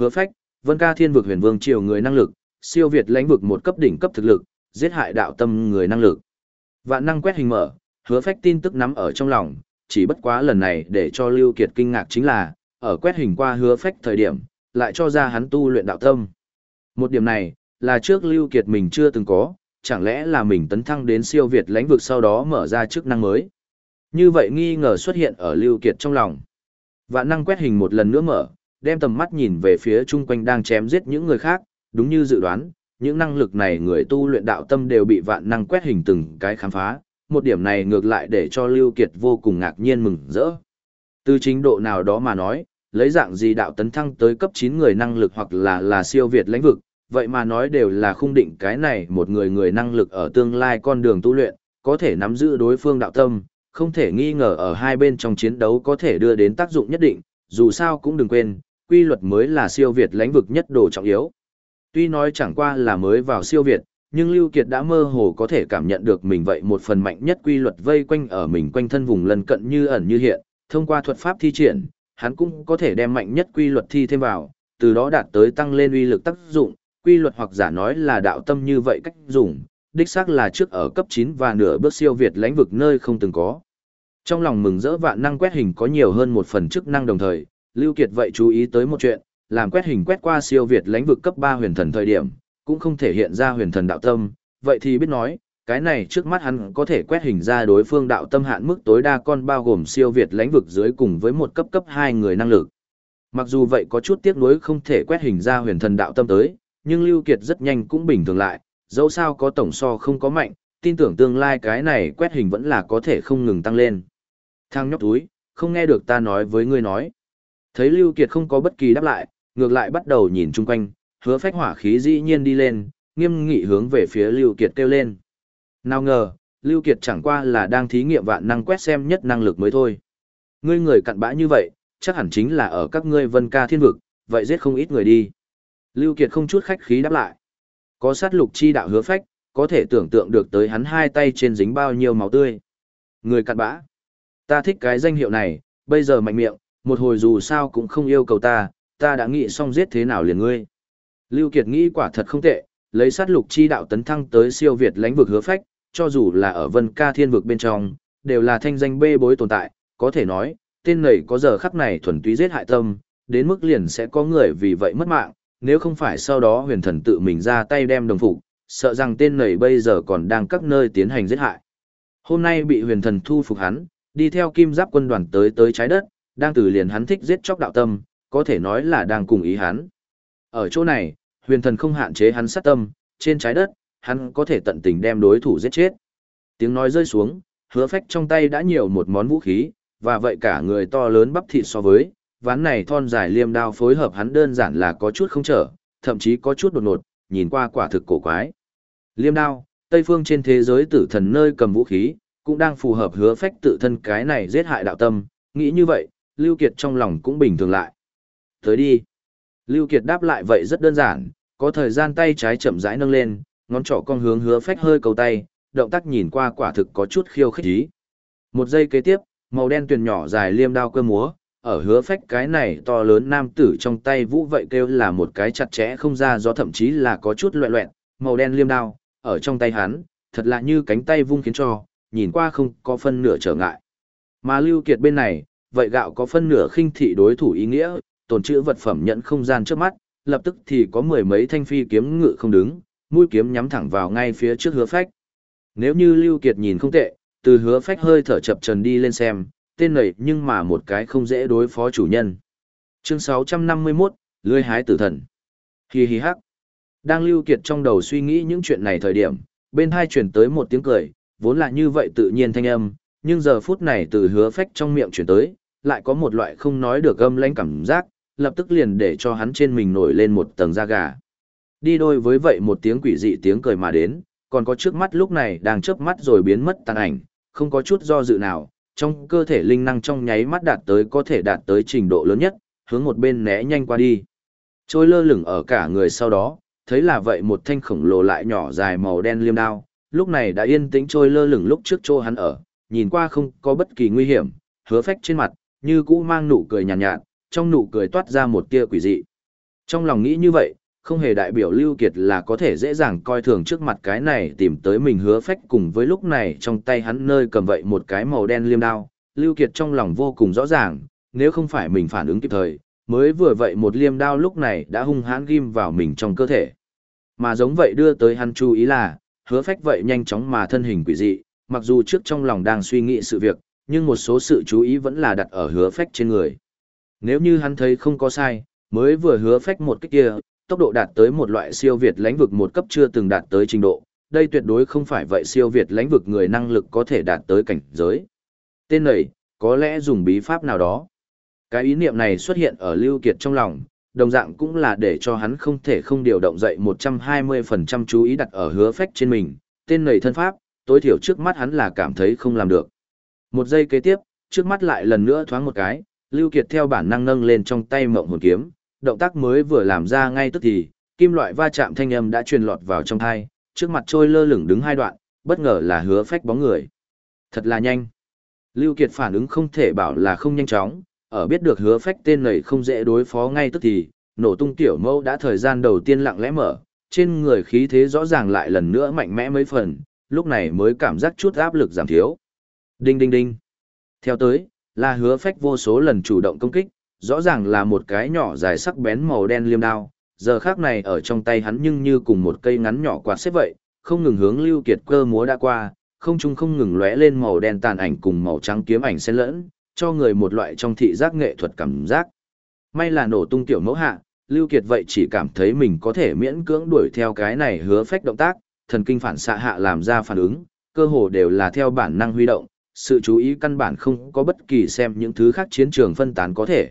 hứa phách, vân ca thiên vực huyền vương triều người năng lực, siêu việt lãnh vực một cấp đỉnh cấp thực lực, giết hại đạo tâm người năng lực. Vạn năng quét hình mở, hứa phách tin tức nắm ở trong lòng, chỉ bất quá lần này để cho Lưu Kiệt kinh ngạc chính là, ở quét hình qua hứa phách thời điểm, lại cho ra hắn tu luyện đạo tâm. Một điểm này, là trước Lưu Kiệt mình chưa từng có, chẳng lẽ là mình tấn thăng đến siêu việt lãnh vực sau đó mở ra chức năng mới. Như vậy nghi ngờ xuất hiện ở Lưu Kiệt trong lòng. Vạn năng quét hình một lần nữa mở, đem tầm mắt nhìn về phía chung quanh đang chém giết những người khác, đúng như dự đoán, những năng lực này người tu luyện đạo tâm đều bị vạn năng quét hình từng cái khám phá, một điểm này ngược lại để cho Lưu Kiệt vô cùng ngạc nhiên mừng rỡ. Từ chính độ nào đó mà nói, lấy dạng gì đạo tấn thăng tới cấp 9 người năng lực hoặc là là siêu việt lãnh vực, vậy mà nói đều là khung định cái này một người người năng lực ở tương lai con đường tu luyện, có thể nắm giữ đối phương đạo tâm, không thể nghi ngờ ở hai bên trong chiến đấu có thể đưa đến tác dụng nhất định, dù sao cũng đừng quên, quy luật mới là siêu việt lãnh vực nhất đồ trọng yếu. Tuy nói chẳng qua là mới vào siêu việt, nhưng Lưu Kiệt đã mơ hồ có thể cảm nhận được mình vậy một phần mạnh nhất quy luật vây quanh ở mình quanh thân vùng lân cận như ẩn như hiện, thông qua thuật pháp thi triển, hắn cũng có thể đem mạnh nhất quy luật thi thêm vào, từ đó đạt tới tăng lên uy lực tác dụng, quy luật hoặc giả nói là đạo tâm như vậy cách dùng, đích xác là trước ở cấp 9 và nửa bước siêu việt lãnh vực nơi không từng có. Trong lòng mừng rỡ vạn năng quét hình có nhiều hơn một phần chức năng đồng thời, Lưu Kiệt vậy chú ý tới một chuyện, làm quét hình quét qua siêu việt lãnh vực cấp 3 huyền thần thời điểm, cũng không thể hiện ra huyền thần đạo tâm, vậy thì biết nói, cái này trước mắt hắn có thể quét hình ra đối phương đạo tâm hạn mức tối đa con bao gồm siêu việt lãnh vực dưới cùng với một cấp cấp 2 người năng lực. Mặc dù vậy có chút tiếc nuối không thể quét hình ra huyền thần đạo tâm tới, nhưng Lưu Kiệt rất nhanh cũng bình thường lại, dẫu sao có tổng so không có mạnh, tin tưởng tương lai cái này quét hình vẫn là có thể không ngừng tăng lên. Thang nhóc túi, không nghe được ta nói với ngươi nói. Thấy Lưu Kiệt không có bất kỳ đáp lại, ngược lại bắt đầu nhìn chung quanh, hứa phách hỏa khí dĩ nhiên đi lên, nghiêm nghị hướng về phía Lưu Kiệt kêu lên. Nào ngờ, Lưu Kiệt chẳng qua là đang thí nghiệm vạn năng quét xem nhất năng lực mới thôi. Ngươi người cặn bã như vậy, chắc hẳn chính là ở các ngươi vân ca thiên vực, vậy giết không ít người đi. Lưu Kiệt không chút khách khí đáp lại. Có sát lục chi đạo hứa phách, có thể tưởng tượng được tới hắn hai tay trên dính bao nhiêu máu tươi. Người cặn bã. Ta thích cái danh hiệu này, bây giờ mạnh miệng, một hồi dù sao cũng không yêu cầu ta, ta đã nghĩ xong giết thế nào liền ngươi. Lưu Kiệt nghĩ quả thật không tệ, lấy sát lục chi đạo tấn thăng tới siêu việt lãnh vực hứa phách, cho dù là ở vân ca thiên vực bên trong, đều là thanh danh bê bối tồn tại, có thể nói, tên này có giờ khắc này thuần túy giết hại tâm, đến mức liền sẽ có người vì vậy mất mạng, nếu không phải sau đó huyền thần tự mình ra tay đem đồng phục, sợ rằng tên này bây giờ còn đang các nơi tiến hành giết hại. Hôm nay bị huyền thần thu phục hắn, đi theo kim giáp quân đoàn tới tới trái đất, đang từ liền hắn thích giết chóc đạo tâm, có thể nói là đang cùng ý hắn. Ở chỗ này, huyền thần không hạn chế hắn sát tâm, trên trái đất, hắn có thể tận tình đem đối thủ giết chết. Tiếng nói rơi xuống, hứa phách trong tay đã nhiều một món vũ khí, và vậy cả người to lớn bắp thịt so với, ván này thon dài liêm đao phối hợp hắn đơn giản là có chút không trở, thậm chí có chút đột ngột, nhìn qua quả thực cổ quái. Liêm đao, Tây phương trên thế giới tử thần nơi cầm vũ khí, cũng đang phù hợp hứa phách tự thân cái này giết hại đạo tâm, nghĩ như vậy, Lưu Kiệt trong lòng cũng bình thường lại. Tới đi. Lưu Kiệt đáp lại vậy rất đơn giản, có thời gian tay trái chậm rãi nâng lên, ngón trỏ con hướng hứa phách hơi cầu tay, động tác nhìn qua quả thực có chút khiêu khích ý. Một giây kế tiếp, màu đen tuyền nhỏ dài liêm đao cơ múa, ở hứa phách cái này to lớn nam tử trong tay vũ vậy kêu là một cái chặt chẽ không ra do thậm chí là có chút loẹ loẹn, màu đen liêm đao, ở trong tay hắn, thật là như cánh tay vung khiến cho, nhìn qua không có phân nửa trở ngại. Mà Lưu Kiệt bên này, vậy gạo có phân nửa khinh thị đối thủ ý nghĩa, tồn trữ vật phẩm nhận không gian trước mắt, lập tức thì có mười mấy thanh phi kiếm ngự không đứng, mũi kiếm nhắm thẳng vào ngay phía trước hứa phách. Nếu như Lưu Kiệt nhìn không tệ, từ hứa phách hơi thở chập trần đi lên xem, tên này nhưng mà một cái không dễ đối phó chủ nhân. Chương 651, Lươi hái tử thần. Hi hi hắc. Đang Lưu Kiệt trong đầu suy nghĩ những chuyện này thời điểm, bên hai truyền tới một tiếng cười, vốn là như vậy tự nhiên thanh âm, nhưng giờ phút này từ hứa phách trong miệng truyền tới, lại có một loại không nói được âm lãnh cảm giác, lập tức liền để cho hắn trên mình nổi lên một tầng da gà. Đi đôi với vậy một tiếng quỷ dị tiếng cười mà đến, còn có trước mắt lúc này đang chớp mắt rồi biến mất tàn ảnh, không có chút do dự nào, trong cơ thể linh năng trong nháy mắt đạt tới có thể đạt tới trình độ lớn nhất, hướng một bên né nhanh qua đi. Trôi lơ lửng ở cả người sau đó, thấy là vậy một thanh khổng lồ lại nhỏ dài màu đen liêm đao, lúc này đã yên tĩnh trôi lơ lửng lúc trước chỗ hắn ở, nhìn qua không có bất kỳ nguy hiểm, hứa phách trên mặt, như cũ mang nụ cười nhàn nhạt, nhạt, trong nụ cười toát ra một tia quỷ dị. Trong lòng nghĩ như vậy, không hề đại biểu Lưu Kiệt là có thể dễ dàng coi thường trước mặt cái này tìm tới mình hứa phách cùng với lúc này trong tay hắn nơi cầm vậy một cái màu đen liêm đao. Lưu Kiệt trong lòng vô cùng rõ ràng, nếu không phải mình phản ứng kịp thời, mới vừa vậy một liêm đao lúc này đã hung hãn ghim vào mình trong cơ thể. Mà giống vậy đưa tới hắn chú ý là, hứa phách vậy nhanh chóng mà thân hình quỷ dị, mặc dù trước trong lòng đang suy nghĩ sự việc, nhưng một số sự chú ý vẫn là đặt ở hứa phách trên người. Nếu như hắn thấy không có sai, mới vừa hứa phách một cái kia, tốc độ đạt tới một loại siêu việt lãnh vực một cấp chưa từng đạt tới trình độ, đây tuyệt đối không phải vậy siêu việt lãnh vực người năng lực có thể đạt tới cảnh giới. Tên này, có lẽ dùng bí pháp nào đó. Cái ý niệm này xuất hiện ở Lưu Kiệt trong lòng, đồng dạng cũng là để cho hắn không thể không điều động dậy 120% chú ý đặt ở hứa phách trên mình, tên này thân pháp, tối thiểu trước mắt hắn là cảm thấy không làm được. Một giây kế tiếp, trước mắt lại lần nữa thoáng một cái, Lưu Kiệt theo bản năng nâng lên trong tay mộng hồn kiếm, động tác mới vừa làm ra ngay tức thì, kim loại va chạm thanh âm đã truyền lọt vào trong tai, trước mặt trôi lơ lửng đứng hai đoạn, bất ngờ là hứa phách bóng người. Thật là nhanh. Lưu Kiệt phản ứng không thể bảo là không nhanh chóng, ở biết được hứa phách tên này không dễ đối phó ngay tức thì, nổ tung tiểu mâu đã thời gian đầu tiên lặng lẽ mở, trên người khí thế rõ ràng lại lần nữa mạnh mẽ mấy phần, lúc này mới cảm giác chút áp lực giảm thiếu. Đinh đinh đinh. Theo tới, là hứa phách vô số lần chủ động công kích, rõ ràng là một cái nhỏ dài sắc bén màu đen liêm đao, giờ khác này ở trong tay hắn nhưng như cùng một cây ngắn nhỏ quạt xếp vậy, không ngừng hướng Lưu Kiệt cơ múa đã qua, không trung không ngừng lóe lên màu đen tàn ảnh cùng màu trắng kiếm ảnh xen lẫn, cho người một loại trong thị giác nghệ thuật cảm giác. May là nổ tung tiểu mẫu hạ, Lưu Kiệt vậy chỉ cảm thấy mình có thể miễn cưỡng đuổi theo cái này hứa phách động tác, thần kinh phản xạ hạ làm ra phản ứng, cơ hồ đều là theo bản năng huy động, sự chú ý căn bản không có bất kỳ xem những thứ khác chiến trường phân tán có thể.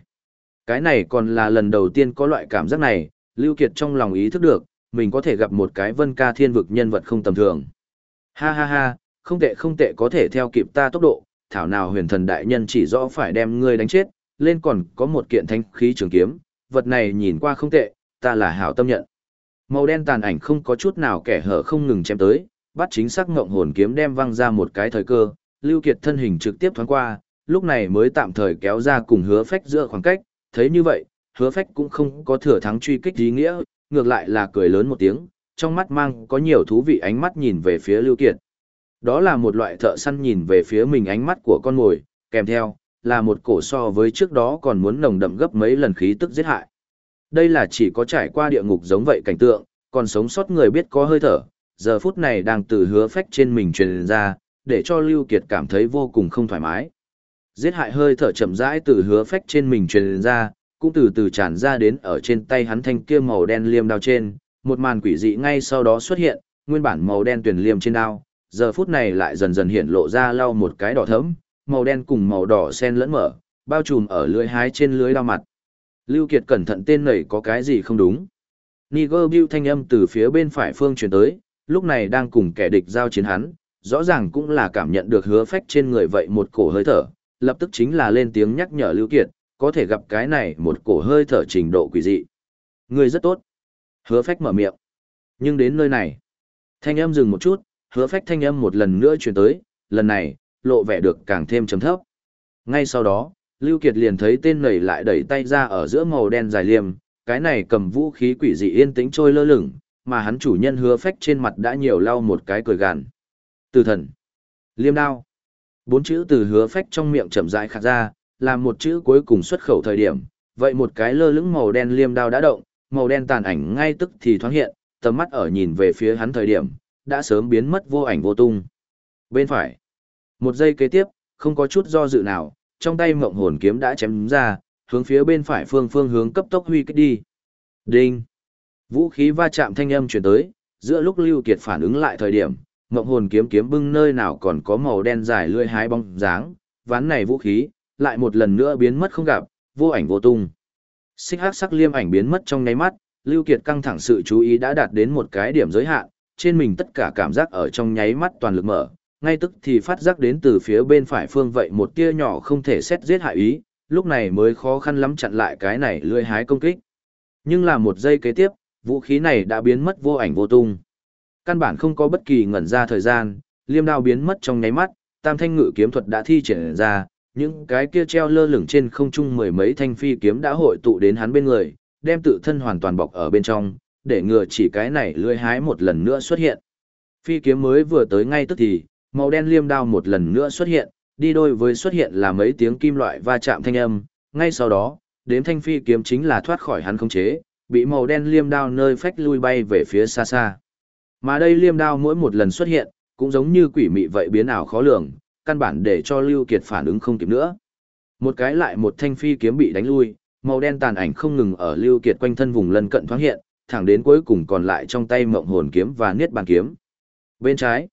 Cái này còn là lần đầu tiên có loại cảm giác này, Lưu Kiệt trong lòng ý thức được, mình có thể gặp một cái vân ca thiên vực nhân vật không tầm thường. Ha ha ha, không tệ không tệ có thể theo kịp ta tốc độ, thảo nào huyền thần đại nhân chỉ rõ phải đem ngươi đánh chết, lên còn có một kiện thanh khí trường kiếm, vật này nhìn qua không tệ, ta là hảo tâm nhận. Màu đen tàn ảnh không có chút nào kẻ hở không ngừng chém tới, bắt chính xác ngộng hồn kiếm đem văng ra một cái thời cơ, Lưu Kiệt thân hình trực tiếp thoáng qua, lúc này mới tạm thời kéo ra cùng hứa phách giữa khoảng cách, thấy như vậy, hứa phách cũng không có thừa thắng truy kích ý nghĩa, ngược lại là cười lớn một tiếng, trong mắt mang có nhiều thú vị ánh mắt nhìn về phía Lưu Kiệt. Đó là một loại thợ săn nhìn về phía mình ánh mắt của con mồi, kèm theo, là một cổ so với trước đó còn muốn nồng đậm gấp mấy lần khí tức giết hại. Đây là chỉ có trải qua địa ngục giống vậy cảnh tượng, còn sống sót người biết có hơi thở, giờ phút này đang từ hứa phách trên mình truyền ra, để cho Lưu Kiệt cảm thấy vô cùng không thoải mái. Giết hại hơi thở chậm rãi từ hứa phách trên mình truyền ra, cũng từ từ tràn ra đến ở trên tay hắn thanh kia màu đen liêm đao trên, một màn quỷ dị ngay sau đó xuất hiện, nguyên bản màu đen tuyển liêm trên đao, giờ phút này lại dần dần hiện lộ ra lau một cái đỏ thẫm, màu đen cùng màu đỏ xen lẫn mở, bao trùm ở lưỡi hái trên lưới đao mặt. Lưu Kiệt cẩn thận tên này có cái gì không đúng. Niger Bill thanh âm từ phía bên phải phương truyền tới, lúc này đang cùng kẻ địch giao chiến hắn, rõ ràng cũng là cảm nhận được hứa phách trên người vậy một cổ hơi thở, lập tức chính là lên tiếng nhắc nhở Lưu Kiệt, có thể gặp cái này một cổ hơi thở trình độ quỷ dị. Người rất tốt. Hứa phách mở miệng. Nhưng đến nơi này, thanh âm dừng một chút, hứa phách thanh âm một lần nữa truyền tới, lần này, lộ vẻ được càng thêm chấm thấp. Ngay sau đó, Lưu Kiệt liền thấy tên nảy lại đẩy tay ra ở giữa màu đen dài liềm, cái này cầm vũ khí quỷ dị yên tĩnh trôi lơ lửng, mà hắn chủ nhân hứa phách trên mặt đã nhiều lau một cái cười gàn. Từ thần. Liêm đao. Bốn chữ từ hứa phách trong miệng chậm rãi khạc ra, làm một chữ cuối cùng xuất khẩu thời điểm. Vậy một cái lơ lửng màu đen liêm đao đã động, màu đen tàn ảnh ngay tức thì thoáng hiện, tầm mắt ở nhìn về phía hắn thời điểm, đã sớm biến mất vô ảnh vô tung. Bên phải. Một giây kế tiếp, không có chút do dự nào, trong tay mộng hồn kiếm đã chém ra, hướng phía bên phải phương phương hướng cấp tốc huy kích đi. Đinh. Vũ khí va chạm thanh âm truyền tới, giữa lúc Lưu Kiệt phản ứng lại thời điểm, ngộng hồn kiếm kiếm bưng nơi nào còn có màu đen dài lưỡi hái bóng dáng, ván này vũ khí, lại một lần nữa biến mất không gặp, vô ảnh vô tung. Xích hắc sắc liêm ảnh biến mất trong nháy mắt, Lưu Kiệt căng thẳng sự chú ý đã đạt đến một cái điểm giới hạn, trên mình tất cả cảm giác ở trong nháy mắt toàn lực mở, ngay tức thì phát giác đến từ phía bên phải phương vậy một tia nhỏ không thể xét giết hại ý, lúc này mới khó khăn lắm chặn lại cái này lưỡi hái công kích. Nhưng là một giây kế tiếp, vũ khí này đã biến mất vô ảnh vô tung. Căn bản không có bất kỳ ngẩn ra thời gian, liêm đao biến mất trong nháy mắt, tam thanh ngự kiếm thuật đã thi triển ra, những cái kia treo lơ lửng trên không trung mười mấy thanh phi kiếm đã hội tụ đến hắn bên người, đem tự thân hoàn toàn bọc ở bên trong, để ngừa chỉ cái này lưỡi hái một lần nữa xuất hiện. Phi kiếm mới vừa tới ngay tức thì, màu đen liêm đao một lần nữa xuất hiện, đi đôi với xuất hiện là mấy tiếng kim loại va chạm thanh âm, ngay sau đó, đếm thanh phi kiếm chính là thoát khỏi hắn khống chế, bị màu đen liêm đao nơi phách lui bay về phía xa xa. Mà đây liêm đao mỗi một lần xuất hiện, cũng giống như quỷ mị vậy biến ảo khó lường, căn bản để cho Lưu Kiệt phản ứng không kịp nữa. Một cái lại một thanh phi kiếm bị đánh lui, màu đen tàn ảnh không ngừng ở Lưu Kiệt quanh thân vùng lân cận thoáng hiện, thẳng đến cuối cùng còn lại trong tay mộng hồn kiếm và niết bàn kiếm. Bên trái,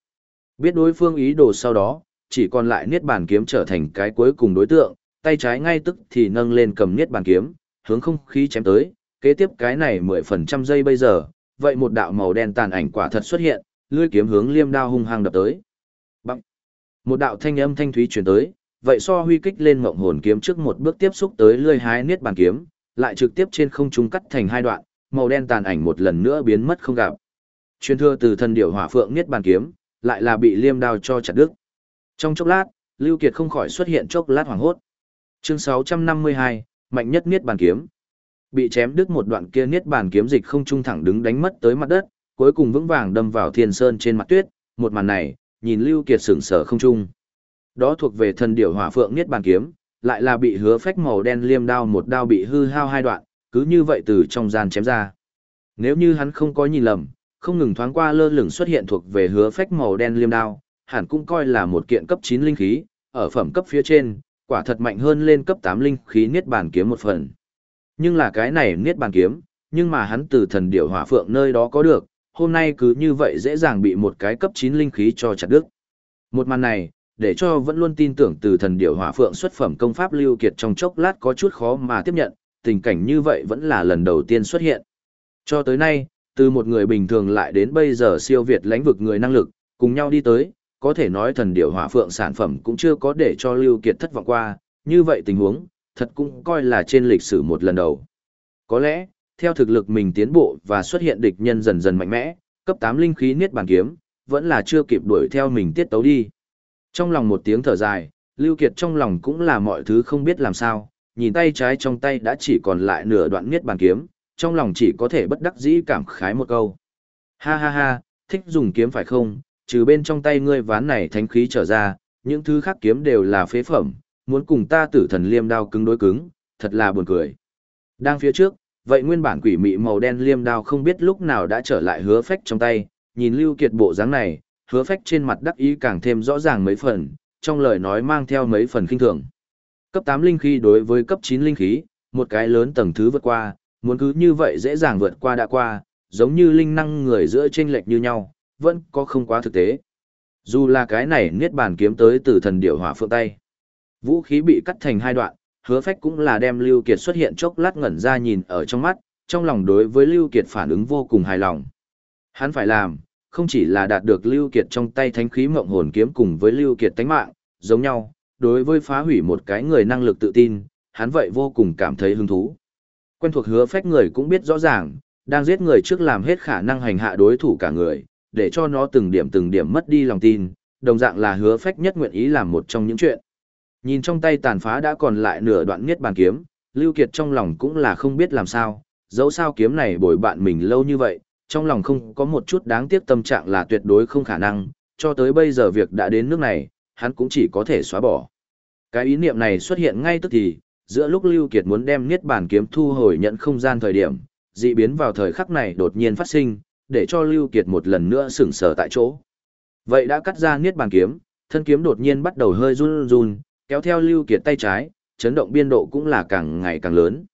biết đối phương ý đồ sau đó, chỉ còn lại niết bàn kiếm trở thành cái cuối cùng đối tượng, tay trái ngay tức thì nâng lên cầm niết bàn kiếm, hướng không khí chém tới, kế tiếp cái này 10% giây bây giờ, vậy một đạo màu đen tàn ảnh quả thật xuất hiện, lưỡi kiếm hướng liêm đao hung hăng đập tới. Bằng. Một đạo thanh âm thanh thúy truyền tới, vậy so huy kích lên mộng hồn kiếm trước một bước tiếp xúc tới lưỡi hái niết bàn kiếm, lại trực tiếp trên không trung cắt thành hai đoạn, màu đen tàn ảnh một lần nữa biến mất không gặp. Truyền thừa từ thần điểu hỏa phượng niết bàn kiếm, lại là bị liêm đao cho chặt đứt. Trong chốc lát, Lưu Kiệt không khỏi xuất hiện chốc lát hoảng hốt. Chương 652, mạnh nhất niết bàn kiếm. Bị chém đứt một đoạn kia niết bàn kiếm dịch không trung thẳng đứng đánh mất tới mặt đất, cuối cùng vững vàng đâm vào thiên sơn trên mặt tuyết, một màn này, nhìn Lưu Kiệt sững sờ không trung. Đó thuộc về thần điểu hỏa phượng niết bàn kiếm, lại là bị hứa phách màu đen liêm đao một đao bị hư hao hai đoạn, cứ như vậy từ trong gian chém ra. Nếu như hắn không có nhìn lầm, không ngừng thoáng qua lơ lửng xuất hiện thuộc về hứa phách màu đen liêm đao, hẳn cũng coi là một kiện cấp 9 linh khí, ở phẩm cấp phía trên, quả thật mạnh hơn lên cấp 8 linh khí niết bàn kiếm một phần. Nhưng là cái này niết bàn kiếm, nhưng mà hắn từ thần điểu hỏa phượng nơi đó có được, hôm nay cứ như vậy dễ dàng bị một cái cấp 9 linh khí cho chặt đứt. Một màn này, để cho vẫn luôn tin tưởng từ thần điểu hỏa phượng xuất phẩm công pháp lưu kiệt trong chốc lát có chút khó mà tiếp nhận, tình cảnh như vậy vẫn là lần đầu tiên xuất hiện. Cho tới nay, từ một người bình thường lại đến bây giờ siêu việt lãnh vực người năng lực, cùng nhau đi tới, có thể nói thần điểu hỏa phượng sản phẩm cũng chưa có để cho Lưu Kiệt thất vọng qua, như vậy tình huống, thật cũng coi là trên lịch sử một lần đầu. Có lẽ, theo thực lực mình tiến bộ và xuất hiện địch nhân dần dần mạnh mẽ, cấp 8 linh khí niết bàn kiếm, vẫn là chưa kịp đuổi theo mình tiết tấu đi. Trong lòng một tiếng thở dài, Lưu Kiệt trong lòng cũng là mọi thứ không biết làm sao, nhìn tay trái trong tay đã chỉ còn lại nửa đoạn niết bàn kiếm, trong lòng chỉ có thể bất đắc dĩ cảm khái một câu. Ha ha ha, thích dùng kiếm phải không, trừ bên trong tay ngươi ván này thánh khí trở ra, những thứ khác kiếm đều là phế phẩm, muốn cùng ta tử thần liêm đao cứng đối cứng, thật là buồn cười. Đang phía trước, vậy nguyên bản quỷ mị màu đen liêm đao không biết lúc nào đã trở lại hứa phách trong tay, nhìn Lưu Kiệt bộ dáng này, hứa phách trên mặt đắc ý càng thêm rõ ràng mấy phần, trong lời nói mang theo mấy phần kinh thường. Cấp 8 linh khí đối với cấp 9 linh khí, một cái lớn tầng thứ vượt qua, muốn cứ như vậy dễ dàng vượt qua đã qua, giống như linh năng người giữa chênh lệch như nhau, vẫn có không quá thực tế. Dù là cái này niết bàn kiếm tới từ thần điểu hỏa phượng tay. Vũ khí bị cắt thành hai đoạn, hứa phách cũng là đem Lưu Kiệt xuất hiện chốc lát ngẩn ra nhìn ở trong mắt, trong lòng đối với Lưu Kiệt phản ứng vô cùng hài lòng. Hắn phải làm, không chỉ là đạt được Lưu Kiệt trong tay thánh khí mộng hồn kiếm cùng với Lưu Kiệt tánh mạng, giống nhau, đối với phá hủy một cái người năng lực tự tin, hắn vậy vô cùng cảm thấy hứng thú. Quen thuộc hứa phách người cũng biết rõ ràng, đang giết người trước làm hết khả năng hành hạ đối thủ cả người, để cho nó từng điểm từng điểm mất đi lòng tin, đồng dạng là hứa phách nhất nguyện ý làm một trong những chuyện. Nhìn trong tay tàn phá đã còn lại nửa đoạn niết bàn kiếm, Lưu Kiệt trong lòng cũng là không biết làm sao, dẫu sao kiếm này bồi bạn mình lâu như vậy, trong lòng không có một chút đáng tiếc tâm trạng là tuyệt đối không khả năng, cho tới bây giờ việc đã đến nước này, hắn cũng chỉ có thể xóa bỏ. Cái ý niệm này xuất hiện ngay tức thì, giữa lúc Lưu Kiệt muốn đem niết bàn kiếm thu hồi nhận không gian thời điểm, dị biến vào thời khắc này đột nhiên phát sinh, để cho Lưu Kiệt một lần nữa sững sờ tại chỗ. Vậy đã cắt ra niết bàn kiếm, thân kiếm đột nhiên bắt đầu hơi run run, kéo theo Lưu Kiệt tay trái, chấn động biên độ cũng là càng ngày càng lớn.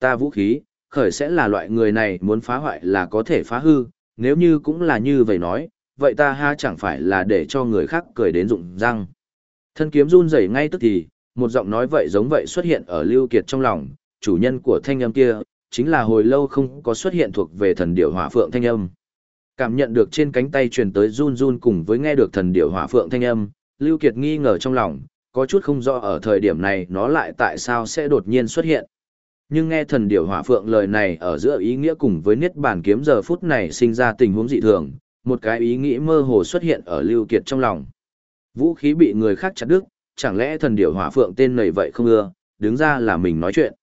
Ta vũ khí, khởi sẽ là loại người này muốn phá hoại là có thể phá hư, nếu như cũng là như vậy nói, vậy ta ha chẳng phải là để cho người khác cười đến rụng răng. Thân kiếm run rẩy ngay tức thì, một giọng nói vậy giống vậy xuất hiện ở Lưu Kiệt trong lòng, chủ nhân của thanh âm kia, chính là hồi lâu không có xuất hiện thuộc về thần điểu hỏa phượng thanh âm. Cảm nhận được trên cánh tay truyền tới run run cùng với nghe được thần điểu hỏa phượng thanh âm, Lưu Kiệt nghi ngờ trong lòng, có chút không rõ ở thời điểm này nó lại tại sao sẽ đột nhiên xuất hiện. Nhưng nghe thần điểu hỏa phượng lời này ở giữa ý nghĩa cùng với niết bàn kiếm giờ phút này sinh ra tình huống dị thường, một cái ý nghĩ mơ hồ xuất hiện ở Lưu Kiệt trong lòng. Vũ khí bị người khác chặt đứt, chẳng lẽ thần điểu hỏa phượng tên này vậy không ưa, đứng ra là mình nói chuyện.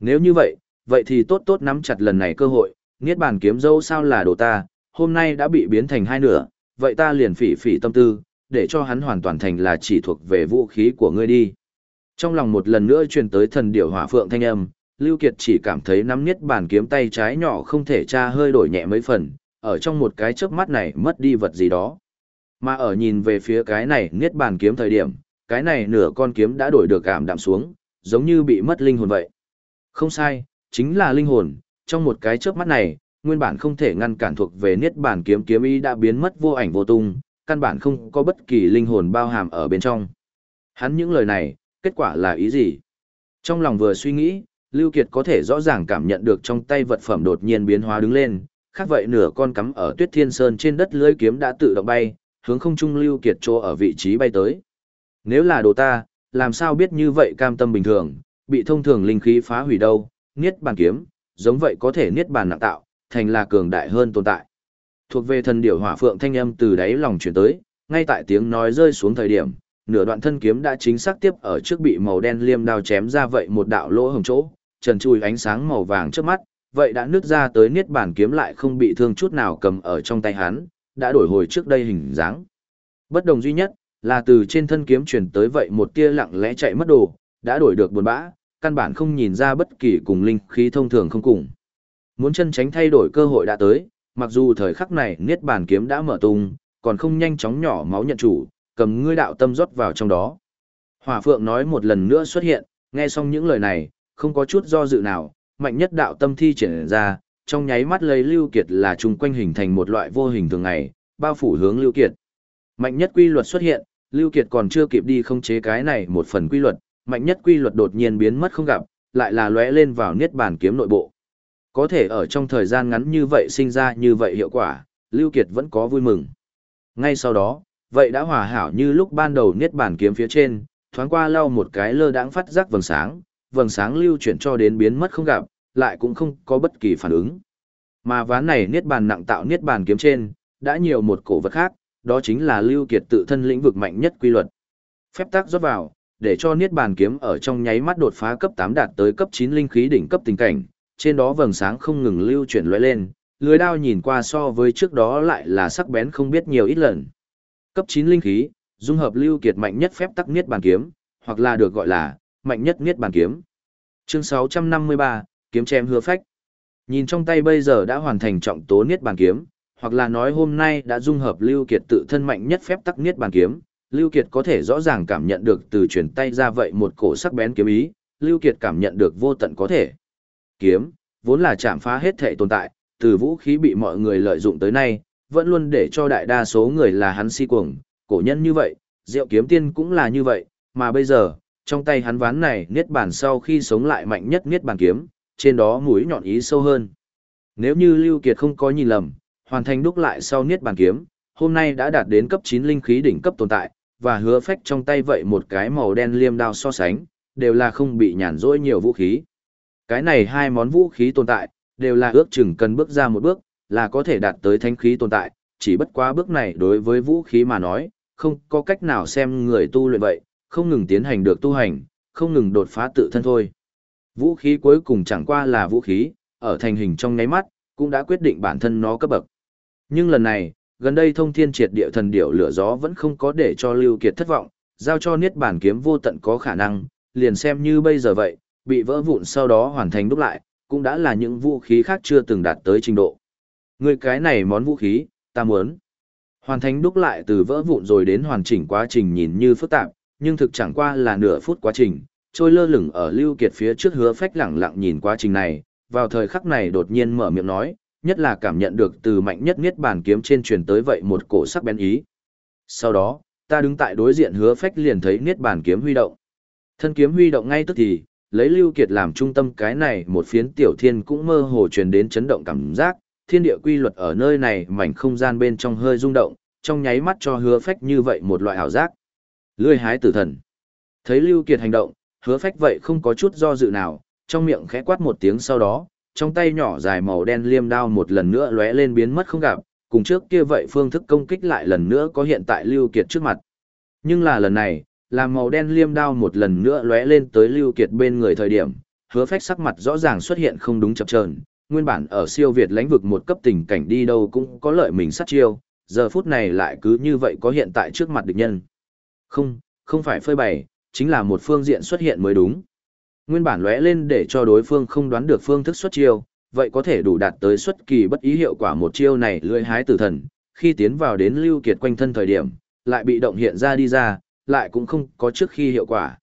Nếu như vậy, vậy thì tốt tốt nắm chặt lần này cơ hội, Niết bàn kiếm dâu sao là đồ ta, hôm nay đã bị biến thành hai nửa, vậy ta liền phỉ phỉ tâm tư, để cho hắn hoàn toàn thành là chỉ thuộc về vũ khí của ngươi đi. Trong lòng một lần nữa truyền tới thần điểu hỏa phượng thanh âm, Lưu Kiệt chỉ cảm thấy nắm niết bàn kiếm tay trái nhỏ không thể tra hơi đổi nhẹ mấy phần, ở trong một cái chớp mắt này mất đi vật gì đó. Mà ở nhìn về phía cái này niết bàn kiếm thời điểm, cái này nửa con kiếm đã đổi được cảm đạm xuống, giống như bị mất linh hồn vậy. Không sai, chính là linh hồn, trong một cái chớp mắt này, nguyên bản không thể ngăn cản thuộc về niết bàn kiếm kiếm ý đã biến mất vô ảnh vô tung, căn bản không có bất kỳ linh hồn bao hàm ở bên trong. Hắn những lời này, kết quả là ý gì? Trong lòng vừa suy nghĩ, Lưu Kiệt có thể rõ ràng cảm nhận được trong tay vật phẩm đột nhiên biến hóa đứng lên, khác vậy nửa con cắm ở Tuyết Thiên Sơn trên đất lưới kiếm đã tự động bay, hướng không trung Lưu Kiệt chỗ ở vị trí bay tới. Nếu là đồ ta, làm sao biết như vậy cam tâm bình thường, bị thông thường linh khí phá hủy đâu, niết bàn kiếm, giống vậy có thể niết bàn nặng tạo, thành là cường đại hơn tồn tại. Thuộc về thần điểu hỏa phượng thanh âm từ đáy lòng chuyển tới, ngay tại tiếng nói rơi xuống thời điểm, nửa đoạn thân kiếm đã chính xác tiếp ở trước bị màu đen liêm đao chém ra vậy một đạo lỗ hồng chỗ, trần chui ánh sáng màu vàng trước mắt, vậy đã nứt ra tới niết bản kiếm lại không bị thương chút nào cầm ở trong tay hắn, đã đổi hồi trước đây hình dáng. Bất đồng duy nhất, là từ trên thân kiếm truyền tới vậy một tia lặng lẽ chạy mất đồ, đã đổi được buồn bã, căn bản không nhìn ra bất kỳ cùng linh khí thông thường không cùng. Muốn chân tránh thay đổi cơ hội đã tới, mặc dù thời khắc này niết bàn kiếm đã mở tung, còn không nhanh chóng nhỏ máu nhận chủ, cầm ngươi đạo tâm rót vào trong đó. Hỏa Phượng nói một lần nữa xuất hiện, nghe xong những lời này, không có chút do dự nào, mạnh nhất đạo tâm thi triển ra, trong nháy mắt lấy Lưu Kiệt là chung quanh hình thành một loại vô hình thường ngày, bao phủ hướng Lưu Kiệt. Mạnh nhất quy luật xuất hiện, Lưu Kiệt còn chưa kịp đi không chế cái này một phần quy luật, mạnh nhất quy luật đột nhiên biến mất không gặp, lại là lóe lên vào niết bàn kiếm nội bộ. Có thể ở trong thời gian ngắn như vậy sinh ra như vậy hiệu quả, Lưu Kiệt vẫn có vui mừng. Ngay sau đó, vậy đã hòa hảo như lúc ban đầu niết bàn kiếm phía trên, thoáng qua lau một cái lơ đãng phát giác vầng sáng, vầng sáng lưu chuyển cho đến biến mất không gặp, lại cũng không có bất kỳ phản ứng. Mà ván này niết bàn nặng tạo niết bàn kiếm trên, đã nhiều một cổ vật khác, đó chính là Lưu Kiệt tự thân lĩnh vực mạnh nhất quy luật. Phép tắc rót vào, để cho niết bàn kiếm ở trong nháy mắt đột phá cấp 8 đạt tới cấp 9 linh khí đỉnh cấp tình cảnh, trên đó vầng sáng không ngừng lưu chuyển lóe lên, lưới đao nhìn qua so với trước đó lại là sắc bén không biết nhiều ít lần. Cấp 9 linh khí, dung hợp lưu kiệt mạnh nhất phép tắc niết bàn kiếm, hoặc là được gọi là mạnh nhất niết bàn kiếm. Chương 653, kiếm chém hứa phách. Nhìn trong tay bây giờ đã hoàn thành trọng tố niết bàn kiếm, hoặc là nói hôm nay đã dung hợp lưu kiệt tự thân mạnh nhất phép tắc niết bàn kiếm, lưu kiệt có thể rõ ràng cảm nhận được từ chuyển tay ra vậy một cổ sắc bén kiếm ý, lưu kiệt cảm nhận được vô tận có thể. Kiếm, vốn là chạm phá hết thể tồn tại, từ vũ khí bị mọi người lợi dụng tới nay, vẫn luôn để cho đại đa số người là hắn si cuồng, cổ nhân như vậy, diệu kiếm tiên cũng là như vậy, mà bây giờ, trong tay hắn ván này niết bàn sau khi sống lại mạnh nhất niết bàn kiếm, trên đó mũi nhọn ý sâu hơn. Nếu như Lưu Kiệt không có nhìn lầm, hoàn thành đúc lại sau niết bàn kiếm, hôm nay đã đạt đến cấp 9 linh khí đỉnh cấp tồn tại, và hứa phách trong tay vậy một cái màu đen liêm đao so sánh, đều là không bị nhàn rỗi nhiều vũ khí. Cái này hai món vũ khí tồn tại, đều là ước chừng cần bước ra một bước, là có thể đạt tới thánh khí tồn tại, chỉ bất quá bước này đối với vũ khí mà nói, không có cách nào xem người tu luyện vậy, không ngừng tiến hành được tu hành, không ngừng đột phá tự thân thôi. Vũ khí cuối cùng chẳng qua là vũ khí, ở thành hình trong nháy mắt, cũng đã quyết định bản thân nó cấp bậc. Nhưng lần này, gần đây thông thiên triệt địa thần điệu lửa gió vẫn không có để cho Lưu Kiệt thất vọng, giao cho niết bản kiếm vô tận có khả năng, liền xem như bây giờ vậy, bị vỡ vụn sau đó hoàn thành đúc lại, cũng đã là những vũ khí khác chưa từng đạt tới trình độ. Người cái này món vũ khí, ta muốn. Hoàn thành đúc lại từ vỡ vụn rồi đến hoàn chỉnh quá trình nhìn như phức tạp, nhưng thực chẳng qua là nửa phút quá trình, trôi lơ lửng ở Lưu Kiệt phía trước hứa phách lẳng lặng nhìn quá trình này, vào thời khắc này đột nhiên mở miệng nói, nhất là cảm nhận được từ mạnh nhất niết bàn kiếm trên truyền tới vậy một cổ sắc bén ý. Sau đó, ta đứng tại đối diện hứa phách liền thấy niết bàn kiếm huy động. Thân kiếm huy động ngay tức thì, lấy Lưu Kiệt làm trung tâm cái này một phiến tiểu thiên cũng mơ hồ truyền đến chấn động cảm giác, thiên địa quy luật ở nơi này mảnh không gian bên trong hơi rung động, trong nháy mắt cho hứa phách như vậy một loại ảo giác. Lươi hái tử thần. Thấy Lưu Kiệt hành động, hứa phách vậy không có chút do dự nào, trong miệng khẽ quát một tiếng sau đó, trong tay nhỏ dài màu đen liêm đao một lần nữa lóe lên biến mất không gặp, cùng trước kia vậy phương thức công kích lại lần nữa có hiện tại Lưu Kiệt trước mặt. Nhưng là lần này, làm màu đen liêm đao một lần nữa lóe lên tới Lưu Kiệt bên người thời điểm, hứa phách sắc mặt rõ ràng xuất hiện không đúng chập chờn nguyên bản ở siêu việt lãnh vực một cấp tình cảnh đi đâu cũng có lợi mình sát chiêu, giờ phút này lại cứ như vậy có hiện tại trước mặt địch nhân. Không, không phải phơi bày, chính là một phương diện xuất hiện mới đúng. Nguyên bản lóe lên để cho đối phương không đoán được phương thức xuất chiêu, vậy có thể đủ đạt tới xuất kỳ bất ý hiệu quả một chiêu này lưỡi hái tử thần, khi tiến vào đến lưu kiệt quanh thân thời điểm, lại bị động hiện ra đi ra, lại cũng không có trước khi hiệu quả.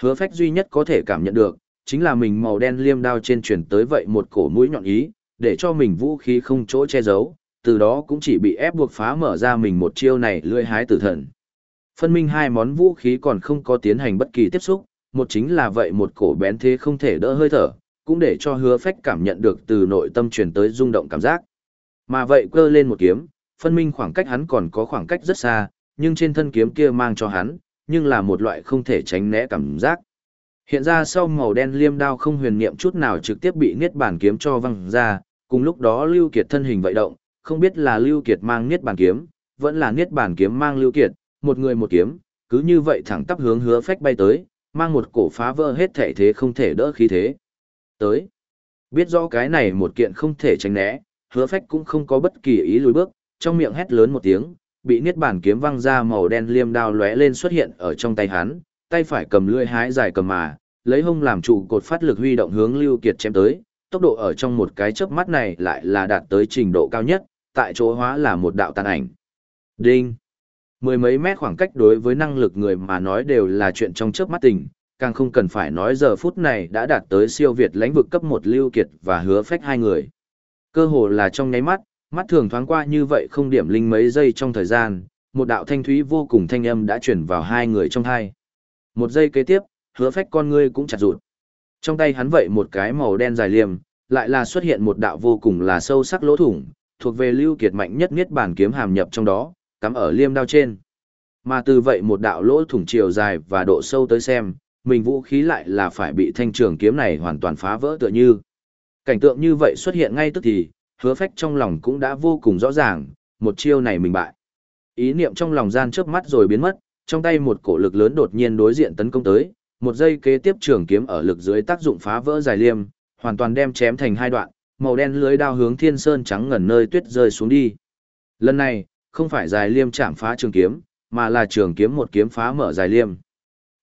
Hứa phách duy nhất có thể cảm nhận được, chính là mình màu đen liêm đao trên chuyển tới vậy một cổ mũi nhọn ý, để cho mình vũ khí không chỗ che giấu, từ đó cũng chỉ bị ép buộc phá mở ra mình một chiêu này lưỡi hái tử thần. Phân minh hai món vũ khí còn không có tiến hành bất kỳ tiếp xúc, một chính là vậy một cổ bén thế không thể đỡ hơi thở, cũng để cho hứa phách cảm nhận được từ nội tâm truyền tới rung động cảm giác. Mà vậy cơ lên một kiếm, phân minh khoảng cách hắn còn có khoảng cách rất xa, nhưng trên thân kiếm kia mang cho hắn, nhưng là một loại không thể tránh né cảm giác. Hiện ra sau màu đen liêm đao không huyền niệm chút nào trực tiếp bị niết bàn kiếm cho văng ra, cùng lúc đó Lưu Kiệt thân hình vậy động, không biết là Lưu Kiệt mang niết bàn kiếm, vẫn là niết bàn kiếm mang Lưu Kiệt, một người một kiếm, cứ như vậy thẳng tắp hướng hứa phách bay tới, mang một cổ phá vỡ hết thể thế không thể đỡ khí thế. Tới, biết rõ cái này một kiện không thể tránh né, hứa phách cũng không có bất kỳ ý lùi bước, trong miệng hét lớn một tiếng, bị niết bàn kiếm văng ra màu đen liêm đao lóe lên xuất hiện ở trong tay hắn, tay phải cầm lưỡi hái dài cầm mà, lấy hông làm trụ cột phát lực huy động hướng Lưu Kiệt chém tới, tốc độ ở trong một cái chớp mắt này lại là đạt tới trình độ cao nhất, tại chỗ hóa là một đạo tàn ảnh. Đinh! Mười mấy mét khoảng cách đối với năng lực người mà nói đều là chuyện trong chớp mắt tình, càng không cần phải nói giờ phút này đã đạt tới siêu việt lãnh vực cấp một Lưu Kiệt và hứa phách hai người. Cơ hồ là trong nháy mắt, mắt thường thoáng qua như vậy không điểm linh mấy giây trong thời gian, một đạo thanh thúy vô cùng thanh âm đã truyền vào hai người trong hai. Một giây kế tiếp, hứa phách con ngươi cũng chặt rụt. Trong tay hắn vậy một cái màu đen dài liềm, lại là xuất hiện một đạo vô cùng là sâu sắc lỗ thủng, thuộc về lưu kiệt mạnh nhất niết bản kiếm hàm nhập trong đó, cắm ở liêm đao trên. Mà từ vậy một đạo lỗ thủng chiều dài và độ sâu tới xem, mình vũ khí lại là phải bị thanh trường kiếm này hoàn toàn phá vỡ tựa như. Cảnh tượng như vậy xuất hiện ngay tức thì, hứa phách trong lòng cũng đã vô cùng rõ ràng, một chiêu này mình bại. Ý niệm trong lòng gian chớp mắt rồi biến mất, trong tay một cổ lực lớn đột nhiên đối diện tấn công tới, một giây kế tiếp trường kiếm ở lực dưới tác dụng phá vỡ dài liêm, hoàn toàn đem chém thành hai đoạn, màu đen lưới đao hướng thiên sơn trắng ngần nơi tuyết rơi xuống đi. Lần này, không phải dài liêm chạm phá trường kiếm, mà là trường kiếm một kiếm phá mở dài liêm.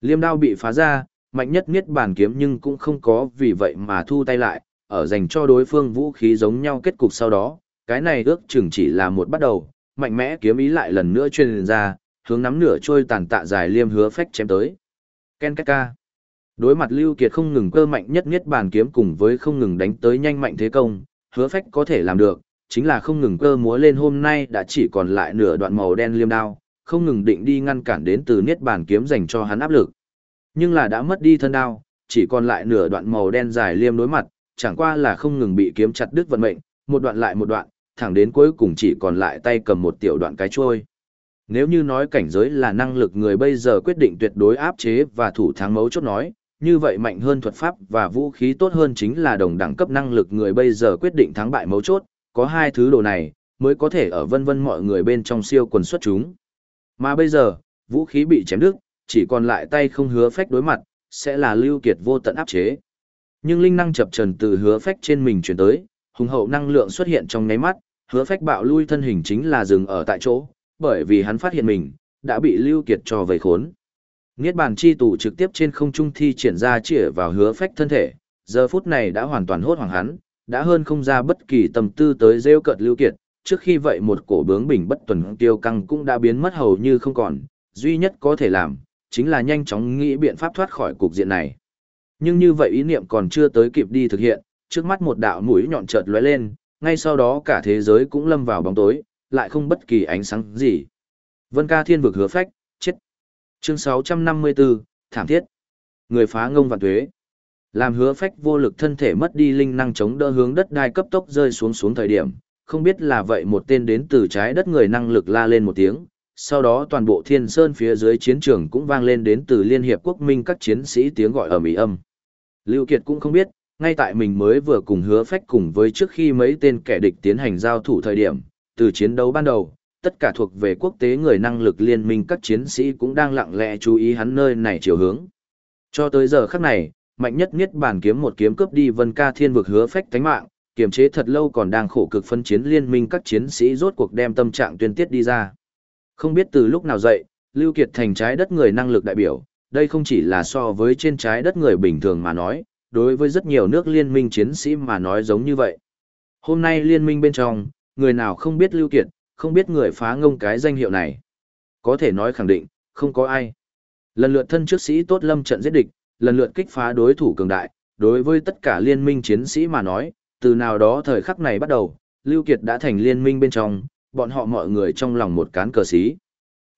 Liêm đao bị phá ra, mạnh nhất miết bản kiếm nhưng cũng không có vì vậy mà thu tay lại, ở dành cho đối phương vũ khí giống nhau kết cục sau đó, cái này ước chừng chỉ là một bắt đầu, mạnh mẽ kiếm ý lại lần nữa truyền ra, hướng nắm nửa trôi tàn tạ dài liêm hứa phách chém tới. Ken ca. Đối mặt Lưu Kiệt không ngừng cơ mạnh nhất nhất bàn kiếm cùng với không ngừng đánh tới nhanh mạnh thế công, hứa phách có thể làm được, chính là không ngừng cơ múa lên hôm nay đã chỉ còn lại nửa đoạn màu đen liêm đao, không ngừng định đi ngăn cản đến từ niết bàn kiếm dành cho hắn áp lực. Nhưng là đã mất đi thân đao, chỉ còn lại nửa đoạn màu đen dài liêm đối mặt, chẳng qua là không ngừng bị kiếm chặt đứt vận mệnh, một đoạn lại một đoạn, thẳng đến cuối cùng chỉ còn lại tay cầm một tiểu đoạn cái trôi. Nếu như nói cảnh giới là năng lực người bây giờ quyết định tuyệt đối áp chế và thủ thắng mấu chốt nói, như vậy mạnh hơn thuật pháp và vũ khí tốt hơn chính là đồng đẳng cấp năng lực người bây giờ quyết định thắng bại mấu chốt, có hai thứ đồ này mới có thể ở vân vân mọi người bên trong siêu quần xuất chúng. Mà bây giờ, vũ khí bị chém đứt, chỉ còn lại tay không hứa phách đối mặt, sẽ là lưu kiệt vô tận áp chế. Nhưng linh năng chập trần từ hứa phách trên mình chuyển tới, hùng hậu năng lượng xuất hiện trong nháy mắt, hứa phách bạo lui thân hình chính là dừng ở tại chỗ, bởi vì hắn phát hiện mình, đã bị Lưu Kiệt cho vây khốn. Niết bàn chi tù trực tiếp trên không trung thi triển ra chĩa vào hứa phách thân thể, giờ phút này đã hoàn toàn hốt hoảng hắn, đã hơn không ra bất kỳ tâm tư tới rêu cợt Lưu Kiệt, trước khi vậy một cổ bướng bình bất tuần tiêu căng cũng đã biến mất hầu như không còn, duy nhất có thể làm, chính là nhanh chóng nghĩ biện pháp thoát khỏi cục diện này. Nhưng như vậy ý niệm còn chưa tới kịp đi thực hiện, trước mắt một đạo mũi nhọn chợt lóe lên, ngay sau đó cả thế giới cũng lâm vào bóng tối, lại không bất kỳ ánh sáng gì. Vân ca thiên vực hứa phách, chết. Chương 654, thảm thiết. Người phá ngông vạn tuế. Làm hứa phách vô lực thân thể mất đi linh năng chống đỡ hướng đất đai cấp tốc rơi xuống xuống thời điểm, không biết là vậy một tên đến từ trái đất người năng lực la lên một tiếng, sau đó toàn bộ thiên sơn phía dưới chiến trường cũng vang lên đến từ Liên Hiệp Quốc Minh các chiến sĩ tiếng gọi ở Mỹ âm. Lưu Kiệt cũng không biết, ngay tại mình mới vừa cùng hứa phách cùng với trước khi mấy tên kẻ địch tiến hành giao thủ thời điểm, từ chiến đấu ban đầu, tất cả thuộc về quốc tế người năng lực liên minh các chiến sĩ cũng đang lặng lẽ chú ý hắn nơi này chiều hướng. Cho tới giờ khắc này, mạnh nhất niết bản kiếm một kiếm cướp đi Vân Ca Thiên vực hứa phách tánh mạng, kiềm chế thật lâu còn đang khổ cực phân chiến liên minh các chiến sĩ rốt cuộc đem tâm trạng tuyên tiết đi ra. Không biết từ lúc nào dậy, Lưu Kiệt thành trái đất người năng lực đại biểu, đây không chỉ là so với trên trái đất người bình thường mà nói, đối với rất nhiều nước liên minh chiến sĩ mà nói giống như vậy. Hôm nay liên minh bên trong, người nào không biết Lưu Kiệt, không biết người phá ngông cái danh hiệu này. Có thể nói khẳng định, không có ai. Lần lượt thân trước sĩ tốt lâm trận giết địch, lần lượt kích phá đối thủ cường đại, đối với tất cả liên minh chiến sĩ mà nói, từ nào đó thời khắc này bắt đầu, Lưu Kiệt đã thành liên minh bên trong, bọn họ mọi người trong lòng một cán cờ sĩ.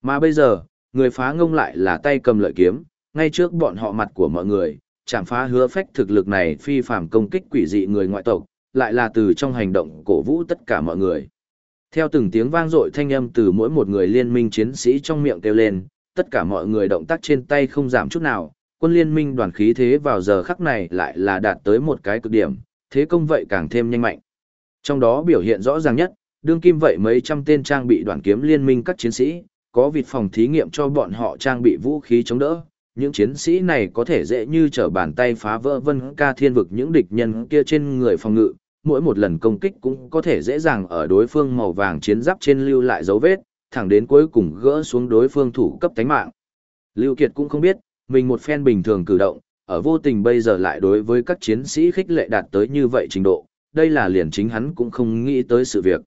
Mà bây giờ, người phá ngông lại là tay cầm lợi kiếm, ngay trước bọn họ mặt của mọi người, chạm phá hứa phách thực lực này phi phàm công kích quỷ dị người ngoại tộc, lại là từ trong hành động cổ vũ tất cả mọi người. Theo từng tiếng vang dội thanh âm từ mỗi một người liên minh chiến sĩ trong miệng kêu lên, tất cả mọi người động tác trên tay không giảm chút nào, quân liên minh đoàn khí thế vào giờ khắc này lại là đạt tới một cái cực điểm, thế công vậy càng thêm nhanh mạnh. Trong đó biểu hiện rõ ràng nhất, đương kim vậy mấy trăm tên trang bị đoàn kiếm liên minh các chiến sĩ, có vịt phòng thí nghiệm cho bọn họ trang bị vũ khí chống đỡ. Những chiến sĩ này có thể dễ như trở bàn tay phá vỡ vân ca thiên vực những địch nhân kia trên người phòng ngự, mỗi một lần công kích cũng có thể dễ dàng ở đối phương màu vàng chiến giáp trên lưu lại dấu vết, thẳng đến cuối cùng gỡ xuống đối phương thủ cấp tánh mạng. Lưu Kiệt cũng không biết, mình một phen bình thường cử động, ở vô tình bây giờ lại đối với các chiến sĩ khích lệ đạt tới như vậy trình độ, đây là liền chính hắn cũng không nghĩ tới sự việc.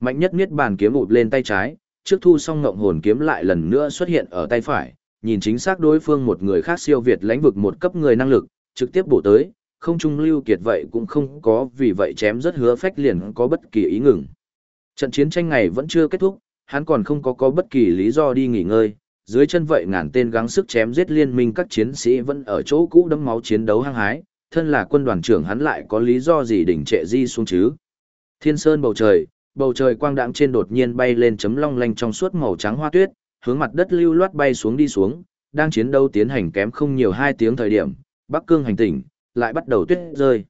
Mạnh nhất niết bàn kiếm ụt lên tay trái, trước thu xong ngộng hồn kiếm lại lần nữa xuất hiện ở tay phải, nhìn chính xác đối phương một người khác siêu việt lãnh vực một cấp người năng lực, trực tiếp bổ tới, không trung lưu kiệt vậy cũng không có vì vậy chém rất hứa phách liền có bất kỳ ý ngừng. Trận chiến tranh này vẫn chưa kết thúc, hắn còn không có có bất kỳ lý do đi nghỉ ngơi, dưới chân vậy ngàn tên gắng sức chém giết liên minh các chiến sĩ vẫn ở chỗ cũ đấm máu chiến đấu hăng hái, thân là quân đoàn trưởng hắn lại có lý do gì đỉnh trệ di xuống chứ. Thiên sơn bầu trời, bầu trời quang đãng trên đột nhiên bay lên chấm long lanh trong suốt màu trắng hoa tuyết, hướng mặt đất lưu loát bay xuống đi xuống, đang chiến đấu tiến hành kém không nhiều hai tiếng thời điểm, Bắc Cương hành tỉnh, lại bắt đầu tuyết rơi.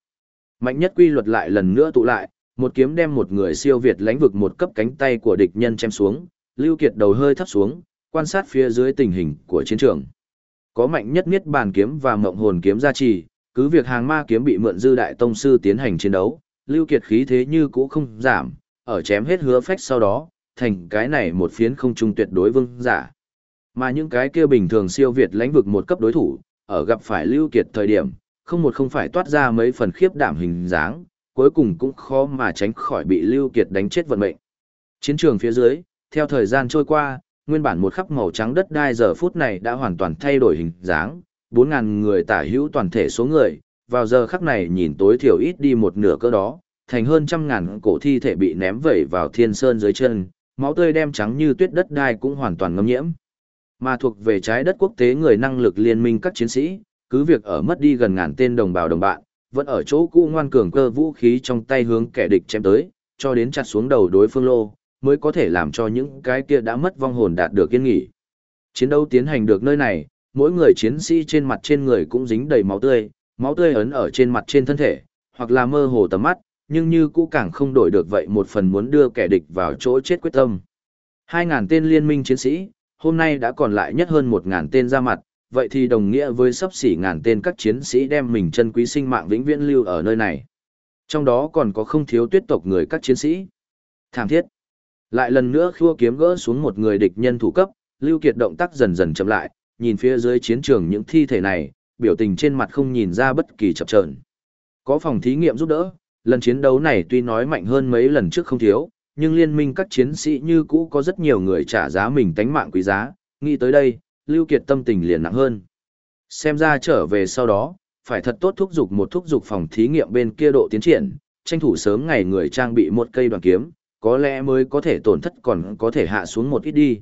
Mạnh nhất quy luật lại lần nữa tụ lại, một kiếm đem một người siêu việt lãnh vực một cấp cánh tay của địch nhân chém xuống, Lưu Kiệt đầu hơi thấp xuống, quan sát phía dưới tình hình của chiến trường. Có mạnh nhất niết bàn kiếm và mộng hồn kiếm gia trì, cứ việc hàng ma kiếm bị mượn dư đại tông sư tiến hành chiến đấu, Lưu Kiệt khí thế như cũ không giảm, ở chém hết hứa phách sau đó, thành cái này một phiến không trung tuyệt đối vương giả. Mà những cái kia bình thường siêu việt lãnh vực một cấp đối thủ, ở gặp phải Lưu Kiệt thời điểm, không một không phải toát ra mấy phần khiếp đảm hình dáng, cuối cùng cũng khó mà tránh khỏi bị Lưu Kiệt đánh chết vận mệnh. Chiến trường phía dưới, theo thời gian trôi qua, nguyên bản một khắp màu trắng đất đai giờ phút này đã hoàn toàn thay đổi hình dáng, 4.000 người tả hữu toàn thể số người, vào giờ khắc này nhìn tối thiểu ít đi một nửa cơ đó, thành hơn trăm ngàn cổ thi thể bị ném vẩy vào thiên sơn dưới chân, máu tươi đem trắng như tuyết đất đai cũng hoàn toàn ngâm nhiễm. Mà thuộc về trái đất quốc tế người năng lực liên minh các chiến sĩ, cứ việc ở mất đi gần ngàn tên đồng bào đồng bạn, vẫn ở chỗ cũ ngoan cường cơ vũ khí trong tay hướng kẻ địch chém tới, cho đến chặt xuống đầu đối phương lô, mới có thể làm cho những cái kia đã mất vong hồn đạt được yên nghỉ. Chiến đấu tiến hành được nơi này, mỗi người chiến sĩ trên mặt trên người cũng dính đầy máu tươi, máu tươi ấn ở trên mặt trên thân thể, hoặc là mơ hồ tầm mắt, nhưng như cũ càng không đổi được vậy một phần muốn đưa kẻ địch vào chỗ chết quyết tâm. 2.000 tên liên minh chiến sĩ, hôm nay đã còn lại nhất hơn 1.000 tên ra mặt, vậy thì đồng nghĩa với sắp xỉ ngàn tên các chiến sĩ đem mình chân quý sinh mạng vĩnh viễn lưu ở nơi này. Trong đó còn có không thiếu tuyết tộc người các chiến sĩ. Thảm thiết. Lại lần nữa khua kiếm gỡ xuống một người địch nhân thủ cấp, Lưu Kiệt động tác dần dần chậm lại, nhìn phía dưới chiến trường những thi thể này, biểu tình trên mặt không nhìn ra bất kỳ chập chờn. Có phòng thí nghiệm giúp đỡ, lần chiến đấu này tuy nói mạnh hơn mấy lần trước không thiếu, nhưng liên minh các chiến sĩ như cũ có rất nhiều người trả giá mình tánh mạng quý giá, nghĩ tới đây, Lưu Kiệt tâm tình liền nặng hơn. Xem ra trở về sau đó, phải thật tốt thúc giục một thúc giục phòng thí nghiệm bên kia độ tiến triển, tranh thủ sớm ngày người trang bị một cây đoàn kiếm, có lẽ mới có thể tổn thất còn có thể hạ xuống một ít đi.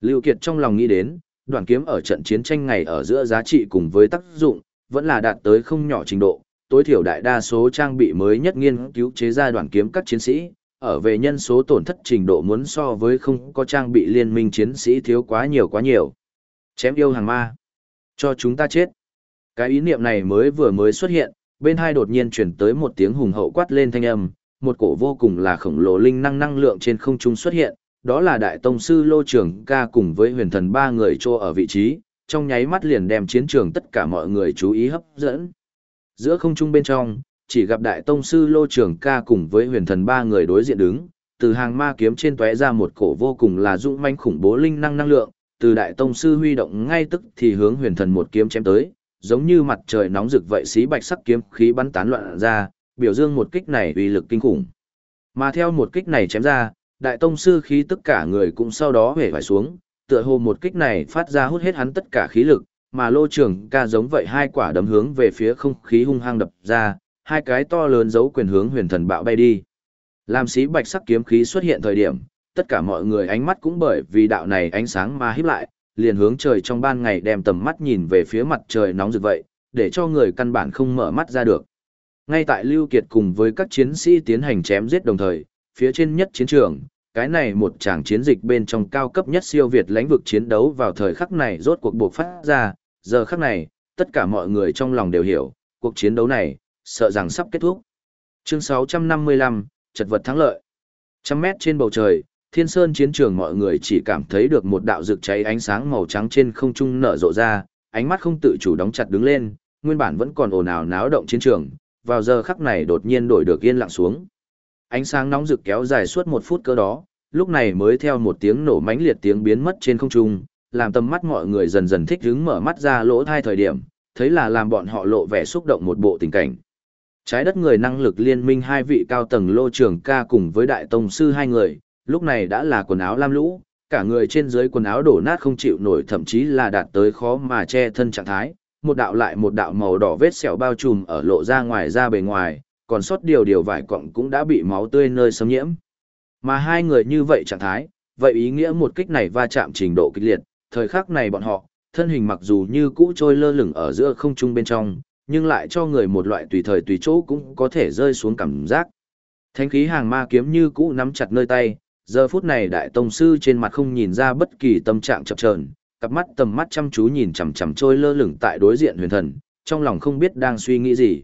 Lưu Kiệt trong lòng nghĩ đến, đoàn kiếm ở trận chiến tranh ngày ở giữa giá trị cùng với tác dụng, vẫn là đạt tới không nhỏ trình độ, tối thiểu đại đa số trang bị mới nhất nghiên cứu chế ra đoàn kiếm các chiến sĩ, ở về nhân số tổn thất trình độ muốn so với không có trang bị liên minh chiến sĩ thiếu quá nhiều quá nhiều. Chém yêu hàng ma. Cho chúng ta chết. Cái ý niệm này mới vừa mới xuất hiện, bên hai đột nhiên chuyển tới một tiếng hùng hậu quát lên thanh âm, một cổ vô cùng là khổng lồ linh năng năng lượng trên không trung xuất hiện, đó là đại tông sư lô trưởng ca cùng với huyền thần ba người trô ở vị trí, trong nháy mắt liền đem chiến trường tất cả mọi người chú ý hấp dẫn. Giữa không trung bên trong, chỉ gặp đại tông sư Lô Trường Ca cùng với huyền thần ba người đối diện đứng, từ hàng ma kiếm trên tóe ra một cổ vô cùng là dũng manh khủng bố linh năng năng lượng, từ đại tông sư huy động ngay tức thì hướng huyền thần một kiếm chém tới, giống như mặt trời nóng rực vậy xí bạch sắc kiếm khí bắn tán loạn ra, biểu dương một kích này uy lực kinh khủng. Mà theo một kích này chém ra, đại tông sư khí tất cả người cũng sau đó hể phải xuống, tựa hồ một kích này phát ra hút hết hắn tất cả khí lực, mà lô trưởng ca giống vậy hai quả đấm hướng về phía không khí hung hăng đập ra, hai cái to lớn giấu quyền hướng huyền thần bạo bay đi. Làm sĩ bạch sắc kiếm khí xuất hiện thời điểm, tất cả mọi người ánh mắt cũng bởi vì đạo này ánh sáng mà híp lại, liền hướng trời trong ban ngày đem tầm mắt nhìn về phía mặt trời nóng rực vậy, để cho người căn bản không mở mắt ra được. Ngay tại Lưu Kiệt cùng với các chiến sĩ tiến hành chém giết đồng thời, phía trên nhất chiến trường, cái này một tràng chiến dịch bên trong cao cấp nhất siêu Việt lãnh vực chiến đấu vào thời khắc này rốt cuộc buộc phát ra, giờ khắc này, tất cả mọi người trong lòng đều hiểu, cuộc chiến đấu này, sợ rằng sắp kết thúc. Chương 655, chật vật thắng lợi. Trăm mét trên bầu trời, thiên sơn chiến trường mọi người chỉ cảm thấy được một đạo rực cháy ánh sáng màu trắng trên không trung nở rộ ra, ánh mắt không tự chủ đóng chặt đứng lên, nguyên bản vẫn còn ồn ào náo động chiến trường, vào giờ khắc này đột nhiên đổi được yên lặng xuống. Ánh sáng nóng rực kéo dài suốt một phút cơ đó, lúc này mới theo một tiếng nổ mãnh liệt tiếng biến mất trên không trung, làm tầm mắt mọi người dần dần thích hứng mở mắt ra lỗ thai thời điểm, thấy là làm bọn họ lộ vẻ xúc động một bộ tình cảnh. Trái đất người năng lực liên minh hai vị cao tầng lô trưởng ca cùng với đại tông sư hai người, lúc này đã là quần áo lam lũ, cả người trên dưới quần áo đổ nát không chịu nổi thậm chí là đạt tới khó mà che thân trạng thái, một đạo lại một đạo màu đỏ vết sẹo bao trùm ở lộ ra ngoài ra bề ngoài, còn sót điều điều vải cọng cũng đã bị máu tươi nơi xâm nhiễm. Mà hai người như vậy trạng thái, vậy ý nghĩa một kích này va chạm trình độ kịch liệt, thời khắc này bọn họ, thân hình mặc dù như cũ trôi lơ lửng ở giữa không trung bên trong, nhưng lại cho người một loại tùy thời tùy chỗ cũng có thể rơi xuống cảm giác. Thánh khí hàng ma kiếm như cũ nắm chặt nơi tay, giờ phút này đại tông sư trên mặt không nhìn ra bất kỳ tâm trạng chập chờn, cặp mắt tầm mắt chăm chú nhìn chằm chằm trôi lơ lửng tại đối diện huyền thần, trong lòng không biết đang suy nghĩ gì.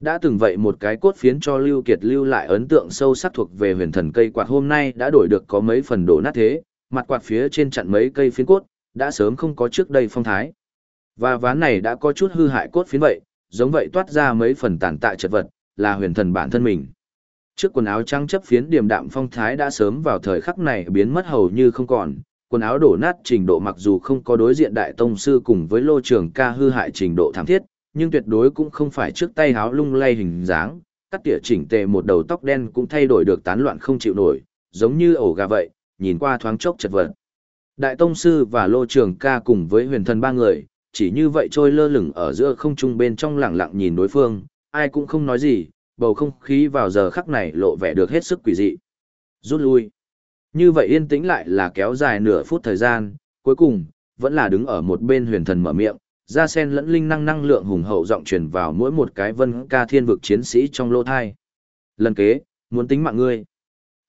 Đã từng vậy một cái cốt phiến cho Lưu Kiệt lưu lại ấn tượng sâu sắc thuộc về huyền thần cây quạt hôm nay đã đổi được có mấy phần đổ nát thế, mặt quạt phía trên chặn mấy cây phiến cốt, đã sớm không có trước đây phong thái. Và ván này đã có chút hư hại cốt phiến vậy, giống vậy toát ra mấy phần tàn tạ chật vật, là huyền thần bản thân mình. Trước quần áo trắng chấp phiến điềm đạm phong thái đã sớm vào thời khắc này biến mất hầu như không còn, quần áo đổ nát trình độ mặc dù không có đối diện đại tông sư cùng với lô trường ca hư hại trình độ thảm thiết, nhưng tuyệt đối cũng không phải trước tay háo lung lay hình dáng, cắt tỉa chỉnh tề một đầu tóc đen cũng thay đổi được tán loạn không chịu nổi, giống như ổ gà vậy, nhìn qua thoáng chốc chật vật. Đại tông sư và lô trường ca cùng với huyền thần ba người, chỉ như vậy trôi lơ lửng ở giữa không trung bên trong lặng lặng nhìn đối phương, ai cũng không nói gì, bầu không khí vào giờ khắc này lộ vẻ được hết sức quỷ dị. Rút lui. Như vậy yên tĩnh lại là kéo dài nửa phút thời gian, cuối cùng, vẫn là đứng ở một bên huyền thần mở miệng, ra sen lẫn linh năng năng lượng hùng hậu giọng truyền vào mỗi một cái vân ca thiên vực chiến sĩ trong lô thai. Lần kế, muốn tính mạng ngươi.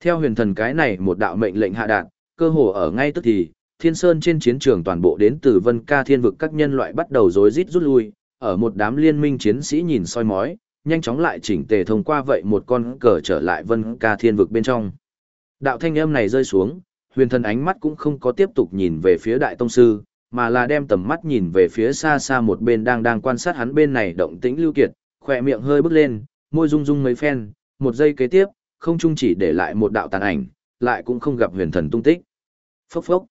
Theo huyền thần cái này một đạo mệnh lệnh hạ đạt, cơ hồ ở ngay tức thì, thiên sơn trên chiến trường toàn bộ đến từ vân ca thiên vực các nhân loại bắt đầu rối rít rút lui, ở một đám liên minh chiến sĩ nhìn soi mói, nhanh chóng lại chỉnh tề thông qua vậy một con cờ trở lại vân ca thiên vực bên trong. Đạo thanh âm này rơi xuống, huyền thần ánh mắt cũng không có tiếp tục nhìn về phía đại tông sư, mà là đem tầm mắt nhìn về phía xa xa một bên đang đang quan sát hắn bên này động tĩnh lưu kiệt, khỏe miệng hơi bước lên, môi rung rung mấy phen, một giây kế tiếp, không chung chỉ để lại một đạo tàn ảnh, lại cũng không gặp huyền thần tung tích. Phốc phốc.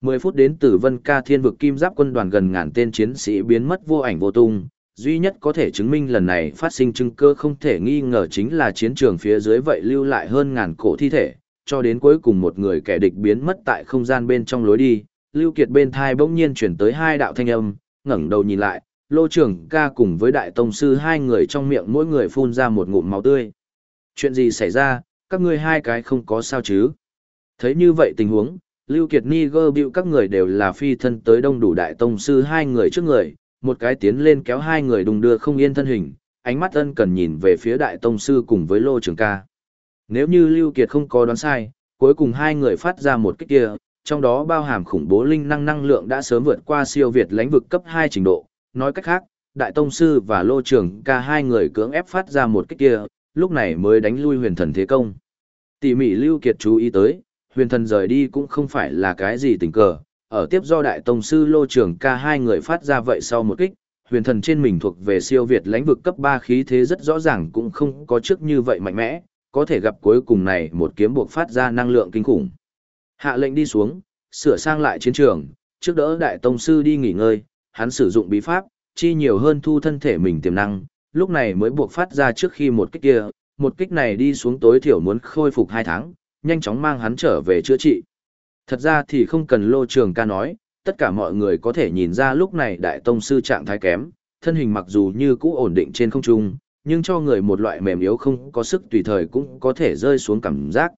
Mười phút đến từ Vân Ca Thiên vực Kim Giáp quân đoàn gần ngàn tên chiến sĩ biến mất vô ảnh vô tung, duy nhất có thể chứng minh lần này phát sinh chứng cơ không thể nghi ngờ chính là chiến trường phía dưới vậy lưu lại hơn ngàn cổ thi thể, cho đến cuối cùng một người kẻ địch biến mất tại không gian bên trong lối đi, Lưu Kiệt bên thai bỗng nhiên chuyển tới hai đạo thanh âm, ngẩng đầu nhìn lại, Lô trưởng ca cùng với đại tông sư hai người trong miệng mỗi người phun ra một ngụm máu tươi. Chuyện gì xảy ra, các ngươi hai cái không có sao chứ? Thấy như vậy tình huống, Lưu Kiệt Niger biểu các người đều là phi thân tới đông đủ đại tông sư hai người trước người, một cái tiến lên kéo hai người đùng đưa không yên thân hình, ánh mắt ân cần nhìn về phía đại tông sư cùng với Lô Trường ca. Nếu như Lưu Kiệt không có đoán sai, cuối cùng hai người phát ra một kích kia, trong đó bao hàm khủng bố linh năng năng lượng đã sớm vượt qua siêu việt lãnh vực cấp 2 trình độ. Nói cách khác, Đại Tông Sư và Lô Trường ca hai người cưỡng ép phát ra một kích kia, lúc này mới đánh lui huyền thần thế công. Tỉ mỉ Lưu Kiệt chú ý tới, huyền thần rời đi cũng không phải là cái gì tình cờ, ở tiếp do đại tông sư lô trưởng ca hai người phát ra vậy sau một kích, huyền thần trên mình thuộc về siêu việt lãnh vực cấp 3 khí thế rất rõ ràng cũng không có trước như vậy mạnh mẽ, có thể gặp cuối cùng này một kiếm buộc phát ra năng lượng kinh khủng. Hạ lệnh đi xuống, sửa sang lại chiến trường, trước đỡ đại tông sư đi nghỉ ngơi, hắn sử dụng bí pháp, chi nhiều hơn thu thân thể mình tiềm năng, lúc này mới buộc phát ra trước khi một kích kia, một kích này đi xuống tối thiểu muốn khôi phục 2 tháng, nhanh chóng mang hắn trở về chữa trị. Thật ra thì không cần lô trường ca nói, tất cả mọi người có thể nhìn ra lúc này đại tông sư trạng thái kém, thân hình mặc dù như cũ ổn định trên không trung, nhưng cho người một loại mềm yếu không có sức tùy thời cũng có thể rơi xuống cảm giác.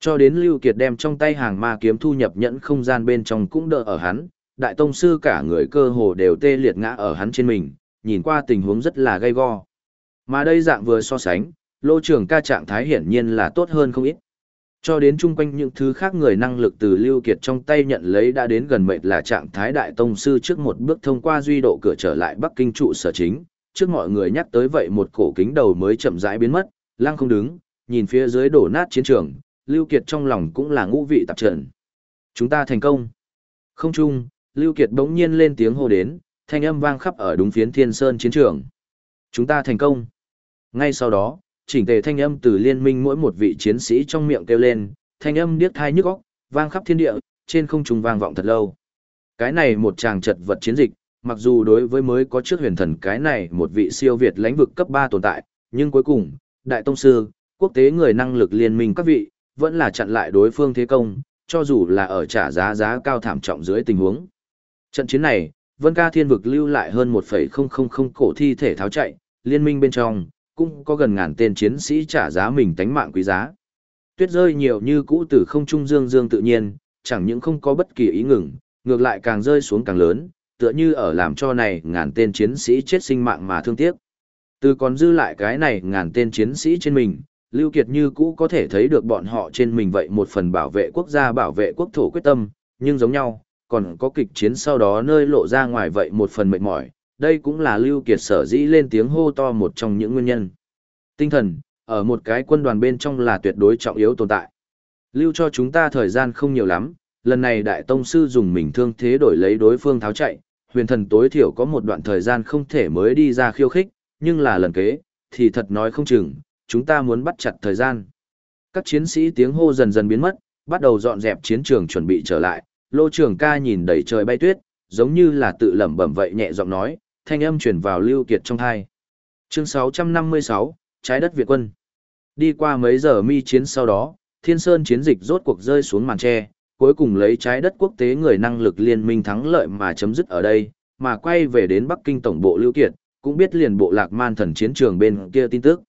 Cho đến Lưu Kiệt đem trong tay hàng ma kiếm thu nhập nhẫn không gian bên trong cũng đỡ ở hắn, đại tông sư cả người cơ hồ đều tê liệt ngã ở hắn trên mình, nhìn qua tình huống rất là gay go. Mà đây dạng vừa so sánh, lô trưởng ca trạng thái hiển nhiên là tốt hơn không ít. Cho đến chung quanh những thứ khác người năng lực từ Lưu Kiệt trong tay nhận lấy đã đến gần mệt là trạng thái đại tông sư trước một bước thông qua duy độ cửa trở lại Bắc Kinh trụ sở chính, trước mọi người nhắc tới vậy một cổ kính đầu mới chậm rãi biến mất, lăng không đứng, nhìn phía dưới đổ nát chiến trường, Lưu Kiệt trong lòng cũng là ngũ vị tạp trận. Chúng ta thành công. Không chung, Lưu Kiệt bỗng nhiên lên tiếng hô đến, thanh âm vang khắp ở đúng phiến Thiên Sơn chiến trường. Chúng ta thành công. Ngay sau đó, chỉnh tề thanh âm từ liên minh mỗi một vị chiến sĩ trong miệng kêu lên, thanh âm điếc thai nhức óc, vang khắp thiên địa, trên không trung vang vọng thật lâu. Cái này một tràng chật vật chiến dịch, mặc dù đối với mới có trước huyền thần cái này một vị siêu việt lãnh vực cấp 3 tồn tại, nhưng cuối cùng, đại tông sư, quốc tế người năng lực liên minh các vị, vẫn là chặn lại đối phương thế công, cho dù là ở trả giá giá cao thảm trọng dưới tình huống. Trận chiến này, Vân Ca Thiên vực lưu lại hơn 1.000 cổ thi thể tháo chạy, liên minh bên trong, cũng có gần ngàn tên chiến sĩ trả giá mình tánh mạng quý giá. Tuyết rơi nhiều như cũ từ không trung dương dương tự nhiên, chẳng những không có bất kỳ ý ngừng, ngược lại càng rơi xuống càng lớn, tựa như ở làm cho này ngàn tên chiến sĩ chết sinh mạng mà thương tiếc. Từ còn dư lại cái này ngàn tên chiến sĩ trên mình, Lưu Kiệt như cũ có thể thấy được bọn họ trên mình vậy một phần bảo vệ quốc gia bảo vệ quốc thổ quyết tâm, nhưng giống nhau, còn có kịch chiến sau đó nơi lộ ra ngoài vậy một phần mệt mỏi, đây cũng là Lưu Kiệt sở dĩ lên tiếng hô to một trong những nguyên nhân. Tinh thần, ở một cái quân đoàn bên trong là tuyệt đối trọng yếu tồn tại. Lưu cho chúng ta thời gian không nhiều lắm, lần này đại tông sư dùng mình thương thế đổi lấy đối phương tháo chạy, huyền thần tối thiểu có một đoạn thời gian không thể mới đi ra khiêu khích, nhưng là lần kế, thì thật nói không chừng, chúng ta muốn bắt chặt thời gian. Các chiến sĩ tiếng hô dần dần biến mất, bắt đầu dọn dẹp chiến trường chuẩn bị trở lại, lô Trường ca nhìn đầy trời bay tuyết, giống như là tự lẩm bẩm vậy nhẹ giọng nói, thanh âm chuyển vào Lưu Kiệt trong thai. Chương 656, Trái đất Việt quân. Đi qua mấy giờ mi chiến sau đó, Thiên Sơn chiến dịch rốt cuộc rơi xuống màn tre, cuối cùng lấy trái đất quốc tế người năng lực liên minh thắng lợi mà chấm dứt ở đây, mà quay về đến Bắc Kinh tổng bộ Lưu Kiệt, cũng biết liền bộ lạc man thần chiến trường bên kia tin tức.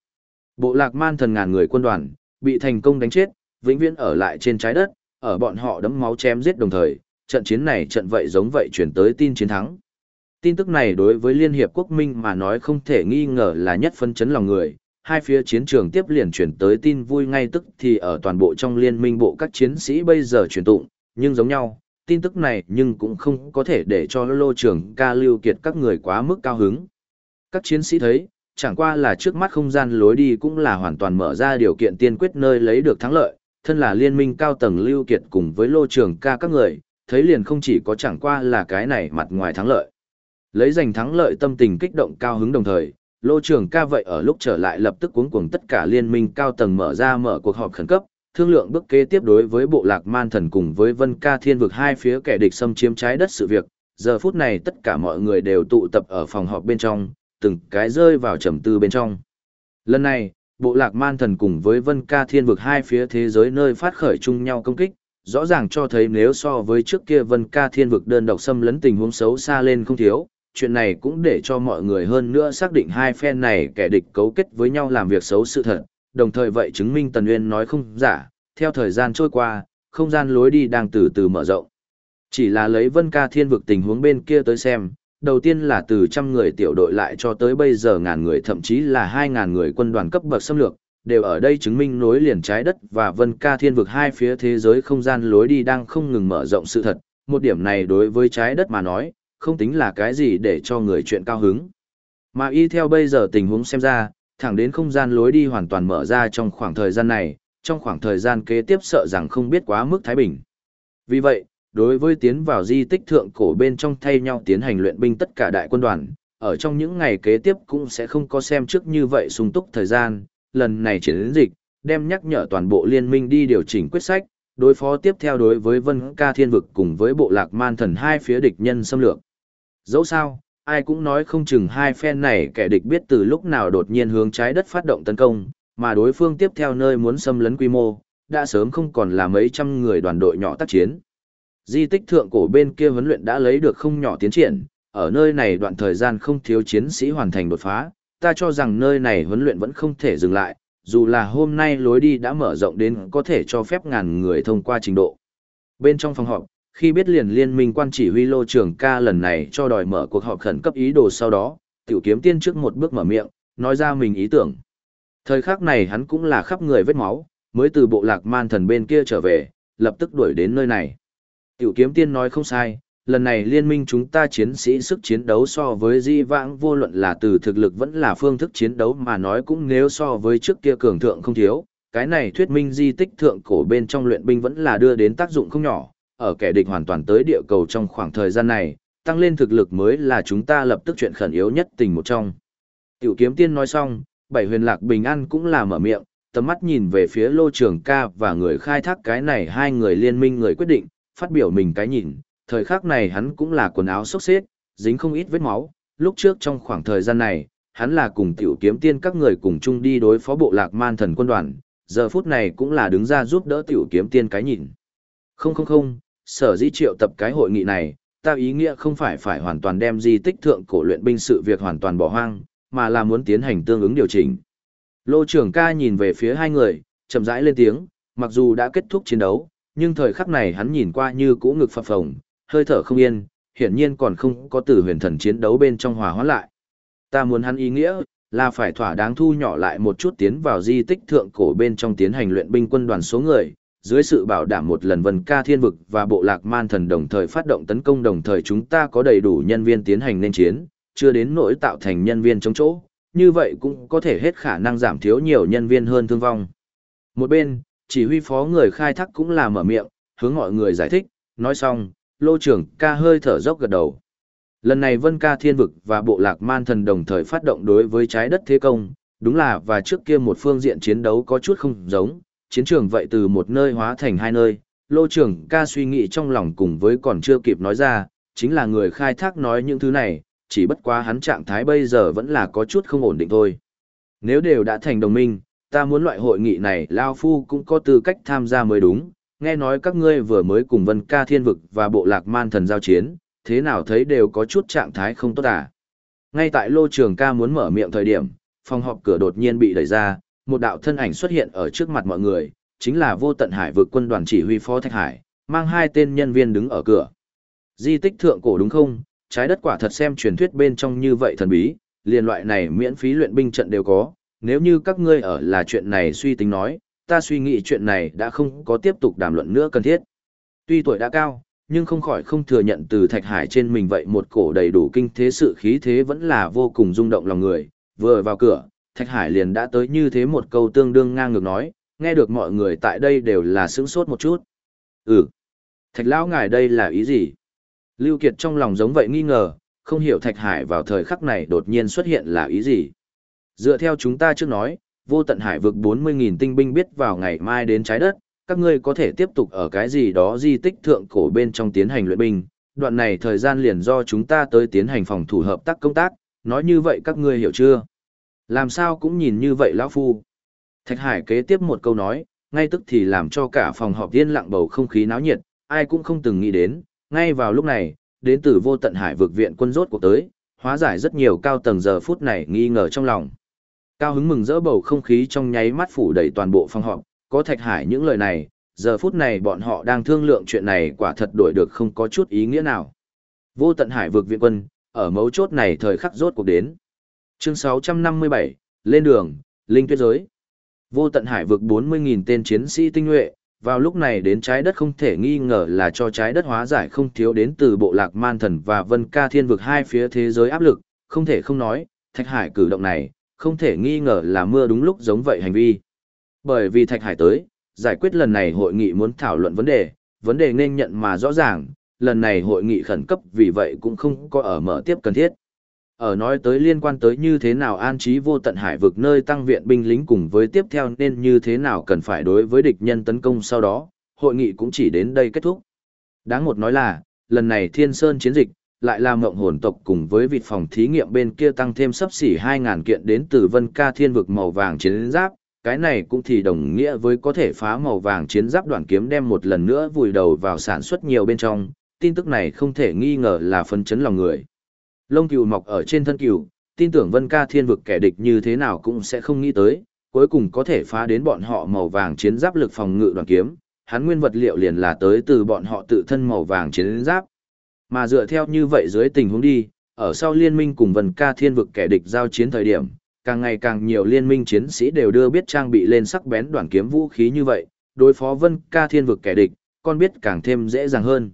Bộ lạc man thần ngàn người quân đoàn, bị thành công đánh chết, vĩnh viễn ở lại trên trái đất, ở bọn họ đấm máu chém giết đồng thời, trận chiến này trận vậy giống vậy chuyển tới tin chiến thắng. Tin tức này đối với Liên Hiệp Quốc Minh mà nói không thể nghi ngờ là nhất phân chấn lòng người, hai phía chiến trường tiếp liền chuyển tới tin vui ngay tức thì ở toàn bộ trong liên minh bộ các chiến sĩ bây giờ truyền tụng, nhưng giống nhau, tin tức này nhưng cũng không có thể để cho lô trưởng ca lưu kiệt các người quá mức cao hứng. Các chiến sĩ thấy, chẳng qua là trước mắt không gian lối đi cũng là hoàn toàn mở ra điều kiện tiên quyết nơi lấy được thắng lợi, thân là liên minh cao tầng lưu kiệt cùng với lô trưởng ca các người, thấy liền không chỉ có chẳng qua là cái này mặt ngoài thắng lợi. Lấy giành thắng lợi tâm tình kích động cao hứng đồng thời, Lô trưởng ca vậy ở lúc trở lại lập tức cuống cuồng tất cả liên minh cao tầng mở ra mở cuộc họp khẩn cấp, thương lượng bước kế tiếp đối với bộ lạc man thần cùng với vân ca thiên vực hai phía kẻ địch xâm chiếm trái đất sự việc. Giờ phút này tất cả mọi người đều tụ tập ở phòng họp bên trong, từng cái rơi vào trầm tư bên trong. Lần này, bộ lạc man thần cùng với vân ca thiên vực hai phía thế giới nơi phát khởi chung nhau công kích, rõ ràng cho thấy nếu so với trước kia vân ca thiên vực đơn độc xâm lấn tình huống xấu xa lên không thiếu, chuyện này cũng để cho mọi người hơn nữa xác định hai phe này kẻ địch cấu kết với nhau làm việc xấu sự thật, đồng thời vậy chứng minh Tần Uyên nói không giả, theo thời gian trôi qua, không gian lối đi đang từ từ mở rộng. Chỉ là lấy Vân Ca Thiên vực tình huống bên kia tới xem, đầu tiên là từ trăm người tiểu đội lại cho tới bây giờ ngàn người thậm chí là hai ngàn người quân đoàn cấp bậc xâm lược, đều ở đây chứng minh nối liền trái đất và Vân Ca Thiên vực hai phía thế giới không gian lối đi đang không ngừng mở rộng sự thật. Một điểm này đối với trái đất mà nói, không tính là cái gì để cho người chuyện cao hứng. Mà y theo bây giờ tình huống xem ra, thẳng đến không gian lối đi hoàn toàn mở ra trong khoảng thời gian này, trong khoảng thời gian kế tiếp sợ rằng không biết quá mức thái bình. Vì vậy, đối với tiến vào di tích thượng cổ bên trong thay nhau tiến hành luyện binh tất cả đại quân đoàn, ở trong những ngày kế tiếp cũng sẽ không có xem trước như vậy sung túc thời gian, lần này chiến dịch, đem nhắc nhở toàn bộ liên minh đi điều chỉnh quyết sách, đối phó tiếp theo đối với Vân Ca Thiên Vực cùng với bộ lạc man thần hai phía địch nhân xâm lược. Dẫu sao, ai cũng nói không chừng hai phen này kẻ địch biết từ lúc nào đột nhiên hướng trái đất phát động tấn công, mà đối phương tiếp theo nơi muốn xâm lấn quy mô, đã sớm không còn là mấy trăm người đoàn đội nhỏ tác chiến. Di tích thượng cổ bên kia huấn luyện đã lấy được không nhỏ tiến triển, ở nơi này đoạn thời gian không thiếu chiến sĩ hoàn thành đột phá, ta cho rằng nơi này huấn luyện vẫn không thể dừng lại, dù là hôm nay lối đi đã mở rộng đến có thể cho phép ngàn người thông qua trình độ. Bên trong phòng họp, khi biết liền liên minh quan chỉ huy lô trưởng ca lần này cho đòi mở cuộc họp khẩn cấp ý đồ sau đó, tiểu kiếm tiên trước một bước mở miệng, nói ra mình ý tưởng. Thời khắc này hắn cũng là khắp người vết máu, mới từ bộ lạc man thần bên kia trở về, lập tức đuổi đến nơi này. Tiểu kiếm tiên nói không sai, lần này liên minh chúng ta chiến sĩ sức chiến đấu so với di vãng vô luận là từ thực lực vẫn là phương thức chiến đấu mà nói cũng nếu so với trước kia cường thượng không thiếu. Cái này thuyết minh di tích thượng cổ bên trong luyện binh vẫn là đưa đến tác dụng không nhỏ, ở kẻ địch hoàn toàn tới địa cầu trong khoảng thời gian này, tăng lên thực lực mới là chúng ta lập tức chuyện khẩn yếu nhất tình một trong. Tiểu kiếm tiên nói xong, bảy huyền lạc bình an cũng là mở miệng, tầm mắt nhìn về phía lô trường ca và người khai thác cái này hai người liên minh người quyết định, phát biểu mình cái nhìn, thời khắc này hắn cũng là quần áo xốc xếp, dính không ít vết máu, lúc trước trong khoảng thời gian này, hắn là cùng tiểu kiếm tiên các người cùng chung đi đối phó bộ lạc man thần quân đoàn, giờ phút này cũng là đứng ra giúp đỡ tiểu kiếm tiên cái nhìn. Không không không, sở dĩ triệu tập cái hội nghị này, ta ý nghĩa không phải phải hoàn toàn đem di tích thượng cổ luyện binh sự việc hoàn toàn bỏ hoang, mà là muốn tiến hành tương ứng điều chỉnh. Lô trưởng ca nhìn về phía hai người, chậm rãi lên tiếng, mặc dù đã kết thúc chiến đấu, nhưng thời khắc này hắn nhìn qua như cũ ngực phập phồng, hơi thở không yên, hiển nhiên còn không có từ huyền thần chiến đấu bên trong hòa hóa lại. Ta muốn hắn ý nghĩa, là phải thỏa đáng thu nhỏ lại một chút tiến vào di tích thượng cổ bên trong tiến hành luyện binh quân đoàn số người, dưới sự bảo đảm một lần vân ca thiên vực và bộ lạc man thần đồng thời phát động tấn công đồng thời chúng ta có đầy đủ nhân viên tiến hành nên chiến, chưa đến nỗi tạo thành nhân viên chống chỗ, như vậy cũng có thể hết khả năng giảm thiếu nhiều nhân viên hơn thương vong. Một bên, chỉ huy phó người khai thác cũng là mở miệng, hướng mọi người giải thích, nói xong, lô trưởng ca hơi thở dốc gật đầu. Lần này vân ca thiên vực và bộ lạc man thần đồng thời phát động đối với trái đất thế công, đúng là và trước kia một phương diện chiến đấu có chút không giống, chiến trường vậy từ một nơi hóa thành hai nơi, lô trưởng ca suy nghĩ trong lòng cùng với còn chưa kịp nói ra, chính là người khai thác nói những thứ này, chỉ bất quá hắn trạng thái bây giờ vẫn là có chút không ổn định thôi. Nếu đều đã thành đồng minh, ta muốn loại hội nghị này Lao Phu cũng có tư cách tham gia mới đúng, nghe nói các ngươi vừa mới cùng Vân Ca Thiên Vực và Bộ Lạc Man Thần giao chiến, thế nào thấy đều có chút trạng thái không tốt à. Ngay tại lô trường ca muốn mở miệng thời điểm, phòng họp cửa đột nhiên bị đẩy ra, một đạo thân ảnh xuất hiện ở trước mặt mọi người, chính là vô tận hải vực quân đoàn chỉ huy phó Thạch Hải, mang hai tên nhân viên đứng ở cửa. Di tích thượng cổ đúng không, trái đất quả thật xem truyền thuyết bên trong như vậy thần bí, liền loại này miễn phí luyện binh trận đều có, nếu như các ngươi ở là chuyện này suy tính nói, ta suy nghĩ chuyện này đã không có tiếp tục đàm luận nữa cần thiết. Tuy tuổi đã cao, nhưng không khỏi không thừa nhận từ Thạch Hải trên mình vậy một cổ đầy đủ kinh thế sự khí thế vẫn là vô cùng rung động lòng người, vừa vào cửa, Thạch Hải liền đã tới như thế một câu tương đương ngang ngược nói, nghe được mọi người tại đây đều là sững sốt một chút. Ừ, Thạch Lão ngài đây là ý gì? Lưu Kiệt trong lòng giống vậy nghi ngờ, không hiểu Thạch Hải vào thời khắc này đột nhiên xuất hiện là ý gì. Dựa theo chúng ta trước nói, vô tận hải vực 40.000 tinh binh biết vào ngày mai đến trái đất, các ngươi có thể tiếp tục ở cái gì đó di tích thượng cổ bên trong tiến hành luyện binh. Đoạn này thời gian liền do chúng ta tới tiến hành phòng thủ hợp tác công tác, nói như vậy các ngươi hiểu chưa? Làm sao cũng nhìn như vậy lão phu. Thạch Hải kế tiếp một câu nói, ngay tức thì làm cho cả phòng họp yên lặng bầu không khí náo nhiệt, ai cũng không từng nghĩ đến, ngay vào lúc này, đến từ vô tận hải vực viện quân rốt cuộc tới, hóa giải rất nhiều cao tầng giờ phút này nghi ngờ trong lòng. Cao hứng mừng rỡ bầu không khí trong nháy mắt phủ đầy toàn bộ phòng họp, có Thạch Hải những lời này, giờ phút này bọn họ đang thương lượng chuyện này quả thật đổi được không có chút ý nghĩa nào. Vô tận hải vực viện quân, ở mấu chốt này thời khắc rốt cuộc đến. Chương 657, lên đường, linh tuyết giới. Vô tận hải vực 40.000 tên chiến sĩ tinh nhuệ, vào lúc này đến trái đất không thể nghi ngờ là cho trái đất hóa giải không thiếu đến từ bộ lạc man thần và vân ca thiên vực hai phía thế giới áp lực, không thể không nói, thạch hải cử động này, không thể nghi ngờ là mưa đúng lúc giống vậy hành vi. Bởi vì thạch hải tới, giải quyết lần này hội nghị muốn thảo luận vấn đề, vấn đề nên nhận mà rõ ràng, lần này hội nghị khẩn cấp vì vậy cũng không có ở mở tiếp cần thiết. Ở nói tới liên quan tới như thế nào an trí vô tận hải vực nơi tăng viện binh lính cùng với tiếp theo nên như thế nào cần phải đối với địch nhân tấn công sau đó, hội nghị cũng chỉ đến đây kết thúc. Đáng một nói là, lần này Thiên Sơn chiến dịch, lại là mộng hồn tộc cùng với vịt phòng thí nghiệm bên kia tăng thêm sấp xỉ 2.000 kiện đến từ vân ca thiên vực màu vàng chiến giáp, cái này cũng thì đồng nghĩa với có thể phá màu vàng chiến giáp đoạn kiếm đem một lần nữa vùi đầu vào sản xuất nhiều bên trong, tin tức này không thể nghi ngờ là phân chấn lòng người. Lông cừu mọc ở trên thân cừu, tin tưởng vân ca thiên vực kẻ địch như thế nào cũng sẽ không nghĩ tới, cuối cùng có thể phá đến bọn họ màu vàng chiến giáp lực phòng ngự đoạn kiếm, hắn nguyên vật liệu liền là tới từ bọn họ tự thân màu vàng chiến giáp. Mà dựa theo như vậy dưới tình huống đi, ở sau liên minh cùng vân ca thiên vực kẻ địch giao chiến thời điểm, càng ngày càng nhiều liên minh chiến sĩ đều đưa biết trang bị lên sắc bén đoạn kiếm vũ khí như vậy, đối phó vân ca thiên vực kẻ địch, con biết càng thêm dễ dàng hơn.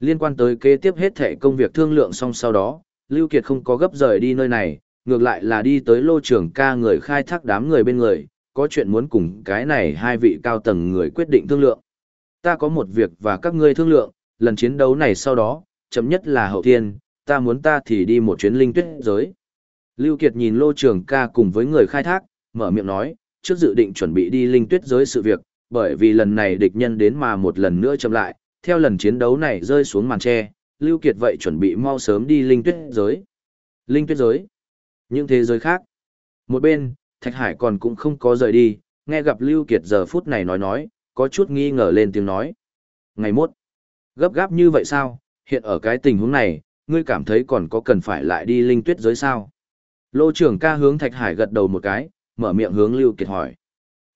Liên quan tới kế tiếp hết thể công việc thương lượng xong sau đó, Lưu Kiệt không có gấp rời đi nơi này, ngược lại là đi tới lô trưởng ca người khai thác đám người bên người, có chuyện muốn cùng cái này hai vị cao tầng người quyết định thương lượng. Ta có một việc và các ngươi thương lượng, lần chiến đấu này sau đó, chấm nhất là hậu thiên, ta muốn ta thì đi một chuyến linh tuyết giới. Lưu Kiệt nhìn lô trưởng ca cùng với người khai thác, mở miệng nói, trước dự định chuẩn bị đi linh tuyết giới sự việc, bởi vì lần này địch nhân đến mà một lần nữa chậm lại, theo lần chiến đấu này rơi xuống màn tre, Lưu Kiệt vậy chuẩn bị mau sớm đi linh tuyết giới. Linh tuyết giới? Những thế giới khác? Một bên, Thạch Hải còn cũng không có rời đi, nghe gặp Lưu Kiệt giờ phút này nói nói, có chút nghi ngờ lên tiếng nói. Ngày mốt, gấp gáp như vậy sao, hiện ở cái tình huống này, ngươi cảm thấy còn có cần phải lại đi linh tuyết giới sao? Lô trưởng ca hướng Thạch Hải gật đầu một cái, mở miệng hướng Lưu Kiệt hỏi.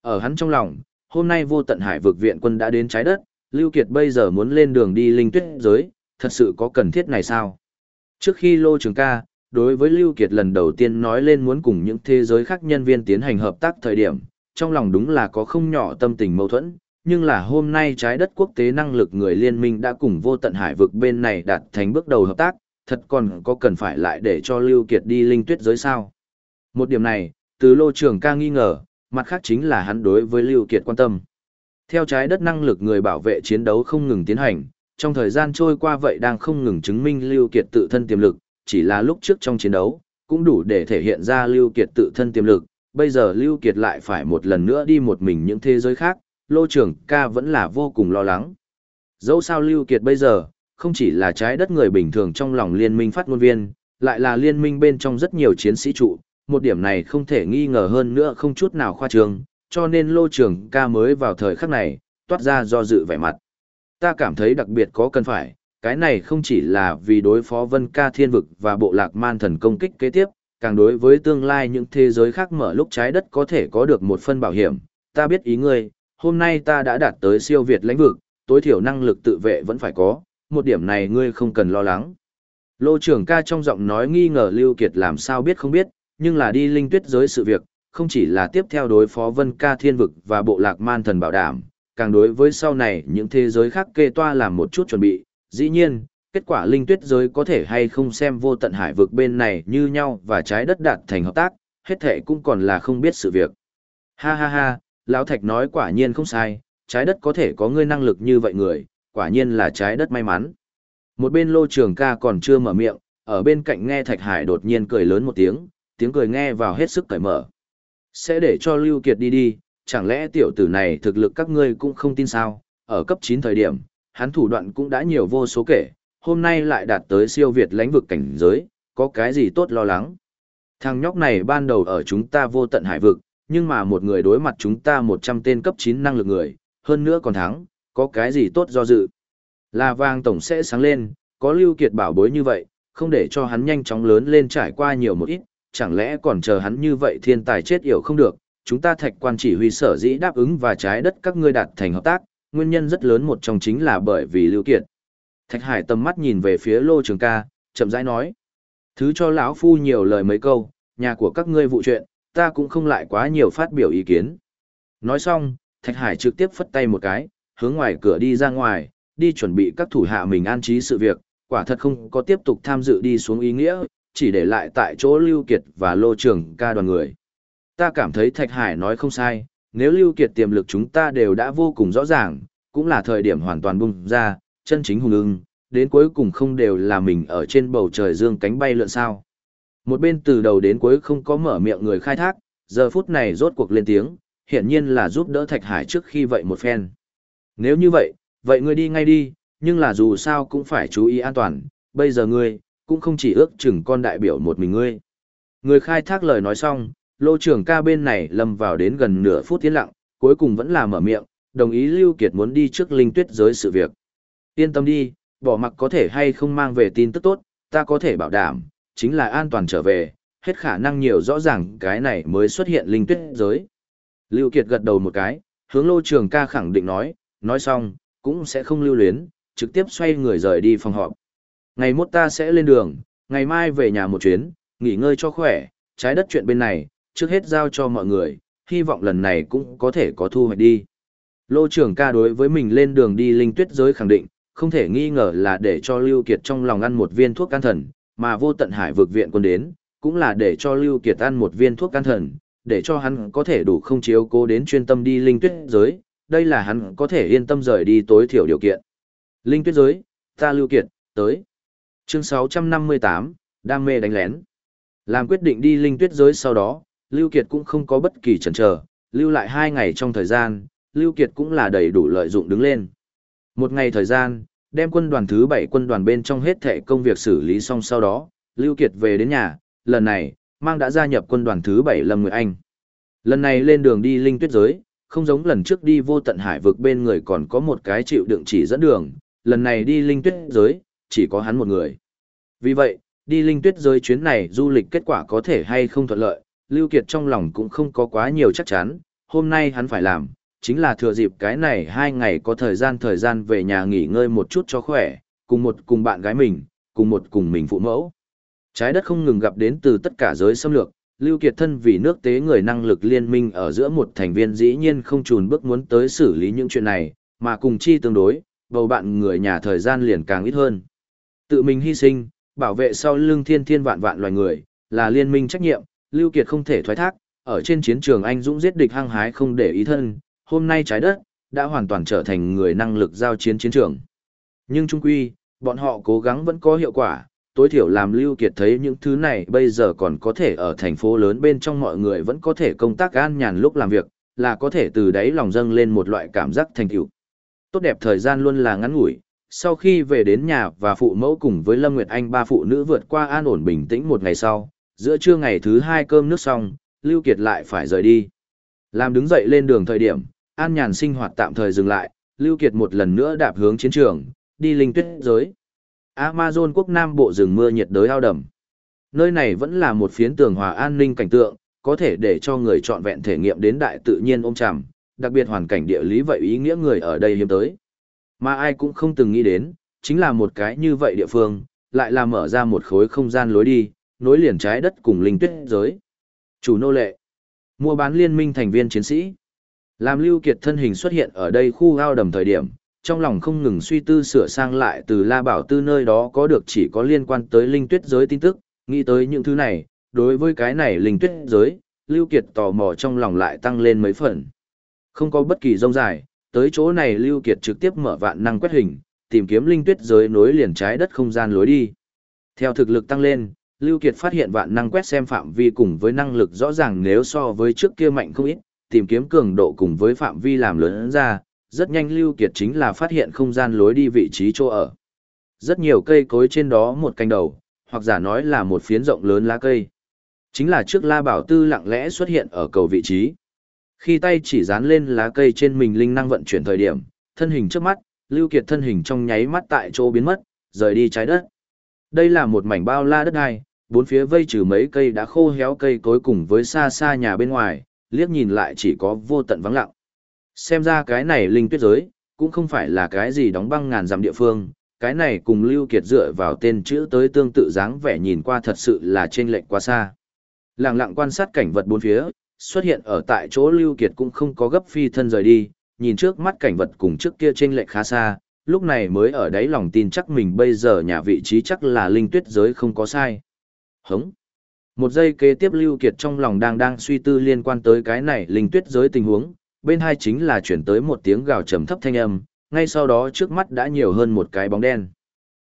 Ở hắn trong lòng, hôm nay vô tận hải vực viện quân đã đến trái đất, Lưu Kiệt bây giờ muốn lên đường đi linh tuyết giới, thật sự có cần thiết này sao? Trước khi Lô Trường ca, đối với Lưu Kiệt lần đầu tiên nói lên muốn cùng những thế giới khác nhân viên tiến hành hợp tác thời điểm, trong lòng đúng là có không nhỏ tâm tình mâu thuẫn, nhưng là hôm nay trái đất quốc tế năng lực người liên minh đã cùng vô tận hải vực bên này đạt thành bước đầu hợp tác, thật còn có cần phải lại để cho Lưu Kiệt đi linh tuyết giới sao? Một điểm này, từ Lô Trường ca nghi ngờ, mặt khác chính là hắn đối với Lưu Kiệt quan tâm. Theo trái đất năng lực người bảo vệ chiến đấu không ngừng tiến hành, trong thời gian trôi qua vậy đang không ngừng chứng minh Lưu Kiệt tự thân tiềm lực, chỉ là lúc trước trong chiến đấu, cũng đủ để thể hiện ra Lưu Kiệt tự thân tiềm lực, bây giờ Lưu Kiệt lại phải một lần nữa đi một mình những thế giới khác, Lô Trưởng ca vẫn là vô cùng lo lắng. Dẫu sao Lưu Kiệt bây giờ, không chỉ là trái đất người bình thường trong lòng liên minh phát ngôn viên, lại là liên minh bên trong rất nhiều chiến sĩ trụ, một điểm này không thể nghi ngờ hơn nữa không chút nào khoa trương, cho nên Lô Trưởng ca mới vào thời khắc này, toát ra do dự vẻ mặt ta cảm thấy đặc biệt có cần phải, cái này không chỉ là vì đối phó vân ca thiên vực và bộ lạc man thần công kích kế tiếp, càng đối với tương lai những thế giới khác mở lúc trái đất có thể có được một phân bảo hiểm. Ta biết ý ngươi, hôm nay ta đã đạt tới siêu việt lãnh vực, tối thiểu năng lực tự vệ vẫn phải có, một điểm này ngươi không cần lo lắng. Lô trưởng ca trong giọng nói nghi ngờ Lưu Kiệt làm sao biết không biết, nhưng là đi linh tuyết giới sự việc, không chỉ là tiếp theo đối phó vân ca thiên vực và bộ lạc man thần bảo đảm, càng đối với sau này những thế giới khác kê toa làm một chút chuẩn bị. Dĩ nhiên, kết quả linh tuyết giới có thể hay không xem vô tận hải vực bên này như nhau và trái đất đạt thành hợp tác, hết thệ cũng còn là không biết sự việc. Ha ha ha, Lão Thạch nói quả nhiên không sai, trái đất có thể có ngươi năng lực như vậy người, quả nhiên là trái đất may mắn. Một bên lô trường ca còn chưa mở miệng, ở bên cạnh nghe Thạch Hải đột nhiên cười lớn một tiếng, tiếng cười nghe vào hết sức cởi mở. Sẽ để cho Lưu Kiệt đi đi, chẳng lẽ tiểu tử này thực lực các ngươi cũng không tin sao, ở cấp 9 thời điểm, hắn thủ đoạn cũng đã nhiều vô số kể, hôm nay lại đạt tới siêu việt lãnh vực cảnh giới, có cái gì tốt lo lắng. Thằng nhóc này ban đầu ở chúng ta vô tận hải vực, nhưng mà một người đối mặt chúng ta 100 tên cấp 9 năng lực người, hơn nữa còn thắng, có cái gì tốt do dự. Là vàng tổng sẽ sáng lên, có lưu kiệt bảo bối như vậy, không để cho hắn nhanh chóng lớn lên trải qua nhiều một ít, chẳng lẽ còn chờ hắn như vậy thiên tài chết yểu không được, chúng ta thạch quan chỉ huy sở dĩ đáp ứng và trái đất các ngươi đạt thành hợp tác, nguyên nhân rất lớn một trong chính là bởi vì Lưu Kiệt. Thạch Hải tầm mắt nhìn về phía Lô Trường Ca, chậm rãi nói: "Thứ cho lão phu nhiều lời mấy câu, nhà của các ngươi vụ chuyện, ta cũng không lại quá nhiều phát biểu ý kiến." Nói xong, Thạch Hải trực tiếp phất tay một cái, hướng ngoài cửa đi ra ngoài, đi chuẩn bị các thủ hạ mình an trí sự việc, quả thật không có tiếp tục tham dự đi xuống ý nghĩa, chỉ để lại tại chỗ Lưu Kiệt và Lô Trường Ca đoàn người ta cảm thấy Thạch Hải nói không sai, nếu Lưu Kiệt tiềm lực chúng ta đều đã vô cùng rõ ràng, cũng là thời điểm hoàn toàn bung ra, chân chính hùng ưng, đến cuối cùng không đều là mình ở trên bầu trời dương cánh bay lượn sao. Một bên từ đầu đến cuối không có mở miệng người khai thác, giờ phút này rốt cuộc lên tiếng, hiển nhiên là giúp đỡ Thạch Hải trước khi vậy một phen. Nếu như vậy, vậy ngươi đi ngay đi, nhưng là dù sao cũng phải chú ý an toàn, bây giờ ngươi, cũng không chỉ ước chừng con đại biểu một mình ngươi. Người khai thác lời nói xong, lô trưởng ca bên này lâm vào đến gần nửa phút tiến lặng, cuối cùng vẫn là mở miệng, đồng ý Lưu Kiệt muốn đi trước linh tuyết giới sự việc. Yên tâm đi, bỏ mặc có thể hay không mang về tin tức tốt, ta có thể bảo đảm, chính là an toàn trở về, hết khả năng nhiều rõ ràng cái này mới xuất hiện linh tuyết giới. Lưu Kiệt gật đầu một cái, hướng lô trường ca khẳng định nói, nói xong, cũng sẽ không lưu luyến, trực tiếp xoay người rời đi phòng họp. Ngày mốt ta sẽ lên đường, ngày mai về nhà một chuyến, nghỉ ngơi cho khỏe, trái đất chuyện bên này, trước hết giao cho mọi người, hy vọng lần này cũng có thể có thu hoạch đi. Lô trưởng ca đối với mình lên đường đi linh tuyết giới khẳng định, không thể nghi ngờ là để cho Lưu Kiệt trong lòng ăn một viên thuốc can thần, mà vô tận hải vực viện quân đến, cũng là để cho Lưu Kiệt ăn một viên thuốc can thần, để cho hắn có thể đủ không chiếu cố đến chuyên tâm đi linh tuyết giới, đây là hắn có thể yên tâm rời đi tối thiểu điều kiện. Linh tuyết giới, ta Lưu Kiệt, tới. Chương 658, đam mê đánh lén. Làm quyết định đi linh tuyết giới sau đó, Lưu Kiệt cũng không có bất kỳ chần chờ, lưu lại hai ngày trong thời gian, Lưu Kiệt cũng là đầy đủ lợi dụng đứng lên. Một ngày thời gian, đem quân đoàn thứ bảy quân đoàn bên trong hết thệ công việc xử lý xong sau đó, Lưu Kiệt về đến nhà, lần này, mang đã gia nhập quân đoàn thứ bảy Lâm Nguyệt Anh. Lần này lên đường đi linh tuyết giới, không giống lần trước đi vô tận hải vực bên người còn có một cái chịu đựng chỉ dẫn đường, lần này đi linh tuyết giới, chỉ có hắn một người. Vì vậy, đi linh tuyết giới chuyến này du lịch kết quả có thể hay không thuận lợi, Lưu Kiệt trong lòng cũng không có quá nhiều chắc chắn, hôm nay hắn phải làm, chính là thừa dịp cái này hai ngày có thời gian thời gian về nhà nghỉ ngơi một chút cho khỏe, cùng một cùng bạn gái mình, cùng một cùng mình phụ mẫu. Trái đất không ngừng gặp đến từ tất cả giới xâm lược, Lưu Kiệt thân vì nước tế người năng lực liên minh ở giữa một thành viên dĩ nhiên không chùn bước muốn tới xử lý những chuyện này, mà cùng chi tương đối, bầu bạn người nhà thời gian liền càng ít hơn. Tự mình hy sinh, bảo vệ sau lưng thiên thiên vạn vạn loài người, là liên minh trách nhiệm, Lưu Kiệt không thể thoái thác, ở trên chiến trường anh dũng giết địch hăng hái không để ý thân, hôm nay trái đất đã hoàn toàn trở thành người năng lực giao chiến chiến trường. Nhưng trung quy, bọn họ cố gắng vẫn có hiệu quả, tối thiểu làm Lưu Kiệt thấy những thứ này bây giờ còn có thể ở thành phố lớn bên trong mọi người vẫn có thể công tác an nhàn lúc làm việc, là có thể từ đấy lòng dâng lên một loại cảm giác thành tựu. Tốt đẹp thời gian luôn là ngắn ngủi, sau khi về đến nhà và phụ mẫu cùng với Lâm Nguyệt Anh ba phụ nữ vượt qua an ổn bình tĩnh một ngày sau, giữa trưa ngày thứ hai cơm nước xong, Lưu Kiệt lại phải rời đi. Làm đứng dậy lên đường thời điểm, an nhàn sinh hoạt tạm thời dừng lại, Lưu Kiệt một lần nữa đạp hướng chiến trường, đi linh tuyết giới. Amazon quốc Nam bộ rừng mưa nhiệt đới ao đầm. Nơi này vẫn là một phiến tường hòa an ninh cảnh tượng, có thể để cho người trọn vẹn thể nghiệm đến đại tự nhiên ôm chằm, đặc biệt hoàn cảnh địa lý vậy ý nghĩa người ở đây hiếm tới. Mà ai cũng không từng nghĩ đến, chính là một cái như vậy địa phương, lại là mở ra một khối không gian lối đi, nối liền trái đất cùng linh tuyết giới. Chủ nô lệ, mua bán liên minh thành viên chiến sĩ. Làm Lưu Kiệt thân hình xuất hiện ở đây khu ao đầm thời điểm, trong lòng không ngừng suy tư sửa sang lại từ La Bảo Tư nơi đó có được chỉ có liên quan tới linh tuyết giới tin tức, nghĩ tới những thứ này, đối với cái này linh tuyết giới, Lưu Kiệt tò mò trong lòng lại tăng lên mấy phần. Không có bất kỳ rông dài, tới chỗ này Lưu Kiệt trực tiếp mở vạn năng quét hình, tìm kiếm linh tuyết giới nối liền trái đất không gian lối đi. Theo thực lực tăng lên, Lưu Kiệt phát hiện vạn năng quét xem phạm vi cùng với năng lực rõ ràng nếu so với trước kia mạnh không ít, tìm kiếm cường độ cùng với phạm vi làm lớn ra, rất nhanh Lưu Kiệt chính là phát hiện không gian lối đi vị trí chỗ ở. Rất nhiều cây cối trên đó một cành đầu, hoặc giả nói là một phiến rộng lớn lá cây. Chính là trước La Bảo Tư lặng lẽ xuất hiện ở cầu vị trí. Khi tay chỉ dán lên lá cây trên mình linh năng vận chuyển thời điểm, thân hình trước mắt, Lưu Kiệt thân hình trong nháy mắt tại chỗ biến mất, rời đi trái đất. Đây là một mảnh bao la đất đai bốn phía vây trừ mấy cây đã khô héo cây cối cùng với xa xa nhà bên ngoài, liếc nhìn lại chỉ có vô tận vắng lặng. Xem ra cái này linh tuyết giới, cũng không phải là cái gì đóng băng ngàn dặm địa phương, cái này cùng Lưu Kiệt dựa vào tên chữ tới tương tự dáng vẻ nhìn qua thật sự là trên lệnh quá xa. Lặng lặng quan sát cảnh vật bốn phía, xuất hiện ở tại chỗ Lưu Kiệt cũng không có gấp phi thân rời đi, nhìn trước mắt cảnh vật cùng trước kia trên lệnh khá xa, lúc này mới ở đấy lòng tin chắc mình bây giờ nhà vị trí chắc là linh tuyết giới không có sai. Hống! Một giây kế tiếp Lưu Kiệt trong lòng đang đang suy tư liên quan tới cái này linh tuyết giới tình huống, bên hai chính là chuyển tới một tiếng gào trầm thấp thanh âm, ngay sau đó trước mắt đã nhiều hơn một cái bóng đen.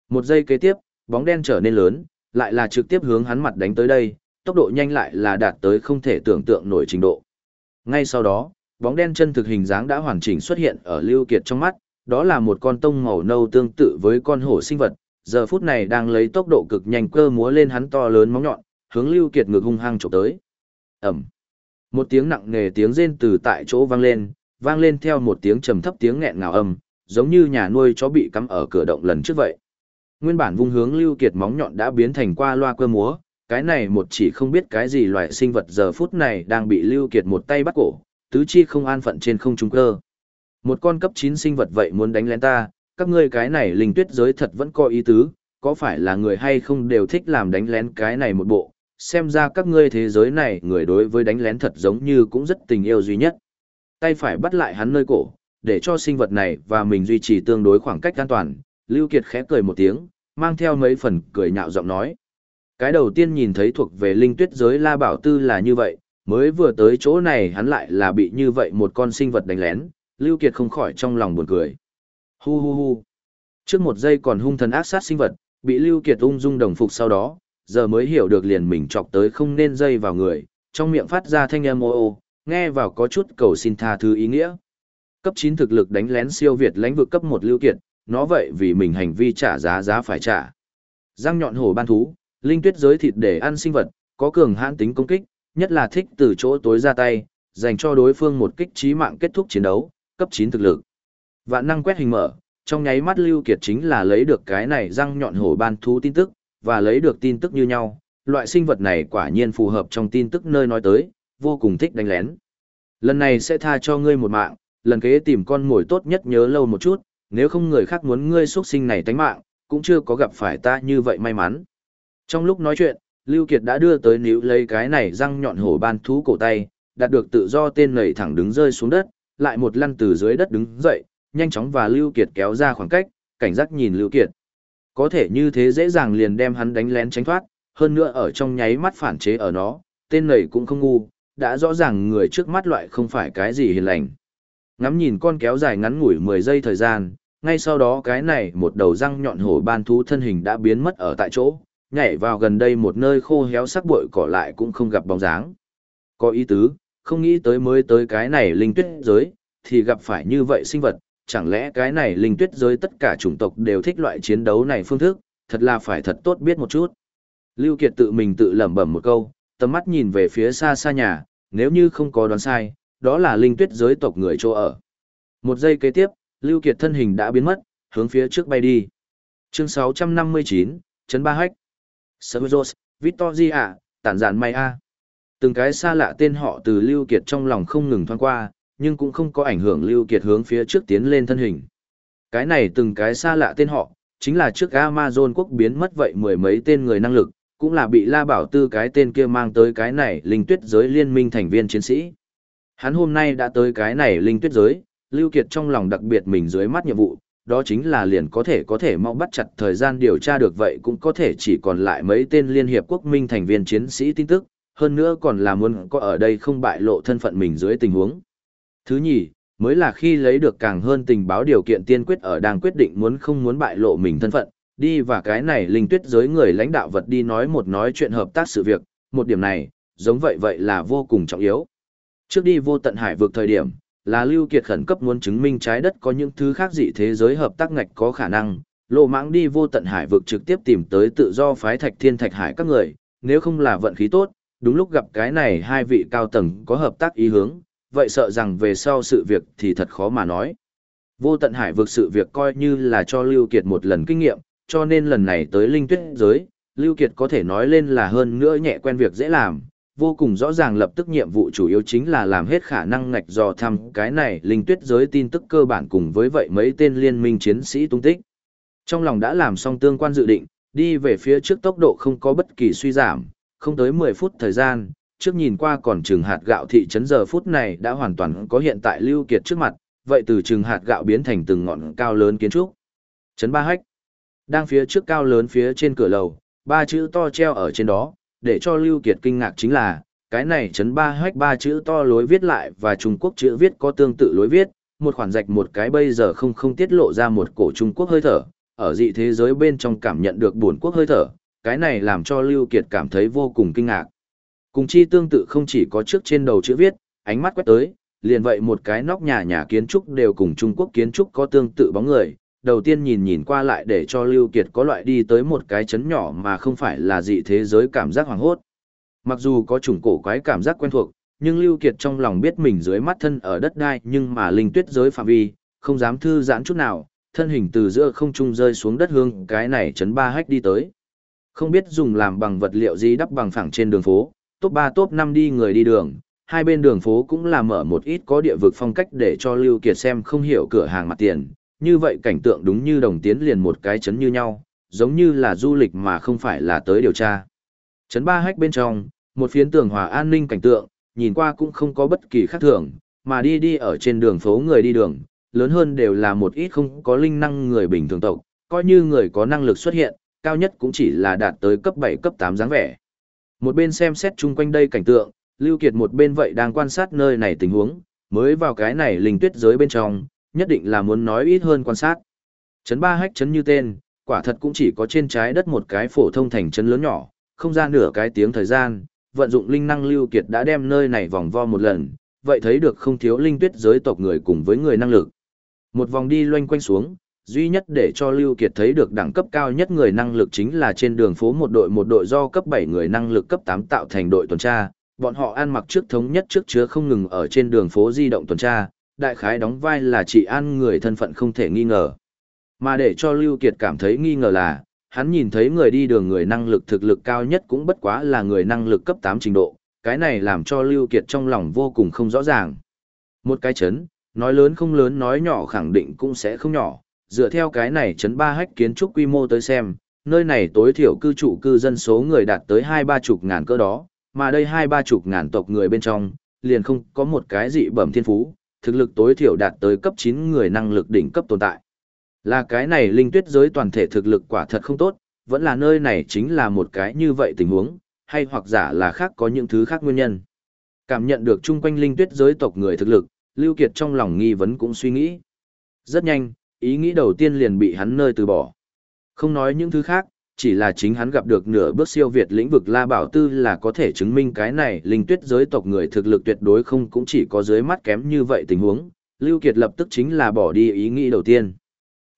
Một giây kế tiếp, bóng đen trở nên lớn, lại là trực tiếp hướng hắn mặt đánh tới đây, tốc độ nhanh lại là đạt tới không thể tưởng tượng nổi trình độ. Ngay sau đó, bóng đen chân thực hình dáng đã hoàn chỉnh xuất hiện ở Lưu Kiệt trong mắt, đó là một con tông màu nâu tương tự với con hổ sinh vật, giờ phút này đang lấy tốc độ cực nhanh cơ múa lên hắn to lớn móng nhọn, hướng Lưu Kiệt ngược hung hăng chụp tới. Ầm. Một tiếng nặng nề tiếng rên từ tại chỗ vang lên, vang lên theo một tiếng trầm thấp tiếng nghẹn ngào âm, giống như nhà nuôi chó bị cắm ở cửa động lần trước vậy. Nguyên bản vung hướng Lưu Kiệt móng nhọn đã biến thành qua loa cơ múa, cái này một chỉ không biết cái gì loại sinh vật giờ phút này đang bị Lưu Kiệt một tay bắt cổ, tứ chi không an phận trên không trung cơ. Một con cấp 9 sinh vật vậy muốn đánh lén ta, các ngươi cái này linh tuyết giới thật vẫn có ý tứ, có phải là người hay không đều thích làm đánh lén cái này một bộ, xem ra các ngươi thế giới này người đối với đánh lén thật giống như cũng rất tình yêu duy nhất. Tay phải bắt lại hắn nơi cổ, để cho sinh vật này và mình duy trì tương đối khoảng cách an toàn, Lưu Kiệt khẽ cười một tiếng, mang theo mấy phần cười nhạo giọng nói. Cái đầu tiên nhìn thấy thuộc về linh tuyết giới La Bảo Tư là như vậy, mới vừa tới chỗ này hắn lại là bị như vậy một con sinh vật đánh lén, Lưu Kiệt không khỏi trong lòng buồn cười. Hu hu hu. Trước một giây còn hung thần ác sát sinh vật, bị Lưu Kiệt ung dung đồng phục sau đó, giờ mới hiểu được liền mình chọc tới không nên dây vào người, trong miệng phát ra thanh âm ô ô, nghe vào có chút cầu xin tha thứ ý nghĩa. Cấp 9 thực lực đánh lén siêu việt lãnh vực cấp 1 Lưu Kiệt, nó vậy vì mình hành vi trả giá giá phải trả. Răng nhọn hổ ban thú, linh tuyết giới thịt để ăn sinh vật, có cường hãn tính công kích, nhất là thích từ chỗ tối ra tay, dành cho đối phương một kích trí mạng kết thúc chiến đấu, cấp 9 thực lực. Vạn năng quét hình mở, trong nháy mắt Lưu Kiệt chính là lấy được cái này răng nhọn hổ ban thú tin tức, và lấy được tin tức như nhau, loại sinh vật này quả nhiên phù hợp trong tin tức nơi nói tới, vô cùng thích đánh lén. Lần này sẽ tha cho ngươi một mạng, lần kế tìm con mồi tốt nhất nhớ lâu một chút, nếu không người khác muốn ngươi xuất sinh này tánh mạng, cũng chưa có gặp phải ta như vậy may mắn. Trong lúc nói chuyện, Lưu Kiệt đã đưa tới níu lấy cái này răng nhọn hổ ban thú cổ tay, đạt được tự do tên nảy thẳng đứng rơi xuống đất, lại một lăn từ dưới đất đứng dậy, nhanh chóng và Lưu Kiệt kéo ra khoảng cách, cảnh giác nhìn Lưu Kiệt. Có thể như thế dễ dàng liền đem hắn đánh lén tránh thoát, hơn nữa ở trong nháy mắt phản chế ở nó, tên này cũng không ngu, đã rõ ràng người trước mắt loại không phải cái gì hiền lành. Ngắm nhìn con kéo dài ngắn ngủi 10 giây thời gian, ngay sau đó cái này một đầu răng nhọn hổ ban thú thân hình đã biến mất ở tại chỗ, nhảy vào gần đây một nơi khô héo sắc bụi cỏ lại cũng không gặp bóng dáng. Có ý tứ, không nghĩ tới mới tới cái này linh tuyết giới, thì gặp phải như vậy sinh vật, chẳng lẽ cái này linh tuyết giới tất cả chủng tộc đều thích loại chiến đấu này phương thức, thật là phải thật tốt biết một chút. Lưu Kiệt tự mình tự lẩm bẩm một câu, tầm mắt nhìn về phía xa xa nhà, nếu như không có đoán sai, đó là linh tuyết giới tộc người chỗ ở. Một giây kế tiếp, Lưu Kiệt thân hình đã biến mất, hướng phía trước bay đi. Chương 659, Trấn Ba Hách. Sergos, Victoria, tản giản may a. Từng cái xa lạ tên họ từ Lưu Kiệt trong lòng không ngừng thoáng qua, nhưng cũng không có ảnh hưởng Lưu Kiệt hướng phía trước tiến lên thân hình. Cái này từng cái xa lạ tên họ, chính là trước Amazon quốc biến mất vậy mười mấy tên người năng lực, cũng là bị La Bảo Tư cái tên kia mang tới cái này linh tuyết giới liên minh thành viên chiến sĩ. Hắn hôm nay đã tới cái này linh tuyết giới, Lưu Kiệt trong lòng đặc biệt mình dưới mắt nhiệm vụ, đó chính là liền có thể có thể mau bắt chặt thời gian điều tra được vậy cũng có thể chỉ còn lại mấy tên Liên Hiệp Quốc minh thành viên chiến sĩ tin tức, hơn nữa còn là muốn có ở đây không bại lộ thân phận mình dưới tình huống. Thứ nhì, mới là khi lấy được càng hơn tình báo điều kiện tiên quyết ở đang quyết định muốn không muốn bại lộ mình thân phận, đi và cái này linh tuyết giới người lãnh đạo vật đi nói một nói chuyện hợp tác sự việc, một điểm này, giống vậy vậy là vô cùng trọng yếu. Trước đi vô tận hải vượt thời điểm, là Lưu Kiệt khẩn cấp muốn chứng minh trái đất có những thứ khác dị thế giới hợp tác ngạch có khả năng, lộ mãng đi vô tận hải vực trực tiếp tìm tới tự do phái thạch thiên thạch hải các người, nếu không là vận khí tốt, đúng lúc gặp cái này hai vị cao tầng có hợp tác ý hướng, vậy sợ rằng về sau sự việc thì thật khó mà nói. Vô tận hải vực sự việc coi như là cho Lưu Kiệt một lần kinh nghiệm, cho nên lần này tới linh tuyết giới, Lưu Kiệt có thể nói lên là hơn nữa nhẹ quen việc dễ làm, vô cùng rõ ràng lập tức nhiệm vụ chủ yếu chính là làm hết khả năng ngạch dò thăm cái này linh tuyết giới tin tức cơ bản cùng với vậy mấy tên liên minh chiến sĩ tung tích. Trong lòng đã làm xong tương quan dự định, đi về phía trước tốc độ không có bất kỳ suy giảm, không tới 10 phút thời gian, trước nhìn qua còn trường hạt gạo thị trấn giờ phút này đã hoàn toàn có hiện tại Lưu Kiệt trước mặt, vậy từ trường hạt gạo biến thành từng ngọn cao lớn kiến trúc. Trấn Ba Hách, đang phía trước cao lớn phía trên cửa lầu, ba chữ to treo ở trên đó, để cho Lưu Kiệt kinh ngạc chính là, cái này trấn ba hách ba chữ to lối viết lại và Trung Quốc chữ viết có tương tự lối viết, một khoản rạch một cái bây giờ không không tiết lộ ra một cổ Trung Quốc hơi thở, ở dị thế giới bên trong cảm nhận được buồn quốc hơi thở, cái này làm cho Lưu Kiệt cảm thấy vô cùng kinh ngạc. Cùng chi tương tự không chỉ có trước trên đầu chữ viết, ánh mắt quét tới, liền vậy một cái nóc nhà nhà kiến trúc đều cùng Trung Quốc kiến trúc có tương tự bóng người, đầu tiên nhìn nhìn qua lại để cho Lưu Kiệt có loại đi tới một cái chấn nhỏ mà không phải là dị thế giới cảm giác hoàng hốt. Mặc dù có chủng cổ quái cảm giác quen thuộc, nhưng Lưu Kiệt trong lòng biết mình dưới mắt thân ở đất đai nhưng mà linh tuyết giới phạm vi, không dám thư giãn chút nào, thân hình từ giữa không trung rơi xuống đất hương cái này chấn ba hách đi tới. Không biết dùng làm bằng vật liệu gì đắp bằng phẳng trên đường phố, top 3 top 5 đi người đi đường, hai bên đường phố cũng là mở một ít có địa vực phong cách để cho Lưu Kiệt xem không hiểu cửa hàng mặt tiền, như vậy cảnh tượng đúng như đồng tiến liền một cái chấn như nhau, giống như là du lịch mà không phải là tới điều tra. Chấn ba hách bên trong, một phiến tường hòa an ninh cảnh tượng, nhìn qua cũng không có bất kỳ khác thường, mà đi đi ở trên đường phố người đi đường, lớn hơn đều là một ít không có linh năng người bình thường tộc, coi như người có năng lực xuất hiện, cao nhất cũng chỉ là đạt tới cấp 7 cấp 8 dáng vẻ. Một bên xem xét chung quanh đây cảnh tượng, Lưu Kiệt một bên vậy đang quan sát nơi này tình huống, mới vào cái này linh tuyết giới bên trong, nhất định là muốn nói ít hơn quan sát. Trấn ba hách trấn như tên, quả thật cũng chỉ có trên trái đất một cái phổ thông thành trấn lớn nhỏ, không ra nửa cái tiếng thời gian, vận dụng linh năng Lưu Kiệt đã đem nơi này vòng vo một lần, vậy thấy được không thiếu linh tuyết giới tộc người cùng với người năng lực. Một vòng đi loanh quanh xuống, duy nhất để cho Lưu Kiệt thấy được đẳng cấp cao nhất người năng lực chính là trên đường phố một đội một đội do cấp 7 người năng lực cấp 8 tạo thành đội tuần tra, bọn họ ăn mặc trước thống nhất trước chứa không ngừng ở trên đường phố di động tuần tra, đại khái đóng vai là chỉ an người thân phận không thể nghi ngờ. Mà để cho Lưu Kiệt cảm thấy nghi ngờ là, hắn nhìn thấy người đi đường người năng lực thực lực cao nhất cũng bất quá là người năng lực cấp 8 trình độ, cái này làm cho Lưu Kiệt trong lòng vô cùng không rõ ràng. Một cái chấn, nói lớn không lớn nói nhỏ khẳng định cũng sẽ không nhỏ, dựa theo cái này chấn ba hách kiến trúc quy mô tới xem, nơi này tối thiểu cư trụ cư dân số người đạt tới hai ba chục ngàn cơ đó, mà đây hai ba chục ngàn tộc người bên trong, liền không có một cái dị bẩm thiên phú, thực lực tối thiểu đạt tới cấp 9 người năng lực đỉnh cấp tồn tại. Là cái này linh tuyết giới toàn thể thực lực quả thật không tốt, vẫn là nơi này chính là một cái như vậy tình huống, hay hoặc giả là khác có những thứ khác nguyên nhân. Cảm nhận được chung quanh linh tuyết giới tộc người thực lực, Lưu Kiệt trong lòng nghi vấn cũng suy nghĩ. Rất nhanh, ý nghĩ đầu tiên liền bị hắn nơi từ bỏ. Không nói những thứ khác, chỉ là chính hắn gặp được nửa bước siêu việt lĩnh vực La Bảo Tư là có thể chứng minh cái này linh tuyết giới tộc người thực lực tuyệt đối không cũng chỉ có dưới mắt kém như vậy tình huống, Lưu Kiệt lập tức chính là bỏ đi ý nghĩ đầu tiên.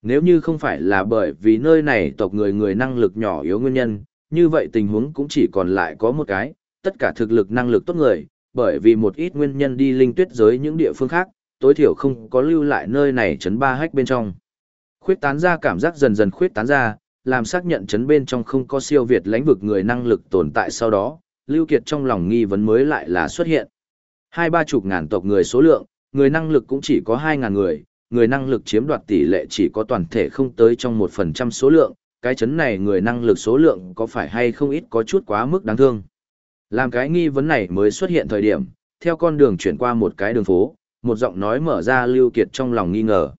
Nếu như không phải là bởi vì nơi này tộc người người năng lực nhỏ yếu nguyên nhân, như vậy tình huống cũng chỉ còn lại có một cái, tất cả thực lực năng lực tốt người, bởi vì một ít nguyên nhân đi linh tuyết giới những địa phương khác, tối thiểu không có lưu lại nơi này chấn ba hách bên trong. Khuyết tán ra cảm giác dần dần khuyết tán ra, làm xác nhận chấn bên trong không có siêu việt lãnh vực người năng lực tồn tại sau đó, Lưu Kiệt trong lòng nghi vấn mới lại là xuất hiện. Hai ba chục ngàn tộc người số lượng, người năng lực cũng chỉ có hai ngàn người, người năng lực chiếm đoạt tỷ lệ chỉ có toàn thể không tới trong một phần trăm số lượng, cái chấn này người năng lực số lượng có phải hay không ít có chút quá mức đáng thương. Làm cái nghi vấn này mới xuất hiện thời điểm, theo con đường chuyển qua một cái đường phố, một giọng nói mở ra Lưu Kiệt trong lòng nghi ngờ.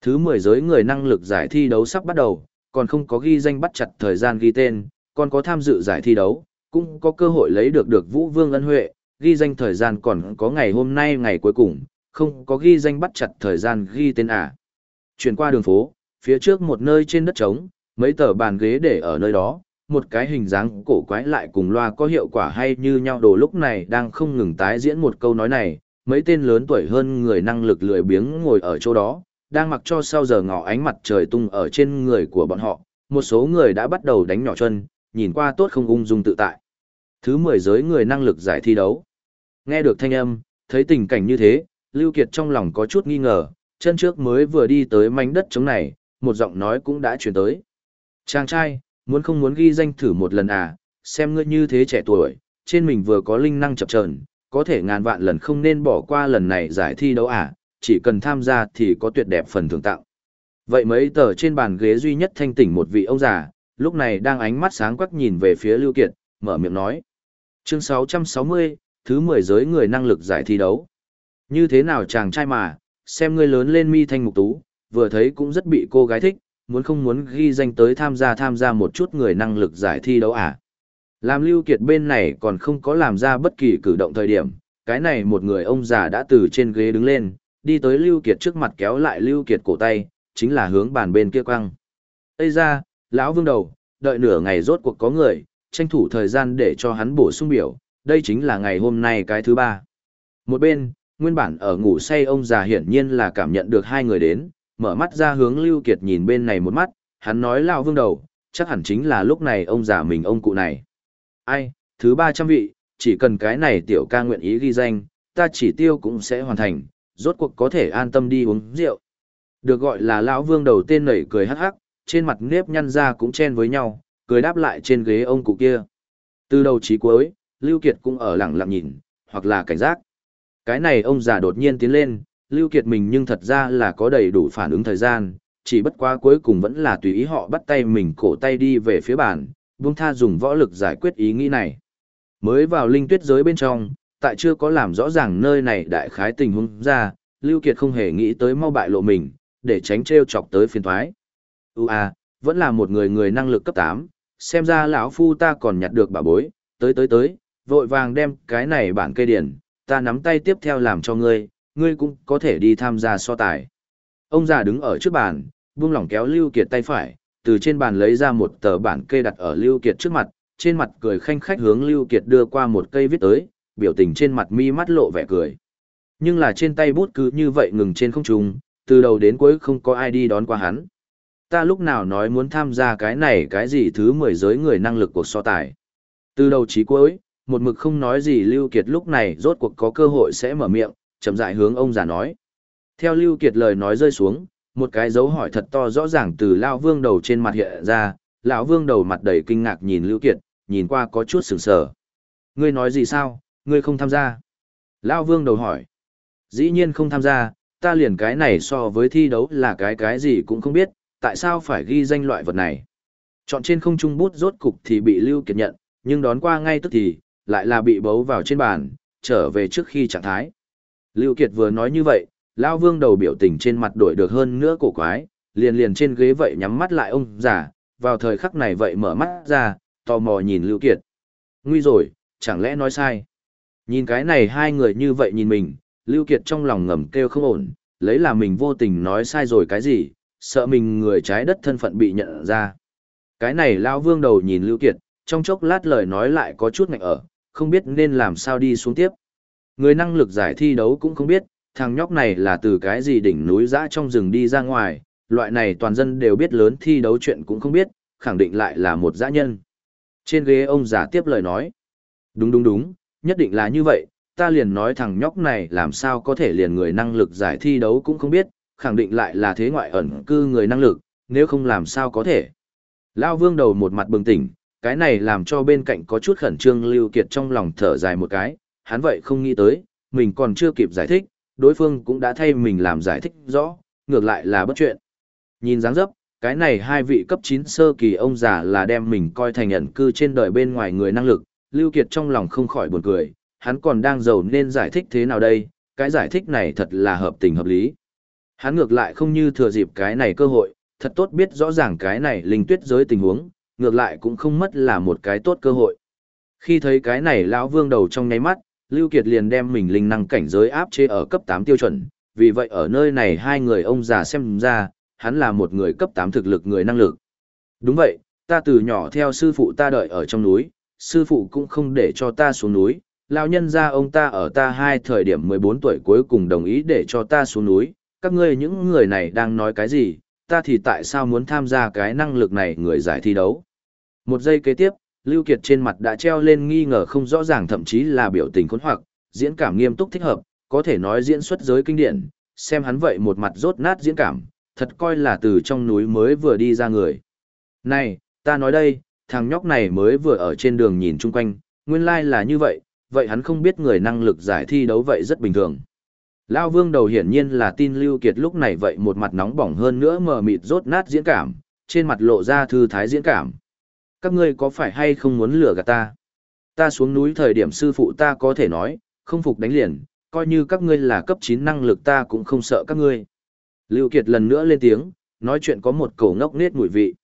Thứ 10 giới người năng lực giải thi đấu sắp bắt đầu, còn không có ghi danh bắt chặt thời gian ghi tên, còn có tham dự giải thi đấu, cũng có cơ hội lấy được được Vũ Vương ân huệ, ghi danh thời gian còn có ngày hôm nay ngày cuối cùng, không có ghi danh bắt chặt thời gian ghi tên à. Chuyển qua đường phố, phía trước một nơi trên đất trống, mấy tờ bàn ghế để ở nơi đó, một cái hình dáng cổ quái lại cùng loa có hiệu quả hay như nhau đồ lúc này đang không ngừng tái diễn một câu nói này, mấy tên lớn tuổi hơn người năng lực lười biếng ngồi ở chỗ đó, đang mặc cho sau giờ ngọ ánh mặt trời tung ở trên người của bọn họ, một số người đã bắt đầu đánh nhỏ chân, nhìn qua tốt không ung dung tự tại. Thứ 10 giới người năng lực giải thi đấu. Nghe được thanh âm, thấy tình cảnh như thế, Lưu Kiệt trong lòng có chút nghi ngờ, chân trước mới vừa đi tới mảnh đất trống này, một giọng nói cũng đã truyền tới. Chàng trai, muốn không muốn ghi danh thử một lần à, xem ngươi như thế trẻ tuổi, trên mình vừa có linh năng chập chờn, có thể ngàn vạn lần không nên bỏ qua lần này giải thi đấu à, chỉ cần tham gia thì có tuyệt đẹp phần thưởng tặng. Vậy mấy tờ trên bàn ghế duy nhất thanh tỉnh một vị ông già, lúc này đang ánh mắt sáng quắc nhìn về phía Lưu Kiệt, mở miệng nói. Chương 660, thứ 10 giới người năng lực giải thi đấu. Như thế nào chàng trai mà, xem ngươi lớn lên mi thanh mục tú, vừa thấy cũng rất bị cô gái thích, muốn không muốn ghi danh tới tham gia tham gia một chút người năng lực giải thi đấu à. Làm Lưu Kiệt bên này còn không có làm ra bất kỳ cử động thời điểm, cái này một người ông già đã từ trên ghế đứng lên, đi tới Lưu Kiệt trước mặt kéo lại Lưu Kiệt cổ tay, chính là hướng bàn bên kia quăng. Ây ra, lão vương đầu, đợi nửa ngày rốt cuộc có người, tranh thủ thời gian để cho hắn bổ sung biểu, đây chính là ngày hôm nay cái thứ ba. Một bên, nguyên bản ở ngủ say ông già hiển nhiên là cảm nhận được hai người đến, mở mắt ra hướng Lưu Kiệt nhìn bên này một mắt, hắn nói lão vương đầu, chắc hẳn chính là lúc này ông già mình ông cụ này. Ai, thứ ba trăm vị, chỉ cần cái này tiểu ca nguyện ý ghi danh, ta chỉ tiêu cũng sẽ hoàn thành, rốt cuộc có thể an tâm đi uống rượu. Được gọi là lão vương đầu tên nảy cười hắc hắc, trên mặt nếp nhăn ra cũng chen với nhau, cười đáp lại trên ghế ông cụ kia. Từ đầu chí cuối, Lưu Kiệt cũng ở lặng lặng nhìn, hoặc là cảnh giác. Cái này ông già đột nhiên tiến lên, Lưu Kiệt mình nhưng thật ra là có đầy đủ phản ứng thời gian, chỉ bất quá cuối cùng vẫn là tùy ý họ bắt tay mình cổ tay đi về phía bàn, buông tha dùng võ lực giải quyết ý nghĩ này. Mới vào linh tuyết giới bên trong, tại chưa có làm rõ ràng nơi này đại khái tình huống ra, Lưu Kiệt không hề nghĩ tới mau bại lộ mình, để tránh treo chọc tới phiền toái. Ua, à, vẫn là một người người năng lực cấp 8, xem ra lão phu ta còn nhặt được bà bối, tới tới tới, vội vàng đem cái này bản cây điển, ta nắm tay tiếp theo làm cho ngươi, ngươi cũng có thể đi tham gia so tài. Ông già đứng ở trước bàn, buông lỏng kéo Lưu Kiệt tay phải, từ trên bàn lấy ra một tờ bản kê đặt ở Lưu Kiệt trước mặt, trên mặt cười khanh khách hướng Lưu Kiệt đưa qua một cây viết tới, biểu tình trên mặt mi mắt lộ vẻ cười. Nhưng là trên tay bút cứ như vậy ngừng trên không trung, từ đầu đến cuối không có ai đi đón qua hắn. Ta lúc nào nói muốn tham gia cái này cái gì thứ mười giới người năng lực cuộc so tài. Từ đầu chí cuối, một mực không nói gì Lưu Kiệt lúc này rốt cuộc có cơ hội sẽ mở miệng, chậm rãi hướng ông già nói. Theo Lưu Kiệt lời nói rơi xuống, một cái dấu hỏi thật to rõ ràng từ Lão Vương đầu trên mặt hiện ra, lão Vương đầu mặt đầy kinh ngạc nhìn Lưu Kiệt, nhìn qua có chút sửng sờ. Ngươi nói gì sao, ngươi không tham gia? Lão Vương đầu hỏi. Dĩ nhiên không tham gia, ta liền cái này so với thi đấu là cái cái gì cũng không biết, tại sao phải ghi danh loại vật này. Chọn trên không trung bút rốt cục thì bị Lưu Kiệt nhận, nhưng đón qua ngay tức thì, lại là bị bấu vào trên bàn, trở về trước khi trạng thái. Lưu Kiệt vừa nói như vậy, Lão Vương đầu biểu tình trên mặt đổi được hơn nữa cổ quái, liền liền trên ghế vậy nhắm mắt lại ông già, vào thời khắc này vậy mở mắt ra, tò mò nhìn Lưu Kiệt. Nguy rồi, chẳng lẽ nói sai? Nhìn cái này hai người như vậy nhìn mình, Lưu Kiệt trong lòng ngầm kêu không ổn, lấy là mình vô tình nói sai rồi cái gì, sợ mình người trái đất thân phận bị nhận ra. Cái này Lão Vương đầu nhìn Lưu Kiệt, trong chốc lát lời nói lại có chút ngạnh ở, không biết nên làm sao đi xuống tiếp. Người năng lực giải thi đấu cũng không biết, thằng nhóc này là từ cái gì đỉnh núi dã trong rừng đi ra ngoài, loại này toàn dân đều biết lớn thi đấu chuyện cũng không biết, khẳng định lại là một dã nhân. Trên ghế ông giả tiếp lời nói. Đúng đúng đúng, nhất định là như vậy, ta liền nói thằng nhóc này làm sao có thể liền người năng lực giải thi đấu cũng không biết, khẳng định lại là thế ngoại ẩn cư người năng lực, nếu không làm sao có thể. Lao vương đầu một mặt bừng tỉnh, cái này làm cho bên cạnh có chút khẩn trương lưu kiệt trong lòng thở dài một cái, hắn vậy không nghĩ tới, mình còn chưa kịp giải thích, đối phương cũng đã thay mình làm giải thích rõ, ngược lại là bất chuyện. Nhìn dáng dấp, cái này hai vị cấp 9 sơ kỳ ông già là đem mình coi thành ẩn cư trên đời bên ngoài người năng lực, Lưu Kiệt trong lòng không khỏi buồn cười, hắn còn đang giàu nên giải thích thế nào đây, cái giải thích này thật là hợp tình hợp lý. Hắn ngược lại không như thừa dịp cái này cơ hội, thật tốt biết rõ ràng cái này linh tuyết giới tình huống, ngược lại cũng không mất là một cái tốt cơ hội. Khi thấy cái này lão vương đầu trong nháy mắt, Lưu Kiệt liền đem mình linh năng cảnh giới áp chế ở cấp 8 tiêu chuẩn, vì vậy ở nơi này hai người ông già xem ra, hắn là một người cấp 8 thực lực người năng lực. Đúng vậy, ta từ nhỏ theo sư phụ ta đợi ở trong núi, sư phụ cũng không để cho ta xuống núi, lão nhân gia ông ta ở ta hai thời điểm 14 tuổi cuối cùng đồng ý để cho ta xuống núi, các ngươi những người này đang nói cái gì, ta thì tại sao muốn tham gia cái năng lực này người giải thi đấu. Một giây kế tiếp, Lưu Kiệt trên mặt đã treo lên nghi ngờ không rõ ràng thậm chí là biểu tình khốn hoặc, diễn cảm nghiêm túc thích hợp, có thể nói diễn xuất giới kinh điển, xem hắn vậy một mặt rốt nát diễn cảm, thật coi là từ trong núi mới vừa đi ra người. Này, ta nói đây, thằng nhóc này mới vừa ở trên đường nhìn chung quanh, nguyên lai like là như vậy, vậy hắn không biết người năng lực giải thi đấu vậy rất bình thường. Lao vương đầu hiển nhiên là tin Lưu Kiệt lúc này vậy một mặt nóng bỏng hơn nữa mờ mịt rốt nát diễn cảm, trên mặt lộ ra thư thái diễn cảm. Các ngươi có phải hay không muốn lừa gạt ta? Ta xuống núi thời điểm sư phụ ta có thể nói, không phục đánh liền, coi như các ngươi là cấp 9 năng lực ta cũng không sợ các ngươi. Lưu Kiệt lần nữa lên tiếng, nói chuyện có một cổ ngốc nết mùi vị.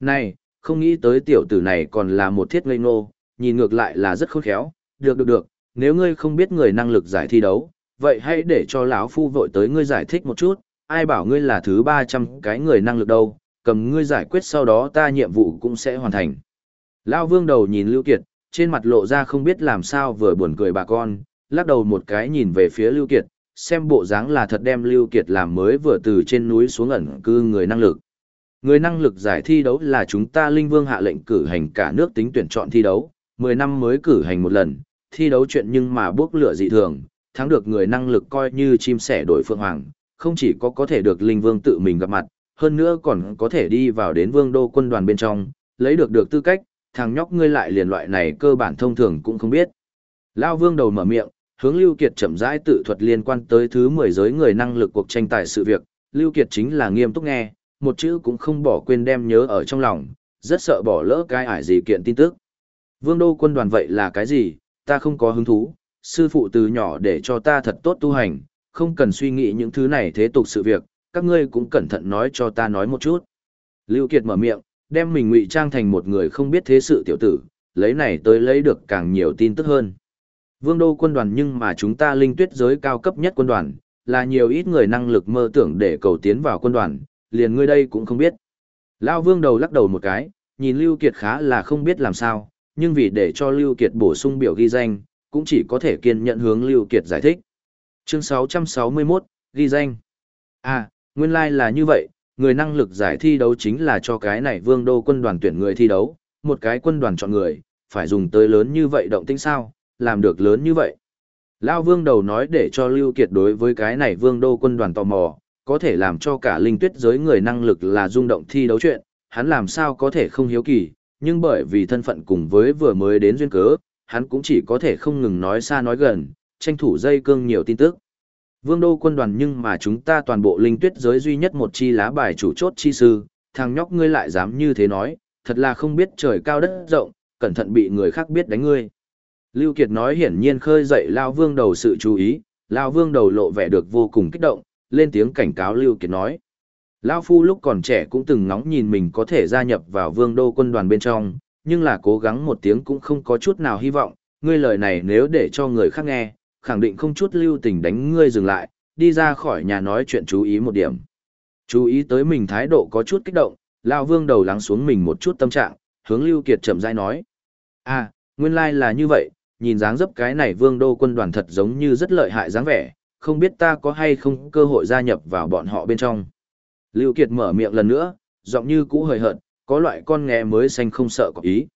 Này, không nghĩ tới tiểu tử này còn là một thiết ngây ngô, nhìn ngược lại là rất khôn khéo, được được được, nếu ngươi không biết người năng lực giải thi đấu, vậy hãy để cho lão phu vội tới ngươi giải thích một chút, ai bảo ngươi là thứ 300 cái người năng lực đâu, cầm ngươi giải quyết sau đó ta nhiệm vụ cũng sẽ hoàn thành. Lão vương đầu nhìn Lưu Kiệt, trên mặt lộ ra không biết làm sao vừa buồn cười bà con, lắc đầu một cái nhìn về phía Lưu Kiệt, xem bộ dáng là thật đem Lưu Kiệt làm mới vừa từ trên núi xuống ẩn cư người năng lực. Người năng lực giải thi đấu là chúng ta Linh Vương hạ lệnh cử hành cả nước tính tuyển chọn thi đấu, 10 năm mới cử hành một lần, thi đấu chuyện nhưng mà bước lửa dị thường, thắng được người năng lực coi như chim sẻ đổi phương hoàng, không chỉ có có thể được Linh Vương tự mình gặp mặt, hơn nữa còn có thể đi vào đến Vương đô quân đoàn bên trong, lấy được được tư cách, thằng nhóc ngươi lại liền loại này cơ bản thông thường cũng không biết. Lao Vương đầu mở miệng, hướng Lưu Kiệt chậm rãi tự thuật liên quan tới thứ 10 giới người năng lực cuộc tranh tài sự việc, Lưu Kiệt chính là nghiêm túc nghe, một chữ cũng không bỏ quên đem nhớ ở trong lòng, rất sợ bỏ lỡ cái ải gì kiện tin tức. Vương đô quân đoàn vậy là cái gì, ta không có hứng thú, sư phụ từ nhỏ để cho ta thật tốt tu hành, không cần suy nghĩ những thứ này thế tục sự việc, các ngươi cũng cẩn thận nói cho ta nói một chút. Lưu Kiệt mở miệng, đem mình ngụy trang thành một người không biết thế sự tiểu tử, lấy này tới lấy được càng nhiều tin tức hơn. Vương đô quân đoàn nhưng mà chúng ta linh tuyết giới cao cấp nhất quân đoàn, là nhiều ít người năng lực mơ tưởng để cầu tiến vào quân đoàn, liền ngươi đây cũng không biết. Lao vương đầu lắc đầu một cái, nhìn Lưu Kiệt khá là không biết làm sao, nhưng vì để cho Lưu Kiệt bổ sung biểu ghi danh, cũng chỉ có thể kiên nhận hướng Lưu Kiệt giải thích. Chương 661, ghi danh. À, nguyên lai like là như vậy, người năng lực giải thi đấu chính là cho cái này vương đô quân đoàn tuyển người thi đấu, một cái quân đoàn chọn người, phải dùng tới lớn như vậy động tĩnh sao, làm được lớn như vậy. Lao vương đầu nói để cho Lưu Kiệt đối với cái này vương đô quân đoàn tò mò, có thể làm cho cả linh tuyết giới người năng lực là rung động thi đấu chuyện, hắn làm sao có thể không hiếu kỳ, nhưng bởi vì thân phận cùng với vừa mới đến duyên cớ, hắn cũng chỉ có thể không ngừng nói xa nói gần, tranh thủ dây cương nhiều tin tức. Vương đô quân đoàn nhưng mà chúng ta toàn bộ linh tuyết giới duy nhất một chi lá bài chủ chốt chi sư, thằng nhóc ngươi lại dám như thế nói, thật là không biết trời cao đất rộng, cẩn thận bị người khác biết đánh ngươi. Lưu Kiệt nói hiển nhiên khơi dậy Lao Vương đầu sự chú ý, Lao Vương đầu lộ vẻ được vô cùng kích động, lên tiếng cảnh cáo Lưu Kiệt nói. Lao Phu lúc còn trẻ cũng từng ngóng nhìn mình có thể gia nhập vào vương đô quân đoàn bên trong, nhưng là cố gắng một tiếng cũng không có chút nào hy vọng, ngươi lời này nếu để cho người khác nghe, khẳng định không chút lưu tình đánh ngươi dừng lại, đi ra khỏi nhà nói chuyện chú ý một điểm. Chú ý tới mình thái độ có chút kích động, lão Vương đầu lắng xuống mình một chút tâm trạng, hướng Lưu Kiệt chậm rãi nói. À, nguyên lai like là như vậy, nhìn dáng dấp cái này vương đô quân đoàn thật giống như rất lợi hại dáng vẻ, không biết ta có hay không cơ hội gia nhập vào bọn họ bên trong. Lưu Kiệt mở miệng lần nữa, giọng như cũ hời hợt, có loại con nghe mới xanh không sợ có ý.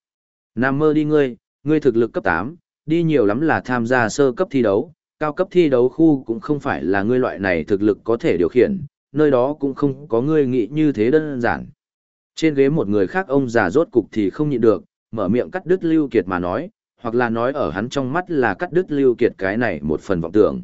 Nam mơ đi ngươi, ngươi thực lực cấp 8, đi nhiều lắm là tham gia sơ cấp thi đấu, cao cấp thi đấu khu cũng không phải là ngươi loại này thực lực có thể điều khiển, nơi đó cũng không có ngươi nghĩ như thế đơn giản. Trên ghế một người khác ông già rốt cục thì không nhịn được, mở miệng cắt đứt Lưu Kiệt mà nói, hoặc là nói ở hắn trong mắt là cắt đứt Lưu Kiệt cái này một phần vọng tưởng.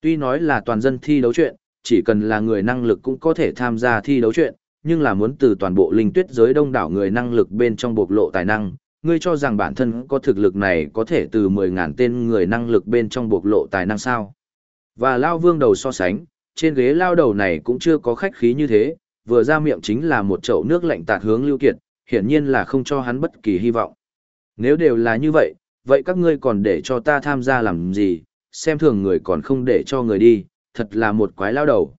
Tuy nói là toàn dân thi đấu chuyện, chỉ cần là người năng lực cũng có thể tham gia thi đấu chuyện, nhưng là muốn từ toàn bộ linh tuyết giới đông đảo người năng lực bên trong bộc lộ tài năng, ngươi cho rằng bản thân có thực lực này có thể từ 10.000 tên người năng lực bên trong bộc lộ tài năng sao. Và Lao Vương đầu so sánh, trên ghế lao đầu này cũng chưa có khách khí như thế, vừa ra miệng chính là một chậu nước lạnh tạt hướng Lưu Kiệt, hiển nhiên là không cho hắn bất kỳ hy vọng. Nếu đều là như vậy, vậy các ngươi còn để cho ta tham gia làm gì, xem thường người còn không để cho người đi, thật là một quái lao đầu.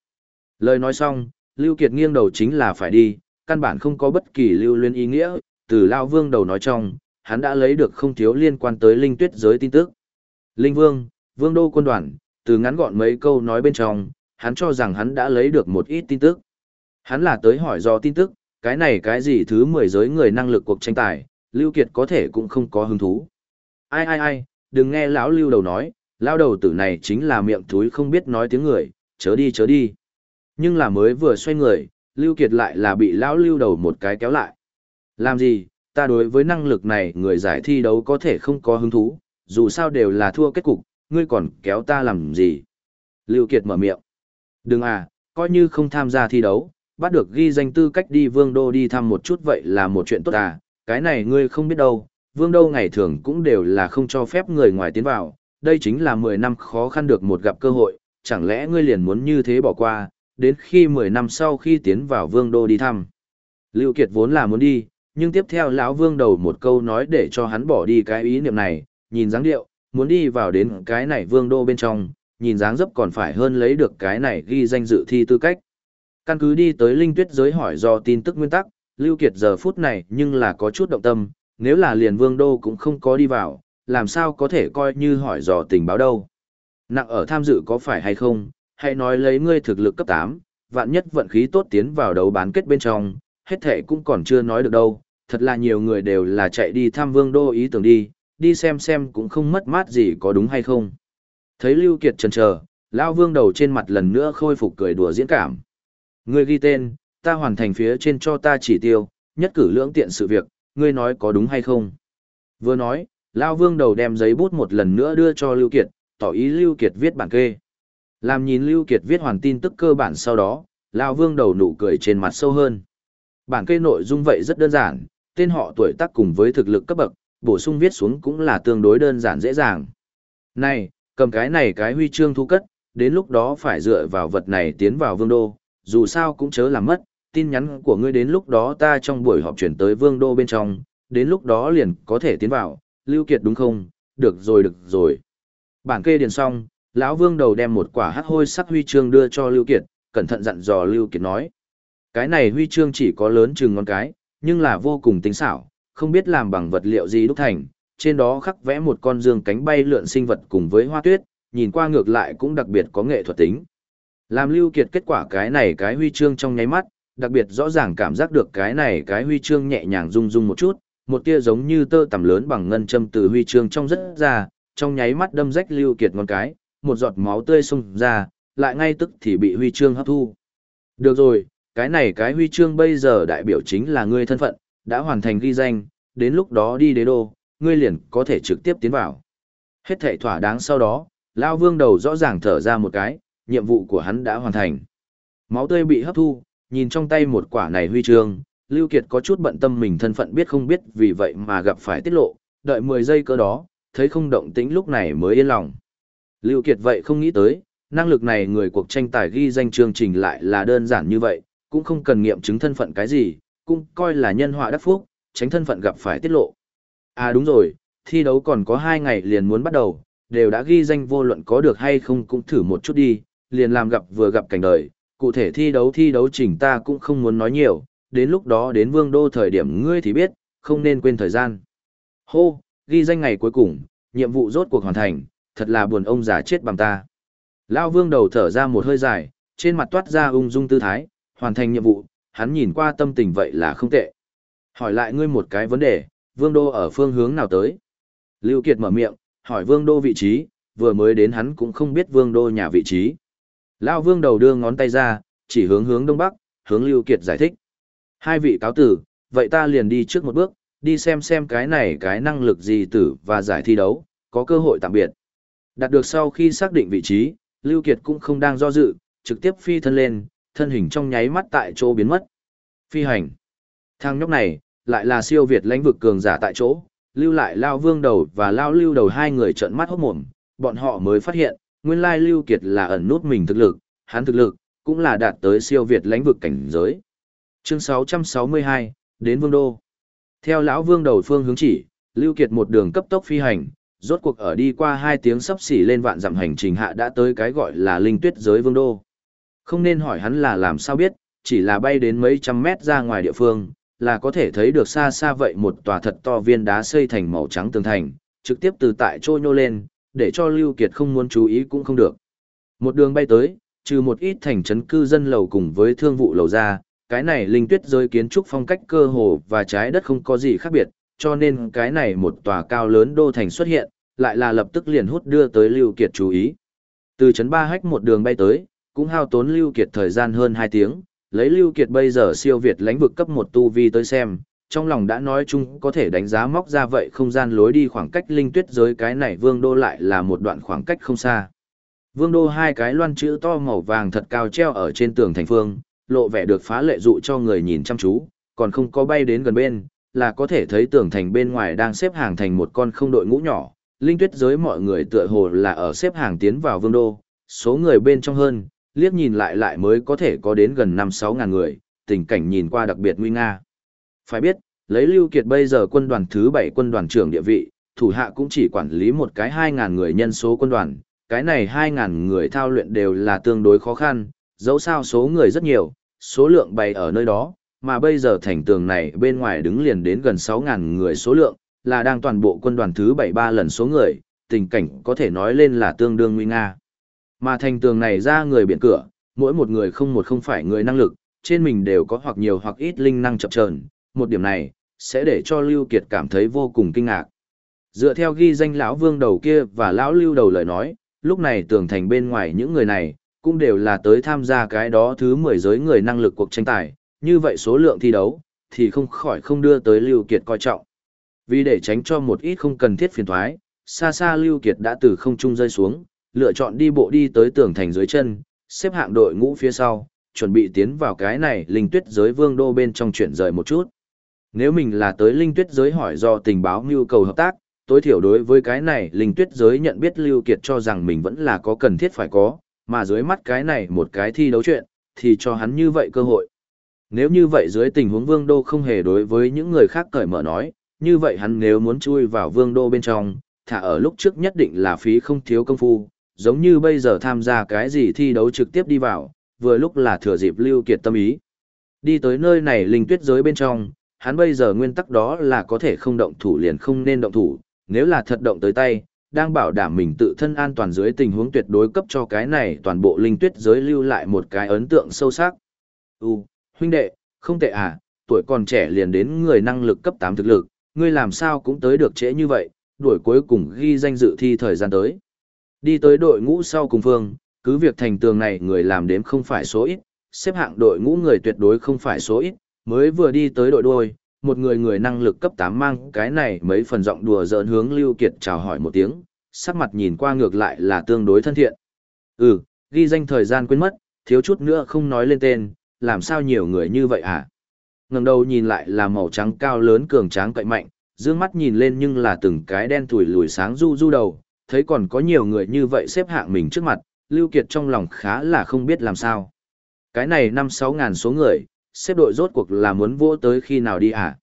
Lời nói xong, Lưu Kiệt nghiêng đầu chính là phải đi, căn bản không có bất kỳ lưu luyến ý nghĩa, từ Lao Vương đầu nói trong, hắn đã lấy được không thiếu liên quan tới linh tuyết giới tin tức. Linh Vương, Vương Đô quân đoàn, từ ngắn gọn mấy câu nói bên trong, hắn cho rằng hắn đã lấy được một ít tin tức. Hắn là tới hỏi do tin tức, cái này cái gì thứ 10 giới người năng lực cuộc tranh tài, Lưu Kiệt có thể cũng không có hứng thú. Ai ai ai, đừng nghe lão Lưu đầu nói, lao đầu tử này chính là miệng thúi không biết nói tiếng người, chớ đi chớ đi. Nhưng là mới vừa xoay người, Lưu Kiệt lại là bị lão lưu đầu một cái kéo lại. Làm gì, ta đối với năng lực này người giải thi đấu có thể không có hứng thú, dù sao đều là thua kết cục, ngươi còn kéo ta làm gì. Lưu Kiệt mở miệng. Đừng à, coi như không tham gia thi đấu, bắt được ghi danh tư cách đi vương đô đi thăm một chút vậy là một chuyện tốt à, cái này ngươi không biết đâu, vương đô ngày thường cũng đều là không cho phép người ngoài tiến vào, đây chính là 10 năm khó khăn được một gặp cơ hội, chẳng lẽ ngươi liền muốn như thế bỏ qua, đến khi 10 năm sau khi tiến vào vương đô đi thăm. Lưu Kiệt vốn là muốn đi, nhưng tiếp theo lão vương đầu một câu nói để cho hắn bỏ đi cái ý niệm này, nhìn dáng điệu, muốn đi vào đến cái này vương đô bên trong, nhìn dáng dấp còn phải hơn lấy được cái này ghi danh dự thi tư cách. Căn cứ đi tới linh tuyết giới hỏi do tin tức nguyên tắc, Lưu Kiệt giờ phút này nhưng là có chút động tâm, nếu là liền vương đô cũng không có đi vào, làm sao có thể coi như hỏi dò tình báo đâu. Nặng ở tham dự có phải hay không, hãy nói lấy ngươi thực lực cấp tám, vạn nhất vận khí tốt tiến vào đấu bán kết bên trong, hết thệ cũng còn chưa nói được đâu, thật là nhiều người đều là chạy đi thăm vương đô ý tưởng đi, đi xem xem cũng không mất mát gì có đúng hay không. Thấy Lưu Kiệt chần chờ, Lão Vương đầu trên mặt lần nữa khôi phục cười đùa diễn cảm. Ngươi ghi tên, ta hoàn thành phía trên cho ta chỉ tiêu, nhất cử lưỡng tiện sự việc, ngươi nói có đúng hay không? Vừa nói, Lão Vương đầu đem giấy bút một lần nữa đưa cho Lưu Kiệt, tỏ ý Lưu Kiệt viết bản kê. Làm nhìn Lưu Kiệt viết hoàn tin tức cơ bản sau đó, Lão Vương đầu nụ cười trên mặt sâu hơn. Bản kê nội dung vậy rất đơn giản, tên họ tuổi tác cùng với thực lực cấp bậc, bổ sung viết xuống cũng là tương đối đơn giản dễ dàng. Này, cầm cái này cái huy chương thu cất, đến lúc đó phải dựa vào vật này tiến vào vương đô, dù sao cũng chớ làm mất, tin nhắn của ngươi đến lúc đó ta trong buổi họp chuyển tới vương đô bên trong, đến lúc đó liền có thể tiến vào, Lưu Kiệt đúng không? Được rồi được rồi. Bản kê điền xong, lão vương đầu đem một quả hắc hôi sắc huy chương đưa cho Lưu Kiệt, cẩn thận dặn dò Lưu Kiệt nói. Cái này huy chương chỉ có lớn chừng ngón cái, nhưng là vô cùng tinh xảo, không biết làm bằng vật liệu gì đúc thành, trên đó khắc vẽ một con dương cánh bay lượn sinh vật cùng với hoa tuyết, nhìn qua ngược lại cũng đặc biệt có nghệ thuật tính. Làm Lưu Kiệt kết quả cái này cái huy chương trong nháy mắt, đặc biệt rõ ràng cảm giác được cái này cái huy chương nhẹ nhàng rung rung một chút, một tia giống như tơ tằm lớn bằng ngân châm từ huy chương trong rất ra, trong nháy mắt đâm rách Lưu Kiệt ngón cái, một giọt máu tươi xung ra, lại ngay tức thì bị huy chương hấp thu. Được rồi, cái này cái huy chương bây giờ đại biểu chính là ngươi thân phận, đã hoàn thành ghi danh, đến lúc đó đi đế đô, ngươi liền có thể trực tiếp tiến vào. Hết thảy thỏa đáng sau đó, Lao Vương đầu rõ ràng thở ra một cái, nhiệm vụ của hắn đã hoàn thành. Máu tươi bị hấp thu, nhìn trong tay một quả này huy chương, Lưu Kiệt có chút bận tâm mình thân phận biết không biết vì vậy mà gặp phải tiết lộ, đợi 10 giây cơ đó, thấy không động tĩnh lúc này mới yên lòng. Lưu Kiệt vậy không nghĩ tới, năng lực này người cuộc tranh tài ghi danh chương trình lại là đơn giản như vậy, cũng không cần nghiệm chứng thân phận cái gì, cũng coi là nhân họa đắc phúc, tránh thân phận gặp phải tiết lộ. À đúng rồi, thi đấu còn có 2 ngày liền muốn bắt đầu, đều đã ghi danh vô luận có được hay không cũng thử một chút đi, liền làm gặp vừa gặp cảnh đời, cụ thể thi đấu thi đấu trình ta cũng không muốn nói nhiều, đến lúc đó đến vương đô thời điểm ngươi thì biết, không nên quên thời gian. Hô, ghi danh ngày cuối cùng, nhiệm vụ rốt cuộc hoàn thành, thật là buồn ông già chết bằng ta. Lão vương đầu thở ra một hơi dài, trên mặt toát ra ung dung tư thái, hoàn thành nhiệm vụ, hắn nhìn qua tâm tình vậy là không tệ. Hỏi lại ngươi một cái vấn đề, vương đô ở phương hướng nào tới? Lưu Kiệt mở miệng, hỏi vương đô vị trí, vừa mới đến hắn cũng không biết vương đô nhà vị trí. Lão vương đầu đưa ngón tay ra, chỉ hướng hướng đông bắc, hướng Lưu Kiệt giải thích. Hai vị cáo tử, vậy ta liền đi trước một bước, đi xem xem cái này cái năng lực gì tử và giải thi đấu, có cơ hội tạm biệt. Đạt được sau khi xác định vị trí, Lưu Kiệt cũng không đang do dự, trực tiếp phi thân lên, thân hình trong nháy mắt tại chỗ biến mất. Phi hành. Thằng nhóc này, lại là siêu việt lãnh vực cường giả tại chỗ, lưu lại Lao Vương đầu và Lao Lưu đầu hai người trợn mắt hốt mồm, bọn họ mới phát hiện, nguyên lai Lưu Kiệt là ẩn nút mình thực lực, hắn thực lực, cũng là đạt tới siêu việt lãnh vực cảnh giới. Chương 662, đến Vương Đô. Theo lão Vương đầu phương hướng chỉ, Lưu Kiệt một đường cấp tốc phi hành, rốt cuộc ở đi qua hai tiếng sắp xỉ lên vạn dặm hành trình hạ đã tới cái gọi là linh tuyết giới Vương Đô. Không nên hỏi hắn là làm sao biết, chỉ là bay đến mấy trăm mét ra ngoài địa phương, là có thể thấy được xa xa vậy một tòa thật to viên đá xây thành màu trắng tường thành, trực tiếp từ tại trôi nhô lên, để cho Lưu Kiệt không muốn chú ý cũng không được. Một đường bay tới, trừ một ít thành trấn cư dân lầu cùng với thương vụ lầu ra, cái này linh tuyết rơi kiến trúc phong cách cơ hồ và trái đất không có gì khác biệt, cho nên cái này một tòa cao lớn đô thành xuất hiện, lại là lập tức liền hút đưa tới Lưu Kiệt chú ý. Từ trấn Ba Hách một đường bay tới, cũng hao tốn Lưu Kiệt thời gian hơn 2 tiếng, lấy Lưu Kiệt bây giờ siêu việt lãnh vực cấp 1 tu vi tới xem, trong lòng đã nói chung có thể đánh giá móc ra vậy không gian lối đi khoảng cách linh tuyết giới cái này vương đô lại là một đoạn khoảng cách không xa. Vương đô hai cái loan chữ to màu vàng thật cao treo ở trên tường thành phương, lộ vẻ được phá lệ dụ cho người nhìn chăm chú, còn không có bay đến gần bên, là có thể thấy tường thành bên ngoài đang xếp hàng thành một con không đội ngũ nhỏ. Linh tuyết giới mọi người tựa hồ là ở xếp hàng tiến vào vương đô, số người bên trong hơn, liếc nhìn lại lại mới có thể có đến gần 5-6 ngàn người, tình cảnh nhìn qua đặc biệt nguy nga. Phải biết, lấy Lưu Kiệt bây giờ quân đoàn thứ bảy quân đoàn trưởng địa vị, thủ hạ cũng chỉ quản lý một cái hai ngàn người nhân số quân đoàn, cái này hai ngàn người thao luyện đều là tương đối khó khăn, dẫu sao số người rất nhiều, số lượng bày ở nơi đó, mà bây giờ thành tường này bên ngoài đứng liền đến gần sáu ngàn người số lượng, là đang toàn bộ quân đoàn thứ 73 lần số người, tình cảnh có thể nói lên là tương đương nguy nga. Mà thành tường này ra người biển cửa, mỗi một người không một không phải người năng lực, trên mình đều có hoặc nhiều hoặc ít linh năng chập chờn, một điểm này sẽ để cho Lưu Kiệt cảm thấy vô cùng kinh ngạc. Dựa theo ghi danh lão Vương đầu kia và lão Lưu đầu lời nói, lúc này tường thành bên ngoài những người này cũng đều là tới tham gia cái đó thứ 10 giới người năng lực cuộc tranh tài, như vậy số lượng thi đấu thì không khỏi không đưa tới Lưu Kiệt coi trọng. Vì để tránh cho một ít không cần thiết phiền toái, xa xa Lưu Kiệt đã từ không trung rơi xuống, lựa chọn đi bộ đi tới tường thành dưới chân, xếp hạng đội ngũ phía sau, chuẩn bị tiến vào cái này linh tuyết giới vương đô bên trong chuyển rời một chút. Nếu mình là tới linh tuyết giới hỏi do tình báo nhu cầu hợp tác, tối thiểu đối với cái này linh tuyết giới nhận biết Lưu Kiệt cho rằng mình vẫn là có cần thiết phải có, mà dưới mắt cái này một cái thi đấu chuyện, thì cho hắn như vậy cơ hội. Nếu như vậy dưới tình huống vương đô không hề đối với những người khác cởi mở nói, như vậy hắn nếu muốn chui vào vương đô bên trong, thả ở lúc trước nhất định là phí không thiếu công phu, giống như bây giờ tham gia cái gì thi đấu trực tiếp đi vào, vừa lúc là thừa dịp lưu kiệt tâm ý. Đi tới nơi này linh tuyết giới bên trong, hắn bây giờ nguyên tắc đó là có thể không động thủ liền không nên động thủ, nếu là thật động tới tay, đang bảo đảm mình tự thân an toàn dưới tình huống tuyệt đối cấp cho cái này toàn bộ linh tuyết giới lưu lại một cái ấn tượng sâu sắc. Ừ, huynh đệ, không tệ à, tuổi còn trẻ liền đến người năng lực cấp 8 thực lực, ngươi làm sao cũng tới được trễ như vậy, đuổi cuối cùng ghi danh dự thi thời gian tới. Đi tới đội ngũ sau cùng phương, cứ việc thành tường này người làm đếm không phải số ít, xếp hạng đội ngũ người tuyệt đối không phải số ít, mới vừa đi tới đội đôi, một người người năng lực cấp 8 mang cái này mấy phần giọng đùa giỡn hướng Lưu Kiệt chào hỏi một tiếng, sắc mặt nhìn qua ngược lại là tương đối thân thiện. Ừ, ghi danh thời gian quên mất, thiếu chút nữa không nói lên tên, làm sao nhiều người như vậy hả? Ngẩng đầu nhìn lại là màu trắng cao lớn cường tráng cậy mạnh, dương mắt nhìn lên nhưng là từng cái đen thủi lùi sáng du du đầu, thấy còn có nhiều người như vậy xếp hạng mình trước mặt, Lưu Kiệt trong lòng khá là không biết làm sao. Cái này năm sáu ngàn số người, xếp đội rốt cuộc là muốn vô tới khi nào đi à?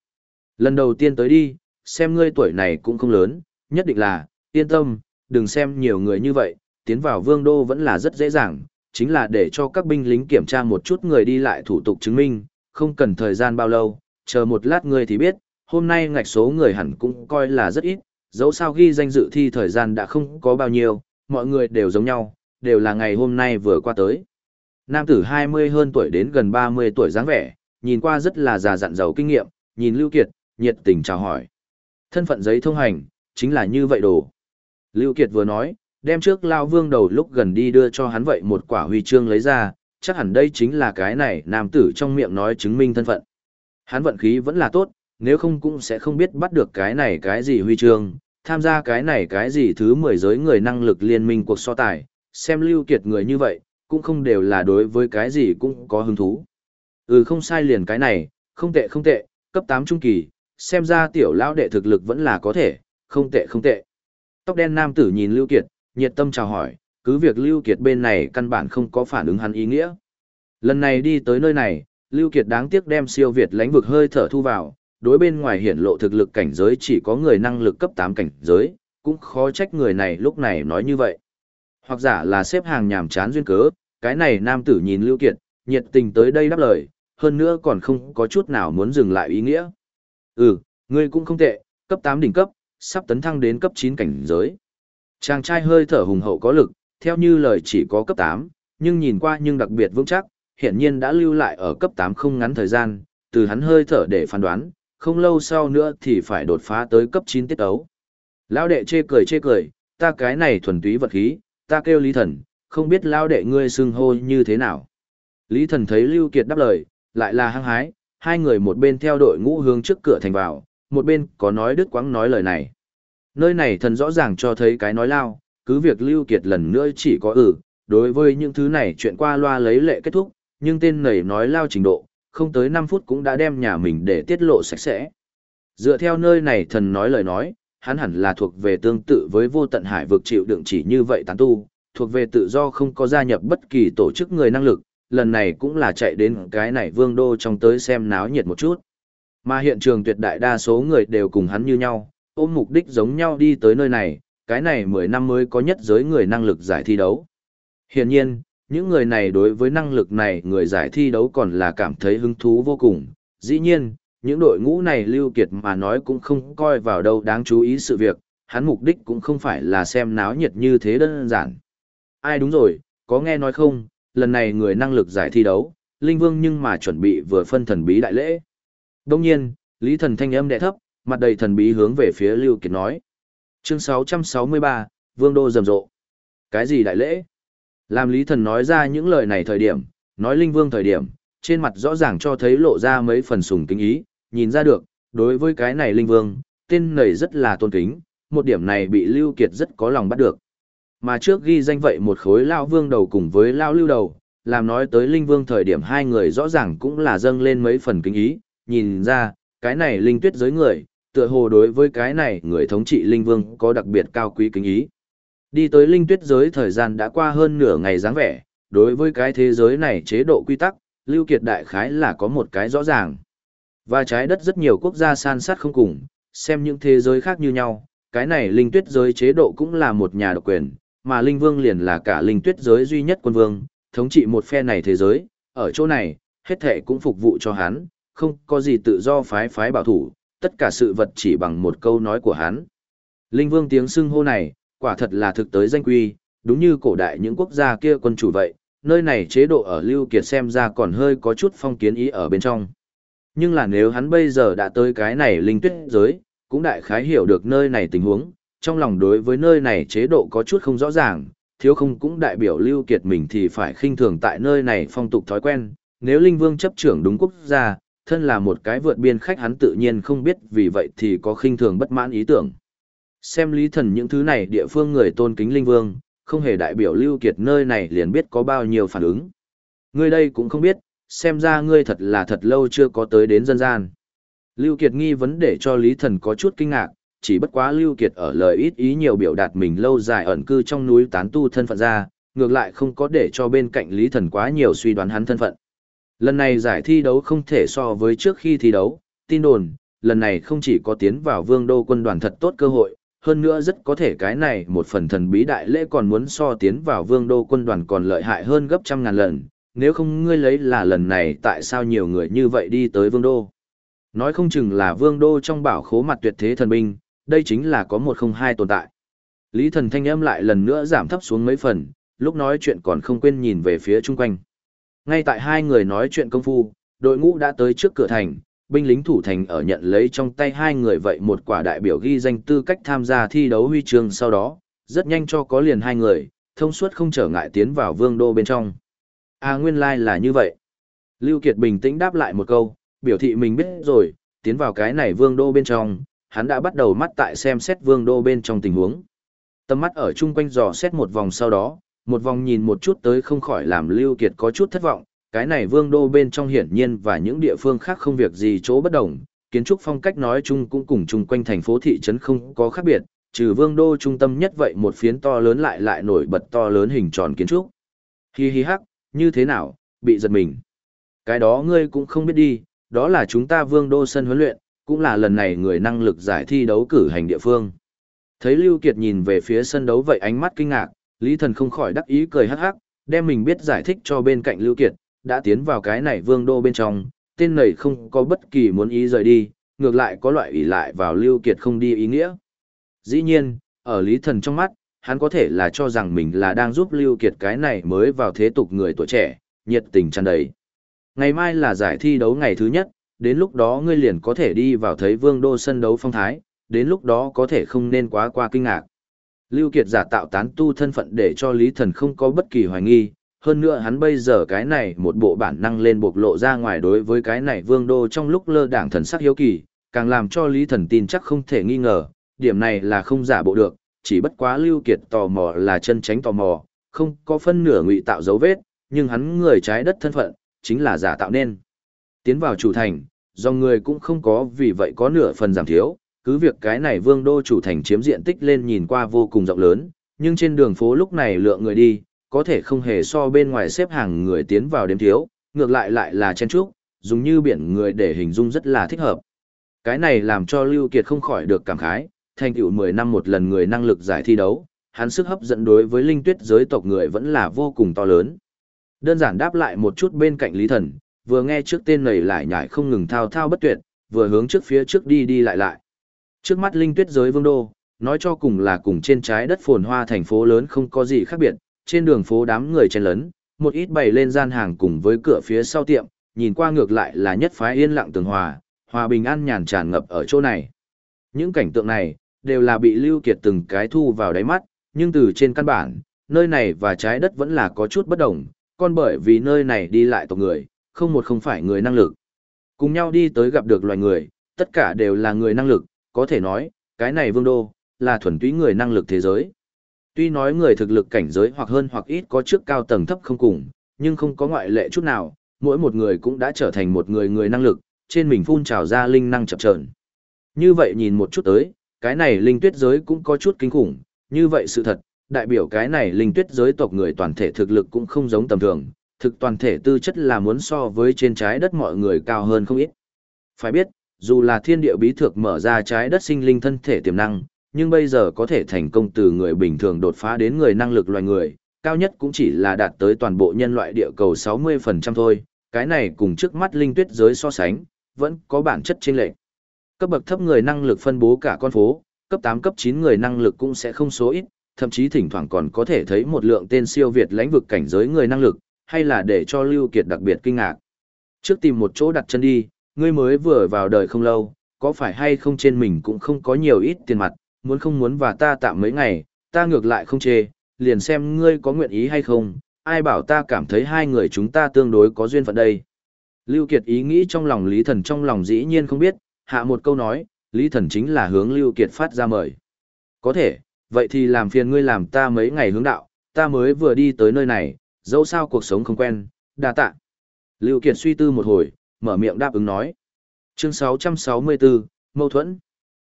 Lần đầu tiên tới đi, xem ngươi tuổi này cũng không lớn, nhất định là, yên tâm, đừng xem nhiều người như vậy, tiến vào vương đô vẫn là rất dễ dàng, chính là để cho các binh lính kiểm tra một chút người đi lại thủ tục chứng minh, không cần thời gian bao lâu, chờ một lát ngươi thì biết, hôm nay ngạch số người hẳn cũng coi là rất ít, dẫu sao ghi danh dự thi thời gian đã không có bao nhiêu, mọi người đều giống nhau, đều là ngày hôm nay vừa qua tới. Nam tử 20 hơn tuổi đến gần 30 tuổi dáng vẻ, nhìn qua rất là già dặn giàu kinh nghiệm, nhìn Lưu Kiệt, nhiệt tình chào hỏi. Thân phận giấy thông hành, chính là như vậy đồ. Lưu Kiệt vừa nói, đem trước Lao Vương đầu lúc gần đi đưa cho hắn vậy một quả huy chương lấy ra, chắc hẳn đây chính là cái này nam tử trong miệng nói chứng minh thân phận. Hắn vận khí vẫn là tốt, nếu không cũng sẽ không biết bắt được cái này cái gì huy chương, tham gia cái này cái gì thứ 10 giới người năng lực liên minh cuộc so tài, xem Lưu Kiệt người như vậy, cũng không đều là đối với cái gì cũng có hứng thú. Ừ không sai liền cái này, không tệ không tệ, cấp 8 trung kỳ, xem ra tiểu lão đệ thực lực vẫn là có thể, không tệ không tệ. Tóc đen nam tử nhìn Lưu Kiệt, nhiệt tâm chào hỏi, cứ việc Lưu Kiệt bên này căn bản không có phản ứng hắn ý nghĩa. Lần này đi tới nơi này, Lưu Kiệt đáng tiếc đem siêu việt lãnh vực hơi thở thu vào, đối bên ngoài hiển lộ thực lực cảnh giới chỉ có người năng lực cấp 8 cảnh giới, cũng khó trách người này lúc này nói như vậy. Hoặc giả là xếp hàng nhàm chán duyên cớ, cái này nam tử nhìn Lưu Kiệt, nhiệt tình tới đây đáp lời, hơn nữa còn không có chút nào muốn dừng lại ý nghĩa. Ừ, ngươi cũng không tệ, cấp 8 đỉnh cấp, sắp tấn thăng đến cấp 9 cảnh giới. Chàng trai hơi thở hùng hậu có lực, theo như lời chỉ có cấp 8, nhưng nhìn qua nhưng đặc biệt vững chắc, hiện nhiên đã lưu lại ở cấp 8 không ngắn thời gian, từ hắn hơi thở để phán đoán, không lâu sau nữa thì phải đột phá tới cấp 9 tiết ấu. Lão đệ chê cười chê cười, ta cái này thuần túy vật khí, ta kêu Lý Thần, không biết lão đệ ngươi xưng hô như thế nào. Lý Thần thấy Lưu Kiệt đáp lời, lại là hăng hái, hai người một bên theo đội ngũ hướng trước cửa thành vào, một bên có nói đứt quãng nói lời này. Nơi này thần rõ ràng cho thấy cái nói lao, cứ việc Lưu Kiệt lần nữa chỉ có ừ, đối với những thứ này chuyện qua loa lấy lệ kết thúc, nhưng tên này nói lao trình độ, không tới 5 phút cũng đã đem nhà mình để tiết lộ sạch sẽ. Dựa theo nơi này thần nói lời nói, hắn hẳn là thuộc về tương tự với vô tận hải vực chịu đựng chỉ như vậy tán tu, thuộc về tự do không có gia nhập bất kỳ tổ chức người năng lực, lần này cũng là chạy đến cái này vương đô trong tới xem náo nhiệt một chút. Mà hiện trường tuyệt đại đa số người đều cùng hắn như nhau, ôm mục đích giống nhau đi tới nơi này, cái này 10 năm mới có nhất giới người năng lực giải thi đấu. Hiển nhiên, những người này đối với năng lực này người giải thi đấu còn là cảm thấy hứng thú vô cùng. Dĩ nhiên, những đội ngũ này lưu kiệt mà nói cũng không coi vào đâu đáng chú ý sự việc, hắn mục đích cũng không phải là xem náo nhiệt như thế đơn giản. Ai đúng rồi, có nghe nói không, lần này người năng lực giải thi đấu, Linh Vương nhưng mà chuẩn bị vừa phân thần bí đại lễ. Đông nhiên, Lý Thần thanh âm đẹ thấp, mặt đầy thần bí hướng về phía Lưu Kiệt nói. Chương 663, Vương Đô rầm rộ. Cái gì đại lễ? Làm Lý Thần nói ra những lời này thời điểm, nói Linh Vương thời điểm, trên mặt rõ ràng cho thấy lộ ra mấy phần sùng kính ý, nhìn ra được, đối với cái này Linh Vương, tên này rất là tôn kính, một điểm này bị Lưu Kiệt rất có lòng bắt được. Mà trước ghi danh vậy một khối Lao Vương đầu cùng với Lao Lưu đầu, làm nói tới Linh Vương thời điểm hai người rõ ràng cũng là dâng lên mấy phần kính ý, nhìn ra, cái này Linh Tuyết giới người, tựa hồ đối với cái này người thống trị Linh Vương có đặc biệt cao quý kính ý. Đi tới Linh Tuyết giới thời gian đã qua hơn nửa ngày dáng vẻ, đối với cái thế giới này chế độ quy tắc, Lưu Kiệt đại khái là có một cái rõ ràng. Và trái đất rất nhiều quốc gia san sát không cùng, xem những thế giới khác như nhau, cái này Linh Tuyết giới chế độ cũng là một nhà độc quyền, mà Linh Vương liền là cả Linh Tuyết giới duy nhất quân vương, thống trị một phe này thế giới, ở chỗ này, hết thệ cũng phục vụ cho hắn, không có gì tự do phái phái bảo thủ, tất cả sự vật chỉ bằng một câu nói của hắn. Linh Vương tiếng xưng hô này, quả thật là thực tới danh quy, đúng như cổ đại những quốc gia kia quân chủ vậy, nơi này chế độ ở Lưu Kiệt xem ra còn hơi có chút phong kiến ý ở bên trong. Nhưng là nếu hắn bây giờ đã tới cái này linh tuyết giới, cũng đại khái hiểu được nơi này tình huống, trong lòng đối với nơi này chế độ có chút không rõ ràng, thiếu không cũng đại biểu Lưu Kiệt mình thì phải khinh thường tại nơi này phong tục thói quen, nếu Linh Vương chấp trưởng đúng quốc gia, thân là một cái vượt biên khách hắn tự nhiên không biết vì vậy thì có khinh thường bất mãn ý tưởng. Xem lý thần những thứ này địa phương người tôn kính Linh Vương, không hề đại biểu Lưu Kiệt nơi này liền biết có bao nhiêu phản ứng. Ngươi đây cũng không biết, xem ra ngươi thật là thật lâu chưa có tới đến dân gian. Lưu Kiệt nghi vấn để cho Lý Thần có chút kinh ngạc, chỉ bất quá Lưu Kiệt ở lời ít ý nhiều biểu đạt mình lâu dài ẩn cư trong núi tán tu thân phận ra, ngược lại không có để cho bên cạnh Lý Thần quá nhiều suy đoán hắn thân phận. Lần này giải thi đấu không thể so với trước khi thi đấu, tin đồn, lần này không chỉ có tiến vào vương đô quân đoàn thật tốt cơ hội, hơn nữa rất có thể cái này một phần thần bí đại lễ còn muốn so tiến vào vương đô quân đoàn còn lợi hại hơn gấp trăm ngàn lần, nếu không ngươi lấy là lần này tại sao nhiều người như vậy đi tới vương đô. Nói không chừng là vương đô trong bảo khố mặt tuyệt thế thần binh, đây chính là có một không hai tồn tại. Lý thần thanh âm lại lần nữa giảm thấp xuống mấy phần, lúc nói chuyện còn không quên nhìn về phía chung quanh. Ngay tại hai người nói chuyện công phu, đội ngũ đã tới trước cửa thành, binh lính thủ thành ở nhận lấy trong tay hai người vậy một quả đại biểu ghi danh tư cách tham gia thi đấu huy chương sau đó, rất nhanh cho có liền hai người, thông suốt không trở ngại tiến vào vương đô bên trong. À nguyên lai like là như vậy. Lưu Kiệt bình tĩnh đáp lại một câu, biểu thị mình biết rồi, tiến vào cái này vương đô bên trong, hắn đã bắt đầu mắt tại xem xét vương đô bên trong tình huống. Tầm mắt ở chung quanh dò xét một vòng sau đó, một vòng nhìn một chút tới không khỏi làm Lưu Kiệt có chút thất vọng, cái này vương đô bên trong hiển nhiên và những địa phương khác không việc gì chỗ bất đồng, kiến trúc phong cách nói chung cũng cùng chung quanh thành phố thị trấn không có khác biệt, trừ vương đô trung tâm nhất vậy một phiến to lớn lại lại nổi bật to lớn hình tròn kiến trúc. Hi hi hắc, như thế nào, bị giật mình. Cái đó ngươi cũng không biết đi, đó là chúng ta vương đô sân huấn luyện, cũng là lần này người năng lực giải thi đấu cử hành địa phương. Thấy Lưu Kiệt nhìn về phía sân đấu vậy ánh mắt kinh ngạc, Lý Thần không khỏi đắc ý cười hắc hắc, đem mình biết giải thích cho bên cạnh Lưu Kiệt, đã tiến vào cái này vương đô bên trong, tên này không có bất kỳ muốn ý rời đi, ngược lại có loại ủy lại vào Lưu Kiệt không đi ý nghĩa. Dĩ nhiên, ở Lý Thần trong mắt, hắn có thể là cho rằng mình là đang giúp Lưu Kiệt cái này mới vào thế tục người tuổi trẻ, nhiệt tình tràn đầy. Ngày mai là giải thi đấu ngày thứ nhất, đến lúc đó ngươi liền có thể đi vào thấy vương đô sân đấu phong thái, đến lúc đó có thể không nên quá qua kinh ngạc. Lưu Kiệt giả tạo tán tu thân phận để cho Lý Thần không có bất kỳ hoài nghi, hơn nữa hắn bây giờ cái này một bộ bản năng lên bộc lộ ra ngoài đối với cái này vương đô trong lúc lơ đảng thần sắc hiếu kỳ, càng làm cho Lý Thần tin chắc không thể nghi ngờ, điểm này là không giả bộ được, chỉ bất quá Lưu Kiệt tò mò là chân tránh tò mò, không có phân nửa ngụy tạo dấu vết, nhưng hắn người trái đất thân phận, chính là giả tạo nên. Tiến vào chủ thành, do người cũng không có vì vậy có nửa phần giảm thiếu, cứ việc cái này vương đô chủ thành chiếm diện tích lên nhìn qua vô cùng rộng lớn, nhưng trên đường phố lúc này lượng người đi, có thể không hề so bên ngoài xếp hàng người tiến vào đếm thiếu, ngược lại lại là chen trúc, dùng như biển người để hình dung rất là thích hợp. Cái này làm cho Lưu Kiệt không khỏi được cảm khái, thành tựu 10 năm một lần người năng lực giải thi đấu, hắn sức hấp dẫn đối với linh tuyết giới tộc người vẫn là vô cùng to lớn. Đơn giản đáp lại một chút bên cạnh Lý Thần, vừa nghe trước tên này lại nhảy không ngừng thao thao bất tuyệt, vừa hướng trước phía trước đi đi lại lại. Trước mắt linh tuyết giới vương đô, nói cho cùng là cùng trên trái đất phồn hoa thành phố lớn không có gì khác biệt, trên đường phố đám người chen lấn, một ít bày lên gian hàng cùng với cửa phía sau tiệm, nhìn qua ngược lại là nhất phái yên lặng tường hòa, hòa bình an nhàn tràn ngập ở chỗ này. Những cảnh tượng này, đều là bị Lưu Kiệt từng cái thu vào đáy mắt, nhưng từ trên căn bản, nơi này và trái đất vẫn là có chút bất đồng, còn bởi vì nơi này đi lại tộc người, không một không phải người năng lực. Cùng nhau đi tới gặp được loài người, tất cả đều là người năng lực, có thể nói, cái này vương đô, là thuần túy người năng lực thế giới. Tuy nói người thực lực cảnh giới hoặc hơn hoặc ít có trước cao tầng thấp không cùng, nhưng không có ngoại lệ chút nào, mỗi một người cũng đã trở thành một người người năng lực, trên mình phun trào ra linh năng chập chờn. Như vậy nhìn một chút tới, cái này linh tuyết giới cũng có chút kinh khủng, như vậy sự thật, đại biểu cái này linh tuyết giới tộc người toàn thể thực lực cũng không giống tầm thường, thực toàn thể tư chất là muốn so với trên trái đất mọi người cao hơn không ít. Phải biết, dù là thiên địa bí thực mở ra trái đất sinh linh thân thể tiềm năng, nhưng bây giờ có thể thành công từ người bình thường đột phá đến người năng lực loài người, cao nhất cũng chỉ là đạt tới toàn bộ nhân loại địa cầu 60% thôi, cái này cùng trước mắt linh tuyết giới so sánh, vẫn có bản chất chênh lệch. Cấp bậc thấp người năng lực phân bố cả con phố, cấp 8 cấp 9 người năng lực cũng sẽ không số ít, thậm chí thỉnh thoảng còn có thể thấy một lượng tên siêu việt lãnh vực cảnh giới người năng lực, hay là để cho Lưu Kiệt đặc biệt kinh ngạc. Trước tìm một chỗ đặt chân đi, ngươi mới vừa vào đời không lâu, có phải hay không trên mình cũng không có nhiều ít tiền mặt, muốn không muốn và ta tạm mấy ngày, ta ngược lại không chê, liền xem ngươi có nguyện ý hay không, ai bảo ta cảm thấy hai người chúng ta tương đối có duyên phận đây. Lưu Kiệt ý nghĩ trong lòng Lý Thần trong lòng dĩ nhiên không biết, hạ một câu nói, Lý Thần chính là hướng Lưu Kiệt phát ra mời. Có thể, vậy thì làm phiền ngươi làm ta mấy ngày hướng đạo, ta mới vừa đi tới nơi này, dẫu sao cuộc sống không quen, đa tạ. Lưu Kiệt suy tư một hồi, mở miệng đáp ứng nói. Chương 664, Mâu thuẫn.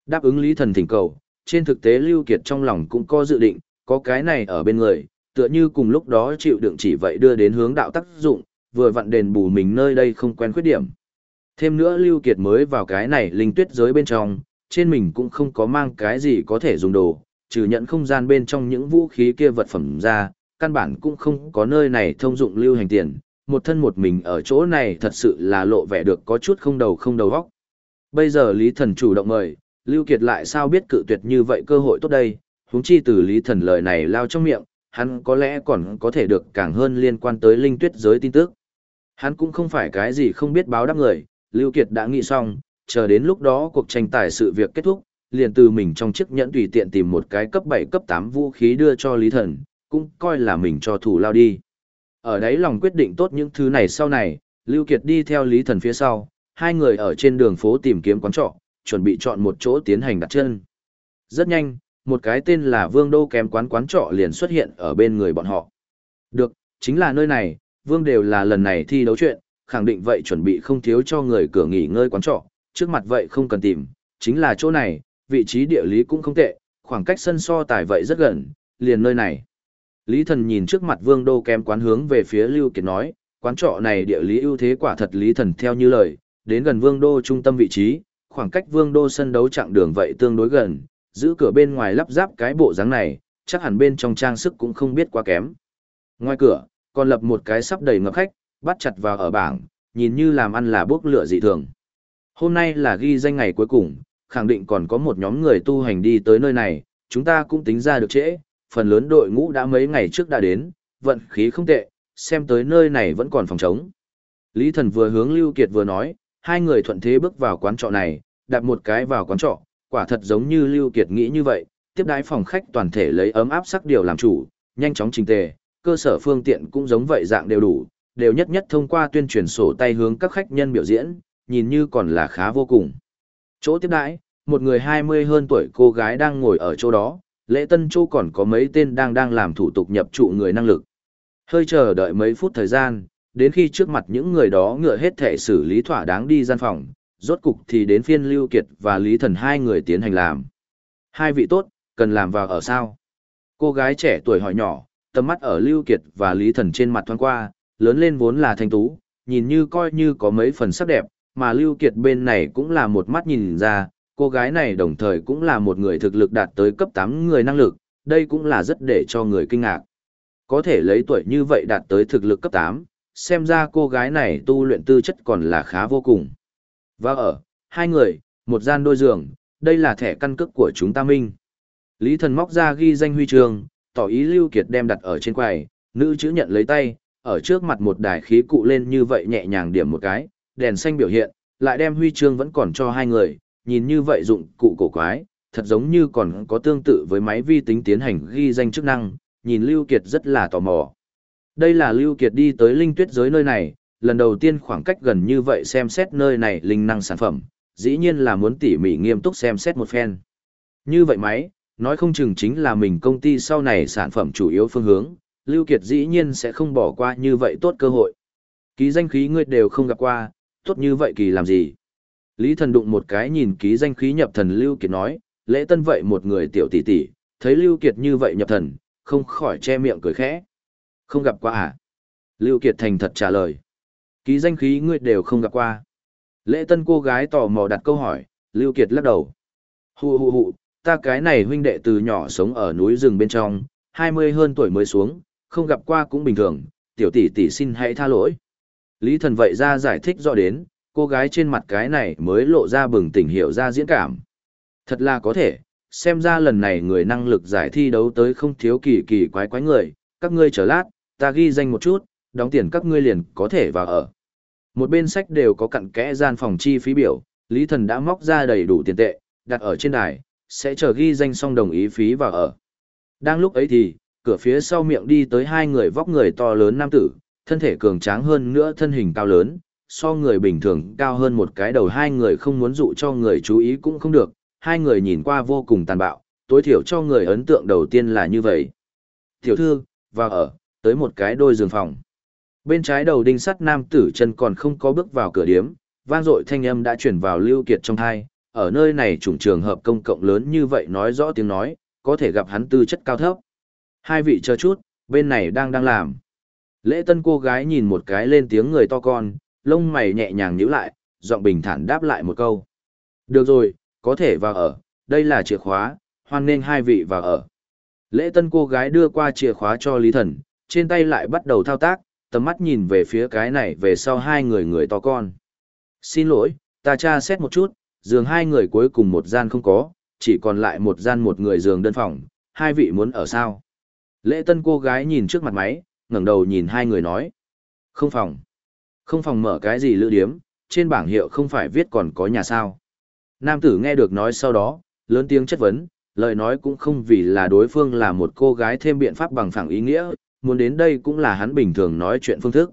Đáp ứng Lý Thần thỉnh cầu, trên thực tế Lưu Kiệt trong lòng cũng có dự định, có cái này ở bên người, tựa như cùng lúc đó chịu đựng chỉ vậy đưa đến hướng đạo tác dụng, vừa vặn đền bù mình nơi đây không quen khuyết điểm. Thêm nữa Lưu Kiệt mới vào cái này linh tuyết giới bên trong, trên mình cũng không có mang cái gì có thể dùng đồ, trừ nhận không gian bên trong những vũ khí kia vật phẩm ra, căn bản cũng không có nơi này thông dụng lưu hành tiền, một thân một mình ở chỗ này thật sự là lộ vẻ được có chút không đầu không đầu óc. Bây giờ Lý Thần chủ động mời, Lưu Kiệt lại sao biết cự tuyệt như vậy cơ hội tốt đây, huống chi từ Lý Thần lời này lao trong miệng, hắn có lẽ còn có thể được càng hơn liên quan tới linh tuyết giới tin tức. Hắn cũng không phải cái gì không biết báo đáp người, Lưu Kiệt đã nghĩ xong, chờ đến lúc đó cuộc tranh tài sự việc kết thúc, liền từ mình trong chiếc nhẫn tùy tiện tìm một cái cấp 7 cấp 8 vũ khí đưa cho Lý Thần, cũng coi là mình cho thủ lao đi. Ở đấy lòng quyết định tốt những thứ này sau này, Lưu Kiệt đi theo Lý Thần phía sau, hai người ở trên đường phố tìm kiếm quán trọ, chuẩn bị chọn một chỗ tiến hành đặt chân. Rất nhanh, một cái tên là Vương Đô kém quán quán trọ liền xuất hiện ở bên người bọn họ. Được, chính là nơi này, Vương đều là lần này thi đấu chuyện, khẳng định vậy chuẩn bị không thiếu cho người cửa nghỉ ngơi quán trọ, trước mặt vậy không cần tìm, chính là chỗ này, vị trí địa lý cũng không tệ, khoảng cách sân so tài vậy rất gần, liền nơi này. Lý Thần nhìn trước mặt Vương Đô kém quán hướng về phía Lưu Kiệt nói, quán trọ này địa lý ưu thế quả thật Lý Thần theo như lời, đến gần Vương Đô trung tâm vị trí, khoảng cách Vương Đô sân đấu chặng đường vậy tương đối gần, giữ cửa bên ngoài lắp ráp cái bộ dáng này, chắc hẳn bên trong trang sức cũng không biết quá kém. Ngoài cửa, còn lập một cái sắp đầy ngập khách, bắt chặt vào ở bảng, nhìn như làm ăn là bước lửa dị thường. Hôm nay là ghi danh ngày cuối cùng, khẳng định còn có một nhóm người tu hành đi tới nơi này, chúng ta cũng tính ra được trễ, phần lớn đội ngũ đã mấy ngày trước đã đến, vận khí không tệ, xem tới nơi này vẫn còn phòng trống. Lý Thần vừa hướng Lưu Kiệt vừa nói, hai người thuận thế bước vào quán trọ này, đặt một cái vào quán trọ, quả thật giống như Lưu Kiệt nghĩ như vậy, tiếp đái phòng khách toàn thể lấy ấm áp sắc điều làm chủ, nhanh chóng trình tề, cơ sở phương tiện cũng giống vậy dạng đều đủ, đều nhất nhất thông qua tuyên truyền sổ tay hướng các khách nhân biểu diễn, nhìn như còn là khá vô cùng. Chỗ tiếp đãi, một người 20 hơn tuổi cô gái đang ngồi ở chỗ đó, lễ tân châu còn có mấy tên đang đang làm thủ tục nhập trụ người năng lực. Hơi chờ đợi mấy phút thời gian, đến khi trước mặt những người đó ngựa hết thể xử lý thỏa đáng đi gian phòng, rốt cục thì đến phiên Lưu Kiệt và Lý Thần hai người tiến hành làm. Hai vị tốt, cần làm vào ở sao? Cô gái trẻ tuổi hỏi nhỏ, tầm mắt ở Lưu Kiệt và Lý Thần trên mặt thoáng qua, lớn lên vốn là thanh tú, nhìn như coi như có mấy phần sắc đẹp, mà Lưu Kiệt bên này cũng là một mắt nhìn ra, cô gái này đồng thời cũng là một người thực lực đạt tới cấp 8 người năng lực, đây cũng là rất để cho người kinh ngạc. Có thể lấy tuổi như vậy đạt tới thực lực cấp 8, xem ra cô gái này tu luyện tư chất còn là khá vô cùng. Và ở, hai người, một gian đôi giường, đây là thẻ căn cước của chúng ta minh. Lý thần móc ra ghi danh huy chương, tỏ ý Lưu Kiệt đem đặt ở trên quầy, nữ chữ nhận lấy tay, ở trước mặt một đài khí cụ lên như vậy nhẹ nhàng điểm một cái, đèn xanh biểu hiện, lại đem huy chương vẫn còn cho hai người, nhìn như vậy dụng cụ cổ quái, thật giống như còn có tương tự với máy vi tính tiến hành ghi danh chức năng, nhìn Lưu Kiệt rất là tò mò. Đây là Lưu Kiệt đi tới linh tuyết giới nơi này, lần đầu tiên khoảng cách gần như vậy xem xét nơi này linh năng sản phẩm, dĩ nhiên là muốn tỉ mỉ nghiêm túc xem xét một phen. Như vậy máy, nói không chừng chính là mình công ty sau này sản phẩm chủ yếu phương hướng, Lưu Kiệt dĩ nhiên sẽ không bỏ qua như vậy tốt cơ hội. Ký danh khí ngươi đều không gặp qua, tốt như vậy kỳ làm gì? Lý thần đụng một cái nhìn ký danh khí nhập thần Lưu Kiệt nói, lễ tân vậy một người tiểu tỷ tỷ, thấy Lưu Kiệt như vậy nhập thần, không khỏi che miệng cười khẽ. Không gặp qua à? Lưu Kiệt thành thật trả lời. Ký danh khí ngươi đều không gặp qua. Lễ tân cô gái tò mò đặt câu hỏi, Lưu Kiệt lắc đầu. Hù hù hù, ta cái này huynh đệ từ nhỏ sống ở núi rừng bên trong, 20 hơn tuổi mới xuống, không gặp qua cũng bình thường, tiểu tỷ tỷ xin hãy tha lỗi. Lý thần vậy ra giải thích rõ đến, cô gái trên mặt cái này mới lộ ra bừng tỉnh hiểu ra diễn cảm. Thật là có thể, xem ra lần này người năng lực giải thi đấu tới không thiếu kỳ kỳ quái quái người, các ngươi chờ lát, ta ghi danh một chút, đóng tiền các ngươi liền có thể vào ở. Một bên sách đều có cặn kẽ gian phòng chi phí biểu, Lý Thần đã móc ra đầy đủ tiền tệ, đặt ở trên đài, sẽ chờ ghi danh xong đồng ý phí vào ở. Đang lúc ấy thì, cửa phía sau miệng đi tới hai người vóc người to lớn nam tử, thân thể cường tráng hơn nữa thân hình cao lớn, so người bình thường cao hơn một cái đầu hai người không muốn dụ cho người chú ý cũng không được, hai người nhìn qua vô cùng tàn bạo, tối thiểu cho người ấn tượng đầu tiên là như vậy. Tiểu thư, vào ở, tới một cái đôi giường phòng. Bên trái đầu đinh sắt nam tử chân còn không có bước vào cửa điếm, vang dội thanh âm đã chuyển vào lưu kiệt trong thai, ở nơi này chủng trường hợp công cộng lớn như vậy nói rõ tiếng nói, có thể gặp hắn tư chất cao thấp. Hai vị chờ chút, bên này đang đang làm. Lễ tân cô gái nhìn một cái lên tiếng người to con, lông mày nhẹ nhàng nhíu lại, giọng bình thản đáp lại một câu. Được rồi, có thể vào ở, đây là chìa khóa, hoan nên hai vị vào ở. Lễ tân cô gái đưa qua chìa khóa cho Lý Thần, trên tay lại bắt đầu thao tác, tầm mắt nhìn về phía cái này về sau hai người người to con. Xin lỗi, ta tra xét một chút, giường hai người cuối cùng một gian không có, chỉ còn lại một gian một người giường đơn phòng, hai vị muốn ở sao? Lễ tân cô gái nhìn trước mặt máy, ngẩng đầu nhìn hai người nói. Không phòng. Không phòng mở cái gì lữ điếm, trên bảng hiệu không phải viết còn có nhà sao. Nam tử nghe được nói sau đó, lớn tiếng chất vấn, lời nói cũng không vì là đối phương là một cô gái thêm biện pháp bằng phẳng ý nghĩa, muốn đến đây cũng là hắn bình thường nói chuyện phương thức.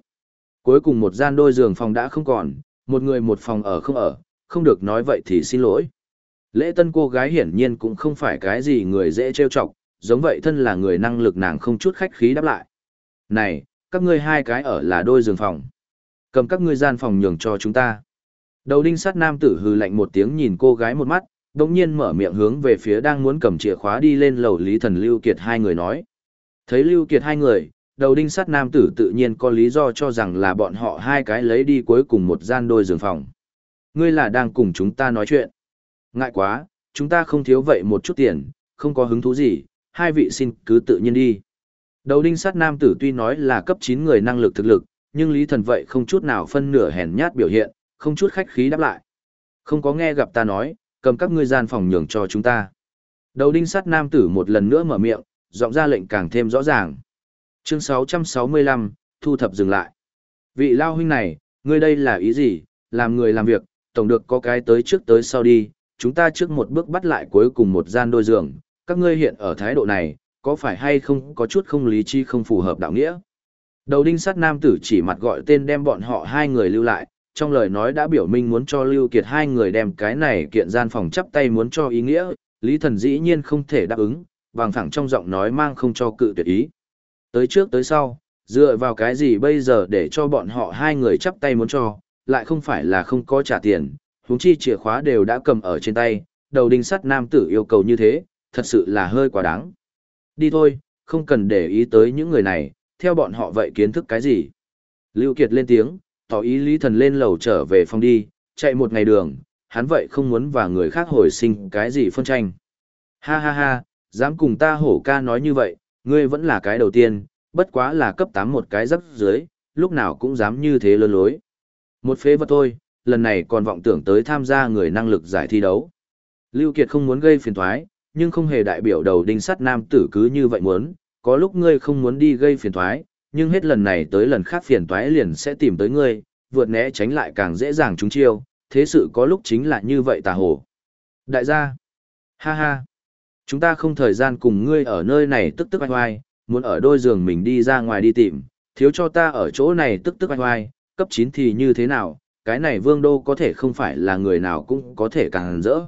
Cuối cùng một gian đôi giường phòng đã không còn, một người một phòng ở không ở, không được nói vậy thì xin lỗi. Lễ tân cô gái hiển nhiên cũng không phải cái gì người dễ trêu chọc, giống vậy thân là người năng lực nàng không chút khách khí đáp lại. Này, các ngươi hai cái ở là đôi giường phòng. Cầm các ngươi gian phòng nhường cho chúng ta. Đầu đinh sát nam tử hừ lạnh một tiếng nhìn cô gái một mắt, đồng nhiên mở miệng hướng về phía đang muốn cầm chìa khóa đi lên lầu Lý Thần Lưu Kiệt hai người nói. Thấy Lưu Kiệt hai người, đầu đinh sát nam tử tự nhiên có lý do cho rằng là bọn họ hai cái lấy đi cuối cùng một gian đôi giường phòng. Ngươi là đang cùng chúng ta nói chuyện. Ngại quá, chúng ta không thiếu vậy một chút tiền, không có hứng thú gì, hai vị xin cứ tự nhiên đi. Đầu đinh sát nam tử tuy nói là cấp 9 người năng lực thực lực, nhưng lý thần vậy không chút nào phân nửa hèn nhát biểu hiện, không chút khách khí đáp lại. Không có nghe gặp ta nói, cầm các ngươi gian phòng nhường cho chúng ta. Đầu đinh sát nam tử một lần nữa mở miệng, giọng ra lệnh càng thêm rõ ràng. Chương 665, thu thập dừng lại. Vị lao huynh này, ngươi đây là ý gì, làm người làm việc, tổng được có cái tới trước tới sau đi, chúng ta trước một bước bắt lại cuối cùng một gian đôi giường, các ngươi hiện ở thái độ này, có phải hay không có chút không lý trí không phù hợp đạo nghĩa. Đầu đinh sát nam tử chỉ mặt gọi tên đem bọn họ hai người lưu lại, trong lời nói đã biểu minh muốn cho Lưu Kiệt hai người đem cái này kiện gian phòng chắp tay muốn cho ý nghĩa, Lý Thần dĩ nhiên không thể đáp ứng, bằng thẳng trong giọng nói mang không cho cự tuyệt ý. Tới trước tới sau, dựa vào cái gì bây giờ để cho bọn họ hai người chắp tay muốn cho, lại không phải là không có trả tiền, huống chi chìa khóa đều đã cầm ở trên tay, đầu đinh sắt nam tử yêu cầu như thế, thật sự là hơi quá đáng. Đi thôi, không cần để ý tới những người này, theo bọn họ vậy kiến thức cái gì. Lưu Kiệt lên tiếng, tỏ ý Lý Thần lên lầu trở về phòng đi, chạy một ngày đường, hắn vậy không muốn và người khác hồi sinh cái gì phân tranh. Ha ha ha, dám cùng ta hổ ca nói như vậy, ngươi vẫn là cái đầu tiên, bất quá là cấp 8 một cái rắc dưới, lúc nào cũng dám như thế lơ lối. Một phế vật thôi, lần này còn vọng tưởng tới tham gia người năng lực giải thi đấu. Lưu Kiệt không muốn gây phiền toái, nhưng không hề đại biểu đầu đinh sắt nam tử cứ như vậy muốn, có lúc ngươi không muốn đi gây phiền toái, nhưng hết lần này tới lần khác phiền toái liền sẽ tìm tới ngươi, vượt né tránh lại càng dễ dàng trúng chiêu, thế sự có lúc chính là như vậy tà hồ. Đại gia, ha ha, chúng ta không thời gian cùng ngươi ở nơi này tức tức oai oai, muốn ở đôi giường mình đi ra ngoài đi tìm, thiếu cho ta ở chỗ này tức tức oai oai, cấp 9 thì như thế nào, cái này vương đô có thể không phải là người nào cũng có thể càng rỡ.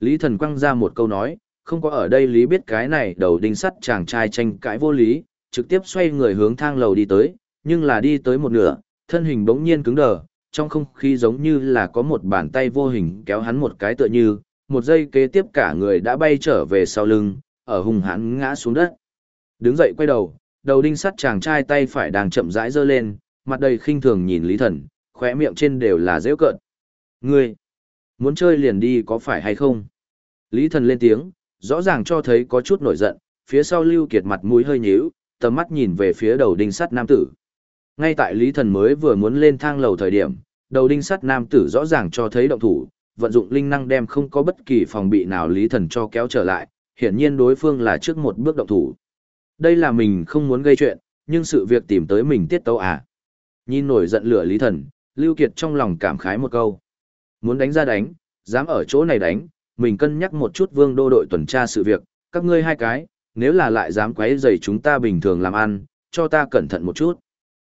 Lý thần quăng ra một câu nói, không có ở đây Lý biết cái này đầu đinh sắt chàng trai tranh cãi vô lý, trực tiếp xoay người hướng thang lầu đi tới, nhưng là đi tới một nửa, thân hình bỗng nhiên cứng đờ, trong không khí giống như là có một bàn tay vô hình kéo hắn một cái tựa như, một giây kế tiếp cả người đã bay trở về sau lưng, ở hùng hãn ngã xuống đất. Đứng dậy quay đầu, đầu đinh sắt chàng trai tay phải đang chậm rãi giơ lên, mặt đầy khinh thường nhìn Lý Thần, khóe miệng trên đều là dễ cợt. Ngươi, muốn chơi liền đi có phải hay không? Lý Thần lên tiếng, rõ ràng cho thấy có chút nổi giận, phía sau Lưu Kiệt mặt mũi hơi nhíu, tầm mắt nhìn về phía đầu đinh sắt nam tử. Ngay tại Lý Thần mới vừa muốn lên thang lầu thời điểm, đầu đinh sắt nam tử rõ ràng cho thấy động thủ, vận dụng linh năng đem không có bất kỳ phòng bị nào Lý Thần cho kéo trở lại, hiển nhiên đối phương là trước một bước động thủ. Đây là mình không muốn gây chuyện, nhưng sự việc tìm tới mình tiết tấu à. Nhìn nổi giận lửa Lý Thần, Lưu Kiệt trong lòng cảm khái một câu. Muốn đánh ra đánh, dám ở chỗ này đánh, mình cân nhắc một chút vương đô đội tuần tra sự việc, các ngươi hai cái, nếu là lại dám quấy rầy chúng ta bình thường làm ăn, cho ta cẩn thận một chút.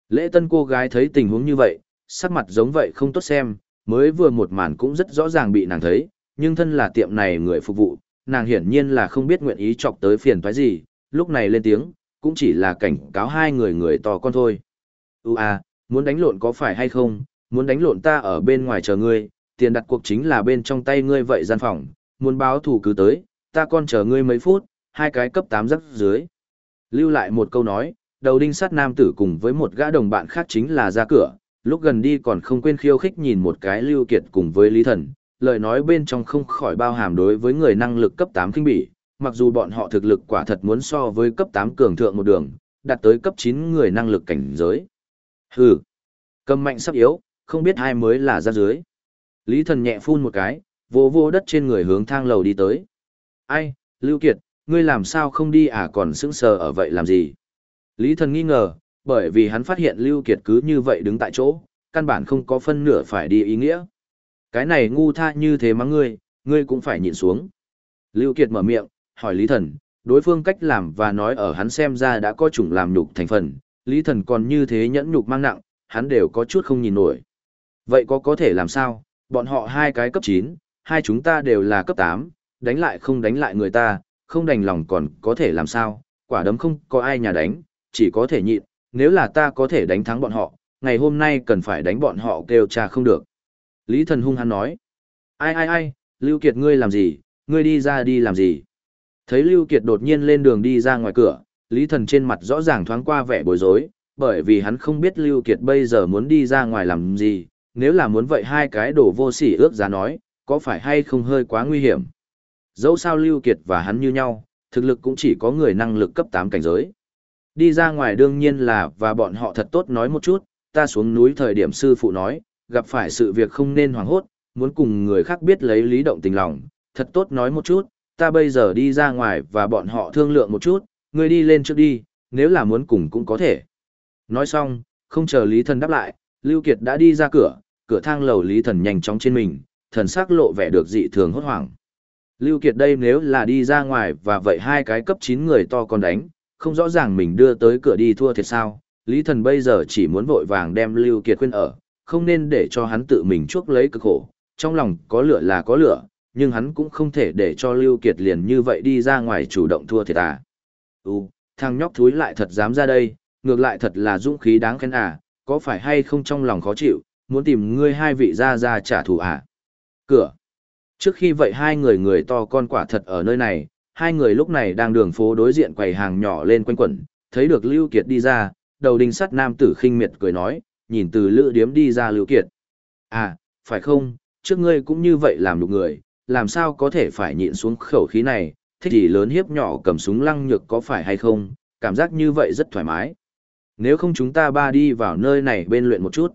Lễ tân cô gái thấy tình huống như vậy, sắc mặt giống vậy không tốt xem, mới vừa một màn cũng rất rõ ràng bị nàng thấy, nhưng thân là tiệm này người phục vụ, nàng hiển nhiên là không biết nguyện ý chọc tới phiền toái gì, lúc này lên tiếng, cũng chỉ là cảnh cáo hai người người to con thôi. Ú à, muốn đánh lộn có phải hay không, muốn đánh lộn ta ở bên ngoài chờ ngươi, tiền đặt cuộc chính là bên trong tay ngươi vậy gian phòng, muốn báo thủ cứ tới, ta còn chờ ngươi mấy phút, hai cái cấp 8 rắc dưới. Lưu lại một câu nói, đầu đinh sát nam tử cùng với một gã đồng bạn khác chính là ra cửa, lúc gần đi còn không quên khiêu khích nhìn một cái lưu kiệt cùng với lý thần, lời nói bên trong không khỏi bao hàm đối với người năng lực cấp 8 kinh bỉ, mặc dù bọn họ thực lực quả thật muốn so với cấp 8 cường thượng một đường, đạt tới cấp 9 người năng lực cảnh giới. Hừ, cầm mạnh sắp yếu, không biết ai mới là ra dưới. Lý thần nhẹ phun một cái, vô vô đất trên người hướng thang lầu đi tới. Ai, Lưu Kiệt, ngươi làm sao không đi à còn sững sờ ở vậy làm gì? Lý thần nghi ngờ, bởi vì hắn phát hiện Lưu Kiệt cứ như vậy đứng tại chỗ, căn bản không có phân nửa phải đi ý nghĩa. Cái này ngu tha như thế mắng ngươi, ngươi cũng phải nhịn xuống. Lưu Kiệt mở miệng, hỏi Lý thần, đối phương cách làm và nói ở hắn xem ra đã có chủng làm nhục thành phần, Lý thần còn như thế nhẫn nhục mang nặng, hắn đều có chút không nhìn nổi. Vậy có có thể làm sao, bọn họ hai cái cấp 9, hai chúng ta đều là cấp 8, đánh lại không đánh lại người ta, không đành lòng còn có thể làm sao, quả đấm không có ai nhà đánh, chỉ có thể nhịn, nếu là ta có thể đánh thắng bọn họ, ngày hôm nay cần phải đánh bọn họ kêu cha không được. Lý thần hung hắn nói, ai ai ai, Lưu Kiệt ngươi làm gì, ngươi đi ra đi làm gì. Thấy Lưu Kiệt đột nhiên lên đường đi ra ngoài cửa, Lý thần trên mặt rõ ràng thoáng qua vẻ bối rối, bởi vì hắn không biết Lưu Kiệt bây giờ muốn đi ra ngoài làm gì, nếu là muốn vậy hai cái đồ vô sỉ ước giá nói, có phải hay không hơi quá nguy hiểm. Dẫu sao Lưu Kiệt và hắn như nhau, thực lực cũng chỉ có người năng lực cấp 8 cảnh giới. Đi ra ngoài đương nhiên là và bọn họ thật tốt nói một chút, ta xuống núi thời điểm sư phụ nói, gặp phải sự việc không nên hoảng hốt, muốn cùng người khác biết lấy lý động tình lòng, thật tốt nói một chút, ta bây giờ đi ra ngoài và bọn họ thương lượng một chút, ngươi đi lên trước đi, nếu là muốn cùng cũng có thể. Nói xong, không chờ Lý Thần đáp lại, Lưu Kiệt đã đi ra cửa, cửa thang lầu Lý Thần nhanh chóng trên mình, thần sắc lộ vẻ được dị thường hốt hoảng. Lưu Kiệt đây nếu là đi ra ngoài và vậy hai cái cấp 9 người to còn đánh, không rõ ràng mình đưa tới cửa đi thua thiệt sao, Lý Thần bây giờ chỉ muốn vội vàng đem Lưu Kiệt khuyên ở, không nên để cho hắn tự mình chuốc lấy cực khổ, trong lòng có lửa là có lửa, nhưng hắn cũng không thể để cho Lưu Kiệt liền như vậy đi ra ngoài chủ động thua thiệt à. Ừ, thằng nhóc thúi lại thật dám ra đây, ngược lại thật là dũng khí đáng khen à, có phải hay không trong lòng khó chịu, muốn tìm ngươi hai vị ra ra trả thù à. Cửa. Trước khi vậy hai người người to con quả thật ở nơi này, hai người lúc này đang đường phố đối diện quầy hàng nhỏ lên quanh quẩn, thấy được Lưu Kiệt đi ra, đầu đinh sắt nam tử khinh miệt cười nói, nhìn từ lữ điếm đi ra Lưu Kiệt. À, phải không, trước ngươi cũng như vậy làm được người, làm sao có thể phải nhịn xuống khẩu khí này, thích gì lớn hiếp nhỏ cầm súng lăng nhược có phải hay không, cảm giác như vậy rất thoải mái. Nếu không chúng ta ba đi vào nơi này bên luyện một chút.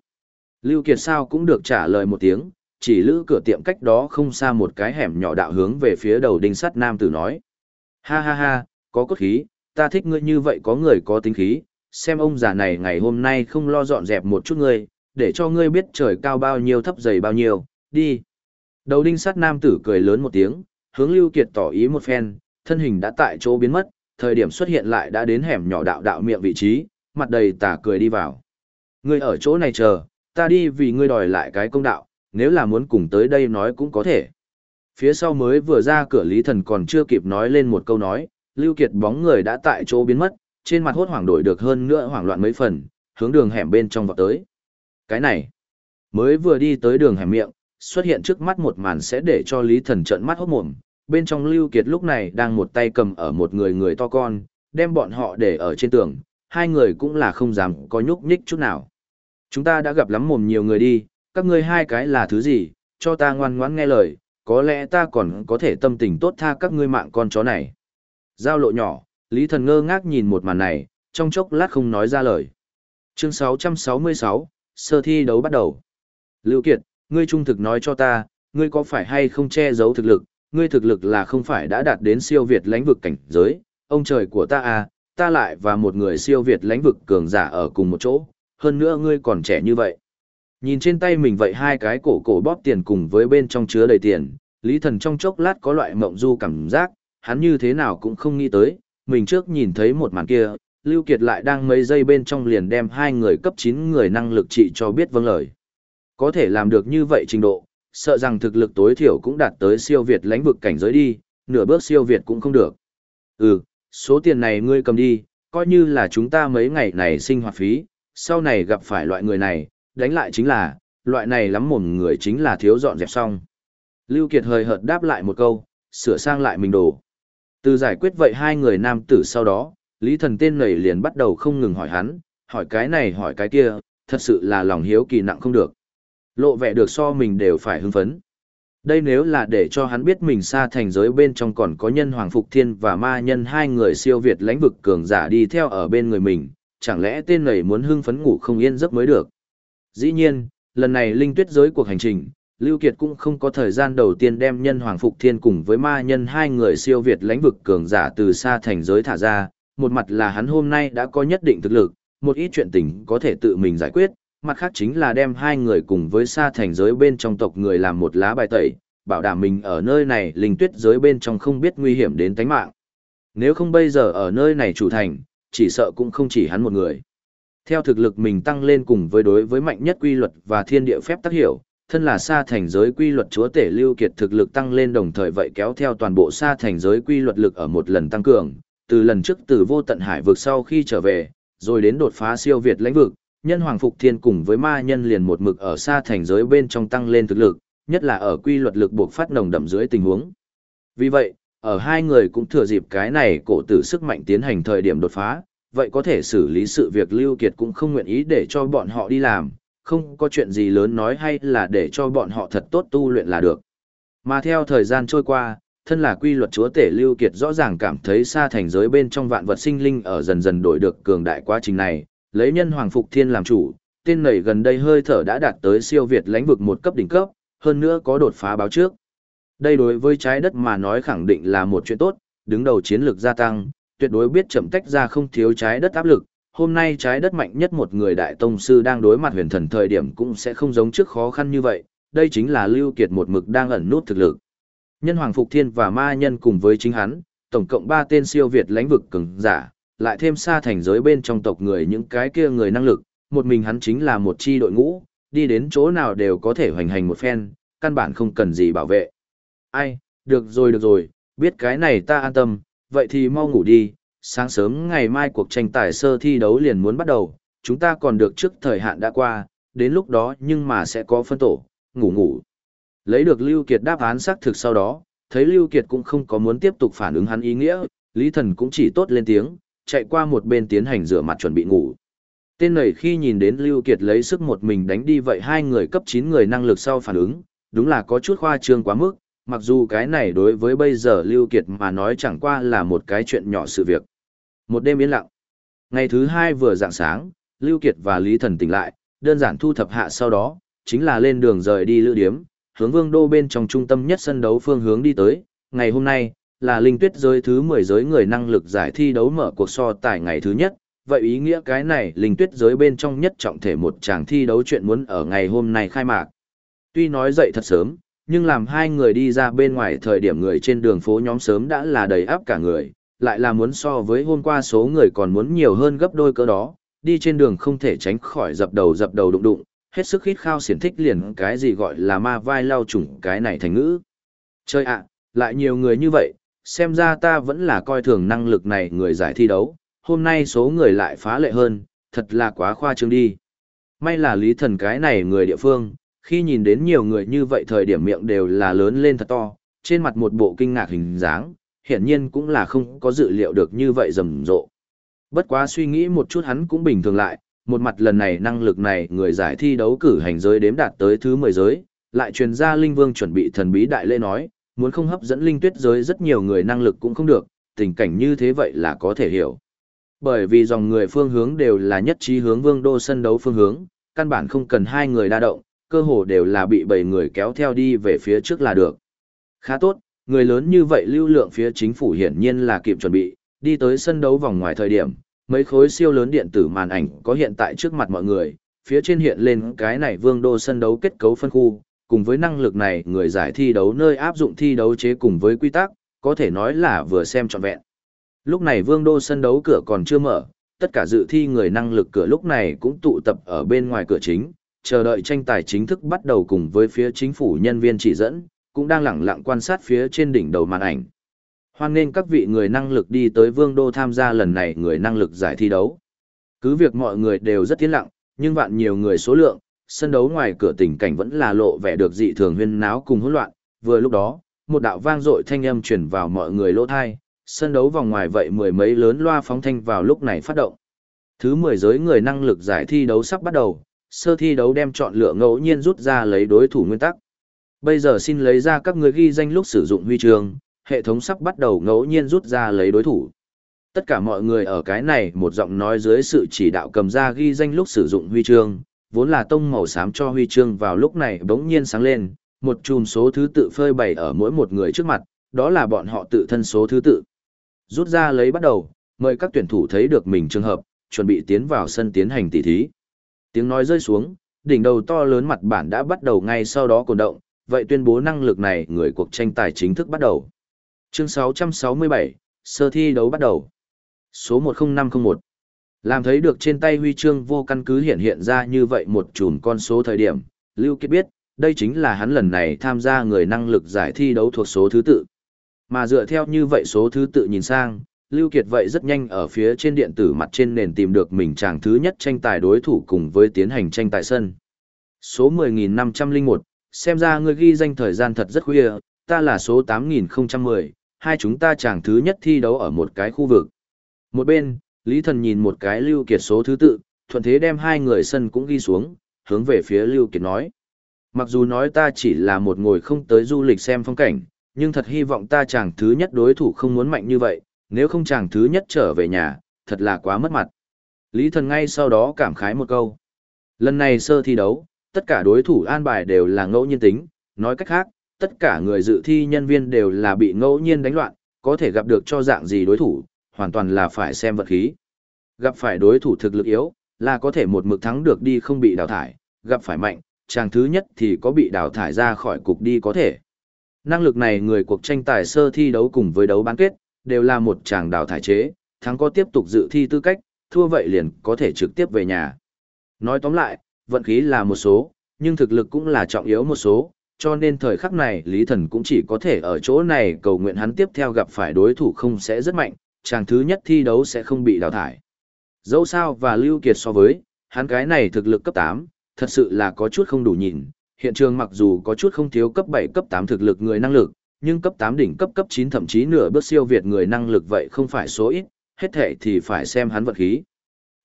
Lưu Kiệt sao cũng được trả lời một tiếng, chỉ lữ cửa tiệm cách đó không xa một cái hẻm nhỏ đạo hướng về phía đầu đinh sắt nam tử nói. Ha ha ha, có cốt khí, ta thích ngươi như vậy có người có tính khí, xem ông già này ngày hôm nay không lo dọn dẹp một chút ngươi, để cho ngươi biết trời cao bao nhiêu thấp dày bao nhiêu, đi. Đầu đinh sắt nam tử cười lớn một tiếng, hướng Lưu Kiệt tỏ ý một phen, thân hình đã tại chỗ biến mất, thời điểm xuất hiện lại đã đến hẻm nhỏ đạo đạo miệng vị trí, mặt đầy tà cười đi vào. Ngươi ở chỗ này chờ, ta đi vì ngươi đòi lại cái công đạo, nếu là muốn cùng tới đây nói cũng có thể. Phía sau mới vừa ra cửa Lý Thần còn chưa kịp nói lên một câu nói, Lưu Kiệt bóng người đã tại chỗ biến mất, trên mặt hốt hoảng đổi được hơn nữa hoảng loạn mấy phần, hướng đường hẻm bên trong vọt tới. Cái này, mới vừa đi tới đường hẻm miệng, xuất hiện trước mắt một màn sẽ để cho Lý Thần trợn mắt hốt mồm. Bên trong Lưu Kiệt lúc này đang một tay cầm ở một người người to con, đem bọn họ để ở trên tường, hai người cũng là không dám có nhúc nhích chút nào. Chúng ta đã gặp lắm mồm nhiều người đi, các ngươi hai cái là thứ gì, cho ta ngoan ngoãn nghe lời, có lẽ ta còn có thể tâm tình tốt tha các ngươi mạng con chó này. Giao lộ nhỏ, Lý Thần ngơ ngác nhìn một màn này, trong chốc lát không nói ra lời. Chương 666, sơ thi đấu bắt đầu. Lưu Kiệt, ngươi trung thực nói cho ta, ngươi có phải hay không che giấu thực lực, ngươi thực lực là không phải đã đạt đến siêu việt lãnh vực cảnh giới, ông trời của ta à, ta lại và một người siêu việt lãnh vực cường giả ở cùng một chỗ, hơn nữa ngươi còn trẻ như vậy. Nhìn trên tay mình vậy hai cái cổ cổ bóp tiền cùng với bên trong chứa đầy tiền, Lý Thần trong chốc lát có loại mộng du cảm giác, hắn như thế nào cũng không nghĩ tới, mình trước nhìn thấy một màn kia, Lưu Kiệt lại đang mấy giây bên trong liền đem hai người cấp 9 người năng lực trị cho biết vâng lời. Có thể làm được như vậy trình độ, sợ rằng thực lực tối thiểu cũng đạt tới siêu việt lãnh vực cảnh giới đi, nửa bước siêu việt cũng không được. Ừ, số tiền này ngươi cầm đi, coi như là chúng ta mấy ngày này sinh hoạt phí, sau này gặp phải loại người này, đánh lại chính là, loại này lắm mồm người chính là thiếu dọn dẹp xong. Lưu Kiệt hơi hợt đáp lại một câu, sửa sang lại mình đồ. Từ giải quyết vậy hai người nam tử sau đó, Lý Thần tên này liền bắt đầu không ngừng hỏi hắn, hỏi cái này hỏi cái kia, thật sự là lòng hiếu kỳ nặng không được. Lộ vẻ được so mình đều phải hưng phấn. Đây nếu là để cho hắn biết mình xa thành giới bên trong còn có nhân Hoàng Phục Thiên và ma nhân hai người siêu việt lãnh vực cường giả đi theo ở bên người mình, chẳng lẽ tên này muốn hưng phấn ngủ không yên giấc mới được. Dĩ nhiên, lần này linh tuyết giới cuộc hành trình, Lưu Kiệt cũng không có thời gian đầu tiên đem nhân Hoàng Phục Thiên cùng với ma nhân hai người siêu việt lãnh vực cường giả từ xa thành giới thả ra, một mặt là hắn hôm nay đã có nhất định thực lực, một ít chuyện tình có thể tự mình giải quyết, mặt khác chính là đem hai người cùng với xa thành giới bên trong tộc người làm một lá bài tẩy, bảo đảm mình ở nơi này linh tuyết giới bên trong không biết nguy hiểm đến tính mạng. Nếu không bây giờ ở nơi này chủ thành, chỉ sợ cũng không chỉ hắn một người. Theo thực lực mình tăng lên cùng với đối với mạnh nhất quy luật và thiên địa phép tác hiểu, thân là xa thành giới quy luật chúa tể lưu kiệt thực lực tăng lên đồng thời vậy kéo theo toàn bộ xa thành giới quy luật lực ở một lần tăng cường, từ lần trước từ vô tận hải vực sau khi trở về, rồi đến đột phá siêu việt lãnh vực, nhân hoàng phục thiên cùng với ma nhân liền một mực ở xa thành giới bên trong tăng lên thực lực, nhất là ở quy luật lực buộc phát nồng đậm dưới tình huống. Vì vậy, ở hai người cũng thừa dịp cái này cổ tử sức mạnh tiến hành thời điểm đột phá, vậy có thể xử lý sự việc Lưu Kiệt cũng không nguyện ý để cho bọn họ đi làm, không có chuyện gì lớn nói hay là để cho bọn họ thật tốt tu luyện là được. Mà theo thời gian trôi qua, thân là quy luật chúa tể Lưu Kiệt rõ ràng cảm thấy xa thành giới bên trong vạn vật sinh linh ở dần dần đổi được cường đại quá trình này, lấy nhân hoàng phục thiên làm chủ, tên này gần đây hơi thở đã đạt tới siêu việt lãnh vực một cấp đỉnh cấp, hơn nữa có đột phá báo trước. Đây đối với trái đất mà nói khẳng định là một chuyện tốt, đứng đầu chiến lược gia tăng, tuyệt đối biết chậm tách ra không thiếu trái đất áp lực. Hôm nay trái đất mạnh nhất một người đại tông sư đang đối mặt huyền thần thời điểm cũng sẽ không giống trước khó khăn như vậy, đây chính là Lưu Kiệt một mực đang ẩn nút thực lực. Nhân Hoàng Phục Thiên và Ma Nhân cùng với chính hắn, tổng cộng 3 tên siêu việt lãnh vực cường giả, lại thêm xa thành giới bên trong tộc người những cái kia người năng lực, một mình hắn chính là một chi đội ngũ, đi đến chỗ nào đều có thể hoành hành một phen, căn bản không cần gì bảo vệ. Ai, được rồi được rồi, biết cái này ta an tâm, vậy thì mau ngủ đi, sáng sớm ngày mai cuộc tranh tài sơ thi đấu liền muốn bắt đầu, chúng ta còn được trước thời hạn đã qua, đến lúc đó nhưng mà sẽ có phân tổ, ngủ ngủ. Lấy được Lưu Kiệt đáp án xác thực sau đó, thấy Lưu Kiệt cũng không có muốn tiếp tục phản ứng hắn ý nghĩa, Lý Thần cũng chỉ tốt lên tiếng, chạy qua một bên tiến hành rửa mặt chuẩn bị ngủ. Tên này khi nhìn đến Lưu Kiệt lấy sức một mình đánh đi vậy hai người cấp 9 người năng lực sau phản ứng, đúng là có chút khoa trương quá mức, mặc dù cái này đối với bây giờ Lưu Kiệt mà nói chẳng qua là một cái chuyện nhỏ sự việc. Một đêm yên lặng. Ngày thứ hai vừa dạng sáng, Lưu Kiệt và Lý Thần tỉnh lại, đơn giản thu thập hạ sau đó, chính là lên đường rời đi lữ điếm, hướng vương đô bên trong trung tâm nhất sân đấu phương hướng đi tới. Ngày hôm nay, là linh tuyết giới thứ 10 giới người năng lực giải thi đấu mở cuộc so tài ngày thứ nhất. Vậy ý nghĩa cái này linh tuyết giới bên trong nhất trọng thể một chàng thi đấu chuyện muốn ở ngày hôm nay khai mạc. Tuy nói dậy thật sớm, nhưng làm hai người đi ra bên ngoài thời điểm người trên đường phố nhóm sớm đã là đầy áp cả người, lại là muốn so với hôm qua số người còn muốn nhiều hơn gấp đôi cỡ đó, đi trên đường không thể tránh khỏi dập đầu dập đầu đụng đụng, hết sức khít khao xiển thích liền cái gì gọi là ma vai lao trùng cái này thành ngữ. Chơi ạ, lại nhiều người như vậy, xem ra ta vẫn là coi thường năng lực này người giải thi đấu, hôm nay số người lại phá lệ hơn, thật là quá khoa trương đi. May là lý thần cái này người địa phương, khi nhìn đến nhiều người như vậy thời điểm miệng đều là lớn lên thật to, trên mặt một bộ kinh ngạc hình dáng, hiển nhiên cũng là không có dự liệu được như vậy rầm rộ. Bất quá suy nghĩ một chút hắn cũng bình thường lại, một mặt lần này năng lực này người giải thi đấu cử hành giới đếm đạt tới thứ 10 giới, lại truyền ra Linh Vương chuẩn bị thần bí đại lễ nói, muốn không hấp dẫn Linh Tuyết giới rất nhiều người năng lực cũng không được, tình cảnh như thế vậy là có thể hiểu. Bởi vì dòng người phương hướng đều là nhất trí hướng vương đô sân đấu phương hướng, căn bản không cần hai người đa động, cơ hồ đều là bị bảy người kéo theo đi về phía trước là được. Khá tốt, người lớn như vậy lưu lượng phía chính phủ hiển nhiên là kịp chuẩn bị, đi tới sân đấu vòng ngoài thời điểm, mấy khối siêu lớn điện tử màn ảnh có hiện tại trước mặt mọi người, phía trên hiện lên cái này vương đô sân đấu kết cấu phân khu, cùng với năng lực này người giải thi đấu nơi áp dụng thi đấu chế cùng với quy tắc, có thể nói là vừa xem trọn vẹn. Lúc này vương đô sân đấu cửa còn chưa mở, tất cả dự thi người năng lực cửa lúc này cũng tụ tập ở bên ngoài cửa chính, chờ đợi tranh tài chính thức bắt đầu cùng với phía chính phủ nhân viên chỉ dẫn, cũng đang lặng lặng quan sát phía trên đỉnh đầu màn ảnh. Hoan nên các vị người năng lực đi tới Vương Đô tham gia lần này người năng lực giải thi đấu. Cứ việc mọi người đều rất tiến lặng, nhưng vạn nhiều người số lượng, sân đấu ngoài cửa tình cảnh vẫn là lộ vẻ được dị thường huyên náo cùng hỗn loạn. Vừa lúc đó, một đạo vang dội thanh âm truyền vào mọi người lỗ thai, sân đấu vòng ngoài vậy mười mấy lớn loa phóng thanh vào lúc này phát động. Thứ 10 giới người năng lực giải thi đấu sắp bắt đầu, sơ thi đấu đem chọn lựa ngẫu nhiên rút ra lấy đối thủ nguyên tắc. Bây giờ xin lấy ra các người ghi danh lúc sử dụng huy chương, hệ thống sắp bắt đầu ngẫu nhiên rút ra lấy đối thủ. Tất cả mọi người ở cái này một giọng nói dưới sự chỉ đạo cầm ra ghi danh lúc sử dụng huy chương, vốn là tông màu xám cho huy chương vào lúc này bỗng nhiên sáng lên, một chùm số thứ tự phơi bày ở mỗi một người trước mặt, đó là bọn họ tự thân số thứ tự. Rút ra lấy bắt đầu, mời các tuyển thủ thấy được mình trường hợp, chuẩn bị tiến vào sân tiến hành tỷ thí. Tiếng nói rơi xuống, đỉnh đầu to lớn mặt bản đã bắt đầu ngay sau đó cổ động, vậy tuyên bố năng lực này người cuộc tranh tài chính thức bắt đầu. Chương 667, sơ thi đấu bắt đầu. Số 10501. Làm thấy được trên tay huy chương vô căn cứ hiện hiện ra như vậy một chùm con số thời điểm, Lưu Kiệt biết, đây chính là hắn lần này tham gia người năng lực giải thi đấu thuộc số thứ tự. Mà dựa theo như vậy số thứ tự nhìn sang, Lưu Kiệt vậy rất nhanh ở phía trên điện tử mặt trên nền tìm được mình chàng thứ nhất tranh tài đối thủ cùng với tiến hành tranh tài sân. Số 10.501, xem ra ngươi ghi danh thời gian thật rất khuya, ta là số 8010, hai chúng ta chàng thứ nhất thi đấu ở một cái khu vực. Một bên, Lý Thần nhìn một cái Lưu Kiệt số thứ tự, thuận thế đem hai người sân cũng ghi xuống, hướng về phía Lưu Kiệt nói. Mặc dù nói ta chỉ là một ngồi không tới du lịch xem phong cảnh, nhưng thật hy vọng ta chàng thứ nhất đối thủ không muốn mạnh như vậy, nếu không chàng thứ nhất trở về nhà, thật là quá mất mặt. Lý Thần ngay sau đó cảm khái một câu. Lần này sơ thi đấu, tất cả đối thủ an bài đều là ngẫu nhiên tính, nói cách khác, tất cả người dự thi nhân viên đều là bị ngẫu nhiên đánh loạn, có thể gặp được cho dạng gì đối thủ, hoàn toàn là phải xem vật khí. Gặp phải đối thủ thực lực yếu, là có thể một mực thắng được đi không bị đào thải, gặp phải mạnh, chàng thứ nhất thì có bị đào thải ra khỏi cục đi có thể. Năng lực này người cuộc tranh tài sơ thi đấu cùng với đấu bán kết, đều là một chàng đào thải chế, thắng có tiếp tục dự thi tư cách, thua vậy liền có thể trực tiếp về nhà. Nói tóm lại, vận khí là một số, nhưng thực lực cũng là trọng yếu một số, cho nên thời khắc này Lý Thần cũng chỉ có thể ở chỗ này cầu nguyện hắn tiếp theo gặp phải đối thủ không sẽ rất mạnh, chàng thứ nhất thi đấu sẽ không bị đào thải. Dẫu sao và Lưu Kiệt so với, hắn cái này thực lực cấp 8, thật sự là có chút không đủ nhìn, hiện trường mặc dù có chút không thiếu cấp 7 cấp 8 thực lực người năng lực, nhưng cấp 8 đỉnh cấp cấp 9 thậm chí nửa bước siêu việt người năng lực vậy không phải số ít, hết thể thì phải xem hắn vật khí.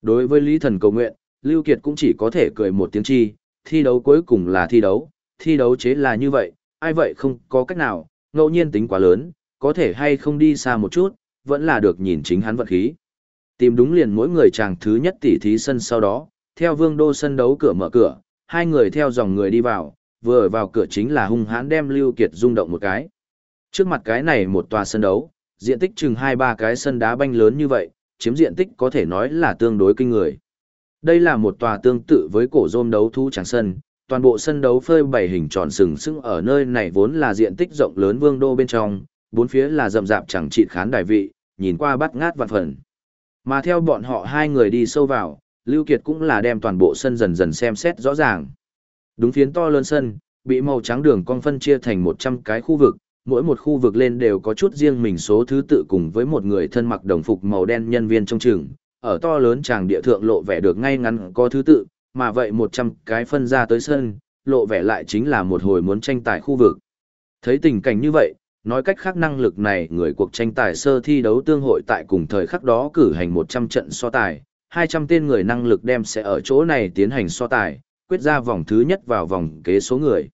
Đối với Lý Thần cầu nguyện, Lưu Kiệt cũng chỉ có thể cười một tiếng chi, thi đấu cuối cùng là thi đấu, thi đấu chế là như vậy, ai vậy không có cách nào, ngẫu nhiên tính quá lớn, có thể hay không đi xa một chút, vẫn là được nhìn chính hắn vật khí. Tìm đúng liền mỗi người chàng thứ nhất tỷ thí sân sau đó, theo vương đô sân đấu cửa mở cửa, hai người theo dòng người đi vào, vừa vào cửa chính là hung hãn đem Lưu Kiệt rung động một cái. Trước mặt cái này một tòa sân đấu, diện tích chừng 2-3 cái sân đá banh lớn như vậy, chiếm diện tích có thể nói là tương đối kinh người. Đây là một tòa tương tự với cổ rôm đấu thú tràng sân, toàn bộ sân đấu phơi bảy hình tròn sừng sững ở nơi này vốn là diện tích rộng lớn vương đô bên trong, bốn phía là rậm rạp chẳng trị khán đài vị, nhìn qua bắt ngát vạn phần. Mà theo bọn họ hai người đi sâu vào, Lưu Kiệt cũng là đem toàn bộ sân dần dần xem xét rõ ràng. Đúng phiến to lớn sân, bị màu trắng đường cong phân chia thành 100 cái khu vực, mỗi một khu vực lên đều có chút riêng mình số thứ tự cùng với một người thân mặc đồng phục màu đen nhân viên trong trường, ở to lớn tràng địa thượng lộ vẻ được ngay ngắn có thứ tự, mà vậy 100 cái phân ra tới sân, lộ vẻ lại chính là một hồi muốn tranh tài khu vực. Thấy tình cảnh như vậy, nói cách khác năng lực này người cuộc tranh tài sơ thi đấu tương hội tại cùng thời khắc đó cử hành 100 trận so tài, 200 tên người năng lực đem sẽ ở chỗ này tiến hành so tài, quyết ra vòng thứ nhất vào vòng kế số người.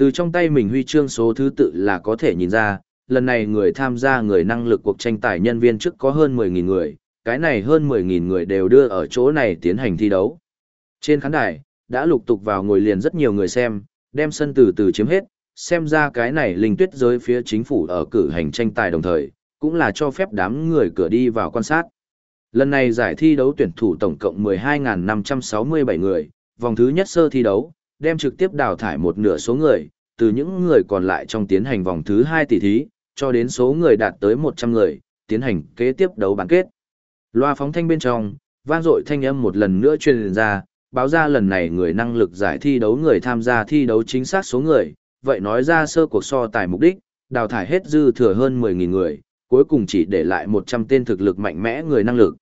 Từ trong tay mình huy chương số thứ tự là có thể nhìn ra, lần này người tham gia người năng lực cuộc tranh tài nhân viên trước có hơn 10.000 người, cái này hơn 10.000 người đều đưa ở chỗ này tiến hành thi đấu. Trên khán đài, đã lục tục vào ngồi liền rất nhiều người xem, đem sân từ từ chiếm hết, xem ra cái này linh tuyết giới phía chính phủ ở cử hành tranh tài đồng thời, cũng là cho phép đám người cửa đi vào quan sát. Lần này giải thi đấu tuyển thủ tổng cộng 12.567 người, vòng thứ nhất sơ thi đấu, đem trực tiếp đào thải một nửa số người, từ những người còn lại trong tiến hành vòng thứ hai tỷ thí, cho đến số người đạt tới 100 người, tiến hành kế tiếp đấu bán kết. Loa phóng thanh bên trong, vang dội thanh âm một lần nữa truyền ra, báo ra lần này người năng lực giải thi đấu người tham gia thi đấu chính xác số người, vậy nói ra sơ cuộc so tài mục đích, đào thải hết dư thừa hơn 10.000 người, cuối cùng chỉ để lại 100 tên thực lực mạnh mẽ người năng lực.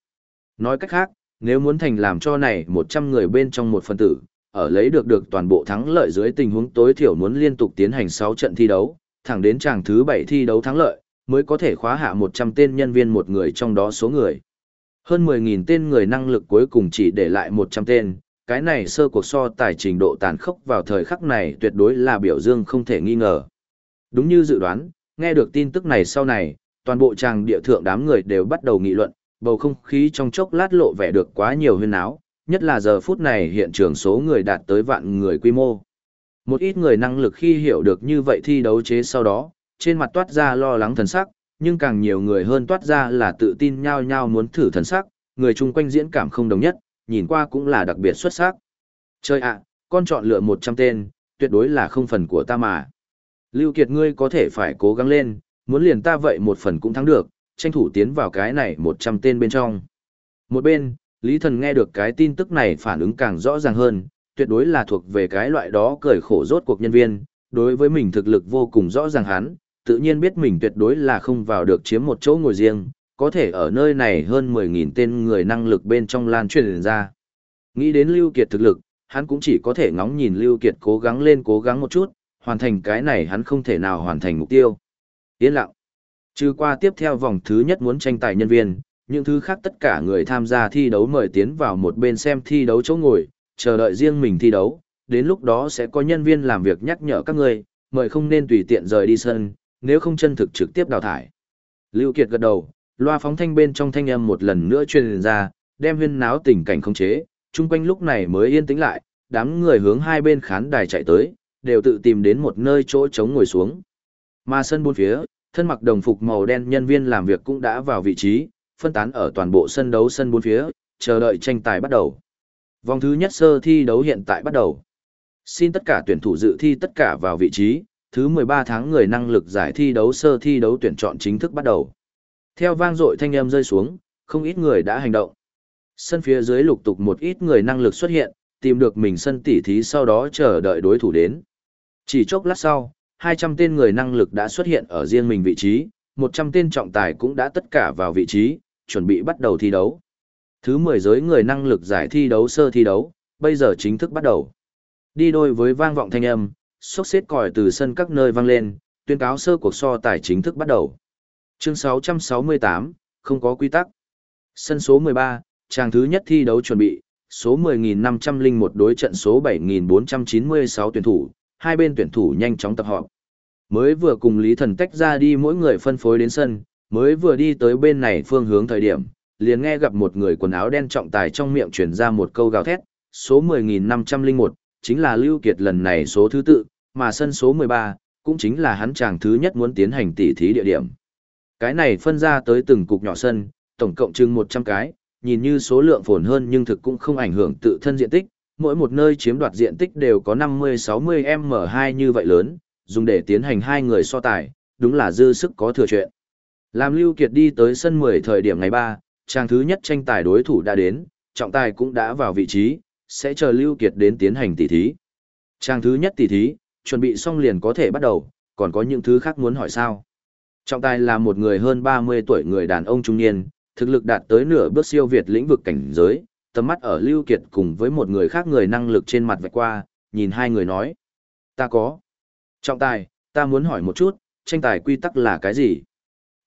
Nói cách khác, nếu muốn thành làm cho này 100 người bên trong một phần tử, ở lấy được được toàn bộ thắng lợi dưới tình huống tối thiểu muốn liên tục tiến hành 6 trận thi đấu, thẳng đến chàng thứ 7 thi đấu thắng lợi, mới có thể khóa hạ 100 tên nhân viên một người trong đó số người. Hơn 10.000 tên người năng lực cuối cùng chỉ để lại 100 tên, cái này sơ cuộc so tài trình độ tàn khốc vào thời khắc này tuyệt đối là biểu dương không thể nghi ngờ. Đúng như dự đoán, nghe được tin tức này sau này, toàn bộ tràng địa thượng đám người đều bắt đầu nghị luận, bầu không khí trong chốc lát lộ vẻ được quá nhiều huyên áo, nhất là giờ phút này hiện trường số người đạt tới vạn người quy mô. Một ít người năng lực khi hiểu được như vậy thi đấu chế sau đó, trên mặt toát ra lo lắng thần sắc, nhưng càng nhiều người hơn toát ra là tự tin nhau nhau muốn thử thần sắc, người chung quanh diễn cảm không đồng nhất, nhìn qua cũng là đặc biệt xuất sắc. Chơi ạ, con chọn lựa 100 tên, tuyệt đối là không phần của ta mà. Lưu Kiệt ngươi có thể phải cố gắng lên, muốn liền ta vậy một phần cũng thắng được, tranh thủ tiến vào cái này 100 tên bên trong. Một bên, Lý Thần nghe được cái tin tức này phản ứng càng rõ ràng hơn, tuyệt đối là thuộc về cái loại đó cười khổ rốt cuộc nhân viên, đối với mình thực lực vô cùng rõ ràng hắn, tự nhiên biết mình tuyệt đối là không vào được chiếm một chỗ ngồi riêng, có thể ở nơi này hơn 10.000 tên người năng lực bên trong lan truyền ra. Nghĩ đến Lưu Kiệt thực lực, hắn cũng chỉ có thể ngóng nhìn Lưu Kiệt cố gắng lên cố gắng một chút, hoàn thành cái này hắn không thể nào hoàn thành mục tiêu. Yên lặng. Trừ qua tiếp theo vòng thứ nhất muốn tranh tài nhân viên, những thứ khác tất cả người tham gia thi đấu mời tiến vào một bên xem thi đấu chỗ ngồi, chờ đợi riêng mình thi đấu, đến lúc đó sẽ có nhân viên làm việc nhắc nhở các người, mời không nên tùy tiện rời đi sân, nếu không chân thực trực tiếp đào thải. Lưu Kiệt gật đầu, loa phóng thanh bên trong thanh âm một lần nữa truyền ra, đem huyên náo tình cảnh không chế, chung quanh lúc này mới yên tĩnh lại, đám người hướng hai bên khán đài chạy tới, đều tự tìm đến một nơi chỗ trống ngồi xuống. Mà sân bốn phía, thân mặc đồng phục màu đen nhân viên làm việc cũng đã vào vị trí, phân tán ở toàn bộ sân đấu sân bốn phía, chờ đợi tranh tài bắt đầu. Vòng thứ nhất sơ thi đấu hiện tại bắt đầu. Xin tất cả tuyển thủ dự thi tất cả vào vị trí, thứ 13 tháng người năng lực giải thi đấu sơ thi đấu tuyển chọn chính thức bắt đầu. Theo vang dội thanh âm rơi xuống, không ít người đã hành động. Sân phía dưới lục tục một ít người năng lực xuất hiện, tìm được mình sân tỉ thí sau đó chờ đợi đối thủ đến. Chỉ chốc lát sau, 200 tên người năng lực đã xuất hiện ở riêng mình vị trí, 100 tên trọng tài cũng đã tất cả vào vị trí, chuẩn bị bắt đầu thi đấu. Thứ 10 giới người năng lực giải thi đấu sơ thi đấu, bây giờ chính thức bắt đầu. Đi đôi với vang vọng thanh âm, sốc xếp còi từ sân các nơi vang lên, tuyên cáo sơ cuộc so tài chính thức bắt đầu. Chương 668, không có quy tắc. Sân số 13, trang thứ nhất thi đấu chuẩn bị, số 10.501 đối trận số 7.496 tuyển thủ, hai bên tuyển thủ nhanh chóng tập họp. Mới vừa cùng Lý Thần tách ra đi mỗi người phân phối đến sân, mới vừa đi tới bên này phương hướng thời điểm, liền nghe gặp một người quần áo đen trọng tài trong miệng truyền ra một câu gào thét, số 10.501, chính là Lưu Kiệt lần này số thứ tự, mà sân số 13, cũng chính là hắn chàng thứ nhất muốn tiến hành tỉ thí địa điểm. Cái này phân ra tới từng cục nhỏ sân, tổng cộng chừng 100 cái, nhìn như số lượng phồn hơn nhưng thực cũng không ảnh hưởng tự thân diện tích, mỗi một nơi chiếm đoạt diện tích đều có 50-60 m2 như vậy lớn, dùng để tiến hành hai người so tài, đúng là dư sức có thừa chuyện. Làm Lưu Kiệt đi tới sân 10 thời điểm ngày 3, trang thứ nhất tranh tài đối thủ đã đến, trọng tài cũng đã vào vị trí, sẽ chờ Lưu Kiệt đến tiến hành tỷ thí. Trang thứ nhất tỷ thí, chuẩn bị xong liền có thể bắt đầu, còn có những thứ khác muốn hỏi sao? Trọng tài là một người hơn 30 tuổi người đàn ông trung niên, thực lực đạt tới nửa bước siêu việt lĩnh vực cảnh giới, tầm mắt ở Lưu Kiệt cùng với một người khác người năng lực trên mặt vạch qua, nhìn hai người nói. Ta có. Trọng tài, ta muốn hỏi một chút, tranh tài quy tắc là cái gì?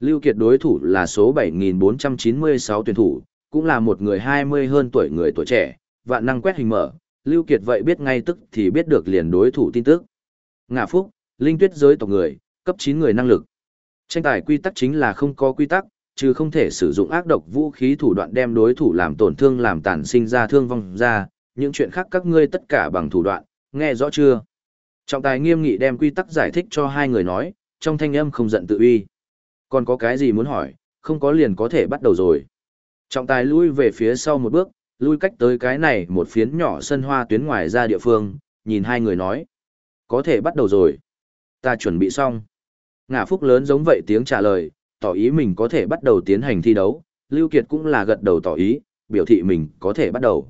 Lưu Kiệt đối thủ là số 7496 tuyển thủ, cũng là một người 20 hơn tuổi người tuổi trẻ, vạn năng quét hình mở, Lưu Kiệt vậy biết ngay tức thì biết được liền đối thủ tin tức. Ngạ Phúc, linh tuyết giới tộc người, cấp 9 người năng lực. Tranh tài quy tắc chính là không có quy tắc, chứ không thể sử dụng ác độc vũ khí thủ đoạn đem đối thủ làm tổn thương làm tàn sinh ra thương vong ra, những chuyện khác các ngươi tất cả bằng thủ đoạn, nghe rõ chưa? Trọng tài nghiêm nghị đem quy tắc giải thích cho hai người nói, trong thanh âm không giận tự uy. Còn có cái gì muốn hỏi, không có liền có thể bắt đầu rồi. Trọng tài lui về phía sau một bước, lui cách tới cái này một phiến nhỏ sân hoa tuyến ngoài ra địa phương, nhìn hai người nói. Có thể bắt đầu rồi. Ta chuẩn bị xong. Ngã phúc lớn giống vậy tiếng trả lời, tỏ ý mình có thể bắt đầu tiến hành thi đấu, Lưu Kiệt cũng là gật đầu tỏ ý, biểu thị mình có thể bắt đầu.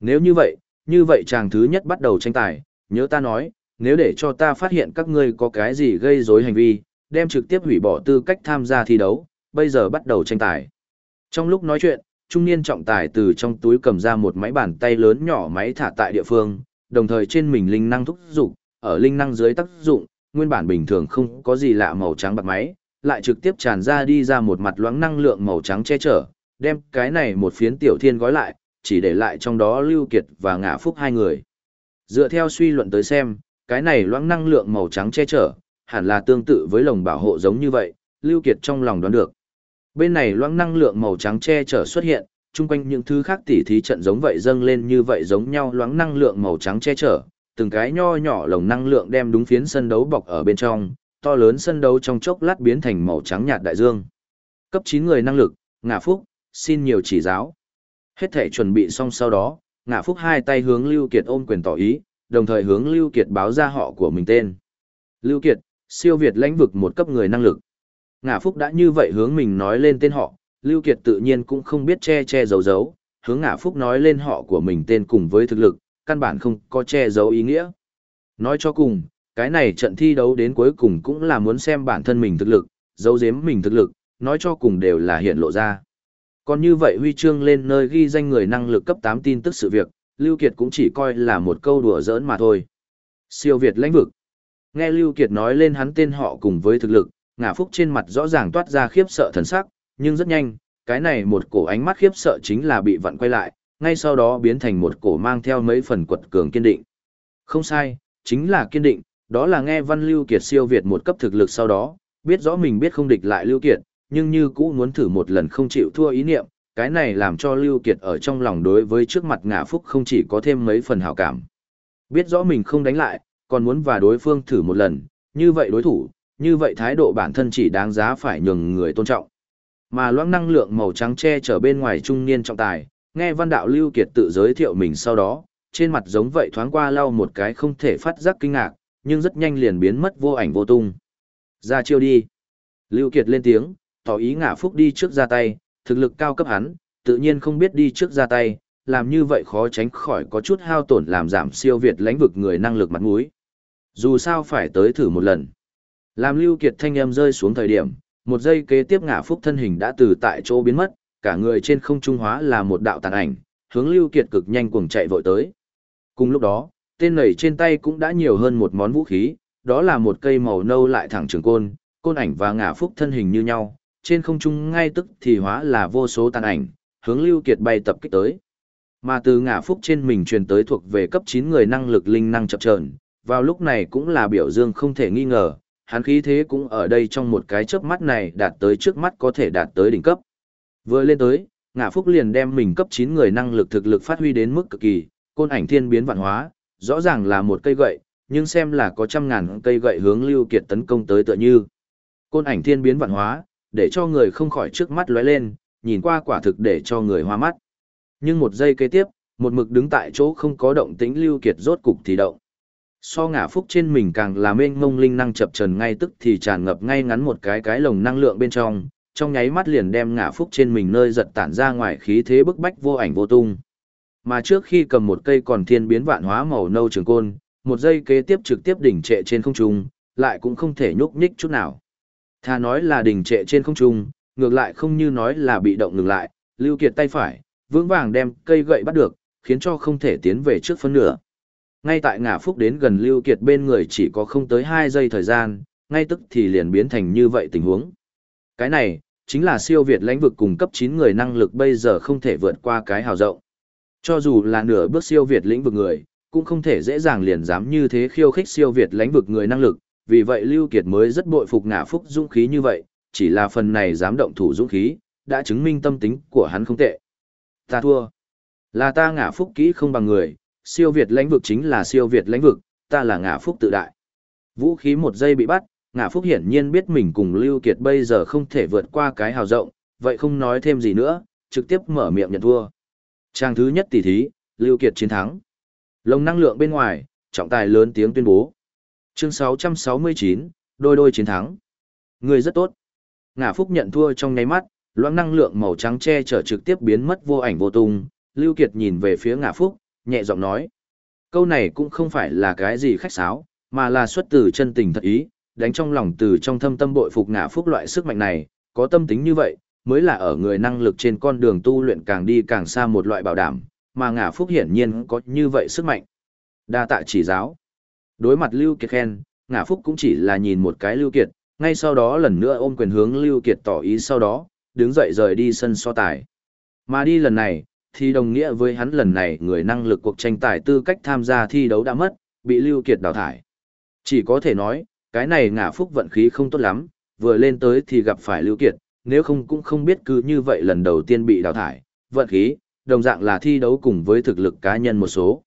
Nếu như vậy, như vậy chàng thứ nhất bắt đầu tranh tài, nhớ ta nói, nếu để cho ta phát hiện các ngươi có cái gì gây rối hành vi, đem trực tiếp hủy bỏ tư cách tham gia thi đấu, bây giờ bắt đầu tranh tài. Trong lúc nói chuyện, trung niên trọng tài từ trong túi cầm ra một máy bàn tay lớn nhỏ máy thả tại địa phương, đồng thời trên mình linh năng thúc dục, ở linh năng dưới tác dụng, nguyên bản bình thường không có gì lạ màu trắng bạc máy, lại trực tiếp tràn ra đi ra một mặt loãng năng lượng màu trắng che chở, đem cái này một phiến tiểu thiên gói lại, chỉ để lại trong đó Lưu Kiệt và Ngã Phúc hai người. Dựa theo suy luận tới xem, cái này loãng năng lượng màu trắng che chở, hẳn là tương tự với lồng bảo hộ giống như vậy, Lưu Kiệt trong lòng đoán được. Bên này loãng năng lượng màu trắng che chở xuất hiện, chung quanh những thứ khác tỉ thí trận giống vậy dâng lên như vậy giống nhau loãng năng lượng màu trắng che chở, từng cái nho nhỏ lồng năng lượng đem đúng phiến sân đấu bọc ở bên trong, to lớn sân đấu trong chốc lát biến thành màu trắng nhạt đại dương. Cấp 9 người năng lực, Ngạ Phúc, xin nhiều chỉ giáo. Hết thể chuẩn bị xong sau đó, Ngạ Phúc hai tay hướng Lưu Kiệt ôm quyền tỏ ý, đồng thời hướng Lưu Kiệt báo ra họ của mình tên. Lưu Kiệt, siêu việt lãnh vực một cấp người năng lực. Ngạ Phúc đã như vậy hướng mình nói lên tên họ, Lưu Kiệt tự nhiên cũng không biết che che giấu giấu, hướng Ngạ Phúc nói lên họ của mình tên cùng với thực lực, căn bản không có che giấu ý nghĩa. Nói cho cùng, cái này trận thi đấu đến cuối cùng cũng là muốn xem bản thân mình thực lực, giấu giếm mình thực lực, nói cho cùng đều là hiện lộ ra. Còn như vậy huy chương lên nơi ghi danh người năng lực cấp 8 tin tức sự việc, Lưu Kiệt cũng chỉ coi là một câu đùa giỡn mà thôi. Siêu Việt lãnh vực. Nghe Lưu Kiệt nói lên hắn tên họ cùng với thực lực, ngả phúc trên mặt rõ ràng toát ra khiếp sợ thần sắc, nhưng rất nhanh, cái này một cổ ánh mắt khiếp sợ chính là bị vặn quay lại, ngay sau đó biến thành một cổ mang theo mấy phần quật cường kiên định. Không sai, chính là kiên định, đó là nghe Văn Lưu Kiệt siêu việt một cấp thực lực sau đó, biết rõ mình biết không địch lại Lưu Kiệt, nhưng như cũ muốn thử một lần không chịu thua ý niệm, cái này làm cho Lưu Kiệt ở trong lòng đối với trước mặt ngã phúc không chỉ có thêm mấy phần hảo cảm. Biết rõ mình không đánh lại, còn muốn và đối phương thử một lần, như vậy đối thủ, như vậy thái độ bản thân chỉ đáng giá phải nhường người tôn trọng. Mà loãng năng lượng màu trắng che chở bên ngoài trung niên trọng tài, nghe văn đạo Lưu Kiệt tự giới thiệu mình sau đó, trên mặt giống vậy thoáng qua lau một cái không thể phát giác kinh ngạc, nhưng rất nhanh liền biến mất vô ảnh vô tung. Ra chiêu đi. Lưu Kiệt lên tiếng, tỏ ý ngả phúc đi trước ra tay, thực lực cao cấp hắn, tự nhiên không biết đi trước ra tay, làm như vậy khó tránh khỏi có chút hao tổn làm giảm siêu việt lãnh vực người năng lực mặt mũi. Dù sao phải tới thử một lần. Làm Lưu Kiệt thanh âm rơi xuống thời điểm, một giây kế tiếp ngã phúc thân hình đã từ tại chỗ biến mất, cả người trên không trung hóa là một đạo tàn ảnh, hướng Lưu Kiệt cực nhanh cuồng chạy vội tới. Cùng lúc đó, tên nảy trên tay cũng đã nhiều hơn một món vũ khí, đó là một cây màu nâu lại thẳng trường côn, côn ảnh và ngã phúc thân hình như nhau, trên không trung ngay tức thì hóa là vô số tàn ảnh, hướng Lưu Kiệt bay tập kích tới. Mà từ ngã phúc trên mình truyền tới thuộc về cấp 9 người năng lực linh năng chập chờn, vào lúc này cũng là biểu dương không thể nghi ngờ, hắn khí thế cũng ở đây trong một cái chớp mắt này đạt tới trước mắt có thể đạt tới đỉnh cấp. Vừa lên tới, ngã phúc liền đem mình cấp 9 người năng lực thực lực phát huy đến mức cực kỳ, côn ảnh thiên biến vạn hóa, rõ ràng là một cây gậy, nhưng xem là có trăm ngàn cây gậy hướng Lưu Kiệt tấn công tới tựa như. Côn ảnh thiên biến vạn hóa, để cho người không khỏi trước mắt lóe lên, nhìn qua quả thực để cho người hoa mắt. Nhưng một giây kế tiếp, một mực đứng tại chỗ không có động tĩnh Lưu Kiệt rốt cục thì động. So ngã phúc trên mình càng là mênh mông linh năng chập trần ngay tức thì tràn ngập ngay ngắn một cái cái lồng năng lượng bên trong, trong nháy mắt liền đem ngã phúc trên mình nơi giật tản ra ngoài khí thế bức bách vô ảnh vô tung. Mà trước khi cầm một cây còn thiên biến vạn hóa màu nâu trường côn, một giây kế tiếp trực tiếp đỉnh trệ trên không trung, lại cũng không thể nhúc nhích chút nào. Thà nói là đỉnh trệ trên không trung, ngược lại không như nói là bị động ngừng lại, Lưu Kiệt tay phải, vững vàng đem cây gậy bắt được, khiến cho không thể tiến về trước phân nửa. Ngay tại ngã phúc đến gần Lưu Kiệt bên người chỉ có không tới 2 giây thời gian, ngay tức thì liền biến thành như vậy tình huống. Cái này, chính là siêu việt lãnh vực cùng cấp 9 người năng lực bây giờ không thể vượt qua cái hào rộng. Cho dù là nửa bước siêu việt lĩnh vực người, cũng không thể dễ dàng liền dám như thế khiêu khích siêu việt lãnh vực người năng lực, vì vậy Lưu Kiệt mới rất bội phục ngã phúc dũng khí như vậy, chỉ là phần này dám động thủ dũng khí, đã chứng minh tâm tính của hắn không tệ. Ta thua. Là ta ngã phúc kỹ không bằng người, siêu việt lãnh vực chính là siêu việt lãnh vực, ta là ngã phúc tự đại. Vũ khí một giây bị bắt, ngã phúc hiển nhiên biết mình cùng Lưu Kiệt bây giờ không thể vượt qua cái hào rộng, vậy không nói thêm gì nữa, trực tiếp mở miệng nhận thua. Trang thứ nhất tỷ thí, Lưu Kiệt chiến thắng. Lồng năng lượng bên ngoài, trọng tài lớn tiếng tuyên bố. Chương 669, đôi đôi chiến thắng. Người rất tốt. Ngã Phúc nhận thua trong nháy mắt, loãng năng lượng màu trắng che chở trực tiếp biến mất vô ảnh vô tung. Lưu Kiệt nhìn về phía Ngã Phúc, nhẹ giọng nói. Câu này cũng không phải là cái gì khách sáo, mà là xuất từ chân tình thật ý, đánh trong lòng từ trong thâm tâm bội phục Ngã Phúc loại sức mạnh này, có tâm tính như vậy, mới là ở người năng lực trên con đường tu luyện càng đi càng xa một loại bảo đảm, mà ngã phúc hiển nhiên có như vậy sức mạnh. Đa tạ chỉ giáo. Đối mặt Lưu Kiệt khen, ngã phúc cũng chỉ là nhìn một cái Lưu Kiệt, ngay sau đó lần nữa ôm quyền hướng Lưu Kiệt tỏ ý sau đó, đứng dậy rời đi sân so tài. Mà đi lần này, thì đồng nghĩa với hắn lần này người năng lực cuộc tranh tài tư cách tham gia thi đấu đã mất, bị Lưu Kiệt đào thải. Chỉ có thể nói, cái này ngả phúc vận khí không tốt lắm, vừa lên tới thì gặp phải Lưu Kiệt, nếu không cũng không biết cứ như vậy lần đầu tiên bị đào thải, vận khí, đồng dạng là thi đấu cùng với thực lực cá nhân một số.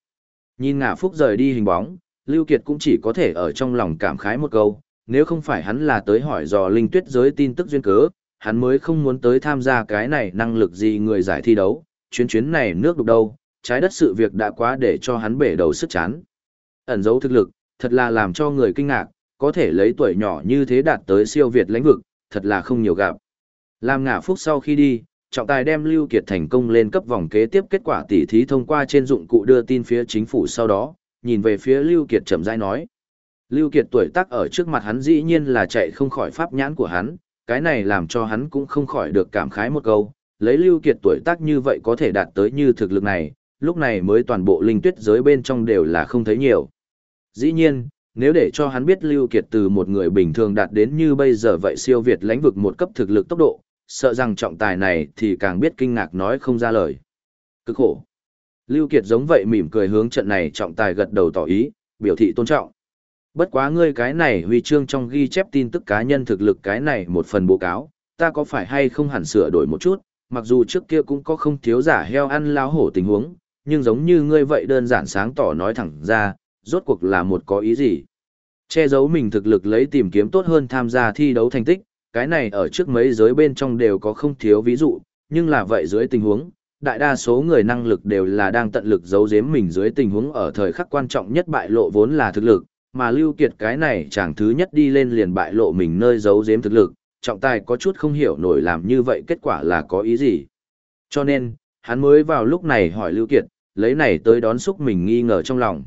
Nhìn ngả phúc rời đi hình bóng, Lưu Kiệt cũng chỉ có thể ở trong lòng cảm khái một câu, nếu không phải hắn là tới hỏi dò linh tuyết giới tin tức duyên cớ, hắn mới không muốn tới tham gia cái này năng lực gì người giải thi đấu, chuyến chuyến này nước đục đâu, trái đất sự việc đã quá để cho hắn bể đầu sức chán. Ẩn dấu thực lực, thật là làm cho người kinh ngạc, có thể lấy tuổi nhỏ như thế đạt tới siêu việt lãnh vực, thật là không nhiều gặp. Làm ngả phúc sau khi đi, trọng tài đem Lưu Kiệt thành công lên cấp vòng kế tiếp kết quả tỉ thí thông qua trên dụng cụ đưa tin phía chính phủ sau đó, nhìn về phía Lưu Kiệt chậm rãi nói. Lưu Kiệt tuổi tác ở trước mặt hắn dĩ nhiên là chạy không khỏi pháp nhãn của hắn, cái này làm cho hắn cũng không khỏi được cảm khái một câu, lấy Lưu Kiệt tuổi tác như vậy có thể đạt tới như thực lực này, lúc này mới toàn bộ linh tuyết giới bên trong đều là không thấy nhiều. Dĩ nhiên, nếu để cho hắn biết Lưu Kiệt từ một người bình thường đạt đến như bây giờ vậy siêu việt lãnh vực một cấp thực lực tốc độ, sợ rằng trọng tài này thì càng biết kinh ngạc nói không ra lời. Cực khổ. Lưu Kiệt giống vậy mỉm cười hướng trận này trọng tài gật đầu tỏ ý, biểu thị tôn trọng. Bất quá ngươi cái này huy chương trong ghi chép tin tức cá nhân thực lực cái này một phần báo cáo, ta có phải hay không hẳn sửa đổi một chút, mặc dù trước kia cũng có không thiếu giả heo ăn láo hổ tình huống, nhưng giống như ngươi vậy đơn giản sáng tỏ nói thẳng ra, rốt cuộc là một có ý gì. Che giấu mình thực lực lấy tìm kiếm tốt hơn tham gia thi đấu thành tích, cái này ở trước mấy giới bên trong đều có không thiếu ví dụ, nhưng là vậy dưới tình huống, đại đa số người năng lực đều là đang tận lực giấu giếm mình dưới tình huống ở thời khắc quan trọng nhất bại lộ vốn là thực lực, mà Lưu Kiệt cái này chẳng thứ nhất đi lên liền bại lộ mình nơi giấu giếm thực lực, trọng tài có chút không hiểu nổi làm như vậy kết quả là có ý gì. Cho nên, hắn mới vào lúc này hỏi Lưu Kiệt, lấy này tới đón xúc mình nghi ngờ trong lòng.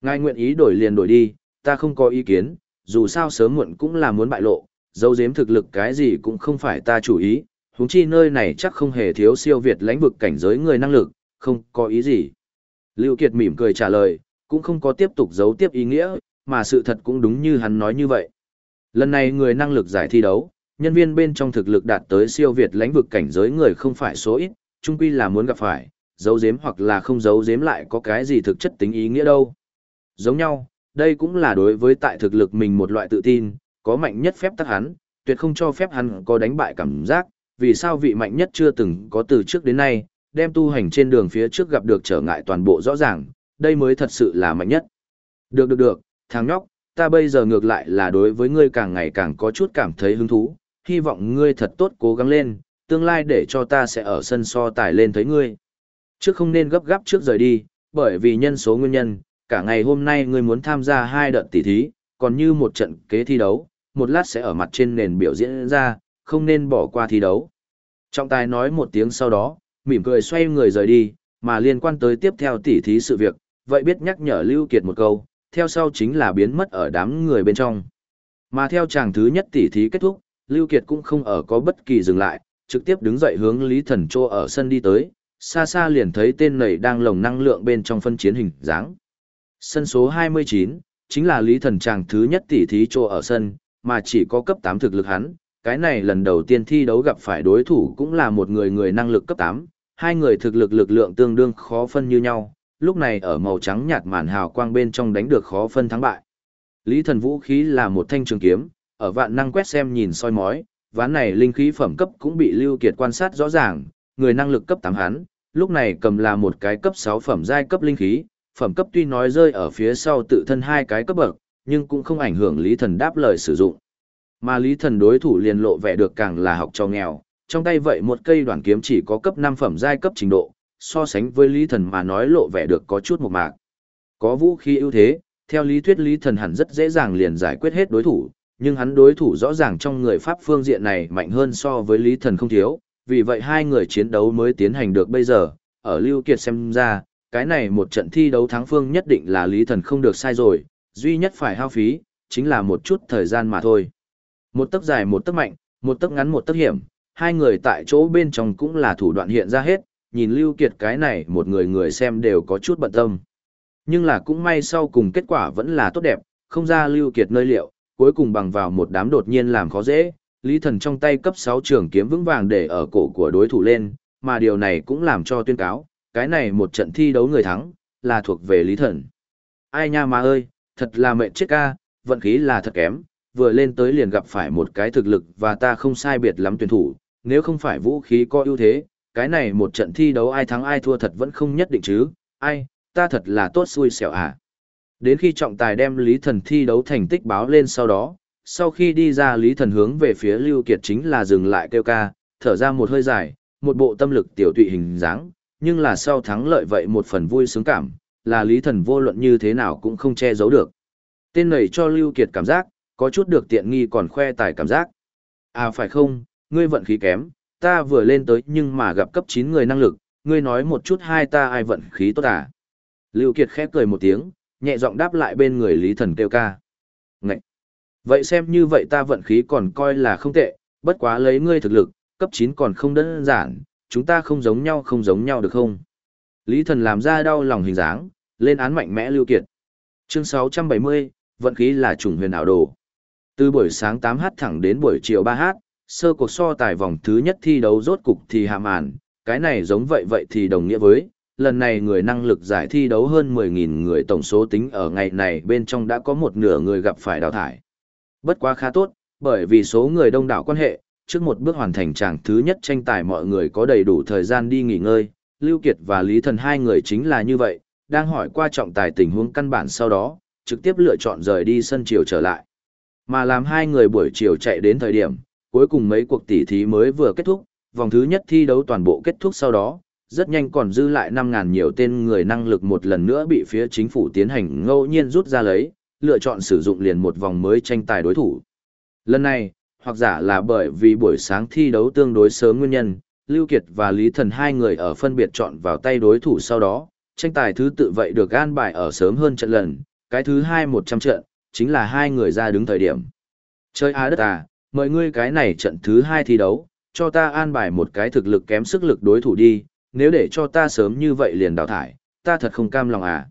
Ngài nguyện ý đổi liền đổi đi, ta không có ý kiến, dù sao sớm muộn cũng là muốn bại lộ, dấu giếm thực lực cái gì cũng không phải ta chủ ý, huống chi nơi này chắc không hề thiếu siêu việt lãnh vực cảnh giới người năng lực, không có ý gì. Lưu Kiệt mỉm cười trả lời, cũng không có tiếp tục giấu tiếp ý nghĩa, mà sự thật cũng đúng như hắn nói như vậy. Lần này người năng lực giải thi đấu, nhân viên bên trong thực lực đạt tới siêu việt lãnh vực cảnh giới người không phải số ít, chung quy là muốn gặp phải, giấu giếm hoặc là không giấu giếm lại có cái gì thực chất tính ý nghĩa đâu. Giống nhau, đây cũng là đối với tại thực lực mình một loại tự tin, có mạnh nhất phép tắc hắn, tuyệt không cho phép hắn có đánh bại cảm giác, vì sao vị mạnh nhất chưa từng có từ trước đến nay, đem tu hành trên đường phía trước gặp được trở ngại toàn bộ rõ ràng, đây mới thật sự là mạnh nhất. Được được được, thằng nhóc, ta bây giờ ngược lại là đối với ngươi càng ngày càng có chút cảm thấy hứng thú, hy vọng ngươi thật tốt cố gắng lên, tương lai để cho ta sẽ ở sân so tài lên thấy ngươi. Trước không nên gấp gáp trước rời đi, bởi vì nhân số nguyên nhân, cả ngày hôm nay ngươi muốn tham gia hai đợt tỷ thí, còn như một trận kế thi đấu, một lát sẽ ở mặt trên nền biểu diễn ra, không nên bỏ qua thi đấu. Trọng tài nói một tiếng sau đó, mỉm cười xoay người rời đi, mà liên quan tới tiếp theo tỷ thí sự việc, vậy biết nhắc nhở Lưu Kiệt một câu, theo sau chính là biến mất ở đám người bên trong. Mà theo chàng thứ nhất tỷ thí kết thúc, Lưu Kiệt cũng không ở có bất kỳ dừng lại, trực tiếp đứng dậy hướng Lý Thần Trô ở sân đi tới, xa xa liền thấy tên này đang lồng năng lượng bên trong phân chiến hình dáng. Sân số 29, chính là Lý Thần Tràng thứ nhất tỷ thí Trô ở sân, mà chỉ có cấp 8 thực lực hắn, cái này lần đầu tiên thi đấu gặp phải đối thủ cũng là một người người năng lực cấp 8, hai người thực lực lực lượng tương đương khó phân như nhau, lúc này ở màu trắng nhạt màn hào quang bên trong đánh được khó phân thắng bại. Lý thần vũ khí là một thanh trường kiếm, ở vạn năng quét xem nhìn soi mói, ván này linh khí phẩm cấp cũng bị Lưu Kiệt quan sát rõ ràng, người năng lực cấp 8 hắn, lúc này cầm là một cái cấp 6 phẩm giai cấp linh khí, phẩm cấp tuy nói rơi ở phía sau tự thân hai cái cấp bậc, nhưng cũng không ảnh hưởng Lý Thần đáp lời sử dụng. Mà Lý Thần đối thủ liền lộ vẻ được càng là học cho nghèo, trong tay vậy một cây đoạn kiếm chỉ có cấp 5 phẩm giai cấp trình độ, so sánh với Lý Thần mà nói lộ vẻ được có chút một mạc. Có vũ khí ưu thế, theo lý thuyết Lý Thần hẳn rất dễ dàng liền giải quyết hết đối thủ, nhưng hắn đối thủ rõ ràng trong người Pháp phương diện này mạnh hơn so với Lý Thần không thiếu, vì vậy hai người chiến đấu mới tiến hành được bây giờ, ở Lưu Kiệt xem ra, cái này một trận thi đấu thắng phương nhất định là Lý Thần không được sai rồi, duy nhất phải hao phí, chính là một chút thời gian mà thôi. Một tấc dài một tấc mạnh, một tấc ngắn một tấc hiểm, hai người tại chỗ bên trong cũng là thủ đoạn hiện ra hết, nhìn Lưu Kiệt cái này một người người xem đều có chút bận tâm. Nhưng là cũng may sau cùng kết quả vẫn là tốt đẹp, không ra Lưu Kiệt nơi liệu, cuối cùng bằng vào một đám đột nhiên làm khó dễ, Lý Thần trong tay cấp 6 trường kiếm vững vàng để ở cổ của đối thủ lên, mà điều này cũng làm cho tuyên cáo, cái này một trận thi đấu người thắng, là thuộc về Lý Thần. Ai nha má ơi, thật là mệnh chết ca, vận khí là thật kém, vừa lên tới liền gặp phải một cái thực lực và ta không sai biệt lắm tuyển thủ, nếu không phải vũ khí có ưu thế, cái này một trận thi đấu ai thắng ai thua thật vẫn không nhất định chứ, ai, ta thật là tốt xui xẻo à. Đến khi trọng tài đem Lý Thần thi đấu thành tích báo lên sau đó, sau khi đi ra Lý Thần hướng về phía Lưu Kiệt chính là dừng lại kêu ca, thở ra một hơi dài, một bộ tâm lực tiểu tụy hình dáng, nhưng là sau thắng lợi vậy một phần vui sướng cảm, là Lý Thần vô luận như thế nào cũng không che giấu được. Tên này cho Lưu Kiệt cảm giác, có chút được tiện nghi còn khoe tài cảm giác. À phải không, ngươi vận khí kém, ta vừa lên tới nhưng mà gặp cấp 9 người năng lực, ngươi nói một chút hai ta ai vận khí tốt à. Lưu Kiệt khép cười một tiếng, nhẹ giọng đáp lại bên người Lý Thần kêu ca. Ngậy! Vậy xem như vậy ta vận khí còn coi là không tệ, bất quá lấy ngươi thực lực, cấp 9 còn không đơn giản, chúng ta không giống nhau không giống nhau được không? Lý Thần làm ra đau lòng hình dáng, lên án mạnh mẽ Lưu Kiệt. Chương 670, vận khí là chủng huyền ảo đồ. Từ buổi sáng 8h thẳng đến buổi chiều 3h, sơ cuộc so tài vòng thứ nhất thi đấu rốt cục thì hạ màn, cái này giống vậy vậy thì đồng nghĩa với, lần này người năng lực giải thi đấu hơn 10.000 người tổng số tính ở ngày này bên trong đã có một nửa người gặp phải đào thải. Bất quá khá tốt, bởi vì số người đông đảo quan hệ, trước một bước hoàn thành tràng thứ nhất tranh tài mọi người có đầy đủ thời gian đi nghỉ ngơi, Lưu Kiệt và Lý Thần hai người chính là như vậy, đang hỏi qua trọng tài tình huống căn bản sau đó, trực tiếp lựa chọn rời đi sân chiều trở lại. Mà làm hai người buổi chiều chạy đến thời điểm, cuối cùng mấy cuộc tỉ thí mới vừa kết thúc, vòng thứ nhất thi đấu toàn bộ kết thúc sau đó, rất nhanh còn dư lại 5.000 nhiều tên người năng lực một lần nữa bị phía chính phủ tiến hành ngẫu nhiên rút ra lấy, lựa chọn sử dụng liền một vòng mới tranh tài đối thủ. Lần này, hoặc giả là bởi vì buổi sáng thi đấu tương đối sớm nguyên nhân, Lưu Kiệt và Lý Thần hai người ở phân biệt chọn vào tay đối thủ sau đó, tranh tài thứ tự vậy được an bài ở sớm hơn trận lần, cái thứ hai 100 trận, chính là hai người ra đứng thời điểm. Chơi á đất à, mời ngươi cái này trận thứ hai thi đấu, cho ta an bài một cái thực lực kém sức lực đối thủ đi, nếu để cho ta sớm như vậy liền đào thải, ta thật không cam lòng à.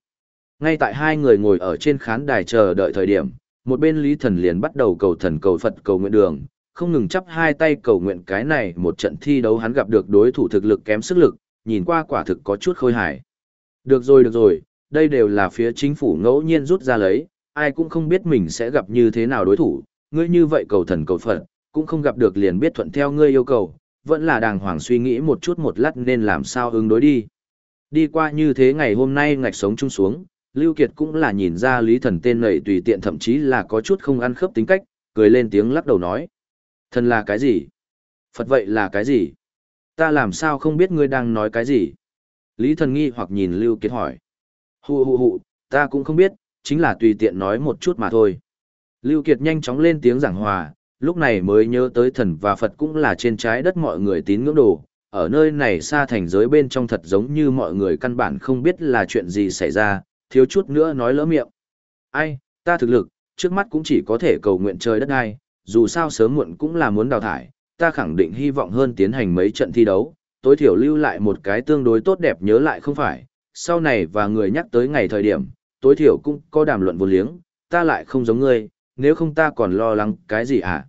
Ngay tại hai người ngồi ở trên khán đài chờ đợi thời điểm, một bên Lý Thần liền bắt đầu cầu thần cầu Phật cầu nguyện đường, không ngừng chắp hai tay cầu nguyện cái này một trận thi đấu hắn gặp được đối thủ thực lực kém sức lực, nhìn qua quả thực có chút khôi hài. Được rồi được rồi, đây đều là phía chính phủ ngẫu nhiên rút ra lấy, ai cũng không biết mình sẽ gặp như thế nào đối thủ, ngươi như vậy cầu thần cầu Phật, cũng không gặp được liền biết thuận theo ngươi yêu cầu, vẫn là đàng hoàng suy nghĩ một chút một lát nên làm sao ứng đối đi. Đi qua như thế ngày hôm nay ngạch sống chung xuống, Lưu Kiệt cũng là nhìn ra Lý Thần tên này tùy tiện thậm chí là có chút không ăn khớp tính cách, cười lên tiếng lắc đầu nói. Thần là cái gì? Phật vậy là cái gì? Ta làm sao không biết ngươi đang nói cái gì? Lý Thần nghi hoặc nhìn Lưu Kiệt hỏi. Hù hù hù, ta cũng không biết, chính là tùy tiện nói một chút mà thôi. Lưu Kiệt nhanh chóng lên tiếng giảng hòa, lúc này mới nhớ tới thần và Phật cũng là trên trái đất mọi người tín ngưỡng đồ, ở nơi này xa thành giới bên trong thật giống như mọi người căn bản không biết là chuyện gì xảy ra, thiếu chút nữa nói lỡ miệng. Ai, ta thực lực, trước mắt cũng chỉ có thể cầu nguyện trời đất ai, dù sao sớm muộn cũng là muốn đào thải, ta khẳng định hy vọng hơn tiến hành mấy trận thi đấu, tối thiểu lưu lại một cái tương đối tốt đẹp nhớ lại không phải, sau này và người nhắc tới ngày thời điểm, tối thiểu cũng có đàm luận vô liếng, ta lại không giống ngươi, nếu không ta còn lo lắng cái gì à?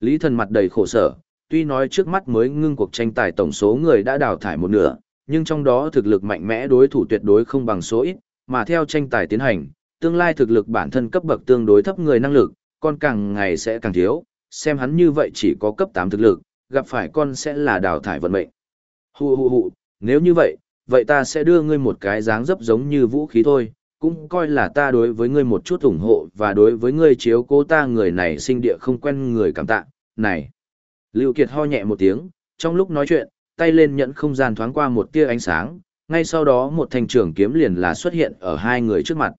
Lý thần mặt đầy khổ sở, tuy nói trước mắt mới ngưng cuộc tranh tài tổng số người đã đào thải một nửa, nhưng trong đó thực lực mạnh mẽ đối thủ tuyệt đối không bằng số ít, mà theo tranh tài tiến hành, tương lai thực lực bản thân cấp bậc tương đối thấp người năng lực, con càng ngày sẽ càng thiếu, xem hắn như vậy chỉ có cấp 8 thực lực, gặp phải con sẽ là đào thải vận mệnh. Hù hù hù, nếu như vậy, vậy ta sẽ đưa ngươi một cái dáng dấp giống như vũ khí thôi, cũng coi là ta đối với ngươi một chút ủng hộ và đối với ngươi chiếu cố ta người này sinh địa không quen người cảm tạ, này. Lưu Kiệt ho nhẹ một tiếng, trong lúc nói chuyện, tay lên nhận không gian thoáng qua một tia ánh sáng, ngay sau đó một thanh trường kiếm liền là xuất hiện ở hai người trước mặt.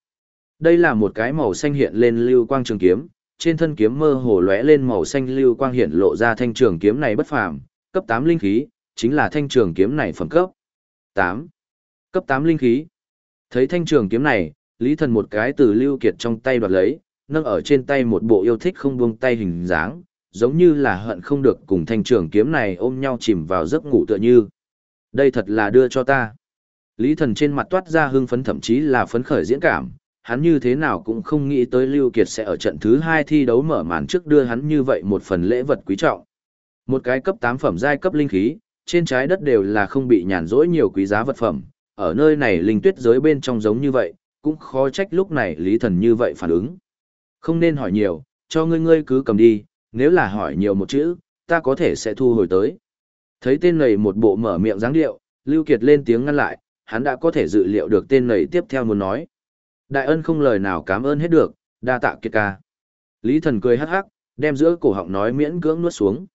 Đây là một cái màu xanh hiện lên lưu quang trường kiếm, trên thân kiếm mơ hồ lóe lên màu xanh lưu quang hiện lộ ra thanh trường kiếm này bất phàm, cấp 8 linh khí, chính là thanh trường kiếm này phẩm cấp. 8. Cấp 8 linh khí. Thấy thanh trường kiếm này, Lý Thần một cái từ Lưu Kiệt trong tay đoạt lấy, nâng ở trên tay một bộ yêu thích không buông tay hình dáng, giống như là hận không được cùng thanh trường kiếm này ôm nhau chìm vào giấc ngủ tựa như. Đây thật là đưa cho ta. Lý Thần trên mặt toát ra hưng phấn thậm chí là phấn khởi diễn cảm, hắn như thế nào cũng không nghĩ tới Lưu Kiệt sẽ ở trận thứ hai thi đấu mở màn trước đưa hắn như vậy một phần lễ vật quý trọng. Một cái cấp 8 phẩm giai cấp linh khí, trên trái đất đều là không bị nhàn rỗi nhiều quý giá vật phẩm, ở nơi này linh tuyết giới bên trong giống như vậy, cũng khó trách lúc này Lý Thần như vậy phản ứng. Không nên hỏi nhiều, cho ngươi ngươi cứ cầm đi, nếu là hỏi nhiều một chữ, ta có thể sẽ thu hồi tới. Thấy tên này một bộ mở miệng dáng điệu, Lưu Kiệt lên tiếng ngăn lại, hắn đã có thể dự liệu được tên này tiếp theo muốn nói. Đại ân không lời nào cảm ơn hết được, đa tạ kiệt ca. Lý thần cười hắc hắc, đem giữa cổ họng nói miễn cưỡng nuốt xuống.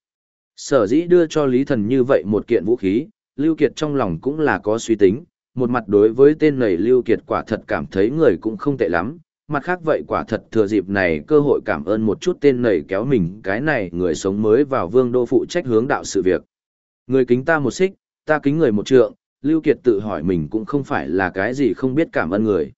Sở dĩ đưa cho Lý thần như vậy một kiện vũ khí, Lưu Kiệt trong lòng cũng là có suy tính, một mặt đối với tên này Lưu Kiệt quả thật cảm thấy người cũng không tệ lắm, mặt khác vậy quả thật thừa dịp này cơ hội cảm ơn một chút tên này kéo mình cái này người sống mới vào vương đô phụ trách hướng đạo sự việc. Người kính ta một xích, ta kính người một trượng, Lưu Kiệt tự hỏi mình cũng không phải là cái gì không biết cảm ơn người.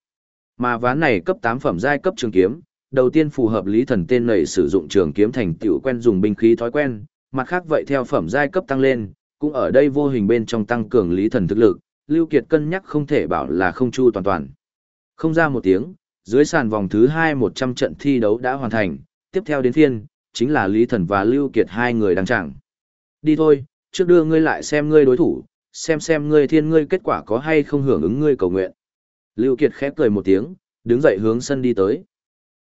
Mà ván này cấp 8 phẩm giai cấp trường kiếm, đầu tiên phù hợp lý thần tên này sử dụng trường kiếm thành tựu quen dùng binh khí thói quen, mặt khác vậy theo phẩm giai cấp tăng lên, cũng ở đây vô hình bên trong tăng cường lý thần thực lực, Lưu Kiệt cân nhắc không thể bảo là không chu toàn toàn. Không ra một tiếng, dưới sàn vòng thứ 2 100 trận thi đấu đã hoàn thành, tiếp theo đến phiên, chính là Lý Thần và Lưu Kiệt hai người đang chẳng. Đi thôi, trước đưa ngươi lại xem ngươi đối thủ, xem xem ngươi thiên ngươi kết quả có hay không hưởng ứng ngươi cầu nguyện. Lưu Kiệt khép cười một tiếng, đứng dậy hướng sân đi tới.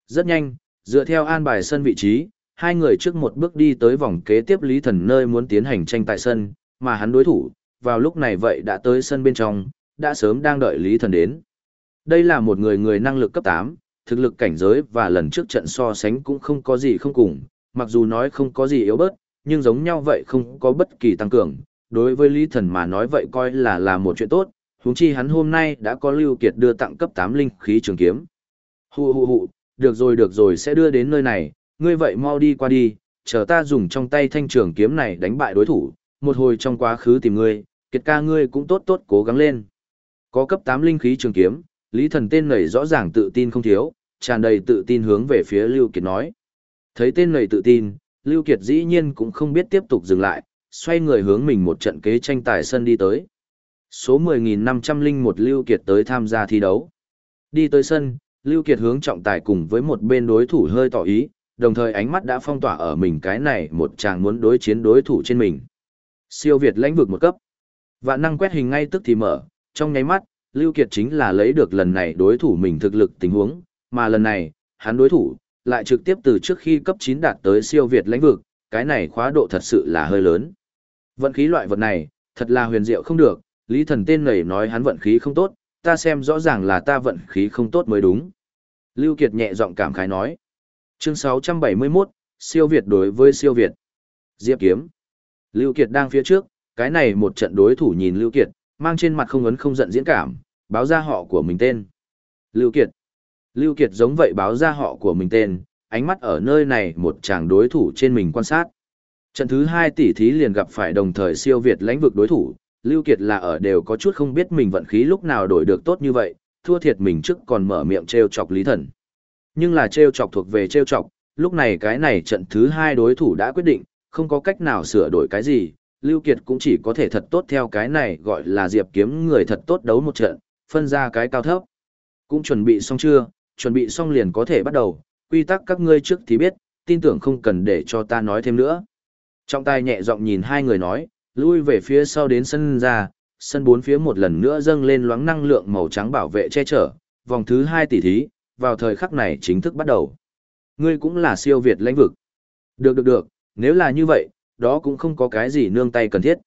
Rất nhanh, dựa theo an bài sân vị trí, hai người trước một bước đi tới vòng kế tiếp Lý Thần nơi muốn tiến hành tranh tài sân, mà hắn đối thủ, vào lúc này vậy đã tới sân bên trong, đã sớm đang đợi Lý Thần đến. Đây là một người người năng lực cấp 8, thực lực cảnh giới và lần trước trận so sánh cũng không có gì không cùng, mặc dù nói không có gì yếu bớt, nhưng giống nhau vậy không có bất kỳ tăng cường. Đối với Lý Thần mà nói vậy coi là là một chuyện tốt, huống chi hắn hôm nay đã có Lưu Kiệt đưa tặng cấp 8 linh khí trường kiếm. Hù hù hù, được rồi được rồi sẽ đưa đến nơi này, ngươi vậy mau đi qua đi, chờ ta dùng trong tay thanh trường kiếm này đánh bại đối thủ, một hồi trong quá khứ tìm ngươi, kiệt ca ngươi cũng tốt tốt cố gắng lên. Có cấp 8 linh khí trường kiếm, Lý Thần tên này rõ ràng tự tin không thiếu, tràn đầy tự tin hướng về phía Lưu Kiệt nói. Thấy tên này tự tin, Lưu Kiệt dĩ nhiên cũng không biết tiếp tục dừng lại, xoay người hướng mình một trận kế tranh tài sân đi tới. Số 10.501 Lưu Kiệt tới tham gia thi đấu. Đi tới sân, Lưu Kiệt hướng trọng tài cùng với một bên đối thủ hơi tỏ ý, đồng thời ánh mắt đã phong tỏa ở mình cái này một chàng muốn đối chiến đối thủ trên mình. Siêu Việt lãnh vực một cấp. Vạn năng quét hình ngay tức thì mở, trong nháy mắt, Lưu Kiệt chính là lấy được lần này đối thủ mình thực lực tình huống, mà lần này, hắn đối thủ, lại trực tiếp từ trước khi cấp 9 đạt tới siêu việt lãnh vực, cái này khóa độ thật sự là hơi lớn. Vận khí loại vật này, thật là huyền diệu không được, Lý Thần tên này nói hắn vận khí không tốt, ta xem rõ ràng là ta vận khí không tốt mới đúng. Lưu Kiệt nhẹ giọng cảm khái nói. Chương 671, siêu Việt đối với siêu Việt. Diệp kiếm. Lưu Kiệt đang phía trước, cái này một trận đối thủ nhìn Lưu Kiệt, mang trên mặt không ấn không giận diễn cảm, báo ra họ của mình tên. Lưu Kiệt. Lưu Kiệt giống vậy báo ra họ của mình tên, ánh mắt ở nơi này một chàng đối thủ trên mình quan sát. Trận thứ hai tỷ thí liền gặp phải đồng thời siêu Việt lãnh vực đối thủ, Lưu Kiệt là ở đều có chút không biết mình vận khí lúc nào đổi được tốt như vậy, thua thiệt mình trước còn mở miệng treo chọc Lý Thần. Nhưng là treo chọc thuộc về treo chọc, lúc này cái này trận thứ hai đối thủ đã quyết định, không có cách nào sửa đổi cái gì, Lưu Kiệt cũng chỉ có thể thật tốt theo cái này gọi là Diệp kiếm người thật tốt đấu một trận, phân ra cái cao thấp. Cũng chuẩn bị xong chưa, chuẩn bị xong liền có thể bắt đầu, quy tắc các ngươi trước thì biết, tin tưởng không cần để cho ta nói thêm nữa. Trong tay nhẹ giọng nhìn hai người nói, lui về phía sau đến sân ra, sân bốn phía một lần nữa dâng lên loáng năng lượng màu trắng bảo vệ che chở, vòng thứ hai tỷ thí, vào thời khắc này chính thức bắt đầu. Ngươi cũng là siêu việt lãnh vực. Được được được, nếu là như vậy, đó cũng không có cái gì nương tay cần thiết.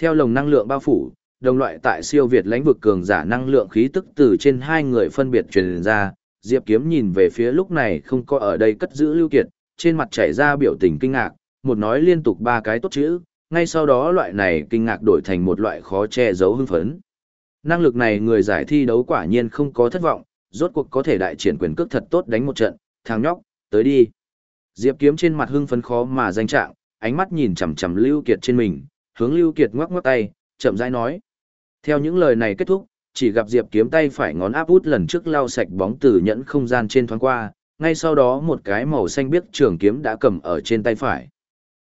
Theo lồng năng lượng bao phủ, đồng loại tại siêu việt lãnh vực cường giả năng lượng khí tức từ trên hai người phân biệt truyền ra, Diệp Kiếm nhìn về phía lúc này không có ở đây cất giữ Lưu Kiệt, trên mặt chảy ra biểu tình kinh ngạc, một nói liên tục ba cái tốt chữ, ngay sau đó loại này kinh ngạc đổi thành một loại khó che giấu hưng phấn. Năng lực này người giải thi đấu quả nhiên không có thất vọng, rốt cuộc có thể đại triển quyền cước thật tốt đánh một trận, thằng nhóc, tới đi. Diệp Kiếm trên mặt hưng phấn khó mà danh trạng, ánh mắt nhìn chằm chằm Lưu Kiệt trên mình, hướng Lưu Kiệt ngoắc ngoắc tay, chậm rãi nói. Theo những lời này kết thúc, chỉ gặp Diệp Kiếm tay phải ngón áp út lần trước lau sạch bóng từ nhẫn không gian trên thoáng qua, ngay sau đó một cái màu xanh biếc trường kiếm đã cầm ở trên tay phải.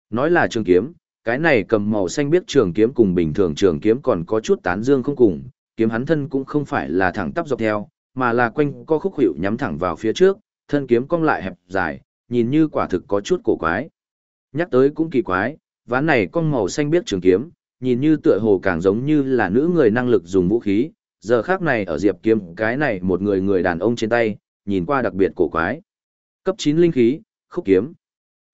Nói là trường kiếm, cái này cầm màu xanh biếc trường kiếm cùng bình thường trường kiếm còn có chút tán dương không cùng, kiếm hắn thân cũng không phải là thẳng tắp dọc theo, mà là quanh co khúc hiệu nhắm thẳng vào phía trước, thân kiếm cong lại hẹp dài, nhìn như quả thực có chút cổ quái. Nhắc tới cũng kỳ quái, ván này con màu xanh biếc trường kiếm, nhìn như tựa hồ càng giống như là nữ người năng lực dùng vũ khí, giờ khác này ở diệp kiếm cái này một người người đàn ông trên tay, nhìn qua đặc biệt cổ quái. Cấp 9 linh khí, khúc kiếm.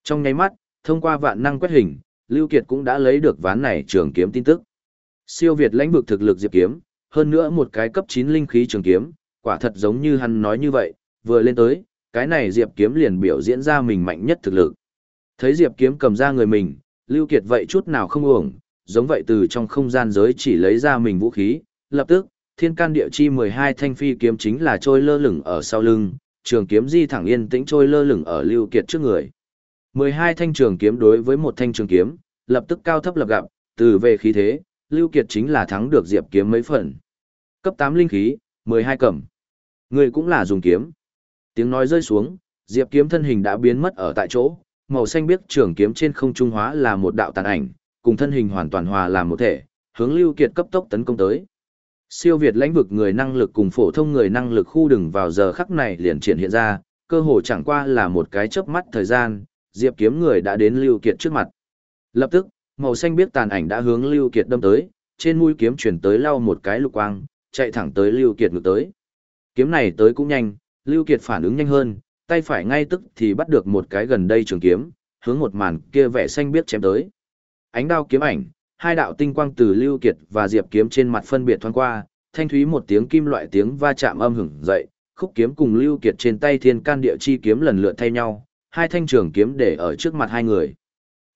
Trong nháy mắt, thông qua vạn năng quét hình, Lưu Kiệt cũng đã lấy được ván này trường kiếm tin tức. Siêu Việt lãnh vực thực lực diệp kiếm, hơn nữa một cái cấp 9 linh khí trường kiếm, quả thật giống như hắn nói như vậy, vừa lên tới, cái này diệp kiếm liền biểu diễn ra mình mạnh nhất thực lực. Thấy diệp kiếm cầm ra người mình, Lưu Kiệt vậy chút nào không uổng, giống vậy từ trong không gian giới chỉ lấy ra mình vũ khí, lập tức, thiên can địa chi 12 thanh phi kiếm chính là trôi lơ lửng ở sau lưng, trường kiếm di thẳng yên tĩnh trôi lơ lửng ở Lưu Kiệt trước người. 12 thanh trường kiếm đối với một thanh trường kiếm, lập tức cao thấp lập gặp, từ về khí thế, Lưu Kiệt chính là thắng được Diệp kiếm mấy phần. Cấp 8 linh khí, 12 cẩm. Người cũng là dùng kiếm. Tiếng nói rơi xuống, Diệp kiếm thân hình đã biến mất ở tại chỗ, màu xanh biếc trường kiếm trên không trung hóa là một đạo tàn ảnh, cùng thân hình hoàn toàn hòa làm một thể, hướng Lưu Kiệt cấp tốc tấn công tới. Siêu việt lãnh vực người năng lực cùng phổ thông người năng lực khu đừng vào giờ khắc này liền triển hiện ra, cơ hồ chẳng qua là một cái chớp mắt thời gian, Diệp kiếm người đã đến Lưu Kiệt trước mặt. Lập tức, màu xanh biết tàn ảnh đã hướng Lưu Kiệt đâm tới, trên mũi kiếm chuyển tới lau một cái lục quang, chạy thẳng tới Lưu Kiệt ngược tới. Kiếm này tới cũng nhanh, Lưu Kiệt phản ứng nhanh hơn, tay phải ngay tức thì bắt được một cái gần đây trường kiếm, hướng một màn kia vẻ xanh biết chém tới. Ánh đao kiếm ảnh, hai đạo tinh quang từ Lưu Kiệt và Diệp kiếm trên mặt phân biệt thoáng qua, thanh thúy một tiếng kim loại tiếng va chạm âm hưởng dậy, khúc kiếm cùng Lưu Kiệt trên tay thiên can địa chi kiếm lần lượt thay nhau, hai thanh trường kiếm để ở trước mặt hai người.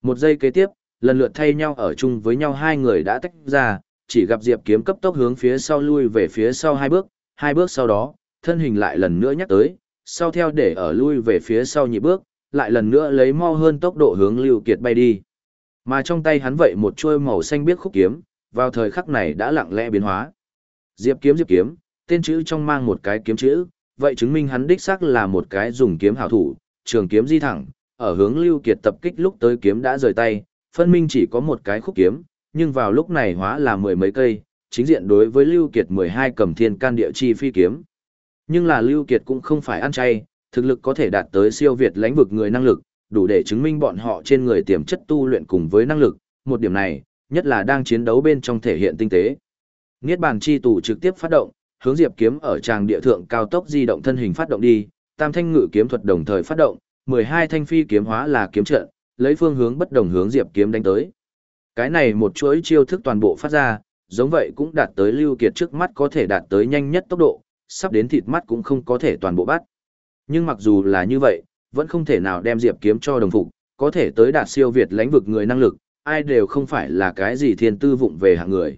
Một giây kế tiếp, lần lượt thay nhau ở chung với nhau hai người đã tách ra, chỉ gặp Diệp kiếm cấp tốc hướng phía sau lui về phía sau hai bước, hai bước sau đó, thân hình lại lần nữa nhắc tới, sau theo để ở lui về phía sau nhị bước, lại lần nữa lấy mau hơn tốc độ hướng Lưu Kiệt bay đi. Mà trong tay hắn vậy một chuôi màu xanh biếc khúc kiếm, vào thời khắc này đã lặng lẽ biến hóa. Diệp kiếm Diệp kiếm, tên chữ trong mang một cái kiếm chữ, vậy chứng minh hắn đích xác là một cái dùng kiếm hảo thủ, trường kiếm di thẳng, ở hướng Lưu Kiệt tập kích lúc tới kiếm đã rời tay, phân minh chỉ có một cái khúc kiếm, nhưng vào lúc này hóa là mười mấy cây, chính diện đối với Lưu Kiệt 12 cầm thiên can địa chi phi kiếm. Nhưng là Lưu Kiệt cũng không phải ăn chay, thực lực có thể đạt tới siêu việt lãnh vực người năng lực, đủ để chứng minh bọn họ trên người tiềm chất tu luyện cùng với năng lực, một điểm này, nhất là đang chiến đấu bên trong thể hiện tinh tế. Niết bàn chi tù trực tiếp phát động, hướng Diệp Kiếm ở tràng địa thượng cao tốc di động thân hình phát động đi, tam thanh ngự kiếm thuật đồng thời phát động, 12 thanh phi kiếm hóa là kiếm trận, lấy phương hướng bất đồng hướng Diệp Kiếm đánh tới. Cái này một chuỗi chiêu thức toàn bộ phát ra, giống vậy cũng đạt tới Lưu Kiệt trước mắt có thể đạt tới nhanh nhất tốc độ, sắp đến thịt mắt cũng không có thể toàn bộ bắt. Nhưng mặc dù là như vậy, vẫn không thể nào đem Diệp Kiếm cho đồng phục, có thể tới đạt siêu việt lãnh vực người năng lực, ai đều không phải là cái gì thiên tư vụng về hạng người.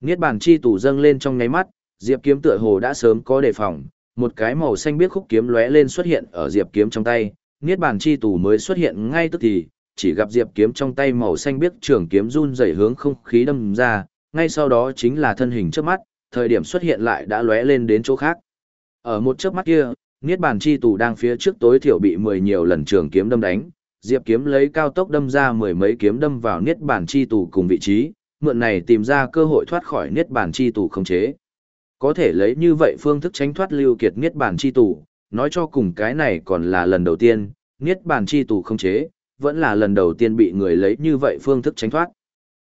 Niết bàn chi tủ dâng lên trong ngáy mắt, Diệp Kiếm tựa hồ đã sớm có đề phòng, một cái màu xanh biếc khúc kiếm lóe lên xuất hiện ở Diệp Kiếm trong tay, Niết bàn chi tủ mới xuất hiện ngay tức thì, chỉ gặp Diệp Kiếm trong tay màu xanh biếc trường kiếm run rẩy hướng không khí đâm ra, ngay sau đó chính là thân hình trước mắt, thời điểm xuất hiện lại đã lóe lên đến chỗ khác. Ở một chớp mắt kia, Niết bàn chi Tù đang phía trước tối thiểu bị 10 nhiều lần trường kiếm đâm đánh, Diệp kiếm lấy cao tốc đâm ra mười mấy kiếm đâm vào Niết bàn chi Tù cùng vị trí, mượn này tìm ra cơ hội thoát khỏi Niết bàn chi Tù không chế. Có thể lấy như vậy phương thức tránh thoát lưu kiệt Niết bàn chi Tù. nói cho cùng cái này còn là lần đầu tiên, Niết bàn chi Tù không chế, vẫn là lần đầu tiên bị người lấy như vậy phương thức tránh thoát.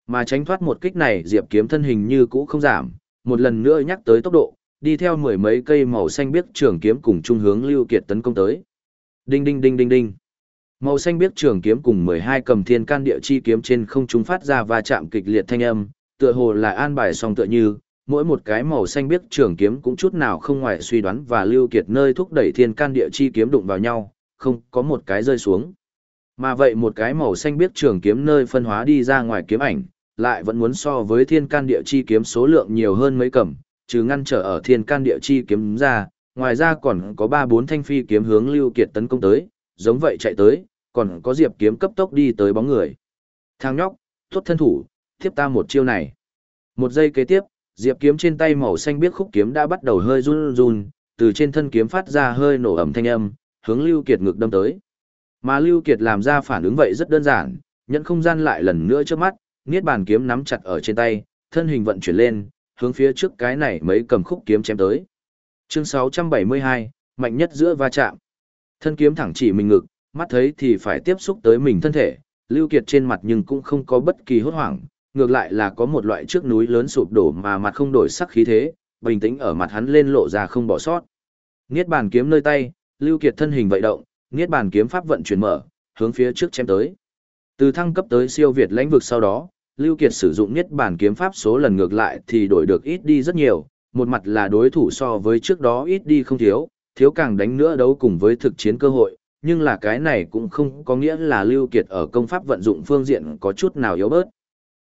Mà tránh thoát một kích này Diệp kiếm thân hình như cũ không giảm, một lần nữa nhắc tới tốc độ, đi theo mười mấy cây màu xanh biếc trường kiếm cùng trung hướng Lưu Kiệt tấn công tới. Đinh đinh đinh đinh đinh. Màu xanh biếc trường kiếm cùng 12 cầm thiên can địa chi kiếm trên không trung phát ra va chạm kịch liệt thanh âm, tựa hồ là an bài song tựa như, mỗi một cái màu xanh biếc trường kiếm cũng chút nào không ngoài suy đoán và Lưu Kiệt nơi thúc đẩy thiên can địa chi kiếm đụng vào nhau, không có một cái rơi xuống. Mà vậy một cái màu xanh biếc trường kiếm nơi phân hóa đi ra ngoài kiếm ảnh, lại vẫn muốn so với thiên can địa chi kiếm số lượng nhiều hơn mấy cầm, trừ ngăn trở ở thiên can địa chi kiếm ra, ngoài ra còn có 3-4 thanh phi kiếm hướng Lưu Kiệt tấn công tới, giống vậy chạy tới, còn có Diệp kiếm cấp tốc đi tới bóng người. Thang nhóc, tốt thân thủ, tiếp ta một chiêu này. Một giây kế tiếp, Diệp kiếm trên tay màu xanh biếc khúc kiếm đã bắt đầu hơi run run, từ trên thân kiếm phát ra hơi nổ ẩm thanh âm, hướng Lưu Kiệt ngực đâm tới. Mà Lưu Kiệt làm ra phản ứng vậy rất đơn giản, nhận không gian lại lần nữa trước mắt, niết bàn kiếm nắm chặt ở trên tay, thân hình vận chuyển lên, hướng phía trước cái này mấy cầm khúc kiếm chém tới. Chương 672, mạnh nhất giữa va chạm. Thân kiếm thẳng chỉ mình ngực, mắt thấy thì phải tiếp xúc tới mình thân thể, Lưu Kiệt trên mặt nhưng cũng không có bất kỳ hốt hoảng, ngược lại là có một loại trước núi lớn sụp đổ mà mặt không đổi sắc khí thế, bình tĩnh ở mặt hắn lên lộ ra không bỏ sót. Niết bàn kiếm nơi tay, Lưu Kiệt thân hình vậy động, niết bàn kiếm pháp vận chuyển mở, hướng phía trước chém tới. Từ thăng cấp tới siêu việt lãnh vực sau đó, Lưu Kiệt sử dụng niết bàn kiếm pháp số lần ngược lại thì đổi được ít đi rất nhiều, một mặt là đối thủ so với trước đó ít đi không thiếu, thiếu càng đánh nữa đấu cùng với thực chiến cơ hội, nhưng là cái này cũng không có nghĩa là Lưu Kiệt ở công pháp vận dụng phương diện có chút nào yếu bớt.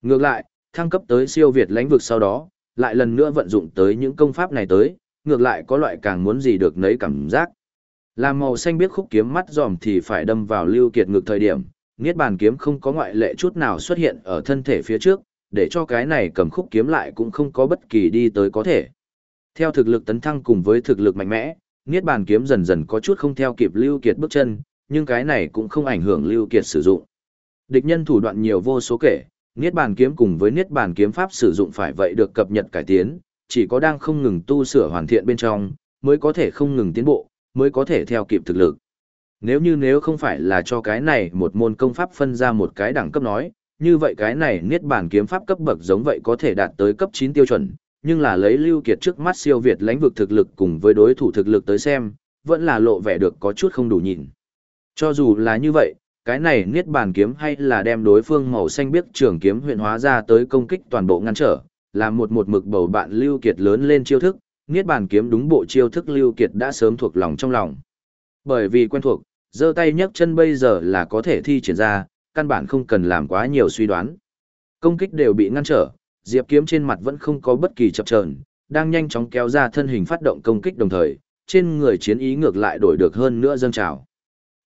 Ngược lại, thăng cấp tới siêu việt lãnh vực sau đó, lại lần nữa vận dụng tới những công pháp này tới, ngược lại có loại càng muốn gì được nấy cảm giác. Làm màu xanh biết khúc kiếm mắt dòm thì phải đâm vào Lưu Kiệt ngược thời điểm, Niết bàn kiếm không có ngoại lệ chút nào xuất hiện ở thân thể phía trước, để cho cái này cầm khúc kiếm lại cũng không có bất kỳ đi tới có thể. Theo thực lực tấn thăng cùng với thực lực mạnh mẽ, Niết bàn kiếm dần dần có chút không theo kịp Lưu Kiệt bước chân, nhưng cái này cũng không ảnh hưởng Lưu Kiệt sử dụng. Địch nhân thủ đoạn nhiều vô số kể, Niết bàn kiếm cùng với Niết bàn kiếm pháp sử dụng phải vậy được cập nhật cải tiến, chỉ có đang không ngừng tu sửa hoàn thiện bên trong, mới có thể không ngừng tiến bộ, mới có thể theo kịp thực lực. Nếu như nếu không phải là cho cái này một môn công pháp phân ra một cái đẳng cấp nói, như vậy cái này niết bàn kiếm pháp cấp bậc giống vậy có thể đạt tới cấp 9 tiêu chuẩn, nhưng là lấy Lưu Kiệt trước mắt siêu việt lãnh vực thực lực cùng với đối thủ thực lực tới xem, vẫn là lộ vẻ được có chút không đủ nhìn. Cho dù là như vậy, cái này niết bàn kiếm hay là đem đối phương màu xanh biếc trường kiếm huyện hóa ra tới công kích toàn bộ ngăn trở, là một một mực bầu bạn Lưu Kiệt lớn lên chiêu thức, niết bàn kiếm đúng bộ chiêu thức Lưu Kiệt đã sớm thuộc lòng trong lòng. Bởi vì quen thuộc, giơ tay nhấc chân bây giờ là có thể thi triển ra, căn bản không cần làm quá nhiều suy đoán. Công kích đều bị ngăn trở, Diệp Kiếm trên mặt vẫn không có bất kỳ chập chờn, đang nhanh chóng kéo ra thân hình phát động công kích đồng thời, trên người chiến ý ngược lại đổi được hơn nữa dâng trào.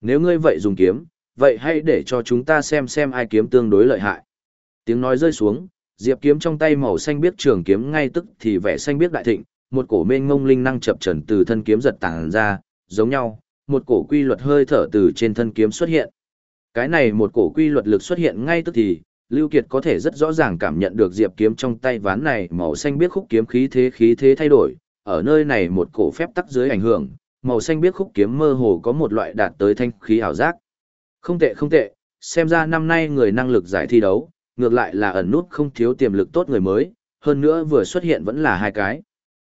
Nếu ngươi vậy dùng kiếm, vậy hãy để cho chúng ta xem xem ai kiếm tương đối lợi hại. Tiếng nói rơi xuống, Diệp Kiếm trong tay màu xanh biết trường kiếm ngay tức thì vẻ xanh biết đại thịnh, một cổ mênh ngông linh năng chập trần từ thân kiếm giật tàng ra, giống nhau, một cổ quy luật hơi thở từ trên thân kiếm xuất hiện. Cái này một cổ quy luật lực xuất hiện ngay tức thì, Lưu Kiệt có thể rất rõ ràng cảm nhận được diệp kiếm trong tay ván này màu xanh biết khúc kiếm khí thế khí thế thay đổi, ở nơi này một cổ phép tắc dưới ảnh hưởng, màu xanh biết khúc kiếm mơ hồ có một loại đạt tới thanh khí ảo giác. Không tệ không tệ, xem ra năm nay người năng lực giải thi đấu, ngược lại là ẩn nút không thiếu tiềm lực tốt người mới, hơn nữa vừa xuất hiện vẫn là hai cái.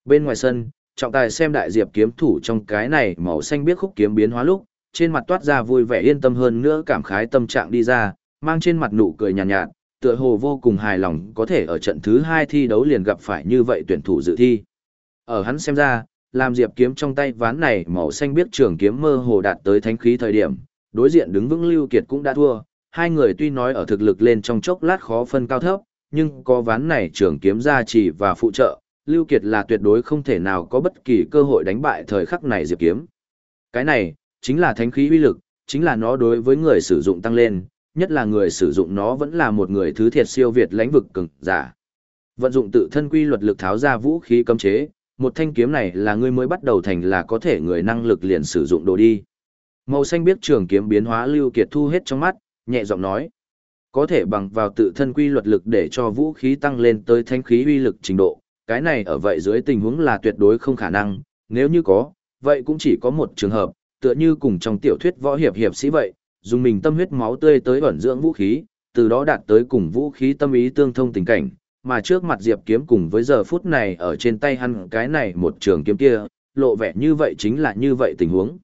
Bên ngoài sân, trọng tài xem đại diệp kiếm thủ trong cái này màu xanh biết khúc kiếm biến hóa lúc, trên mặt toát ra vui vẻ yên tâm hơn nữa cảm khái tâm trạng đi ra, mang trên mặt nụ cười nhàn nhạt, nhạt, tựa hồ vô cùng hài lòng có thể ở trận thứ hai thi đấu liền gặp phải như vậy tuyển thủ dự thi. Ở hắn xem ra, làm diệp kiếm trong tay ván này màu xanh biết trường kiếm mơ hồ đạt tới thánh khí thời điểm, đối diện đứng vững Lưu Kiệt cũng đã thua, hai người tuy nói ở thực lực lên trong chốc lát khó phân cao thấp, nhưng có ván này trường kiếm gia trì và phụ trợ, Lưu Kiệt là tuyệt đối không thể nào có bất kỳ cơ hội đánh bại thời khắc này Diệp Kiếm. Cái này, chính là thánh khí uy lực, chính là nó đối với người sử dụng tăng lên, nhất là người sử dụng nó vẫn là một người thứ thiệt siêu việt lãnh vực cường giả. Vận dụng tự thân quy luật lực tháo ra vũ khí cấm chế, một thanh kiếm này là ngươi mới bắt đầu thành là có thể người năng lực liền sử dụng đồ đi. Màu xanh biết trường kiếm biến hóa Lưu Kiệt thu hết trong mắt, nhẹ giọng nói. Có thể bằng vào tự thân quy luật lực để cho vũ khí tăng lên tới thánh khí uy lực trình độ, cái này ở vậy dưới tình huống là tuyệt đối không khả năng, nếu như có, vậy cũng chỉ có một trường hợp, tựa như cùng trong tiểu thuyết võ hiệp hiệp sĩ vậy, dùng mình tâm huyết máu tươi tới ẩn dưỡng vũ khí, từ đó đạt tới cùng vũ khí tâm ý tương thông tình cảnh, mà trước mặt Diệp kiếm cùng với giờ phút này ở trên tay hắn cái này một trường kiếm kia, lộ vẻ như vậy chính là như vậy tình huống.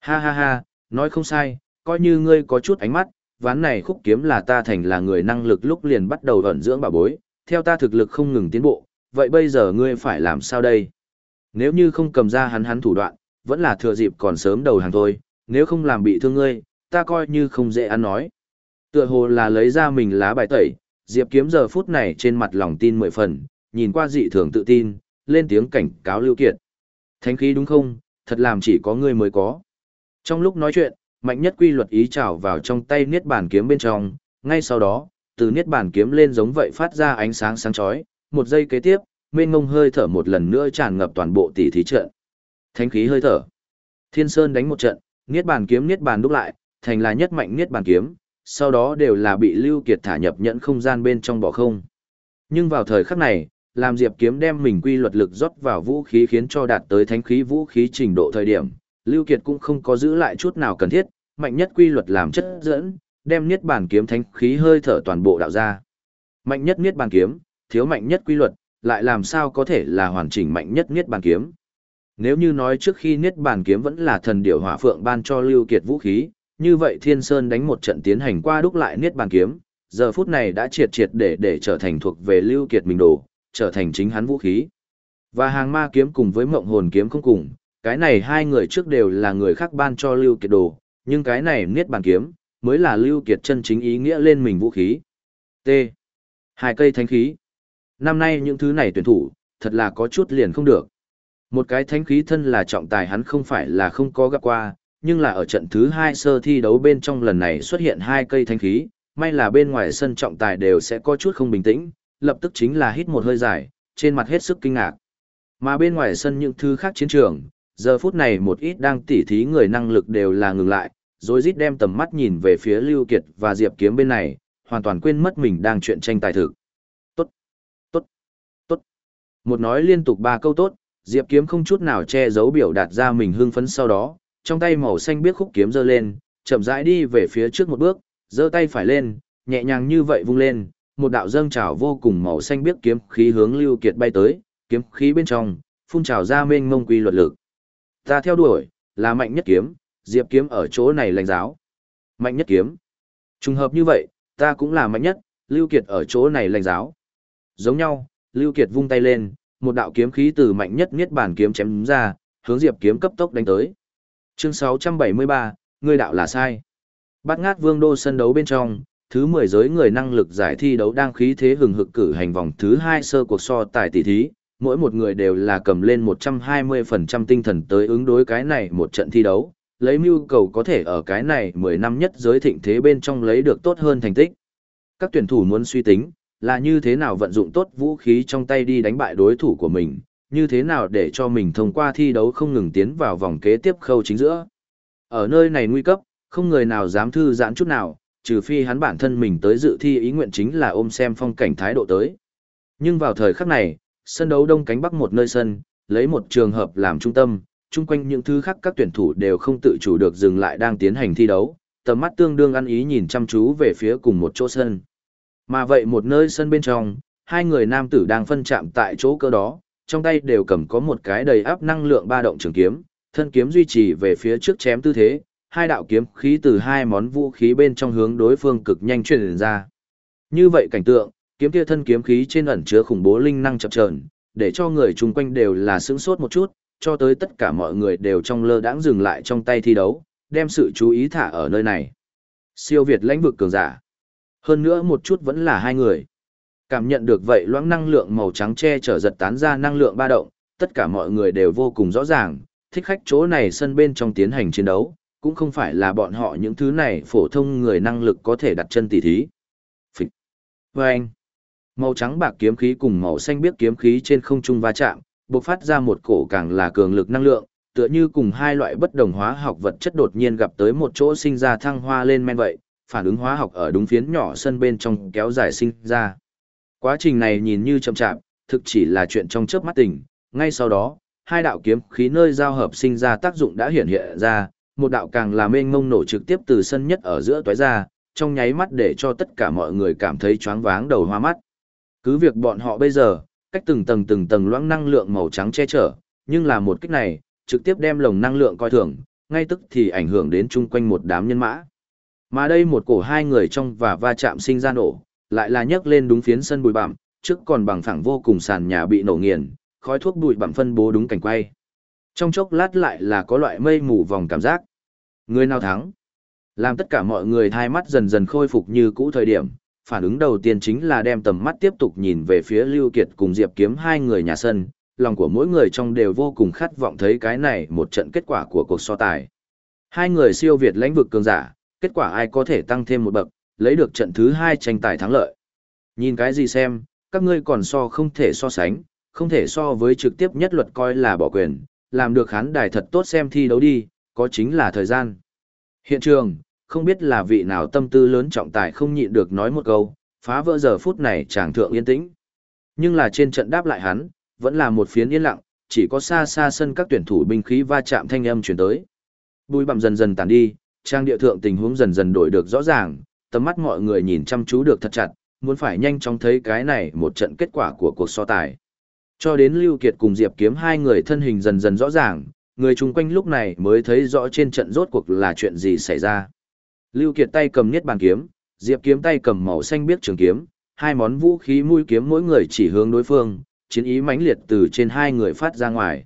Ha ha ha, nói không sai, coi như ngươi có chút ánh mắt, ván này khúc kiếm là ta thành là người năng lực lúc liền bắt đầu ẩn dưỡng bà bối, theo ta thực lực không ngừng tiến bộ, vậy bây giờ ngươi phải làm sao đây? Nếu như không cầm ra hắn hắn thủ đoạn, vẫn là thừa dịp còn sớm đầu hàng thôi, nếu không làm bị thương ngươi, ta coi như không dễ ăn nói. Tựa hồ là lấy ra mình lá bài tẩy, Diệp Kiếm giờ phút này trên mặt lòng tin mười phần, nhìn qua dị thường tự tin, lên tiếng cảnh cáo Lưu Kiệt. Thánh khí đúng không, thật làm chỉ có ngươi mới có. Trong lúc nói chuyện, mạnh nhất quy luật ý trào vào trong tay niết bàn kiếm bên trong, ngay sau đó, từ niết bàn kiếm lên giống vậy phát ra ánh sáng sáng chói, một giây kế tiếp, mênh ngông hơi thở một lần nữa tràn ngập toàn bộ tỷ thí trận. Thánh khí hơi thở. Thiên Sơn đánh một trận, niết bàn kiếm niết bàn đúc lại, thành là nhất mạnh niết bàn kiếm, sau đó đều là bị Lưu Kiệt thả nhập nhận không gian bên trong bỏ không. Nhưng vào thời khắc này, làm Diệp kiếm đem mình quy luật lực rót vào vũ khí khiến cho đạt tới thánh khí vũ khí trình độ thời điểm, Lưu Kiệt cũng không có giữ lại chút nào cần thiết, mạnh nhất quy luật làm chất dẫn, đem niết bàn kiếm thánh khí hơi thở toàn bộ đạo ra. Mạnh nhất niết bàn kiếm, thiếu mạnh nhất quy luật, lại làm sao có thể là hoàn chỉnh mạnh nhất niết bàn kiếm. Nếu như nói trước khi niết bàn kiếm vẫn là thần điểu hỏa phượng ban cho Lưu Kiệt vũ khí, như vậy Thiên Sơn đánh một trận tiến hành qua đúc lại niết bàn kiếm, giờ phút này đã triệt triệt để để trở thành thuộc về Lưu Kiệt mình đồ, trở thành chính hắn vũ khí. Và hàng ma kiếm cùng với mộng hồn kiếm không cùng, cái này hai người trước đều là người khác ban cho Lưu Kiệt đồ, nhưng cái này niết bàn kiếm, mới là Lưu Kiệt chân chính ý nghĩa lên mình vũ khí. T. Hai cây thánh khí. Năm nay những thứ này tuyển thủ, thật là có chút liền không được. Một cái thánh khí thân là trọng tài hắn không phải là không có gặp qua, nhưng là ở trận thứ hai sơ thi đấu bên trong lần này xuất hiện hai cây thánh khí, may là bên ngoài sân trọng tài đều sẽ có chút không bình tĩnh, lập tức chính là hít một hơi dài, trên mặt hết sức kinh ngạc. Mà bên ngoài sân những thứ khác chiến trường, giờ phút này một ít đang tỉ thí người năng lực đều là ngừng lại, rồi rít đem tầm mắt nhìn về phía Lưu Kiệt và Diệp Kiếm bên này, hoàn toàn quên mất mình đang chuyện tranh tài thực. Một nói liên tục ba câu tốt, Diệp Kiếm không chút nào che giấu biểu đạt ra mình hưng phấn sau đó, trong tay màu xanh biết khúc kiếm giơ lên, chậm rãi đi về phía trước một bước, giơ tay phải lên, nhẹ nhàng như vậy vung lên, một đạo dâng trào vô cùng màu xanh biết kiếm khí hướng Lưu Kiệt bay tới, kiếm khí bên trong phun trào ra mênh mông quy luật lực. Ta theo đuổi, là mạnh nhất kiếm, Diệp kiếm ở chỗ này lãnh giáo. Mạnh nhất kiếm. Trùng hợp như vậy, ta cũng là mạnh nhất, Lưu Kiệt ở chỗ này lãnh giáo. Giống nhau, Lưu Kiệt vung tay lên, một đạo kiếm khí từ mạnh nhất niết bàn kiếm chém ra, hướng Diệp kiếm cấp tốc đánh tới. Chương 673, ngươi đạo là sai. Bát ngát vương đô sân đấu bên trong, thứ 10 giới người năng lực giải thi đấu đang khí thế hừng hực cử hành vòng thứ 2 sơ cuộc so tài tỷ thí, mỗi một người đều là cầm lên 120% tinh thần tới ứng đối cái này một trận thi đấu, lấy mưu cầu có thể ở cái này 10 năm nhất giới thịnh thế bên trong lấy được tốt hơn thành tích. Các tuyển thủ muốn suy tính, là như thế nào vận dụng tốt vũ khí trong tay đi đánh bại đối thủ của mình, như thế nào để cho mình thông qua thi đấu không ngừng tiến vào vòng kế tiếp khâu chính giữa. Ở nơi này nguy cấp, không người nào dám thư giãn chút nào, trừ phi hắn bản thân mình tới dự thi ý nguyện chính là ôm xem phong cảnh thái độ tới. Nhưng vào thời khắc này, sân đấu đông cánh bắc một nơi sân, lấy một trường hợp làm trung tâm, chung quanh những thứ khác các tuyển thủ đều không tự chủ được dừng lại đang tiến hành thi đấu, tầm mắt tương đương ăn ý nhìn chăm chú về phía cùng một chỗ sân. Mà vậy một nơi sân bên trong, hai người nam tử đang phân chạm tại chỗ cơ đó, trong tay đều cầm có một cái đầy áp năng lượng ba động trường kiếm, thân kiếm duy trì về phía trước chém tư thế, hai đạo kiếm khí từ hai món vũ khí bên trong hướng đối phương cực nhanh truyền ra. Như vậy cảnh tượng, kiếm kia thân kiếm khí trên ẩn chứa khủng bố linh năng chập chờn, để cho người chung quanh đều là sững sốt một chút, cho tới tất cả mọi người đều trong lơ đãng dừng lại trong tay thi đấu, đem sự chú ý thả ở nơi này. Siêu Việt lãnh vực cường giả. Hơn nữa một chút vẫn là hai người. Cảm nhận được vậy loãng năng lượng màu trắng che chở giật tán ra năng lượng ba động, tất cả mọi người đều vô cùng rõ ràng, thích khách chỗ này sân bên trong tiến hành chiến đấu, cũng không phải là bọn họ những thứ này phổ thông người năng lực có thể đặt chân tỉ thí. Phịch. Và anh. Màu trắng bạc kiếm khí cùng màu xanh biếc kiếm khí trên không trung va chạm, bộc phát ra một cổ càng là cường lực năng lượng, tựa như cùng hai loại bất đồng hóa học vật chất đột nhiên gặp tới một chỗ sinh ra thăng hoa lên men vậy, phản ứng hóa học ở đúng phiến nhỏ sân bên trong kéo dài sinh ra. Quá trình này nhìn như chậm chạp, thực chỉ là chuyện trong chớp mắt tỉnh, ngay sau đó, hai đạo kiếm khí nơi giao hợp sinh ra tác dụng đã hiện hiện ra, một đạo càng là mênh mông nổ trực tiếp từ sân nhất ở giữa tóe ra, trong nháy mắt để cho tất cả mọi người cảm thấy choáng váng đầu hoa mắt. Cứ việc bọn họ bây giờ, cách từng tầng từng tầng loãng năng lượng màu trắng che chở, nhưng là một cách này, trực tiếp đem lồng năng lượng coi thường, ngay tức thì ảnh hưởng đến chung quanh một đám nhân mã. Mà đây một cổ hai người trong và va chạm sinh ra nổ, lại là nhấc lên đúng phiến sân bụi bặm, trước còn bằng phẳng vô cùng sàn nhà bị nổ nghiền, khói thuốc bụi bặm phân bố đúng cảnh quay. Trong chốc lát lại là có loại mây mù vòng cảm giác. Người nào thắng? Làm tất cả mọi người thai mắt dần dần khôi phục như cũ thời điểm, phản ứng đầu tiên chính là đem tầm mắt tiếp tục nhìn về phía Lưu Kiệt cùng Diệp Kiếm hai người nhà sân, lòng của mỗi người trong đều vô cùng khát vọng thấy cái này một trận kết quả của cuộc so tài. Hai người siêu việt lãnh vực cường giả, kết quả ai có thể tăng thêm một bậc, lấy được trận thứ hai tranh tài thắng lợi. Nhìn cái gì xem, các ngươi còn so không thể so sánh, không thể so với trực tiếp nhất luật coi là bỏ quyền, làm được khán đài thật tốt xem thi đấu đi, có chính là thời gian. Hiện trường, không biết là vị nào tâm tư lớn trọng tài không nhịn được nói một câu, phá vỡ giờ phút này chàng thượng yên tĩnh. Nhưng là trên trận đáp lại hắn, vẫn là một phiến yên lặng, chỉ có xa xa sân các tuyển thủ binh khí va chạm thanh âm chuyển tới. Bùi bặm dần dần tàn đi, trang địa thượng tình huống dần dần đổi được rõ ràng, tầm mắt mọi người nhìn chăm chú được thật chặt, muốn phải nhanh chóng thấy cái này một trận kết quả của cuộc so tài. Cho đến Lưu Kiệt cùng Diệp Kiếm hai người thân hình dần dần rõ ràng, người chung quanh lúc này mới thấy rõ trên trận rốt cuộc là chuyện gì xảy ra. Lưu Kiệt tay cầm niết bàn kiếm, Diệp Kiếm tay cầm màu xanh biếc trường kiếm, hai món vũ khí mũi kiếm mỗi người chỉ hướng đối phương, chiến ý mãnh liệt từ trên hai người phát ra ngoài.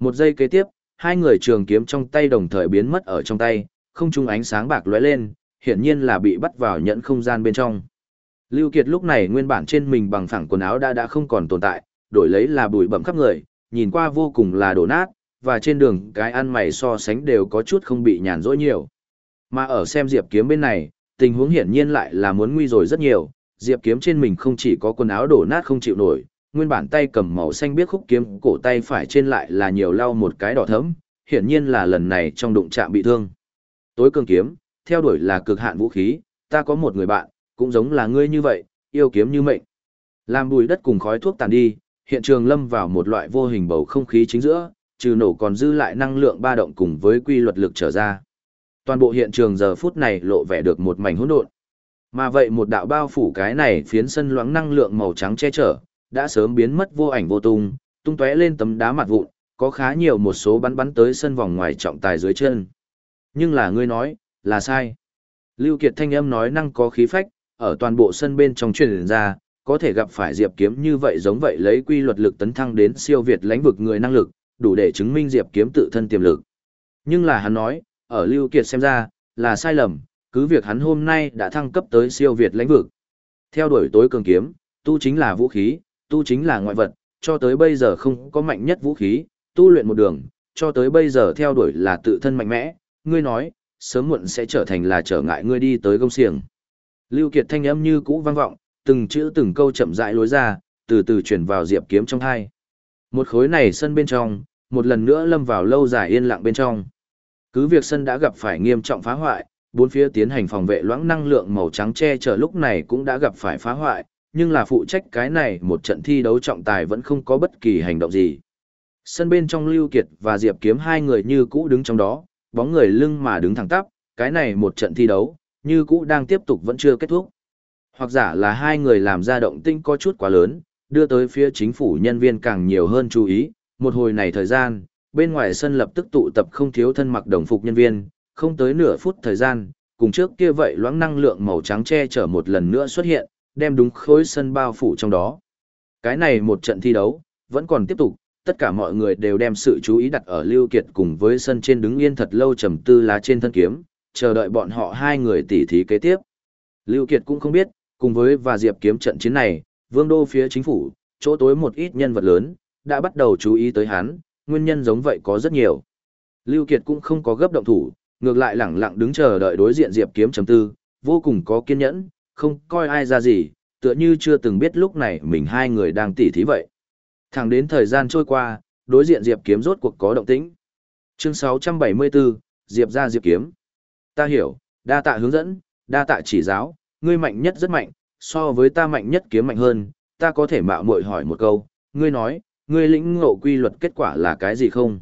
Một giây kế tiếp, hai người trường kiếm trong tay đồng thời biến mất ở trong tay, không trung ánh sáng bạc lóe lên, hiển nhiên là bị bắt vào nhận không gian bên trong. Lưu Kiệt lúc này nguyên bản trên mình bằng phẳng quần áo đã đã không còn tồn tại, đổi lấy là bụi bặm khắp người, nhìn qua vô cùng là đổ nát, và trên đường cái ăn mày so sánh đều có chút không bị nhàn rỗi nhiều. Mà ở xem Diệp Kiếm bên này, tình huống hiển nhiên lại là muốn nguy rồi rất nhiều, Diệp Kiếm trên mình không chỉ có quần áo đổ nát không chịu nổi, nguyên bản tay cầm màu xanh biết khúc kiếm, cổ tay phải trên lại là nhiều lau một cái đỏ thẫm, hiển nhiên là lần này trong đụng chạm bị thương. Tối cường kiếm, theo đuổi là cực hạn vũ khí, ta có một người bạn, cũng giống là ngươi như vậy, yêu kiếm như mệnh. Làm bùi đất cùng khói thuốc tàn đi, hiện trường lâm vào một loại vô hình bầu không khí chính giữa, trừ nổ còn dư lại năng lượng ba động cùng với quy luật lực trở ra. Toàn bộ hiện trường giờ phút này lộ vẻ được một mảnh hỗn độn. Mà vậy một đạo bao phủ cái này phiến sân loãng năng lượng màu trắng che chở, đã sớm biến mất vô ảnh vô tung, tung tóe lên tấm đá mặt vụn, có khá nhiều một số bắn bắn tới sân vòng ngoài trọng tài dưới chân. Nhưng là ngươi nói, là sai. Lưu Kiệt thanh âm nói năng có khí phách, ở toàn bộ sân bên trong truyền ra, có thể gặp phải Diệp Kiếm như vậy giống vậy lấy quy luật lực tấn thăng đến siêu việt lãnh vực người năng lực, đủ để chứng minh Diệp Kiếm tự thân tiềm lực. Nhưng là hắn nói, ở Lưu Kiệt xem ra, là sai lầm, cứ việc hắn hôm nay đã thăng cấp tới siêu việt lãnh vực. Theo đuổi tối cường kiếm, tu chính là vũ khí, tu chính là ngoại vật, cho tới bây giờ không có mạnh nhất vũ khí, tu luyện một đường, cho tới bây giờ theo đuổi là tự thân mạnh mẽ, ngươi nói, sớm muộn sẽ trở thành là trở ngại ngươi đi tới công xiềng. Lưu Kiệt thanh âm như cũ vang vọng, từng chữ từng câu chậm rãi lối ra, từ từ truyền vào diệp kiếm trong hai. Một khối này sân bên trong, một lần nữa lâm vào lâu dài yên lặng bên trong. Cứ việc sân đã gặp phải nghiêm trọng phá hoại, bốn phía tiến hành phòng vệ loãng năng lượng màu trắng che chở lúc này cũng đã gặp phải phá hoại, nhưng là phụ trách cái này một trận thi đấu trọng tài vẫn không có bất kỳ hành động gì. Sân bên trong Lưu Kiệt và Diệp Kiếm hai người như cũ đứng trong đó, bóng người lưng mà đứng thẳng tắp, cái này một trận thi đấu, như cũ đang tiếp tục vẫn chưa kết thúc. Hoặc giả là hai người làm ra động tinh có chút quá lớn, đưa tới phía chính phủ nhân viên càng nhiều hơn chú ý, một hồi này thời gian, bên ngoài sân lập tức tụ tập không thiếu thân mặc đồng phục nhân viên, không tới nửa phút thời gian, cùng trước kia vậy loãng năng lượng màu trắng che chở một lần nữa xuất hiện, đem đúng khối sân bao phủ trong đó. Cái này một trận thi đấu, vẫn còn tiếp tục, tất cả mọi người đều đem sự chú ý đặt ở Lưu Kiệt cùng với sân trên đứng yên thật lâu trầm tư lá trên thân kiếm, chờ đợi bọn họ hai người tỉ thí kế tiếp. Lưu Kiệt cũng không biết, cùng với và Diệp kiếm trận chiến này, vương đô phía chính phủ, chỗ tối một ít nhân vật lớn, đã bắt đầu chú ý tới hắn, nguyên nhân giống vậy có rất nhiều. Lưu Kiệt cũng không có gấp động thủ, ngược lại lẳng lặng đứng chờ đợi đối diện Diệp kiếm trầm tư, vô cùng có kiên nhẫn, không coi ai ra gì, tựa như chưa từng biết lúc này mình hai người đang tỉ thí vậy. Thẳng đến thời gian trôi qua, đối diện Diệp kiếm rốt cuộc có động tĩnh. Chương 674, Diệp ra Diệp kiếm. Ta hiểu, đa tạ hướng dẫn, đa tạ chỉ giáo, ngươi mạnh nhất rất mạnh, so với ta mạnh nhất kiếm mạnh hơn, ta có thể mạo muội hỏi một câu, ngươi nói, ngươi lĩnh ngộ quy luật kết quả là cái gì không?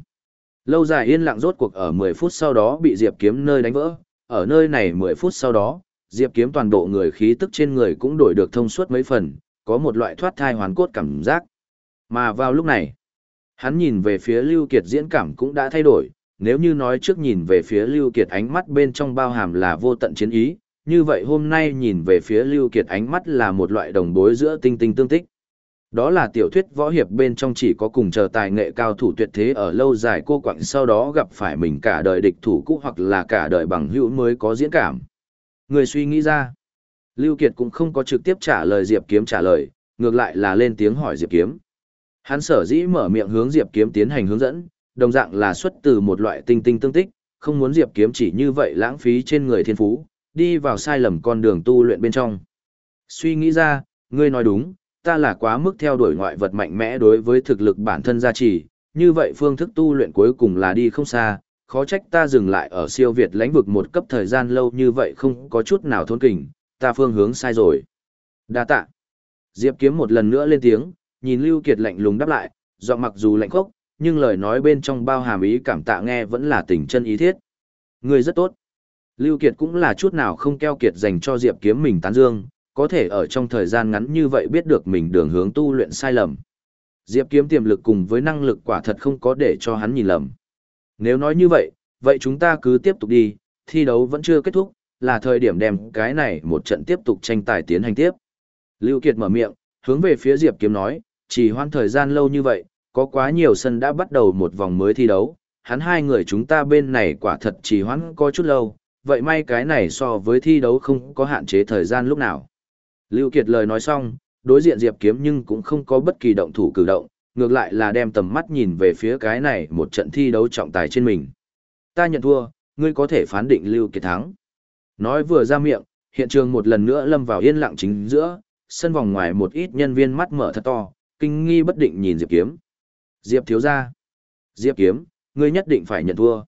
Lâu dài yên lặng rốt cuộc ở 10 phút sau đó bị Diệp Kiếm nơi đánh vỡ, ở nơi này 10 phút sau đó, Diệp Kiếm toàn bộ người khí tức trên người cũng đổi được thông suốt mấy phần, có một loại thoát thai hoàn cốt cảm giác. Mà vào lúc này, hắn nhìn về phía Lưu Kiệt diễn cảm cũng đã thay đổi, nếu như nói trước nhìn về phía Lưu Kiệt ánh mắt bên trong bao hàm là vô tận chiến ý, như vậy hôm nay nhìn về phía Lưu Kiệt ánh mắt là một loại đồng bối giữa tinh tinh tương tích. Đó là tiểu thuyết võ hiệp bên trong chỉ có cùng chờ tài nghệ cao thủ tuyệt thế ở lâu dài cô quạnh sau đó gặp phải mình cả đời địch thủ cũ hoặc là cả đời bằng hữu mới có diễn cảm. Người suy nghĩ ra. Lưu Kiệt cũng không có trực tiếp trả lời Diệp Kiếm trả lời, ngược lại là lên tiếng hỏi Diệp Kiếm. Hắn sở dĩ mở miệng hướng Diệp Kiếm tiến hành hướng dẫn, đồng dạng là xuất từ một loại tinh tinh tương tích, không muốn Diệp Kiếm chỉ như vậy lãng phí trên người thiên phú, đi vào sai lầm con đường tu luyện bên trong. Suy nghĩ ra, ngươi nói đúng, ta là quá mức theo đuổi ngoại vật mạnh mẽ đối với thực lực bản thân gia trì, như vậy phương thức tu luyện cuối cùng là đi không xa, khó trách ta dừng lại ở siêu việt lãnh vực một cấp thời gian lâu như vậy không có chút nào thôn kình, ta phương hướng sai rồi. Đa tạ. Diệp kiếm một lần nữa lên tiếng, nhìn Lưu Kiệt lạnh lùng đáp lại, giọng mặc dù lạnh khốc, nhưng lời nói bên trong bao hàm ý cảm tạ nghe vẫn là tình chân ý thiết. Người rất tốt. Lưu Kiệt cũng là chút nào không keo kiệt dành cho Diệp kiếm mình tán dương, có thể ở trong thời gian ngắn như vậy biết được mình đường hướng tu luyện sai lầm. Diệp kiếm tiềm lực cùng với năng lực quả thật không có để cho hắn nhìn lầm. Nếu nói như vậy, vậy chúng ta cứ tiếp tục đi, thi đấu vẫn chưa kết thúc, là thời điểm đem cái này một trận tiếp tục tranh tài tiến hành tiếp. Lưu Kiệt mở miệng, hướng về phía Diệp kiếm nói, chỉ hoãn thời gian lâu như vậy, có quá nhiều sân đã bắt đầu một vòng mới thi đấu, hắn hai người chúng ta bên này quả thật chỉ hoãn có chút lâu, vậy may cái này so với thi đấu không có hạn chế thời gian lúc nào. Lưu Kiệt lời nói xong, đối diện Diệp Kiếm nhưng cũng không có bất kỳ động thủ cử động, ngược lại là đem tầm mắt nhìn về phía cái này một trận thi đấu trọng tài trên mình. Ta nhận thua, ngươi có thể phán định Lưu Kiệt thắng. Nói vừa ra miệng, hiện trường một lần nữa lâm vào yên lặng chính giữa, sân vòng ngoài một ít nhân viên mắt mở thật to, kinh nghi bất định nhìn Diệp Kiếm. Diệp thiếu gia. Diệp Kiếm, ngươi nhất định phải nhận thua.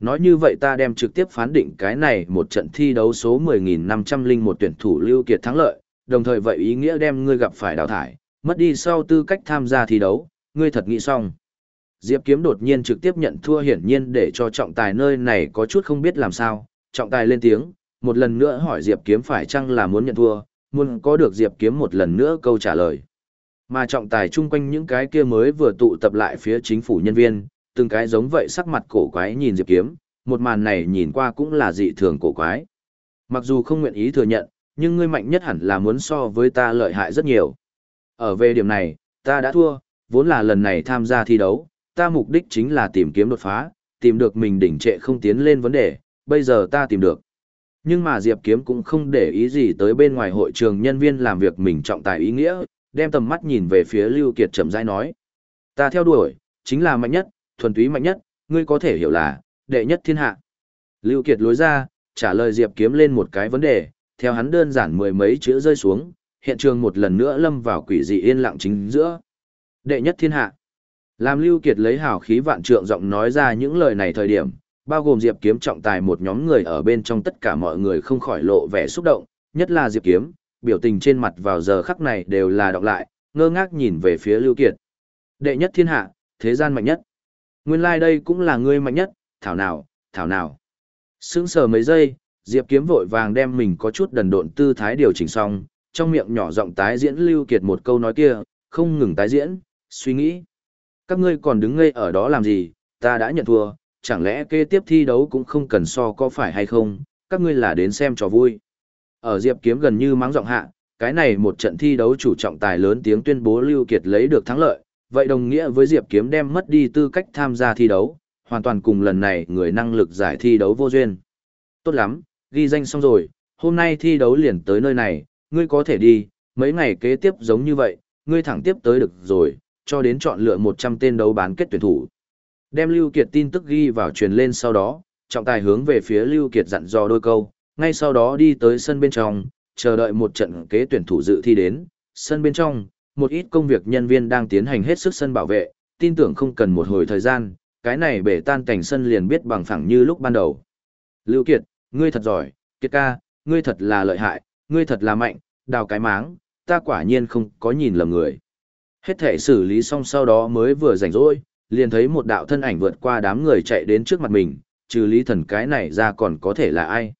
Nói như vậy ta đem trực tiếp phán định cái này một trận thi đấu số 10.501 tuyển thủ Lưu Kiệt thắng lợi, đồng thời vậy ý nghĩa đem ngươi gặp phải đào thải, mất đi sau tư cách tham gia thi đấu, ngươi thật nghĩ xong. Diệp Kiếm đột nhiên trực tiếp nhận thua hiển nhiên để cho trọng tài nơi này có chút không biết làm sao, trọng tài lên tiếng, một lần nữa hỏi Diệp Kiếm phải chăng là muốn nhận thua, muốn có được Diệp Kiếm một lần nữa câu trả lời. Mà trọng tài chung quanh những cái kia mới vừa tụ tập lại phía chính phủ nhân viên, từng cái giống vậy sắc mặt cổ quái nhìn Diệp Kiếm, một màn này nhìn qua cũng là dị thường cổ quái. Mặc dù không nguyện ý thừa nhận, nhưng ngươi mạnh nhất hẳn là muốn so với ta lợi hại rất nhiều. Ở về điểm này, ta đã thua, vốn là lần này tham gia thi đấu, ta mục đích chính là tìm kiếm đột phá, tìm được mình đỉnh trệ không tiến lên vấn đề, bây giờ ta tìm được. Nhưng mà Diệp Kiếm cũng không để ý gì tới bên ngoài hội trường nhân viên làm việc mình trọng tài ý nghĩa, đem tầm mắt nhìn về phía Lưu Kiệt chậm rãi nói. Ta theo đuổi, chính là mạnh nhất, thuần túy mạnh nhất, ngươi có thể hiểu là, đệ nhất thiên hạ. Lưu Kiệt lối ra, trả lời Diệp Kiếm lên một cái vấn đề, theo hắn đơn giản mười mấy chữ rơi xuống, hiện trường một lần nữa lâm vào quỷ dị yên lặng chính giữa. Đệ nhất thiên hạ. Làm Lưu Kiệt lấy hào khí vạn trượng giọng nói ra những lời này thời điểm, bao gồm Diệp Kiếm trọng tài một nhóm người ở bên trong tất cả mọi người không khỏi lộ vẻ xúc động, nhất là Diệp Kiếm, biểu tình trên mặt vào giờ khắc này đều là đọc lại, ngơ ngác nhìn về phía Lưu Kiệt. Đệ nhất thiên hạ, thế gian mạnh nhất. Nguyên lai like đây cũng là ngươi mạnh nhất, thảo nào, thảo nào. Sững sờ mấy giây, Diệp Kiếm vội vàng đem mình có chút đần độn tư thái điều chỉnh xong, trong miệng nhỏ giọng tái diễn Lưu Kiệt một câu nói kia, không ngừng tái diễn, suy nghĩ. Các ngươi còn đứng ngây ở đó làm gì, ta đã nhận thua, chẳng lẽ kế tiếp thi đấu cũng không cần so có phải hay không, các ngươi là đến xem trò vui. Ở Diệp Kiếm gần như mắng giọng hạ, cái này một trận thi đấu chủ trọng tài lớn tiếng tuyên bố Lưu Kiệt lấy được thắng lợi, vậy đồng nghĩa với Diệp Kiếm đem mất đi tư cách tham gia thi đấu, hoàn toàn cùng lần này người năng lực giải thi đấu vô duyên. Tốt lắm, ghi danh xong rồi, hôm nay thi đấu liền tới nơi này, ngươi có thể đi, mấy ngày kế tiếp giống như vậy, ngươi thẳng tiếp tới được rồi, cho đến chọn lựa 100 tên đấu bán kết tuyển thủ. Đem Lưu Kiệt tin tức ghi vào truyền lên sau đó, trọng tài hướng về phía Lưu Kiệt dặn dò đôi câu, ngay sau đó đi tới sân bên trong, chờ đợi một trận kế tuyển thủ dự thi đến, sân bên trong, một ít công việc nhân viên đang tiến hành hết sức sân bảo vệ, tin tưởng không cần một hồi thời gian, cái này bể tan cảnh sân liền biết bằng phẳng như lúc ban đầu. Lưu Kiệt, ngươi thật giỏi, Kiệt ca, ngươi thật là lợi hại, ngươi thật là mạnh, đào cái máng, ta quả nhiên không có nhìn lầm người. Hết thể xử lý xong sau đó mới vừa rảnh rỗi, liền thấy một đạo thân ảnh vượt qua đám người chạy đến trước mặt mình, trừ lý thần cái này ra còn có thể là ai.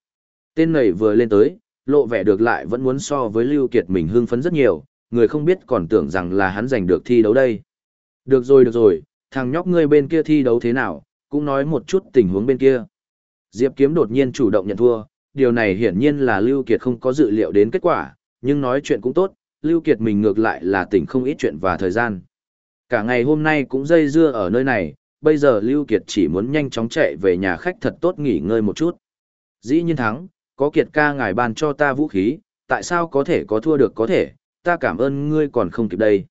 Tên này vừa lên tới, lộ vẻ được lại vẫn muốn so với Lưu Kiệt mình hưng phấn rất nhiều, người không biết còn tưởng rằng là hắn giành được thi đấu đây. Được rồi được rồi, thằng nhóc ngươi bên kia thi đấu thế nào, cũng nói một chút tình huống bên kia. Diệp Kiếm đột nhiên chủ động nhận thua, điều này hiển nhiên là Lưu Kiệt không có dự liệu đến kết quả, nhưng nói chuyện cũng tốt, Lưu Kiệt mình ngược lại là tỉnh không ít chuyện và thời gian. Cả ngày hôm nay cũng dây dưa ở nơi này, bây giờ Lưu Kiệt chỉ muốn nhanh chóng chạy về nhà khách thật tốt nghỉ ngơi một chút. Dĩ nhiên thắng, có Kiệt ca ngài ban cho ta vũ khí, tại sao có thể có thua được có thể, ta cảm ơn ngươi còn không kịp đây.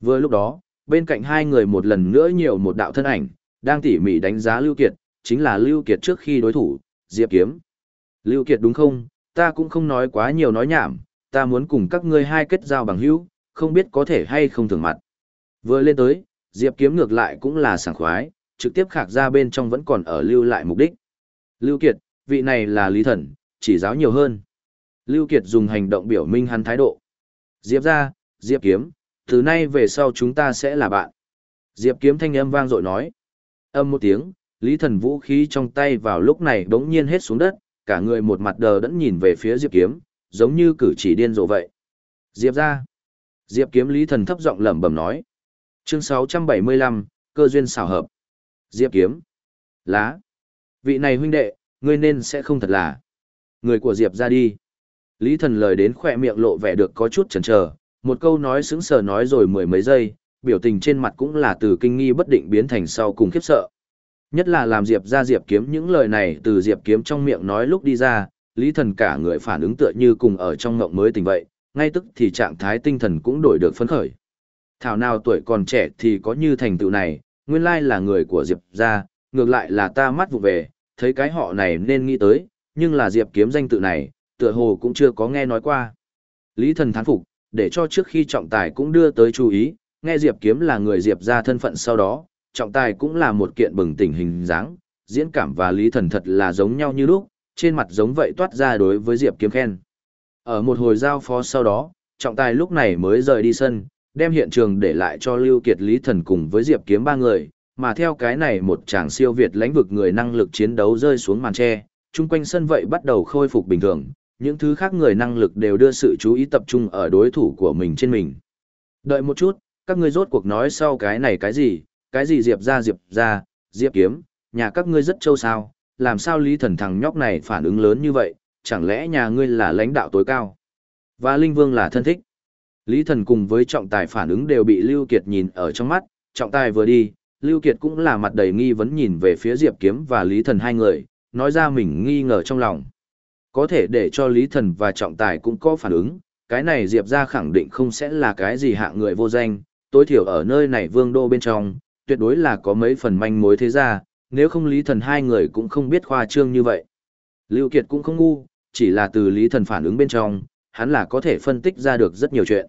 Vừa lúc đó, bên cạnh hai người một lần nữa nhiều một đạo thân ảnh, đang tỉ mỉ đánh giá Lưu Kiệt, chính là Lưu Kiệt trước khi đối thủ, Diệp Kiếm. Lưu Kiệt đúng không, ta cũng không nói quá nhiều nói nhảm, ta muốn cùng các ngươi hai kết giao bằng hữu, không biết có thể hay không thường mặt. Vừa lên tới, Diệp Kiếm ngược lại cũng là sảng khoái, trực tiếp khạc ra bên trong vẫn còn ở lưu lại mục đích. Lưu Kiệt, vị này là Lý Thần, chỉ giáo nhiều hơn. Lưu Kiệt dùng hành động biểu minh hắn thái độ. Diệp ra, Diệp Kiếm, từ nay về sau chúng ta sẽ là bạn. Diệp Kiếm thanh âm vang dội nói. Âm một tiếng, Lý Thần vũ khí trong tay vào lúc này đống nhiên hết xuống đất, cả người một mặt đờ đẫn nhìn về phía Diệp Kiếm, giống như cử chỉ điên rồ vậy. Diệp ra. Diệp Kiếm Lý Thần thấp giọng lẩm bẩm nói. Chương 675, cơ duyên xảo hợp. Diệp Kiếm. Lá. Vị này huynh đệ, ngươi nên sẽ không thật là. Người của Diệp ra đi. Lý thần lời đến khỏe miệng lộ vẻ được có chút chần chờ, một câu nói sững sờ nói rồi mười mấy giây, biểu tình trên mặt cũng là từ kinh nghi bất định biến thành sau cùng khiếp sợ. Nhất là làm Diệp ra Diệp kiếm những lời này từ Diệp kiếm trong miệng nói lúc đi ra, Lý thần cả người phản ứng tựa như cùng ở trong ngộng mới tỉnh vậy, ngay tức thì trạng thái tinh thần cũng đổi được phấn khởi. Thảo nào tuổi còn trẻ thì có như thành tựu này, nguyên lai là người của Diệp ra, ngược lại là ta mắt vụ về, thấy cái họ này nên nghĩ tới, nhưng là Diệp kiếm danh tự này, tựa hồ cũng chưa có nghe nói qua. Lý thần thán phục, để cho trước khi trọng tài cũng đưa tới chú ý, nghe Diệp kiếm là người Diệp ra thân phận sau đó, trọng tài cũng là một kiện bừng tỉnh hình dáng, diễn cảm và Lý thần thật là giống nhau như lúc, trên mặt giống vậy toát ra đối với Diệp kiếm khen. Ở một hồi giao phó sau đó, trọng tài lúc này mới rời đi sân, đem hiện trường để lại cho Lưu Kiệt Lý Thần cùng với Diệp Kiếm ba người, mà theo cái này một chàng siêu việt lãnh vực người năng lực chiến đấu rơi xuống màn che, chung quanh sân vậy bắt đầu khôi phục bình thường, những thứ khác người năng lực đều đưa sự chú ý tập trung ở đối thủ của mình trên mình. Đợi một chút, các ngươi rốt cuộc nói sau cái này cái gì, cái gì Diệp ra Diệp ra, Diệp Kiếm, nhà các ngươi rất trâu sao, làm sao Lý Thần thằng nhóc này phản ứng lớn như vậy, chẳng lẽ nhà ngươi là lãnh đạo tối cao, và Linh Vương là thân thích. Lý Thần cùng với trọng tài phản ứng đều bị Lưu Kiệt nhìn ở trong mắt, trọng tài vừa đi, Lưu Kiệt cũng là mặt đầy nghi vấn nhìn về phía Diệp Kiếm và Lý Thần hai người, nói ra mình nghi ngờ trong lòng. Có thể để cho Lý Thần và trọng tài cũng có phản ứng, cái này Diệp ra khẳng định không sẽ là cái gì hạng người vô danh, tối thiểu ở nơi này vương đô bên trong, tuyệt đối là có mấy phần manh mối thế ra, nếu không Lý Thần hai người cũng không biết khoa trương như vậy. Lưu Kiệt cũng không ngu, chỉ là từ Lý Thần phản ứng bên trong, hắn là có thể phân tích ra được rất nhiều chuyện.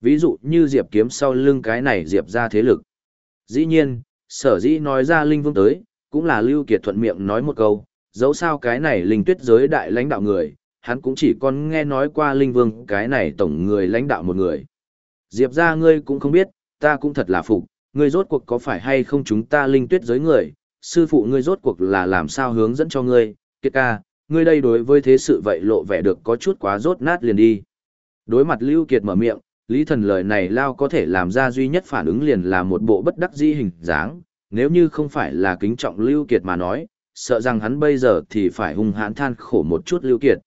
Ví dụ như Diệp kiếm sau lưng cái này Diệp ra thế lực. Dĩ nhiên, sở dĩ nói ra Linh Vương tới, cũng là Lưu Kiệt thuận miệng nói một câu, dẫu sao cái này Linh Tuyết giới đại lãnh đạo người, hắn cũng chỉ còn nghe nói qua Linh Vương cái này tổng người lãnh đạo một người. Diệp ra ngươi cũng không biết, ta cũng thật là phục, ngươi rốt cuộc có phải hay không chúng ta Linh Tuyết giới người, sư phụ ngươi rốt cuộc là làm sao hướng dẫn cho ngươi, kiệt ca, ngươi đây đối với thế sự vậy lộ vẻ được có chút quá rốt nát liền đi. Đối mặt Lưu Kiệt mở miệng, Lý thần lời này lao có thể làm ra duy nhất phản ứng liền là một bộ bất đắc dĩ hình dáng, nếu như không phải là kính trọng Lưu Kiệt mà nói, sợ rằng hắn bây giờ thì phải hung hãn than khổ một chút Lưu Kiệt.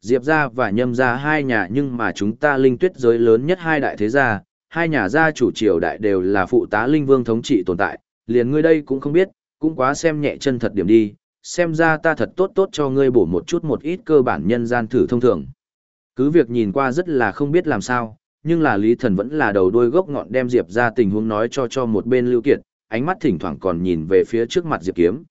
Diệp gia và Nhâm gia hai nhà nhưng mà chúng ta linh tuyết giới lớn nhất hai đại thế gia, hai nhà gia chủ triều đại đều là phụ tá linh vương thống trị tồn tại, liền ngươi đây cũng không biết, cũng quá xem nhẹ chân thật điểm đi, xem ra ta thật tốt tốt cho ngươi bổ một chút một ít cơ bản nhân gian thử thông thường. Cứ việc nhìn qua rất là không biết làm sao, nhưng là Lý Thần vẫn là đầu đuôi gốc ngọn đem Diệp ra tình huống nói cho cho một bên Lưu Kiệt, ánh mắt thỉnh thoảng còn nhìn về phía trước mặt Diệp Kiếm.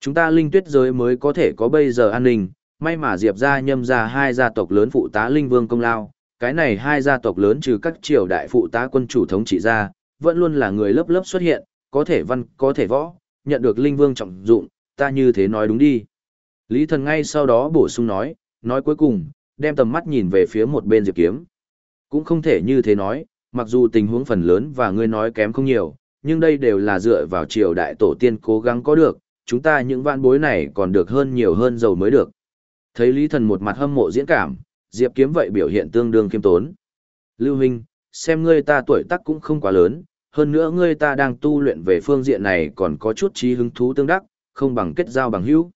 Chúng ta linh tuyết giới mới có thể có bây giờ an ninh, may mà Diệp ra nhâm ra hai gia tộc lớn phụ tá linh vương công lao, cái này hai gia tộc lớn trừ các triều đại phụ tá quân chủ thống trị ra, vẫn luôn là người lớp lớp xuất hiện, có thể văn, có thể võ, nhận được linh vương trọng dụng, ta như thế nói đúng đi. Lý thần ngay sau đó bổ sung nói, nói cuối cùng, đem tầm mắt nhìn về phía một bên Diệp Kiếm. Cũng không thể như thế nói, mặc dù tình huống phần lớn và ngươi nói kém không nhiều, nhưng đây đều là dựa vào triều đại tổ tiên cố gắng có được, chúng ta những vạn bối này còn được hơn nhiều hơn giàu mới được. Thấy Lý Thần một mặt hâm mộ diễn cảm, Diệp Kiếm vậy biểu hiện tương đương kiêm tốn. Lưu Huynh, xem ngươi ta tuổi tác cũng không quá lớn, hơn nữa ngươi ta đang tu luyện về phương diện này còn có chút trí hứng thú tương đắc, không bằng kết giao bằng hữu.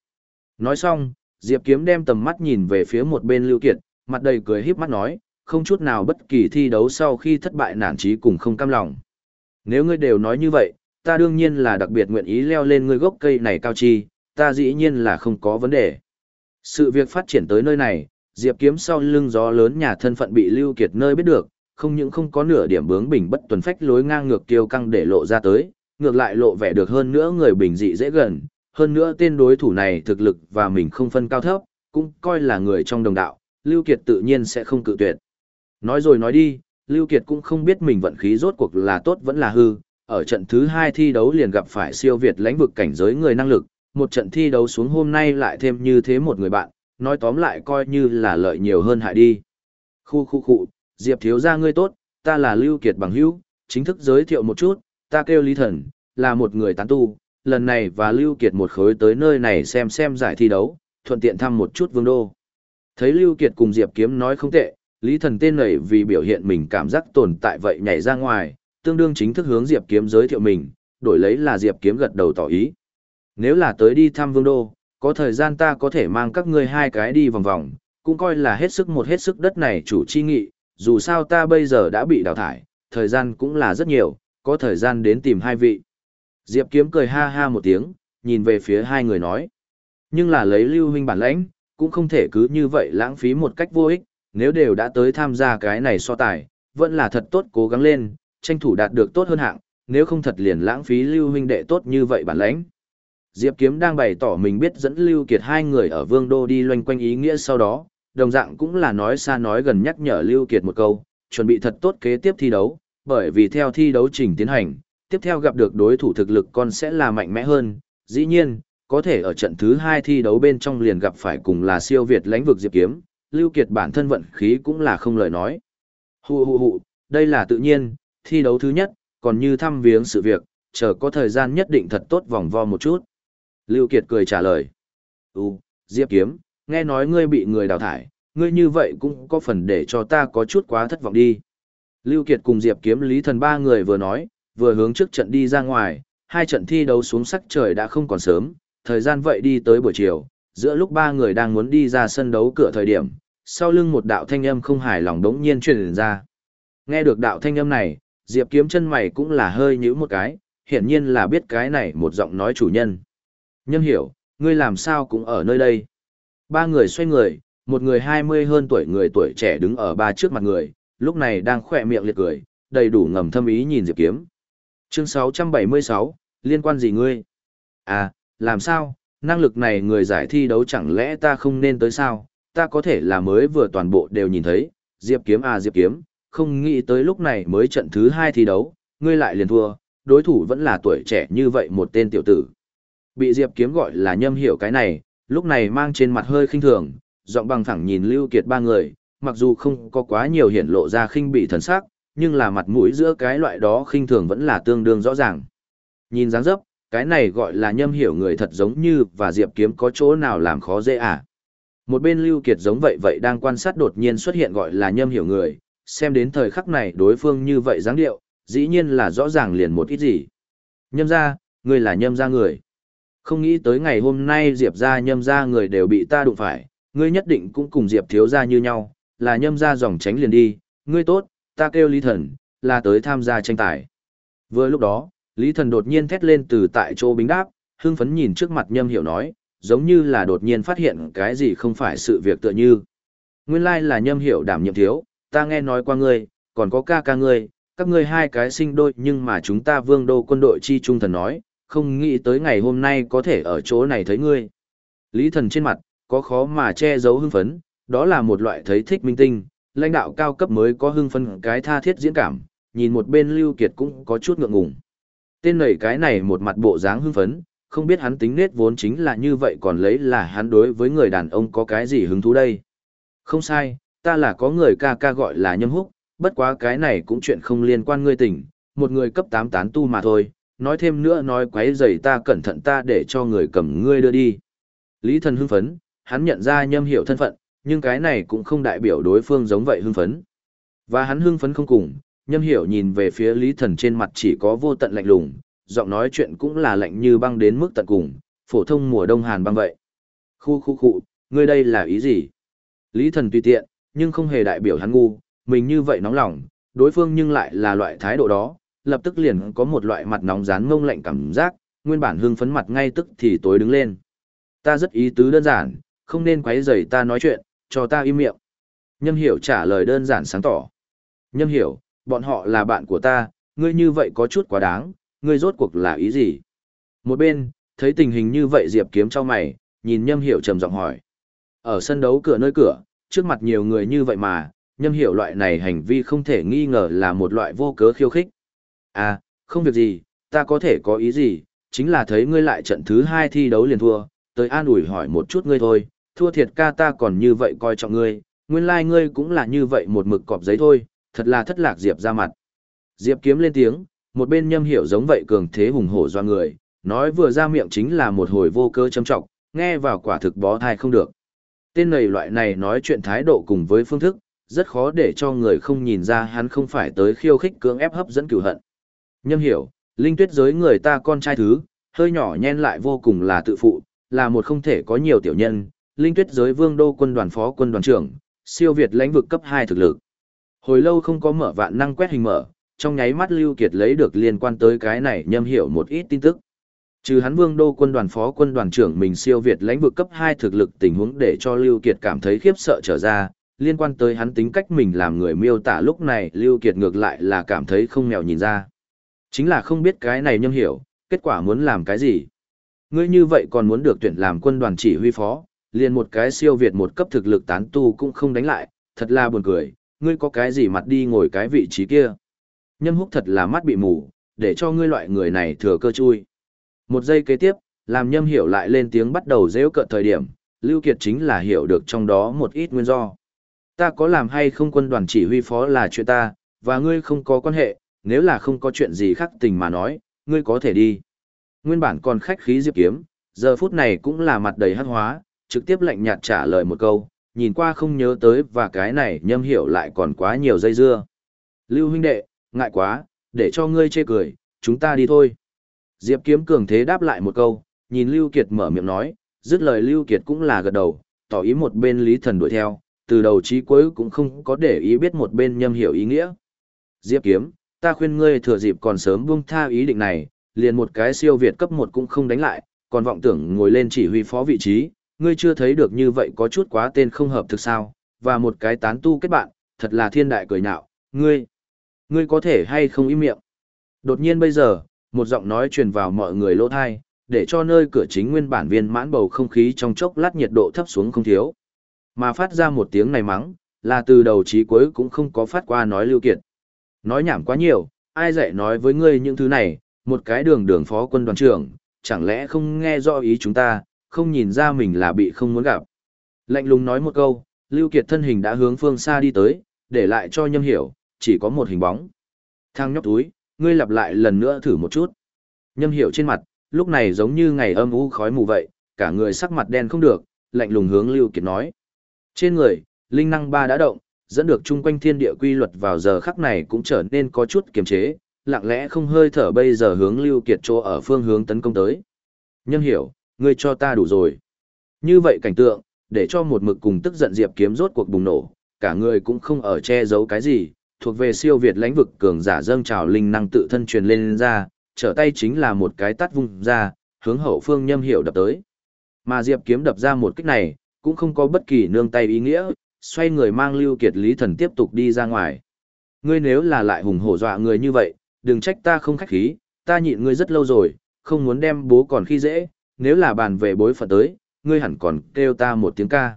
Nói xong, Diệp Kiếm đem tầm mắt nhìn về phía một bên Lưu Kiệt, mặt đầy cười híp mắt nói, không chút nào bất kỳ thi đấu sau khi thất bại nản chí cùng không cam lòng. Nếu ngươi đều nói như vậy, ta đương nhiên là đặc biệt nguyện ý leo lên ngươi gốc cây này cao chi, ta dĩ nhiên là không có vấn đề. Sự việc phát triển tới nơi này, Diệp Kiếm sau lưng gió lớn nhà thân phận bị Lưu Kiệt nơi biết được, không những không có nửa điểm bướng bỉnh bất tuần phách lối ngang ngược kiêu căng để lộ ra tới, ngược lại lộ vẻ được hơn nữa người bình dị dễ gần, hơn nữa tên đối thủ này thực lực và mình không phân cao thấp, cũng coi là người trong đồng đạo, Lưu Kiệt tự nhiên sẽ không cự tuyệt. Nói rồi nói đi, Lưu Kiệt cũng không biết mình vận khí rốt cuộc là tốt vẫn là hư, ở trận thứ hai thi đấu liền gặp phải siêu việt lãnh vực cảnh giới người năng lực, một trận thi đấu xuống hôm nay lại thêm như thế một người bạn, nói tóm lại coi như là lợi nhiều hơn hại đi. Khu khu khu, Diệp thiếu gia ngươi tốt, ta là Lưu Kiệt bằng hữu, chính thức giới thiệu một chút, ta kêu Lý Thần, là một người tán tu, lần này và Lưu Kiệt một khối tới nơi này xem xem giải thi đấu, thuận tiện thăm một chút vương đô. Thấy Lưu Kiệt cùng Diệp Kiếm nói không tệ, Lý Thần tên này vì biểu hiện mình cảm giác tồn tại vậy nhảy ra ngoài, tương đương chính thức hướng Diệp Kiếm giới thiệu mình, đổi lấy là Diệp Kiếm gật đầu tỏ ý. Nếu là tới đi thăm vương đô, có thời gian ta có thể mang các ngươi hai cái đi vòng vòng, cũng coi là hết sức một hết sức đất này chủ chi nghị, dù sao ta bây giờ đã bị đào thải, thời gian cũng là rất nhiều, có thời gian đến tìm hai vị. Diệp Kiếm cười ha ha một tiếng, nhìn về phía hai người nói. Nhưng là lấy lưu huynh bản lãnh, cũng không thể cứ như vậy lãng phí một cách vô ích, nếu đều đã tới tham gia cái này so tài, vẫn là thật tốt cố gắng lên, tranh thủ đạt được tốt hơn hạng, nếu không thật liền lãng phí lưu huynh đệ tốt như vậy bản lãnh. Diệp Kiếm đang bày tỏ mình biết dẫn Lưu Kiệt hai người ở Vương Đô đi loanh quanh ý nghĩa sau đó, đồng dạng cũng là nói xa nói gần nhắc nhở Lưu Kiệt một câu, chuẩn bị thật tốt kế tiếp thi đấu, bởi vì theo thi đấu trình tiến hành, tiếp theo gặp được đối thủ thực lực con sẽ là mạnh mẽ hơn, dĩ nhiên, có thể ở trận thứ hai thi đấu bên trong liền gặp phải cùng là siêu Việt lãnh vực Diệp Kiếm, Lưu Kiệt bản thân vận khí cũng là không lời nói. Hù hù hù, đây là tự nhiên, thi đấu thứ nhất, còn như thăm viếng sự việc, chờ có thời gian nhất định thật tốt vòng vo một chút. Lưu Kiệt cười trả lời. Ú, Diệp Kiếm, nghe nói ngươi bị người đào thải, ngươi như vậy cũng có phần để cho ta có chút quá thất vọng đi. Lưu Kiệt cùng Diệp Kiếm Lý Thần ba người vừa nói, vừa hướng trước trận đi ra ngoài, hai trận thi đấu xuống sắc trời đã không còn sớm, thời gian vậy đi tới buổi chiều, giữa lúc ba người đang muốn đi ra sân đấu cửa thời điểm, sau lưng một đạo thanh âm không hài lòng đống nhiên truyền ra. Nghe được đạo thanh âm này, Diệp Kiếm chân mày cũng là hơi nhíu một cái, hiển nhiên là biết cái này một giọng nói chủ nhân. Nhân hiểu, ngươi làm sao cũng ở nơi đây. Ba người xoay người, một người hai mươi hơn tuổi người tuổi trẻ đứng ở ba trước mặt người, lúc này đang khỏe miệng liệt cười, đầy đủ ngầm thâm ý nhìn Diệp Kiếm. Chương 676, liên quan gì ngươi? À, làm sao, năng lực này người giải thi đấu chẳng lẽ ta không nên tới sao? Ta có thể là mới vừa toàn bộ đều nhìn thấy, Diệp Kiếm à Diệp Kiếm, không nghĩ tới lúc này mới trận thứ hai thi đấu, ngươi lại liền thua, đối thủ vẫn là tuổi trẻ như vậy một tên tiểu tử. Bị Diệp Kiếm gọi là nhâm hiểu cái này, lúc này mang trên mặt hơi khinh thường, giọng bằng thẳng nhìn Lưu Kiệt ba người, mặc dù không có quá nhiều hiển lộ ra khinh bị thần sắc, nhưng là mặt mũi giữa cái loại đó khinh thường vẫn là tương đương rõ ràng. Nhìn dáng dấp, cái này gọi là nhâm hiểu người thật giống như và Diệp Kiếm có chỗ nào làm khó dễ à. Một bên Lưu Kiệt giống vậy vậy đang quan sát đột nhiên xuất hiện gọi là nhâm hiểu người, xem đến thời khắc này đối phương như vậy dáng điệu, dĩ nhiên là rõ ràng liền một ít gì. Nhâm ra, ngươi là nhâm ra người. Không nghĩ tới ngày hôm nay Diệp ra nhâm ra người đều bị ta đụng phải, ngươi nhất định cũng cùng Diệp thiếu ra như nhau, là nhâm ra dòng tránh liền đi, ngươi tốt, ta kêu Lý Thần, là tới tham gia tranh tài. Vừa lúc đó, Lý Thần đột nhiên thét lên từ tại chỗ bính đáp, hưng phấn nhìn trước mặt nhâm hiểu nói, giống như là đột nhiên phát hiện cái gì không phải sự việc tựa như. Nguyên lai là nhâm hiểu đảm nhiệm thiếu, ta nghe nói qua ngươi, còn có ca ca ngươi, các ngươi hai cái sinh đôi nhưng mà chúng ta vương đô quân đội chi trung thần nói, không nghĩ tới ngày hôm nay có thể ở chỗ này thấy ngươi. Lý thần trên mặt, có khó mà che giấu hưng phấn, đó là một loại thấy thích minh tinh, lãnh đạo cao cấp mới có hưng phấn cái tha thiết diễn cảm, nhìn một bên Lưu Kiệt cũng có chút ngượng ngùng. Tên nảy cái này một mặt bộ dáng hưng phấn, không biết hắn tính nết vốn chính là như vậy còn lấy là hắn đối với người đàn ông có cái gì hứng thú đây. Không sai, ta là có người ca ca gọi là nhâm húc, bất quá cái này cũng chuyện không liên quan ngươi tỉnh, một người cấp 8 tán tu mà thôi, nói thêm nữa nói quấy rầy ta cẩn thận ta để cho người cầm ngươi đưa đi. Lý thần hưng phấn, hắn nhận ra nhâm hiểu thân phận, nhưng cái này cũng không đại biểu đối phương giống vậy hưng phấn. Và hắn hưng phấn không cùng, nhâm hiểu nhìn về phía lý thần trên mặt chỉ có vô tận lạnh lùng, giọng nói chuyện cũng là lạnh như băng đến mức tận cùng, phổ thông mùa đông hàn băng vậy. Khu khu khu, ngươi đây là ý gì? Lý thần tùy tiện, nhưng không hề đại biểu hắn ngu, mình như vậy nóng lòng, đối phương nhưng lại là loại thái độ đó, lập tức liền có một loại mặt nóng rán ngông lạnh cảm giác, nguyên bản hưng phấn mặt ngay tức thì tối đứng lên. Ta rất ý tứ đơn giản, không nên quấy rầy ta nói chuyện, cho ta im miệng. Nhâm hiểu trả lời đơn giản sáng tỏ. Nhâm hiểu, bọn họ là bạn của ta, ngươi như vậy có chút quá đáng, ngươi rốt cuộc là ý gì? Một bên, thấy tình hình như vậy Diệp kiếm cho mày, nhìn nhâm hiểu trầm giọng hỏi. Ở sân đấu cửa nơi cửa, trước mặt nhiều người như vậy mà, nhâm hiểu loại này hành vi không thể nghi ngờ là một loại vô cớ khiêu khích. À, không việc gì, ta có thể có ý gì, chính là thấy ngươi lại trận thứ hai thi đấu liền thua, tới an ủi hỏi một chút ngươi thôi, thua thiệt ca ta còn như vậy coi trọng ngươi, nguyên lai like ngươi cũng là như vậy một mực cọp giấy thôi, thật là thất lạc Diệp ra mặt. Diệp kiếm lên tiếng, một bên nhâm hiểu giống vậy cường thế hùng hổ do người, nói vừa ra miệng chính là một hồi vô cơ châm trọng, nghe vào quả thực bó thai không được. Tên này loại này nói chuyện thái độ cùng với phương thức, rất khó để cho người không nhìn ra hắn không phải tới khiêu khích cưỡng ép hấp dẫn cửu hận. Nhâm hiểu, linh tuyết giới người ta con trai thứ, hơi nhỏ nhen lại vô cùng là tự phụ, là một không thể có nhiều tiểu nhân, linh tuyết giới vương đô quân đoàn phó quân đoàn trưởng, siêu việt lãnh vực cấp 2 thực lực. Hồi lâu không có mở vạn năng quét hình mở, trong nháy mắt Lưu Kiệt lấy được liên quan tới cái này nhâm hiểu một ít tin tức. Trừ hắn vương đô quân đoàn phó quân đoàn trưởng mình siêu việt lãnh vực cấp 2 thực lực tình huống để cho Lưu Kiệt cảm thấy khiếp sợ trở ra, liên quan tới hắn tính cách mình làm người miêu tả lúc này Lưu Kiệt ngược lại là cảm thấy không mèo nhìn ra. Chính là không biết cái này nhâm hiểu, kết quả muốn làm cái gì. Ngươi như vậy còn muốn được tuyển làm quân đoàn chỉ huy phó, liền một cái siêu việt một cấp thực lực tán tu cũng không đánh lại, thật là buồn cười, ngươi có cái gì mặt đi ngồi cái vị trí kia. Nhâm húc thật là mắt bị mù, để cho ngươi loại người này thừa cơ chui. Một giây kế tiếp, làm nhâm hiểu lại lên tiếng bắt đầu dễ cợt thời điểm, Lưu Kiệt chính là hiểu được trong đó một ít nguyên do. Ta có làm hay không quân đoàn chỉ huy phó là chuyện ta, và ngươi không có quan hệ, nếu là không có chuyện gì khác tình mà nói, ngươi có thể đi. Nguyên bản còn khách khí diệp kiếm, giờ phút này cũng là mặt đầy hắc hóa, trực tiếp lạnh nhạt trả lời một câu, nhìn qua không nhớ tới và cái này nhâm hiểu lại còn quá nhiều dây dưa. Lưu huynh đệ, ngại quá, để cho ngươi chê cười, chúng ta đi thôi. Diệp kiếm cường thế đáp lại một câu, nhìn Lưu Kiệt mở miệng nói, dứt lời Lưu Kiệt cũng là gật đầu, tỏ ý một bên Lý Thần đuổi theo, từ đầu chí cuối cũng không có để ý biết một bên nhâm hiểu ý nghĩa. Diệp kiếm, ta khuyên ngươi thừa dịp còn sớm buông tha ý định này, liền một cái siêu việt cấp một cũng không đánh lại, còn vọng tưởng ngồi lên chỉ huy phó vị trí, ngươi chưa thấy được như vậy có chút quá tên không hợp thực sao, và một cái tán tu kết bạn, thật là thiên đại cười nhạo, ngươi, ngươi có thể hay không im miệng. Đột nhiên bây giờ, một giọng nói truyền vào mọi người lỗ thai, để cho nơi cửa chính nguyên bản viên mãn bầu không khí trong chốc lát nhiệt độ thấp xuống không thiếu. Mà phát ra một tiếng này mắng, là từ đầu chí cuối cũng không có phát qua nói lưu kiệt. Nói nhảm quá nhiều, ai dạy nói với ngươi những thứ này, một cái đường đường phó quân đoàn trưởng, chẳng lẽ không nghe rõ ý chúng ta, không nhìn ra mình là bị không muốn gặp. Lạnh lùng nói một câu, Lưu Kiệt thân hình đã hướng phương xa đi tới, để lại cho nhâm hiểu, chỉ có một hình bóng. Thang nhóc túi, ngươi lặp lại lần nữa thử một chút. Nhâm hiểu trên mặt, lúc này giống như ngày âm u khói mù vậy, cả người sắc mặt đen không được, lạnh lùng hướng Lưu Kiệt nói. Trên người, linh năng ba đã động, dẫn được chung quanh thiên địa quy luật vào giờ khắc này cũng trở nên có chút kiềm chế, lặng lẽ không hơi thở bây giờ hướng Lưu Kiệt chỗ ở phương hướng tấn công tới. Nhân hiểu, ngươi cho ta đủ rồi. Như vậy cảnh tượng, để cho một mực cùng tức giận Diệp Kiếm rốt cuộc bùng nổ, cả người cũng không ở che giấu cái gì, thuộc về siêu việt lãnh vực cường giả dâng trào linh năng tự thân truyền lên ra, trở tay chính là một cái tát vung ra, hướng hậu phương nhâm hiểu đập tới. Mà Diệp Kiếm đập ra một kích này, cũng không có bất kỳ nương tay ý nghĩa, xoay người mang Lưu Kiệt Lý Thần tiếp tục đi ra ngoài. Ngươi nếu là lại hùng hổ dọa người như vậy, đừng trách ta không khách khí, ta nhịn ngươi rất lâu rồi, không muốn đem bố còn khi dễ, nếu là bàn về bối phận tới, ngươi hẳn còn kêu ta một tiếng ca.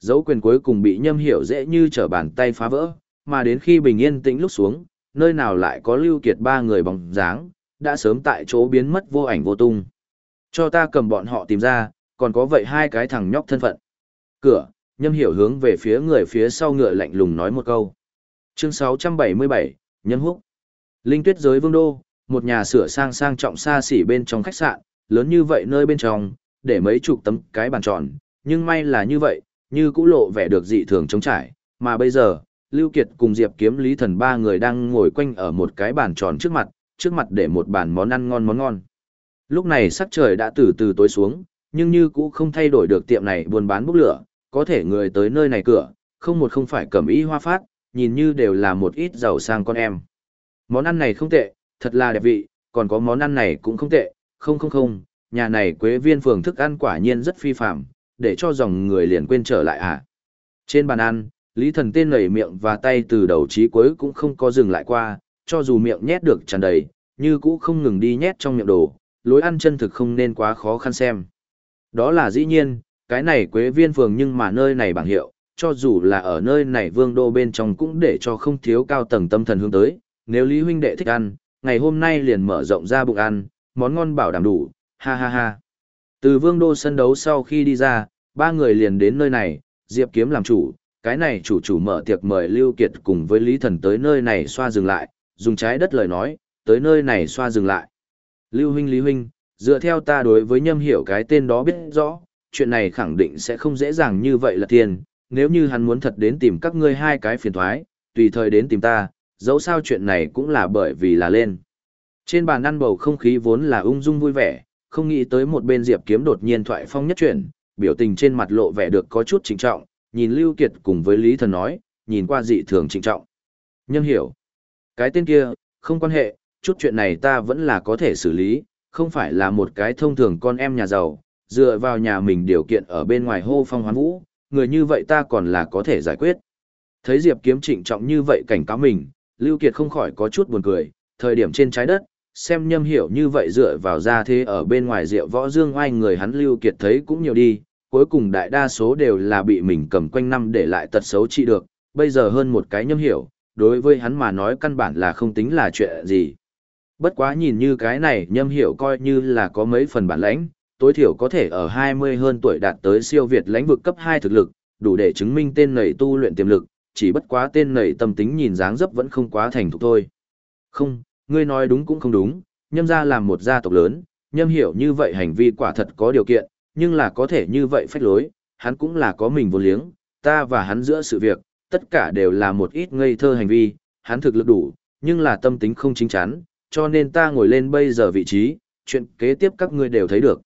Dấu quyền cuối cùng bị nhâm hiểu dễ như trở bàn tay phá vỡ, mà đến khi bình yên tĩnh lúc xuống, nơi nào lại có lưu kiệt ba người bóng dáng, đã sớm tại chỗ biến mất vô ảnh vô tung. Cho ta cầm bọn họ tìm ra, còn có vậy hai cái thằng nhóc thân phận. Cửa, nhâm hiểu hướng về phía người phía sau ngựa lạnh lùng nói một câu. Chương 677, Nhân Húc. Linh tuyết giới vương đô, một nhà sửa sang sang trọng xa xỉ bên trong khách sạn, lớn như vậy nơi bên trong, để mấy chục tấm cái bàn tròn, nhưng may là như vậy, như cũ lộ vẻ được dị thường trống trải, mà bây giờ, Lưu Kiệt cùng Diệp Kiếm Lý Thần ba người đang ngồi quanh ở một cái bàn tròn trước mặt, trước mặt để một bàn món ăn ngon món ngon. Lúc này sắc trời đã từ từ tối xuống, nhưng như cũ không thay đổi được tiệm này buôn bán bốc lửa, có thể người tới nơi này cửa, không một không phải cầm ý hoa phát, nhìn như đều là một ít giàu sang con em. Món ăn này không tệ, thật là đẹp vị, còn có món ăn này cũng không tệ, không không không, nhà này quế viên phường thức ăn quả nhiên rất phi phạm, để cho dòng người liền quên trở lại à. Trên bàn ăn, Lý Thần tên nảy miệng và tay từ đầu chí cuối cũng không có dừng lại qua, cho dù miệng nhét được tràn đầy, như cũ không ngừng đi nhét trong miệng đồ, lối ăn chân thực không nên quá khó khăn xem. Đó là dĩ nhiên, cái này quế viên phường nhưng mà nơi này bằng hiệu, cho dù là ở nơi này vương đô bên trong cũng để cho không thiếu cao tầng tâm thần hướng tới, nếu Lý huynh đệ thích ăn, ngày hôm nay liền mở rộng ra bụng ăn, món ngon bảo đảm đủ, ha ha ha. Từ vương đô sân đấu sau khi đi ra, ba người liền đến nơi này, Diệp Kiếm làm chủ, cái này chủ chủ mở tiệc mời Lưu Kiệt cùng với Lý Thần tới nơi này xoa dừng lại, dùng trái đất lời nói, tới nơi này xoa dừng lại. Lưu huynh Lý huynh, dựa theo ta đối với nhâm hiểu cái tên đó biết rõ, chuyện này khẳng định sẽ không dễ dàng như vậy là tiền, nếu như hắn muốn thật đến tìm các ngươi hai cái phiền toái, tùy thời đến tìm ta, dẫu sao chuyện này cũng là bởi vì là lên. Trên bàn ăn bầu không khí vốn là ung dung vui vẻ, không nghĩ tới một bên Diệp Kiếm đột nhiên thoại phong nhất chuyển, biểu tình trên mặt lộ vẻ được có chút trịnh trọng, nhìn Lưu Kiệt cùng với Lý Thần nói, nhìn qua dị thường trịnh trọng. Nhân hiểu, cái tên kia, không quan hệ, chút chuyện này ta vẫn là có thể xử lý, không phải là một cái thông thường con em nhà giàu, dựa vào nhà mình điều kiện ở bên ngoài hô phong hoán vũ, người như vậy ta còn là có thể giải quyết. Thấy Diệp Kiếm trịnh trọng như vậy cảnh cáo mình, Lưu Kiệt không khỏi có chút buồn cười, thời điểm trên trái đất, xem nhâm hiểu như vậy dựa vào ra thế ở bên ngoài rượu võ dương oai người hắn Lưu Kiệt thấy cũng nhiều đi, cuối cùng đại đa số đều là bị mình cầm quanh năm để lại tật xấu trị được, bây giờ hơn một cái nhâm hiểu, đối với hắn mà nói căn bản là không tính là chuyện gì. Bất quá nhìn như cái này nhâm hiểu coi như là có mấy phần bản lãnh, tối thiểu có thể ở 20 hơn tuổi đạt tới siêu việt lãnh vực cấp 2 thực lực, đủ để chứng minh tên này tu luyện tiềm lực, chỉ bất quá tên này tâm tính nhìn dáng dấp vẫn không quá thành thục thôi. Không, ngươi nói đúng cũng không đúng, nhâm gia làm một gia tộc lớn, nhâm hiểu như vậy hành vi quả thật có điều kiện, nhưng là có thể như vậy phách lối, hắn cũng là có mình vô liếng, ta và hắn giữa sự việc, tất cả đều là một ít ngây thơ hành vi, hắn thực lực đủ, nhưng là tâm tính không chính chắn, cho nên ta ngồi lên bây giờ vị trí, chuyện kế tiếp các ngươi đều thấy được.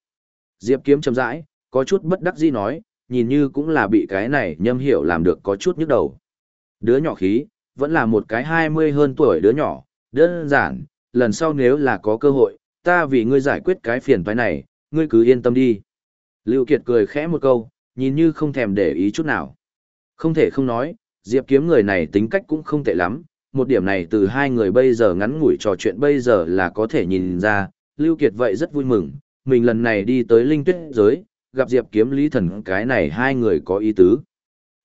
Diệp kiếm chậm rãi, có chút bất đắc dĩ nói, nhìn như cũng là bị cái này nhâm hiểu làm được có chút nhức đầu. Đứa nhỏ khí, vẫn là một cái 20 hơn tuổi đứa nhỏ, đơn giản, lần sau nếu là có cơ hội, ta vì ngươi giải quyết cái phiền toái này, ngươi cứ yên tâm đi. Lưu Kiệt cười khẽ một câu, nhìn như không thèm để ý chút nào. Không thể không nói, Diệp kiếm người này tính cách cũng không tệ lắm, một điểm này từ hai người bây giờ ngắn ngủi trò chuyện bây giờ là có thể nhìn ra, Lưu Kiệt vậy rất vui mừng, mình lần này đi tới linh tuyết giới, gặp Diệp kiếm lý thần cái này hai người có ý tứ.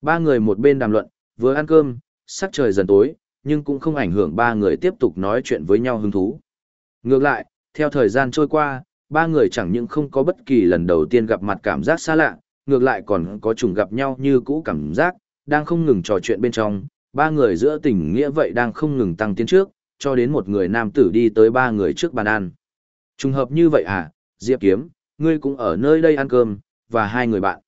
Ba người một bên đàm luận, vừa ăn cơm, sắc trời dần tối, nhưng cũng không ảnh hưởng ba người tiếp tục nói chuyện với nhau hứng thú. Ngược lại, theo thời gian trôi qua, ba người chẳng những không có bất kỳ lần đầu tiên gặp mặt cảm giác xa lạ, ngược lại còn có trùng gặp nhau như cũ cảm giác, đang không ngừng trò chuyện bên trong, ba người giữa tình nghĩa vậy đang không ngừng tăng tiến trước, cho đến một người nam tử đi tới ba người trước bàn ăn. Trùng hợp như vậy à, Diệp Kiếm, ngươi cũng ở nơi đây ăn cơm, và hai người bạn.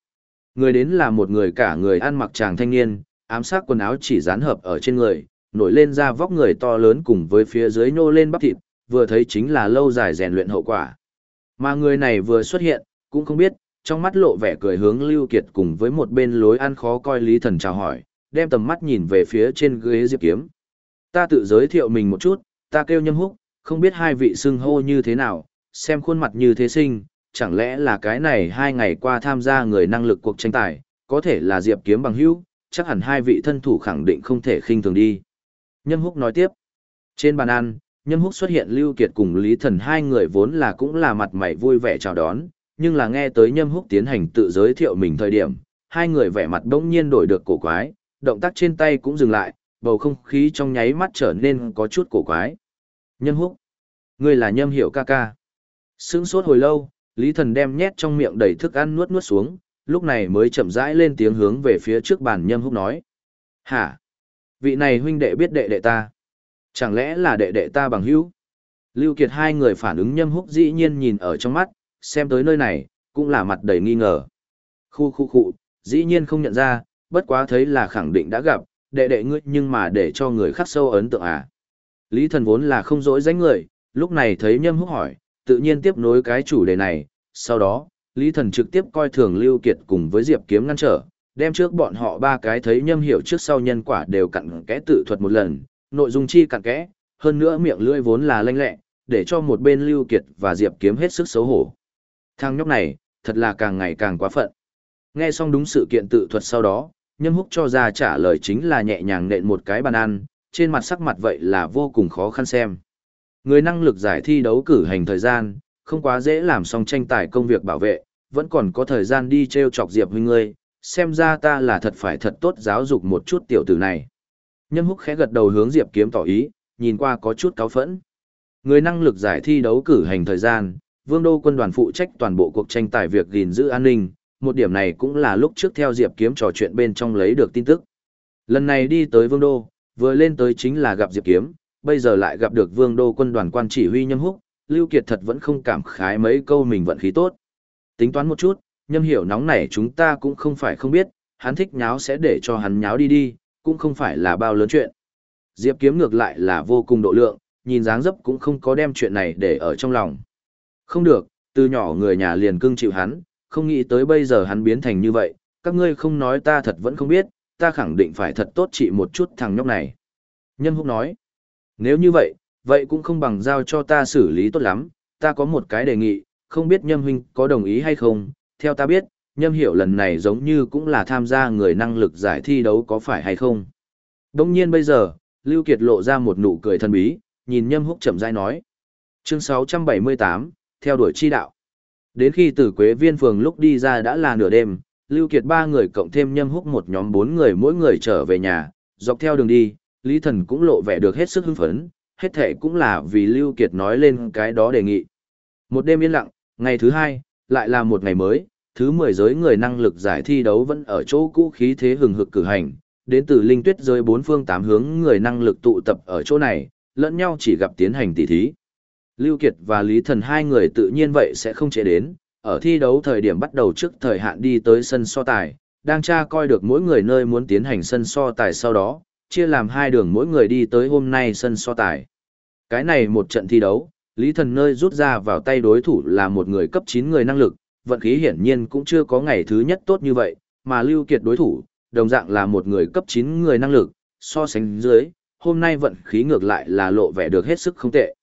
Người đến là một người cả người ăn mặc chàng thanh niên, ám sát quần áo chỉ dán hợp ở trên người, nổi lên ra vóc người to lớn cùng với phía dưới nô lên bắp thịt, vừa thấy chính là lâu dài rèn luyện hậu quả. Mà người này vừa xuất hiện, cũng không biết, trong mắt lộ vẻ cười hướng Lưu Kiệt cùng với một bên lối ăn khó coi Lý Thần chào hỏi, đem tầm mắt nhìn về phía trên ghế Diệp Kiếm. Ta tự giới thiệu mình một chút, ta kêu Nhâm Húc, không biết hai vị xưng hô như thế nào, xem khuôn mặt như thế sinh, chẳng lẽ là cái này hai ngày qua tham gia người năng lực cuộc tranh tài, có thể là Diệp Kiếm bằng hữu, chắc hẳn hai vị thân thủ khẳng định không thể khinh thường đi. Nhâm Húc nói tiếp, trên bàn ăn, Nhâm Húc xuất hiện Lưu Kiệt cùng Lý Thần hai người vốn là cũng là mặt mày vui vẻ chào đón, nhưng là nghe tới Nhâm Húc tiến hành tự giới thiệu mình thời điểm, hai người vẻ mặt đống nhiên đổi được cổ quái, động tác trên tay cũng dừng lại, bầu không khí trong nháy mắt trở nên có chút cổ quái. Nhâm Húc, ngươi là Nhâm Hiểu ca ca. Sững sốt hồi lâu, Lý Thần đem nhét trong miệng đầy thức ăn nuốt nuốt xuống, lúc này mới chậm rãi lên tiếng hướng về phía trước bàn Nhâm Húc nói: "Hả? Vị này huynh đệ biết đệ đệ ta? Chẳng lẽ là đệ đệ ta bằng hữu?" Lưu Kiệt hai người phản ứng Nhâm Húc dĩ nhiên nhìn ở trong mắt, xem tới nơi này, cũng là mặt đầy nghi ngờ. Khu khu khu, dĩ nhiên không nhận ra, bất quá thấy là khẳng định đã gặp, đệ đệ ngươi nhưng mà để cho người khắc sâu ấn tượng à. Lý thần vốn là không dỗi danh người, lúc này thấy nhâm húc hỏi, tự nhiên tiếp nối cái chủ đề này, sau đó, Lý thần trực tiếp coi thường Lưu Kiệt cùng với Diệp Kiếm ngăn trở, đem trước bọn họ ba cái thấy nhâm hiểu trước sau nhân quả đều cặn kẽ tự thuật một lần, nội dung chi cặn kẽ, hơn nữa miệng lưỡi vốn là lanh lẹ, để cho một bên Lưu Kiệt và Diệp Kiếm hết sức xấu hổ. Thằng nhóc này, thật là càng ngày càng quá phận. Nghe xong đúng sự kiện tự thuật sau đó, Nhâm Húc cho ra trả lời chính là nhẹ nhàng nện một cái bàn ăn, trên mặt sắc mặt vậy là vô cùng khó khăn xem. Người năng lực giải thi đấu cử hành thời gian, không quá dễ làm xong tranh tài công việc bảo vệ, vẫn còn có thời gian đi treo chọc Diệp huynh ngươi, xem ra ta là thật phải thật tốt giáo dục một chút tiểu tử này. Nhâm Húc khẽ gật đầu hướng Diệp Kiếm tỏ ý, nhìn qua có chút cáu phẫn. Người năng lực giải thi đấu cử hành thời gian, Vương Đô quân đoàn phụ trách toàn bộ cuộc tranh tài việc gìn giữ an ninh, một điểm này cũng là lúc trước theo Diệp Kiếm trò chuyện bên trong lấy được tin tức. Lần này đi tới Vương Đô, vừa lên tới chính là gặp Diệp Kiếm, bây giờ lại gặp được Vương Đô quân đoàn quan chỉ huy Nhâm Húc, Lưu Kiệt thật vẫn không cảm khái mấy câu mình vận khí tốt. Tính toán một chút, Nhâm hiểu nóng này chúng ta cũng không phải không biết, hắn thích nháo sẽ để cho hắn nháo đi đi, cũng không phải là bao lớn chuyện. Diệp Kiếm ngược lại là vô cùng độ lượng, nhìn dáng dấp cũng không có đem chuyện này để ở trong lòng. Không được, từ nhỏ người nhà liền cưng chịu hắn, không nghĩ tới bây giờ hắn biến thành như vậy, các ngươi không nói ta thật vẫn không biết, ta khẳng định phải thật tốt trị một chút thằng nhóc này. Nhân húc nói, nếu như vậy, vậy cũng không bằng giao cho ta xử lý tốt lắm, ta có một cái đề nghị, không biết nhâm huynh có đồng ý hay không, theo ta biết, nhâm hiểu lần này giống như cũng là tham gia người năng lực giải thi đấu có phải hay không. Đông nhiên bây giờ, Lưu Kiệt lộ ra một nụ cười thân bí, nhìn nhâm húc chậm rãi nói. Chương 678, theo đuổi chi đạo. Đến khi từ Quế Viên phường lúc đi ra đã là nửa đêm, Lưu Kiệt ba người cộng thêm nhâm húc một nhóm bốn người mỗi người trở về nhà, dọc theo đường đi, Lý Thần cũng lộ vẻ được hết sức hưng phấn, hết thể cũng là vì Lưu Kiệt nói lên cái đó đề nghị. Một đêm yên lặng, ngày thứ hai, lại là một ngày mới, thứ 10 giới người năng lực giải thi đấu vẫn ở chỗ cũ khí thế hừng hực cử hành, đến từ linh tuyết giới bốn phương tám hướng người năng lực tụ tập ở chỗ này, lẫn nhau chỉ gặp tiến hành tỉ thí. Lưu Kiệt và Lý Thần hai người tự nhiên vậy sẽ không chế đến, ở thi đấu thời điểm bắt đầu trước thời hạn đi tới sân so tài, đang tra coi được mỗi người nơi muốn tiến hành sân so tài sau đó, chia làm hai đường mỗi người đi tới hôm nay sân so tài. Cái này một trận thi đấu, Lý Thần nơi rút ra vào tay đối thủ là một người cấp 9 người năng lực, vận khí hiển nhiên cũng chưa có ngày thứ nhất tốt như vậy, mà Lưu Kiệt đối thủ, đồng dạng là một người cấp 9 người năng lực, so sánh dưới, hôm nay vận khí ngược lại là lộ vẻ được hết sức không tệ.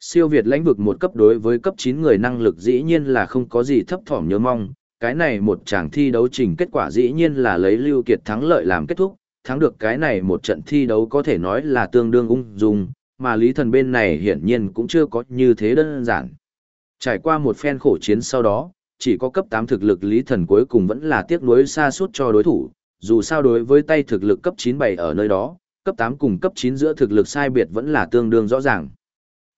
Siêu Việt lãnh vực một cấp đối với cấp 9 người năng lực dĩ nhiên là không có gì thấp thỏm nhớ mong, cái này một chàng thi đấu trình kết quả dĩ nhiên là lấy Lưu Kiệt thắng lợi làm kết thúc, thắng được cái này một trận thi đấu có thể nói là tương đương ung dung, mà Lý Thần bên này hiển nhiên cũng chưa có như thế đơn giản. Trải qua một phen khổ chiến sau đó, chỉ có cấp 8 thực lực Lý Thần cuối cùng vẫn là tiếc nuối xa suốt cho đối thủ, dù sao đối với tay thực lực cấp 9 bày ở nơi đó, cấp 8 cùng cấp 9 giữa thực lực sai biệt vẫn là tương đương rõ ràng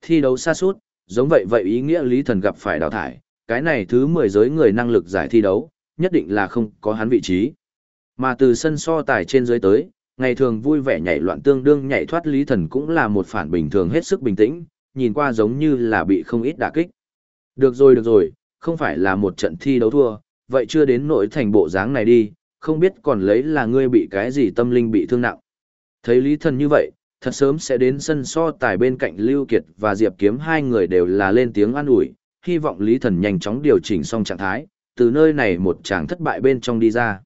thi đấu xa suốt, giống vậy vậy ý nghĩa Lý Thần gặp phải đào thải, cái này thứ 10 giới người năng lực giải thi đấu, nhất định là không có hắn vị trí. Mà từ sân so tài trên dưới tới, ngày thường vui vẻ nhảy loạn tương đương nhảy thoát Lý Thần cũng là một phản bình thường hết sức bình tĩnh, nhìn qua giống như là bị không ít đả kích. Được rồi được rồi, không phải là một trận thi đấu thua, vậy chưa đến nỗi thành bộ dáng này đi, không biết còn lấy là ngươi bị cái gì tâm linh bị thương nặng. Thấy Lý Thần như vậy, thật sớm sẽ đến sân so tài bên cạnh Lưu Kiệt và Diệp Kiếm hai người đều là lên tiếng an ủi, hy vọng Lý Thần nhanh chóng điều chỉnh xong trạng thái, từ nơi này một tràng thất bại bên trong đi ra.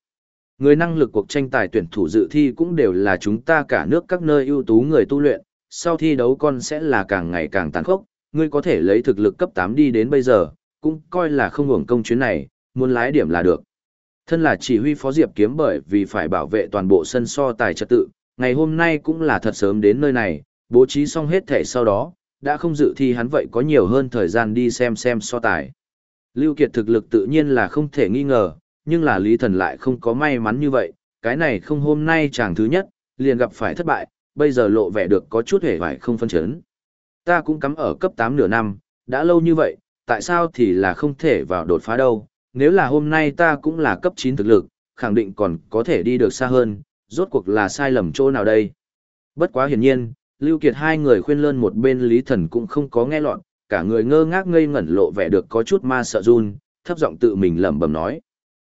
Người năng lực cuộc tranh tài tuyển thủ dự thi cũng đều là chúng ta cả nước các nơi ưu tú người tu luyện, sau thi đấu con sẽ là càng ngày càng tàn khốc, ngươi có thể lấy thực lực cấp 8 đi đến bây giờ, cũng coi là không hưởng công chuyến này, muốn lái điểm là được. Thân là chỉ huy phó Diệp Kiếm bởi vì phải bảo vệ toàn bộ sân so tài trật tự, ngày hôm nay cũng là thật sớm đến nơi này, bố trí xong hết thể sau đó, đã không dự thi hắn vậy có nhiều hơn thời gian đi xem xem so tài. Lưu Kiệt thực lực tự nhiên là không thể nghi ngờ, nhưng là Lý Thần lại không có may mắn như vậy, cái này không hôm nay chàng thứ nhất, liền gặp phải thất bại, bây giờ lộ vẻ được có chút hề hoài không phân chấn. Ta cũng cắm ở cấp 8 nửa năm, đã lâu như vậy, tại sao thì là không thể vào đột phá đâu, nếu là hôm nay ta cũng là cấp 9 thực lực, khẳng định còn có thể đi được xa hơn, rốt cuộc là sai lầm chỗ nào đây. Bất quá hiển nhiên, Lưu Kiệt hai người khuyên lơn một bên Lý Thần cũng không có nghe lọt, cả người ngơ ngác ngây ngẩn lộ vẻ được có chút ma sợ run, thấp giọng tự mình lẩm bẩm nói.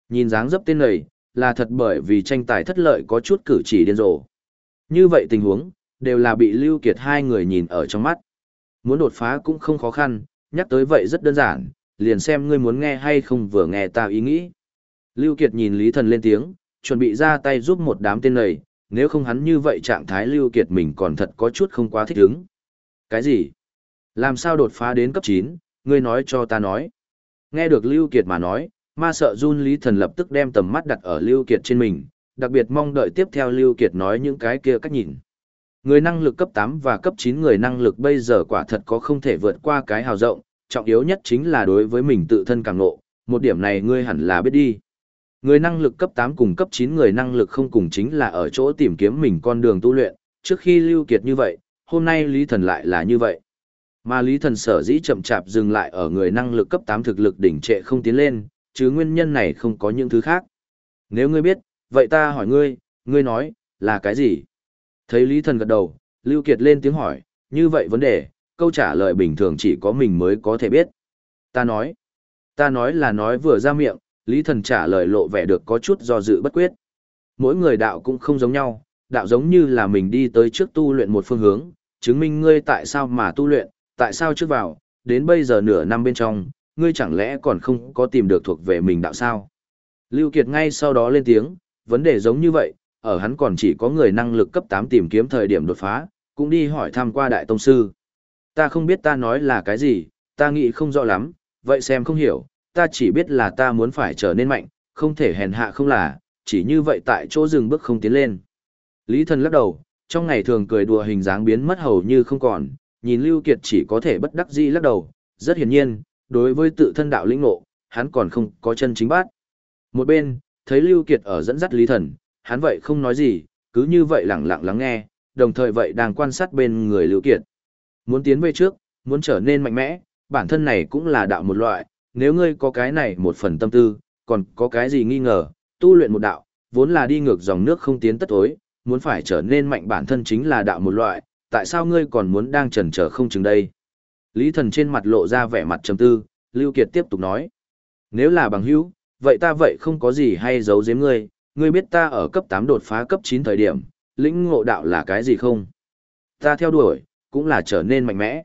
Nhìn dáng dấp tên này, là thật bởi vì tranh tài thất lợi có chút cử chỉ điên rồ. Như vậy tình huống, đều là bị Lưu Kiệt hai người nhìn ở trong mắt. Muốn đột phá cũng không khó khăn, nhắc tới vậy rất đơn giản, liền xem ngươi muốn nghe hay không vừa nghe ta ý nghĩ. Lưu Kiệt nhìn Lý Thần lên tiếng, chuẩn bị ra tay giúp một đám tên này, nếu không hắn như vậy trạng thái Lưu Kiệt mình còn thật có chút không quá thích ứng. Cái gì? Làm sao đột phá đến cấp 9, ngươi nói cho ta nói. Nghe được Lưu Kiệt mà nói, ma sợ run Lý Thần lập tức đem tầm mắt đặt ở Lưu Kiệt trên mình, đặc biệt mong đợi tiếp theo Lưu Kiệt nói những cái kia cách nhìn. Người năng lực cấp 8 và cấp 9 người năng lực bây giờ quả thật có không thể vượt qua cái hào rộng, trọng yếu nhất chính là đối với mình tự thân càng ngộ, một điểm này ngươi hẳn là biết đi. Người năng lực cấp 8 cùng cấp 9 người năng lực không cùng chính là ở chỗ tìm kiếm mình con đường tu luyện, trước khi Lưu Kiệt như vậy, hôm nay Lý Thần lại là như vậy. Mà Lý Thần sở dĩ chậm chạp dừng lại ở người năng lực cấp 8 thực lực đỉnh trệ không tiến lên, chứ nguyên nhân này không có những thứ khác. Nếu ngươi biết, vậy ta hỏi ngươi, ngươi nói, là cái gì? Thấy Lý Thần gật đầu, Lưu Kiệt lên tiếng hỏi, như vậy vấn đề, câu trả lời bình thường chỉ có mình mới có thể biết. Ta nói, ta nói là nói vừa ra miệng, Lý Thần trả lời lộ vẻ được có chút do dự bất quyết. Mỗi người đạo cũng không giống nhau, đạo giống như là mình đi tới trước tu luyện một phương hướng, chứng minh ngươi tại sao mà tu luyện, tại sao trước vào, đến bây giờ nửa năm bên trong, ngươi chẳng lẽ còn không có tìm được thuộc về mình đạo sao? Lưu Kiệt ngay sau đó lên tiếng, vấn đề giống như vậy, ở hắn còn chỉ có người năng lực cấp 8 tìm kiếm thời điểm đột phá, cũng đi hỏi thăm qua đại tông sư. Ta không biết ta nói là cái gì, ta nghĩ không rõ lắm, vậy xem không hiểu, ta chỉ biết là ta muốn phải trở nên mạnh, không thể hèn hạ không là, chỉ như vậy tại chỗ dừng bước không tiến lên. Lý thần lắc đầu, trong ngày thường cười đùa hình dáng biến mất hầu như không còn, nhìn Lưu Kiệt chỉ có thể bất đắc dĩ lắc đầu, rất hiển nhiên, đối với tự thân đạo lĩnh ngộ, hắn còn không có chân chính bát. Một bên, thấy Lưu Kiệt ở dẫn dắt Lý Thần, hắn vậy không nói gì, cứ như vậy lặng lặng lắng nghe, đồng thời vậy đang quan sát bên người Lưu Kiệt. Muốn tiến về trước, muốn trở nên mạnh mẽ, bản thân này cũng là đạo một loại, nếu ngươi có cái này một phần tâm tư, còn có cái gì nghi ngờ, tu luyện một đạo, vốn là đi ngược dòng nước không tiến tất tối, muốn phải trở nên mạnh bản thân chính là đạo một loại, tại sao ngươi còn muốn đang chần chờ không chừng đây? Lý thần trên mặt lộ ra vẻ mặt trầm tư, Lưu Kiệt tiếp tục nói. Nếu là bằng hữu, vậy ta vậy không có gì hay giấu giếm ngươi, ngươi biết ta ở cấp 8 đột phá cấp 9 thời điểm, lĩnh ngộ đạo là cái gì không? Ta theo đuổi, cũng là trở nên mạnh mẽ.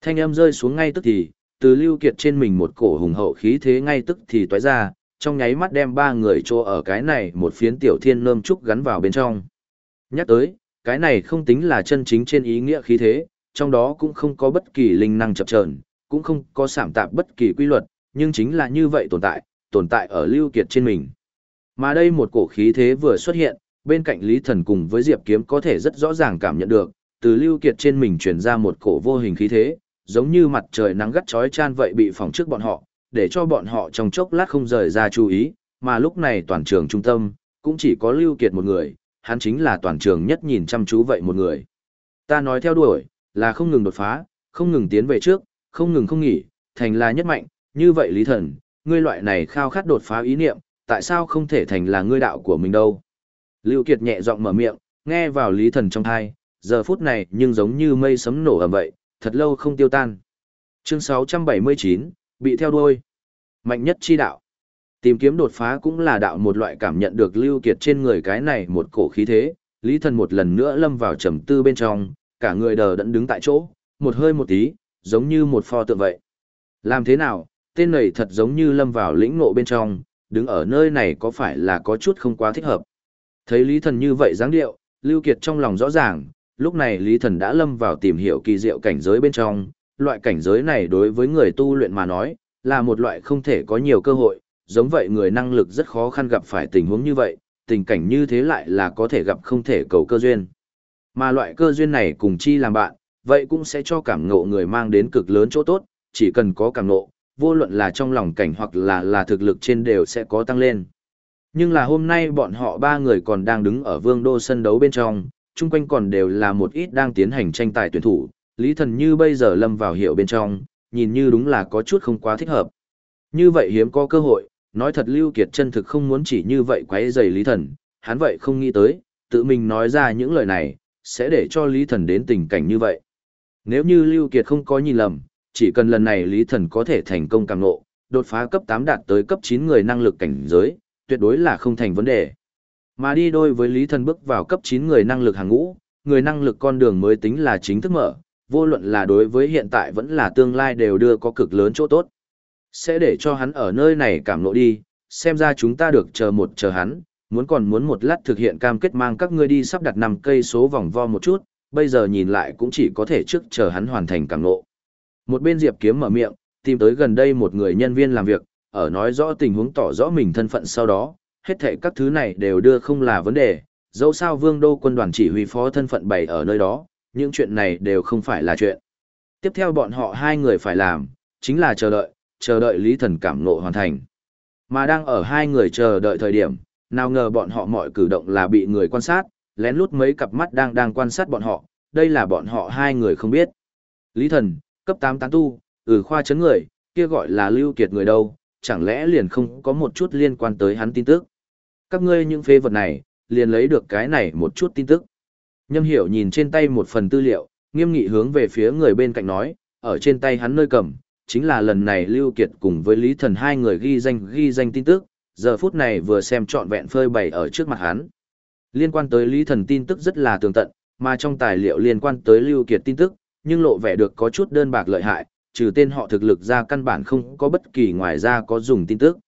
Thanh âm rơi xuống ngay tức thì, từ Lưu Kiệt trên mình một cổ hùng hậu khí thế ngay tức thì toái ra, trong nháy mắt đem ba người trô ở cái này một phiến tiểu thiên nơm trúc gắn vào bên trong. Nhắc tới, cái này không tính là chân chính trên ý nghĩa khí thế, trong đó cũng không có bất kỳ linh năng chập chờn, cũng không có sảm tạp bất kỳ quy luật, nhưng chính là như vậy tồn tại, tồn tại ở Lưu Kiệt trên mình. Mà đây một cổ khí thế vừa xuất hiện, bên cạnh Lý Thần cùng với Diệp Kiếm có thể rất rõ ràng cảm nhận được, từ Lưu Kiệt trên mình truyền ra một cổ vô hình khí thế, giống như mặt trời nắng gắt chói chan vậy bị phòng trước bọn họ, để cho bọn họ trong chốc lát không rời ra chú ý, mà lúc này toàn trường trung tâm, cũng chỉ có Lưu Kiệt một người, hắn chính là toàn trường nhất nhìn chăm chú vậy một người. Ta nói theo đuổi, là không ngừng đột phá, không ngừng tiến về trước, không ngừng không nghỉ, thành là nhất mạnh, như vậy Lý Thần, ngươi loại này khao khát đột phá ý niệm, tại sao không thể thành là ngươi đạo của mình đâu? Lưu Kiệt nhẹ giọng mở miệng, nghe vào Lý Thần trong thai, giờ phút này nhưng giống như mây sấm nổ ầm vậy, thật lâu không tiêu tan. Chương 679, bị theo đuôi. Mạnh nhất chi đạo. Tìm kiếm đột phá cũng là đạo một loại cảm nhận được Lưu Kiệt trên người cái này một cổ khí thế, Lý Thần một lần nữa lâm vào trầm tư bên trong, cả người đờ đẫn đứng tại chỗ, một hơi một tí, giống như một pho tượng vậy. Làm thế nào, tên này thật giống như lâm vào lĩnh ngộ bên trong, đứng ở nơi này có phải là có chút không quá thích hợp. Thấy Lý Thần như vậy dáng điệu, Lưu Kiệt trong lòng rõ ràng, lúc này Lý Thần đã lâm vào tìm hiểu kỳ diệu cảnh giới bên trong, loại cảnh giới này đối với người tu luyện mà nói, là một loại không thể có nhiều cơ hội, giống vậy người năng lực rất khó khăn gặp phải tình huống như vậy, tình cảnh như thế lại là có thể gặp không thể cầu cơ duyên. Mà loại cơ duyên này cùng chi làm bạn, vậy cũng sẽ cho cảm ngộ người mang đến cực lớn chỗ tốt, chỉ cần có cảm ngộ, vô luận là trong lòng cảnh hoặc là là thực lực trên đều sẽ có tăng lên. Nhưng là hôm nay bọn họ ba người còn đang đứng ở vương đô sân đấu bên trong, chung quanh còn đều là một ít đang tiến hành tranh tài tuyển thủ, Lý Thần như bây giờ lâm vào hiệu bên trong, nhìn như đúng là có chút không quá thích hợp. Như vậy hiếm có cơ hội, nói thật Lưu Kiệt chân thực không muốn chỉ như vậy quấy rầy Lý Thần, hắn vậy không nghĩ tới, tự mình nói ra những lời này, sẽ để cho Lý Thần đến tình cảnh như vậy. Nếu như Lưu Kiệt không có nhìn lầm, chỉ cần lần này Lý Thần có thể thành công càng ngộ, đột phá cấp 8 đạt tới cấp 9 người năng lực cảnh giới, tuyệt đối là không thành vấn đề. Mà đi đôi với Lý Thần bước vào cấp 9 người năng lực hàng ngũ, người năng lực con đường mới tính là chính thức mở, vô luận là đối với hiện tại vẫn là tương lai đều đưa có cực lớn chỗ tốt. Sẽ để cho hắn ở nơi này cảm nộ đi, xem ra chúng ta được chờ một chờ hắn, muốn còn muốn một lát thực hiện cam kết mang các ngươi đi sắp đặt 5 cây số vòng vo một chút, bây giờ nhìn lại cũng chỉ có thể trước chờ hắn hoàn thành cảm nộ. Một bên Diệp Kiếm mở miệng, tìm tới gần đây một người nhân viên làm việc, ở nói rõ tình huống tỏ rõ mình thân phận sau đó, hết thảy các thứ này đều đưa không là vấn đề, dẫu sao Vương Đô quân đoàn chỉ huy phó thân phận bày ở nơi đó, những chuyện này đều không phải là chuyện. Tiếp theo bọn họ hai người phải làm, chính là chờ đợi, chờ đợi Lý Thần cảm ngộ hoàn thành. Mà đang ở hai người chờ đợi thời điểm, nào ngờ bọn họ mọi cử động là bị người quan sát, lén lút mấy cặp mắt đang đang quan sát bọn họ, đây là bọn họ hai người không biết. Lý Thần, cấp 8 tán tu, ừ khoa chấn người, kia gọi là lưu kiệt người đâu, chẳng lẽ liền không có một chút liên quan tới hắn tin tức. Các ngươi những phế vật này, liền lấy được cái này một chút tin tức. Nhâm hiểu nhìn trên tay một phần tư liệu, nghiêm nghị hướng về phía người bên cạnh nói, ở trên tay hắn nơi cầm, chính là lần này Lưu Kiệt cùng với Lý Thần hai người ghi danh ghi danh tin tức, giờ phút này vừa xem trọn vẹn phơi bày ở trước mặt hắn. Liên quan tới Lý Thần tin tức rất là tường tận, mà trong tài liệu liên quan tới Lưu Kiệt tin tức, nhưng lộ vẻ được có chút đơn bạc lợi hại, trừ tên họ thực lực ra căn bản không có bất kỳ ngoài ra có dùng tin tức.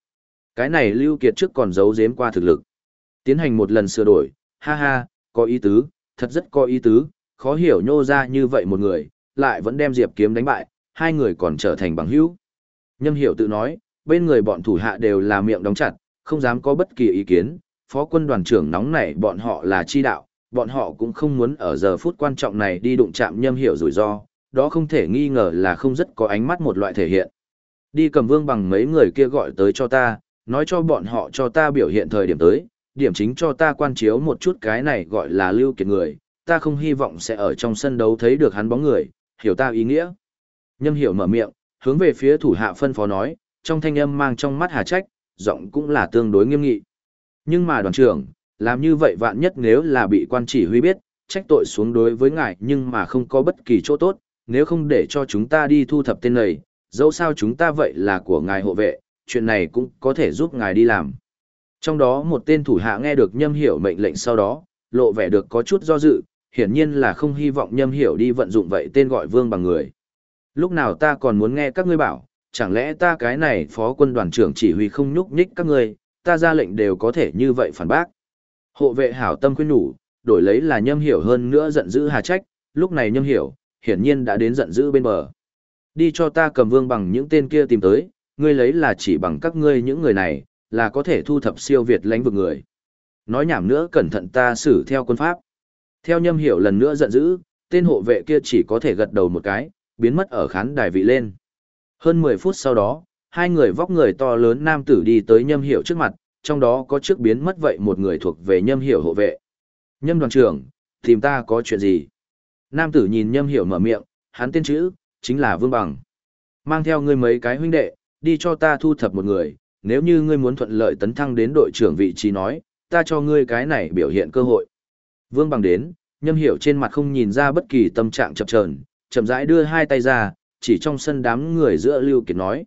Cái này Lưu Kiệt trước còn giấu giếm qua thực lực. Tiến hành một lần sửa đổi, ha ha, có ý tứ, thật rất có ý tứ, khó hiểu nhô ra như vậy một người, lại vẫn đem Diệp Kiếm đánh bại, hai người còn trở thành bằng hữu. Nhâm hiểu tự nói, bên người bọn thủ hạ đều là miệng đóng chặt, không dám có bất kỳ ý kiến, phó quân đoàn trưởng nóng nảy bọn họ là chi đạo, bọn họ cũng không muốn ở giờ phút quan trọng này đi đụng chạm nhâm hiểu rủi ro, đó không thể nghi ngờ là không rất có ánh mắt một loại thể hiện. Đi cầm vương bằng mấy người kia gọi tới cho ta, nói cho bọn họ cho ta biểu hiện thời điểm tới, điểm chính cho ta quan chiếu một chút cái này gọi là lưu kiệt người, ta không hy vọng sẽ ở trong sân đấu thấy được hắn bóng người, hiểu ta ý nghĩa. Nhâm hiểu mở miệng, hướng về phía thủ hạ phân phó nói, trong thanh âm mang trong mắt hà trách, giọng cũng là tương đối nghiêm nghị. Nhưng mà đoàn trưởng, làm như vậy vạn nhất nếu là bị quan chỉ huy biết, trách tội xuống đối với ngài nhưng mà không có bất kỳ chỗ tốt, nếu không để cho chúng ta đi thu thập tên này, dẫu sao chúng ta vậy là của ngài hộ vệ, chuyện này cũng có thể giúp ngài đi làm. Trong đó một tên thủ hạ nghe được nhâm hiểu mệnh lệnh sau đó, lộ vẻ được có chút do dự, hiển nhiên là không hy vọng nhâm hiểu đi vận dụng vậy tên gọi vương bằng người. Lúc nào ta còn muốn nghe các ngươi bảo, chẳng lẽ ta cái này phó quân đoàn trưởng chỉ huy không nhúc nhích các ngươi, ta ra lệnh đều có thể như vậy phản bác. Hộ vệ hảo tâm khuyên nhủ, đổi lấy là nhâm hiểu hơn nữa giận dữ hà trách, lúc này nhâm hiểu, hiển nhiên đã đến giận dữ bên bờ. Đi cho ta cầm vương bằng những tên kia tìm tới, ngươi lấy là chỉ bằng các ngươi những người này, là có thể thu thập siêu việt lãnh vực người. Nói nhảm nữa cẩn thận ta xử theo quân pháp. Theo nhâm hiểu lần nữa giận dữ, tên hộ vệ kia chỉ có thể gật đầu một cái, biến mất ở khán đài vị lên. Hơn 10 phút sau đó, hai người vóc người to lớn nam tử đi tới nhâm hiểu trước mặt, trong đó có trước biến mất vậy một người thuộc về nhâm hiểu hộ vệ. Nhâm đoàn trưởng, tìm ta có chuyện gì? Nam tử nhìn nhâm hiểu mở miệng, hắn tên chữ, chính là Vương Bằng. Mang theo ngươi mấy cái huynh đệ, đi cho ta thu thập một người, nếu như ngươi muốn thuận lợi tấn thăng đến đội trưởng vị trí nói, ta cho ngươi cái này biểu hiện cơ hội. Vương Bằng đến, nhâm hiểu trên mặt không nhìn ra bất kỳ tâm trạng chập chờn, chậm rãi đưa hai tay ra, chỉ trong sân đám người giữa Lưu Kiệt nói.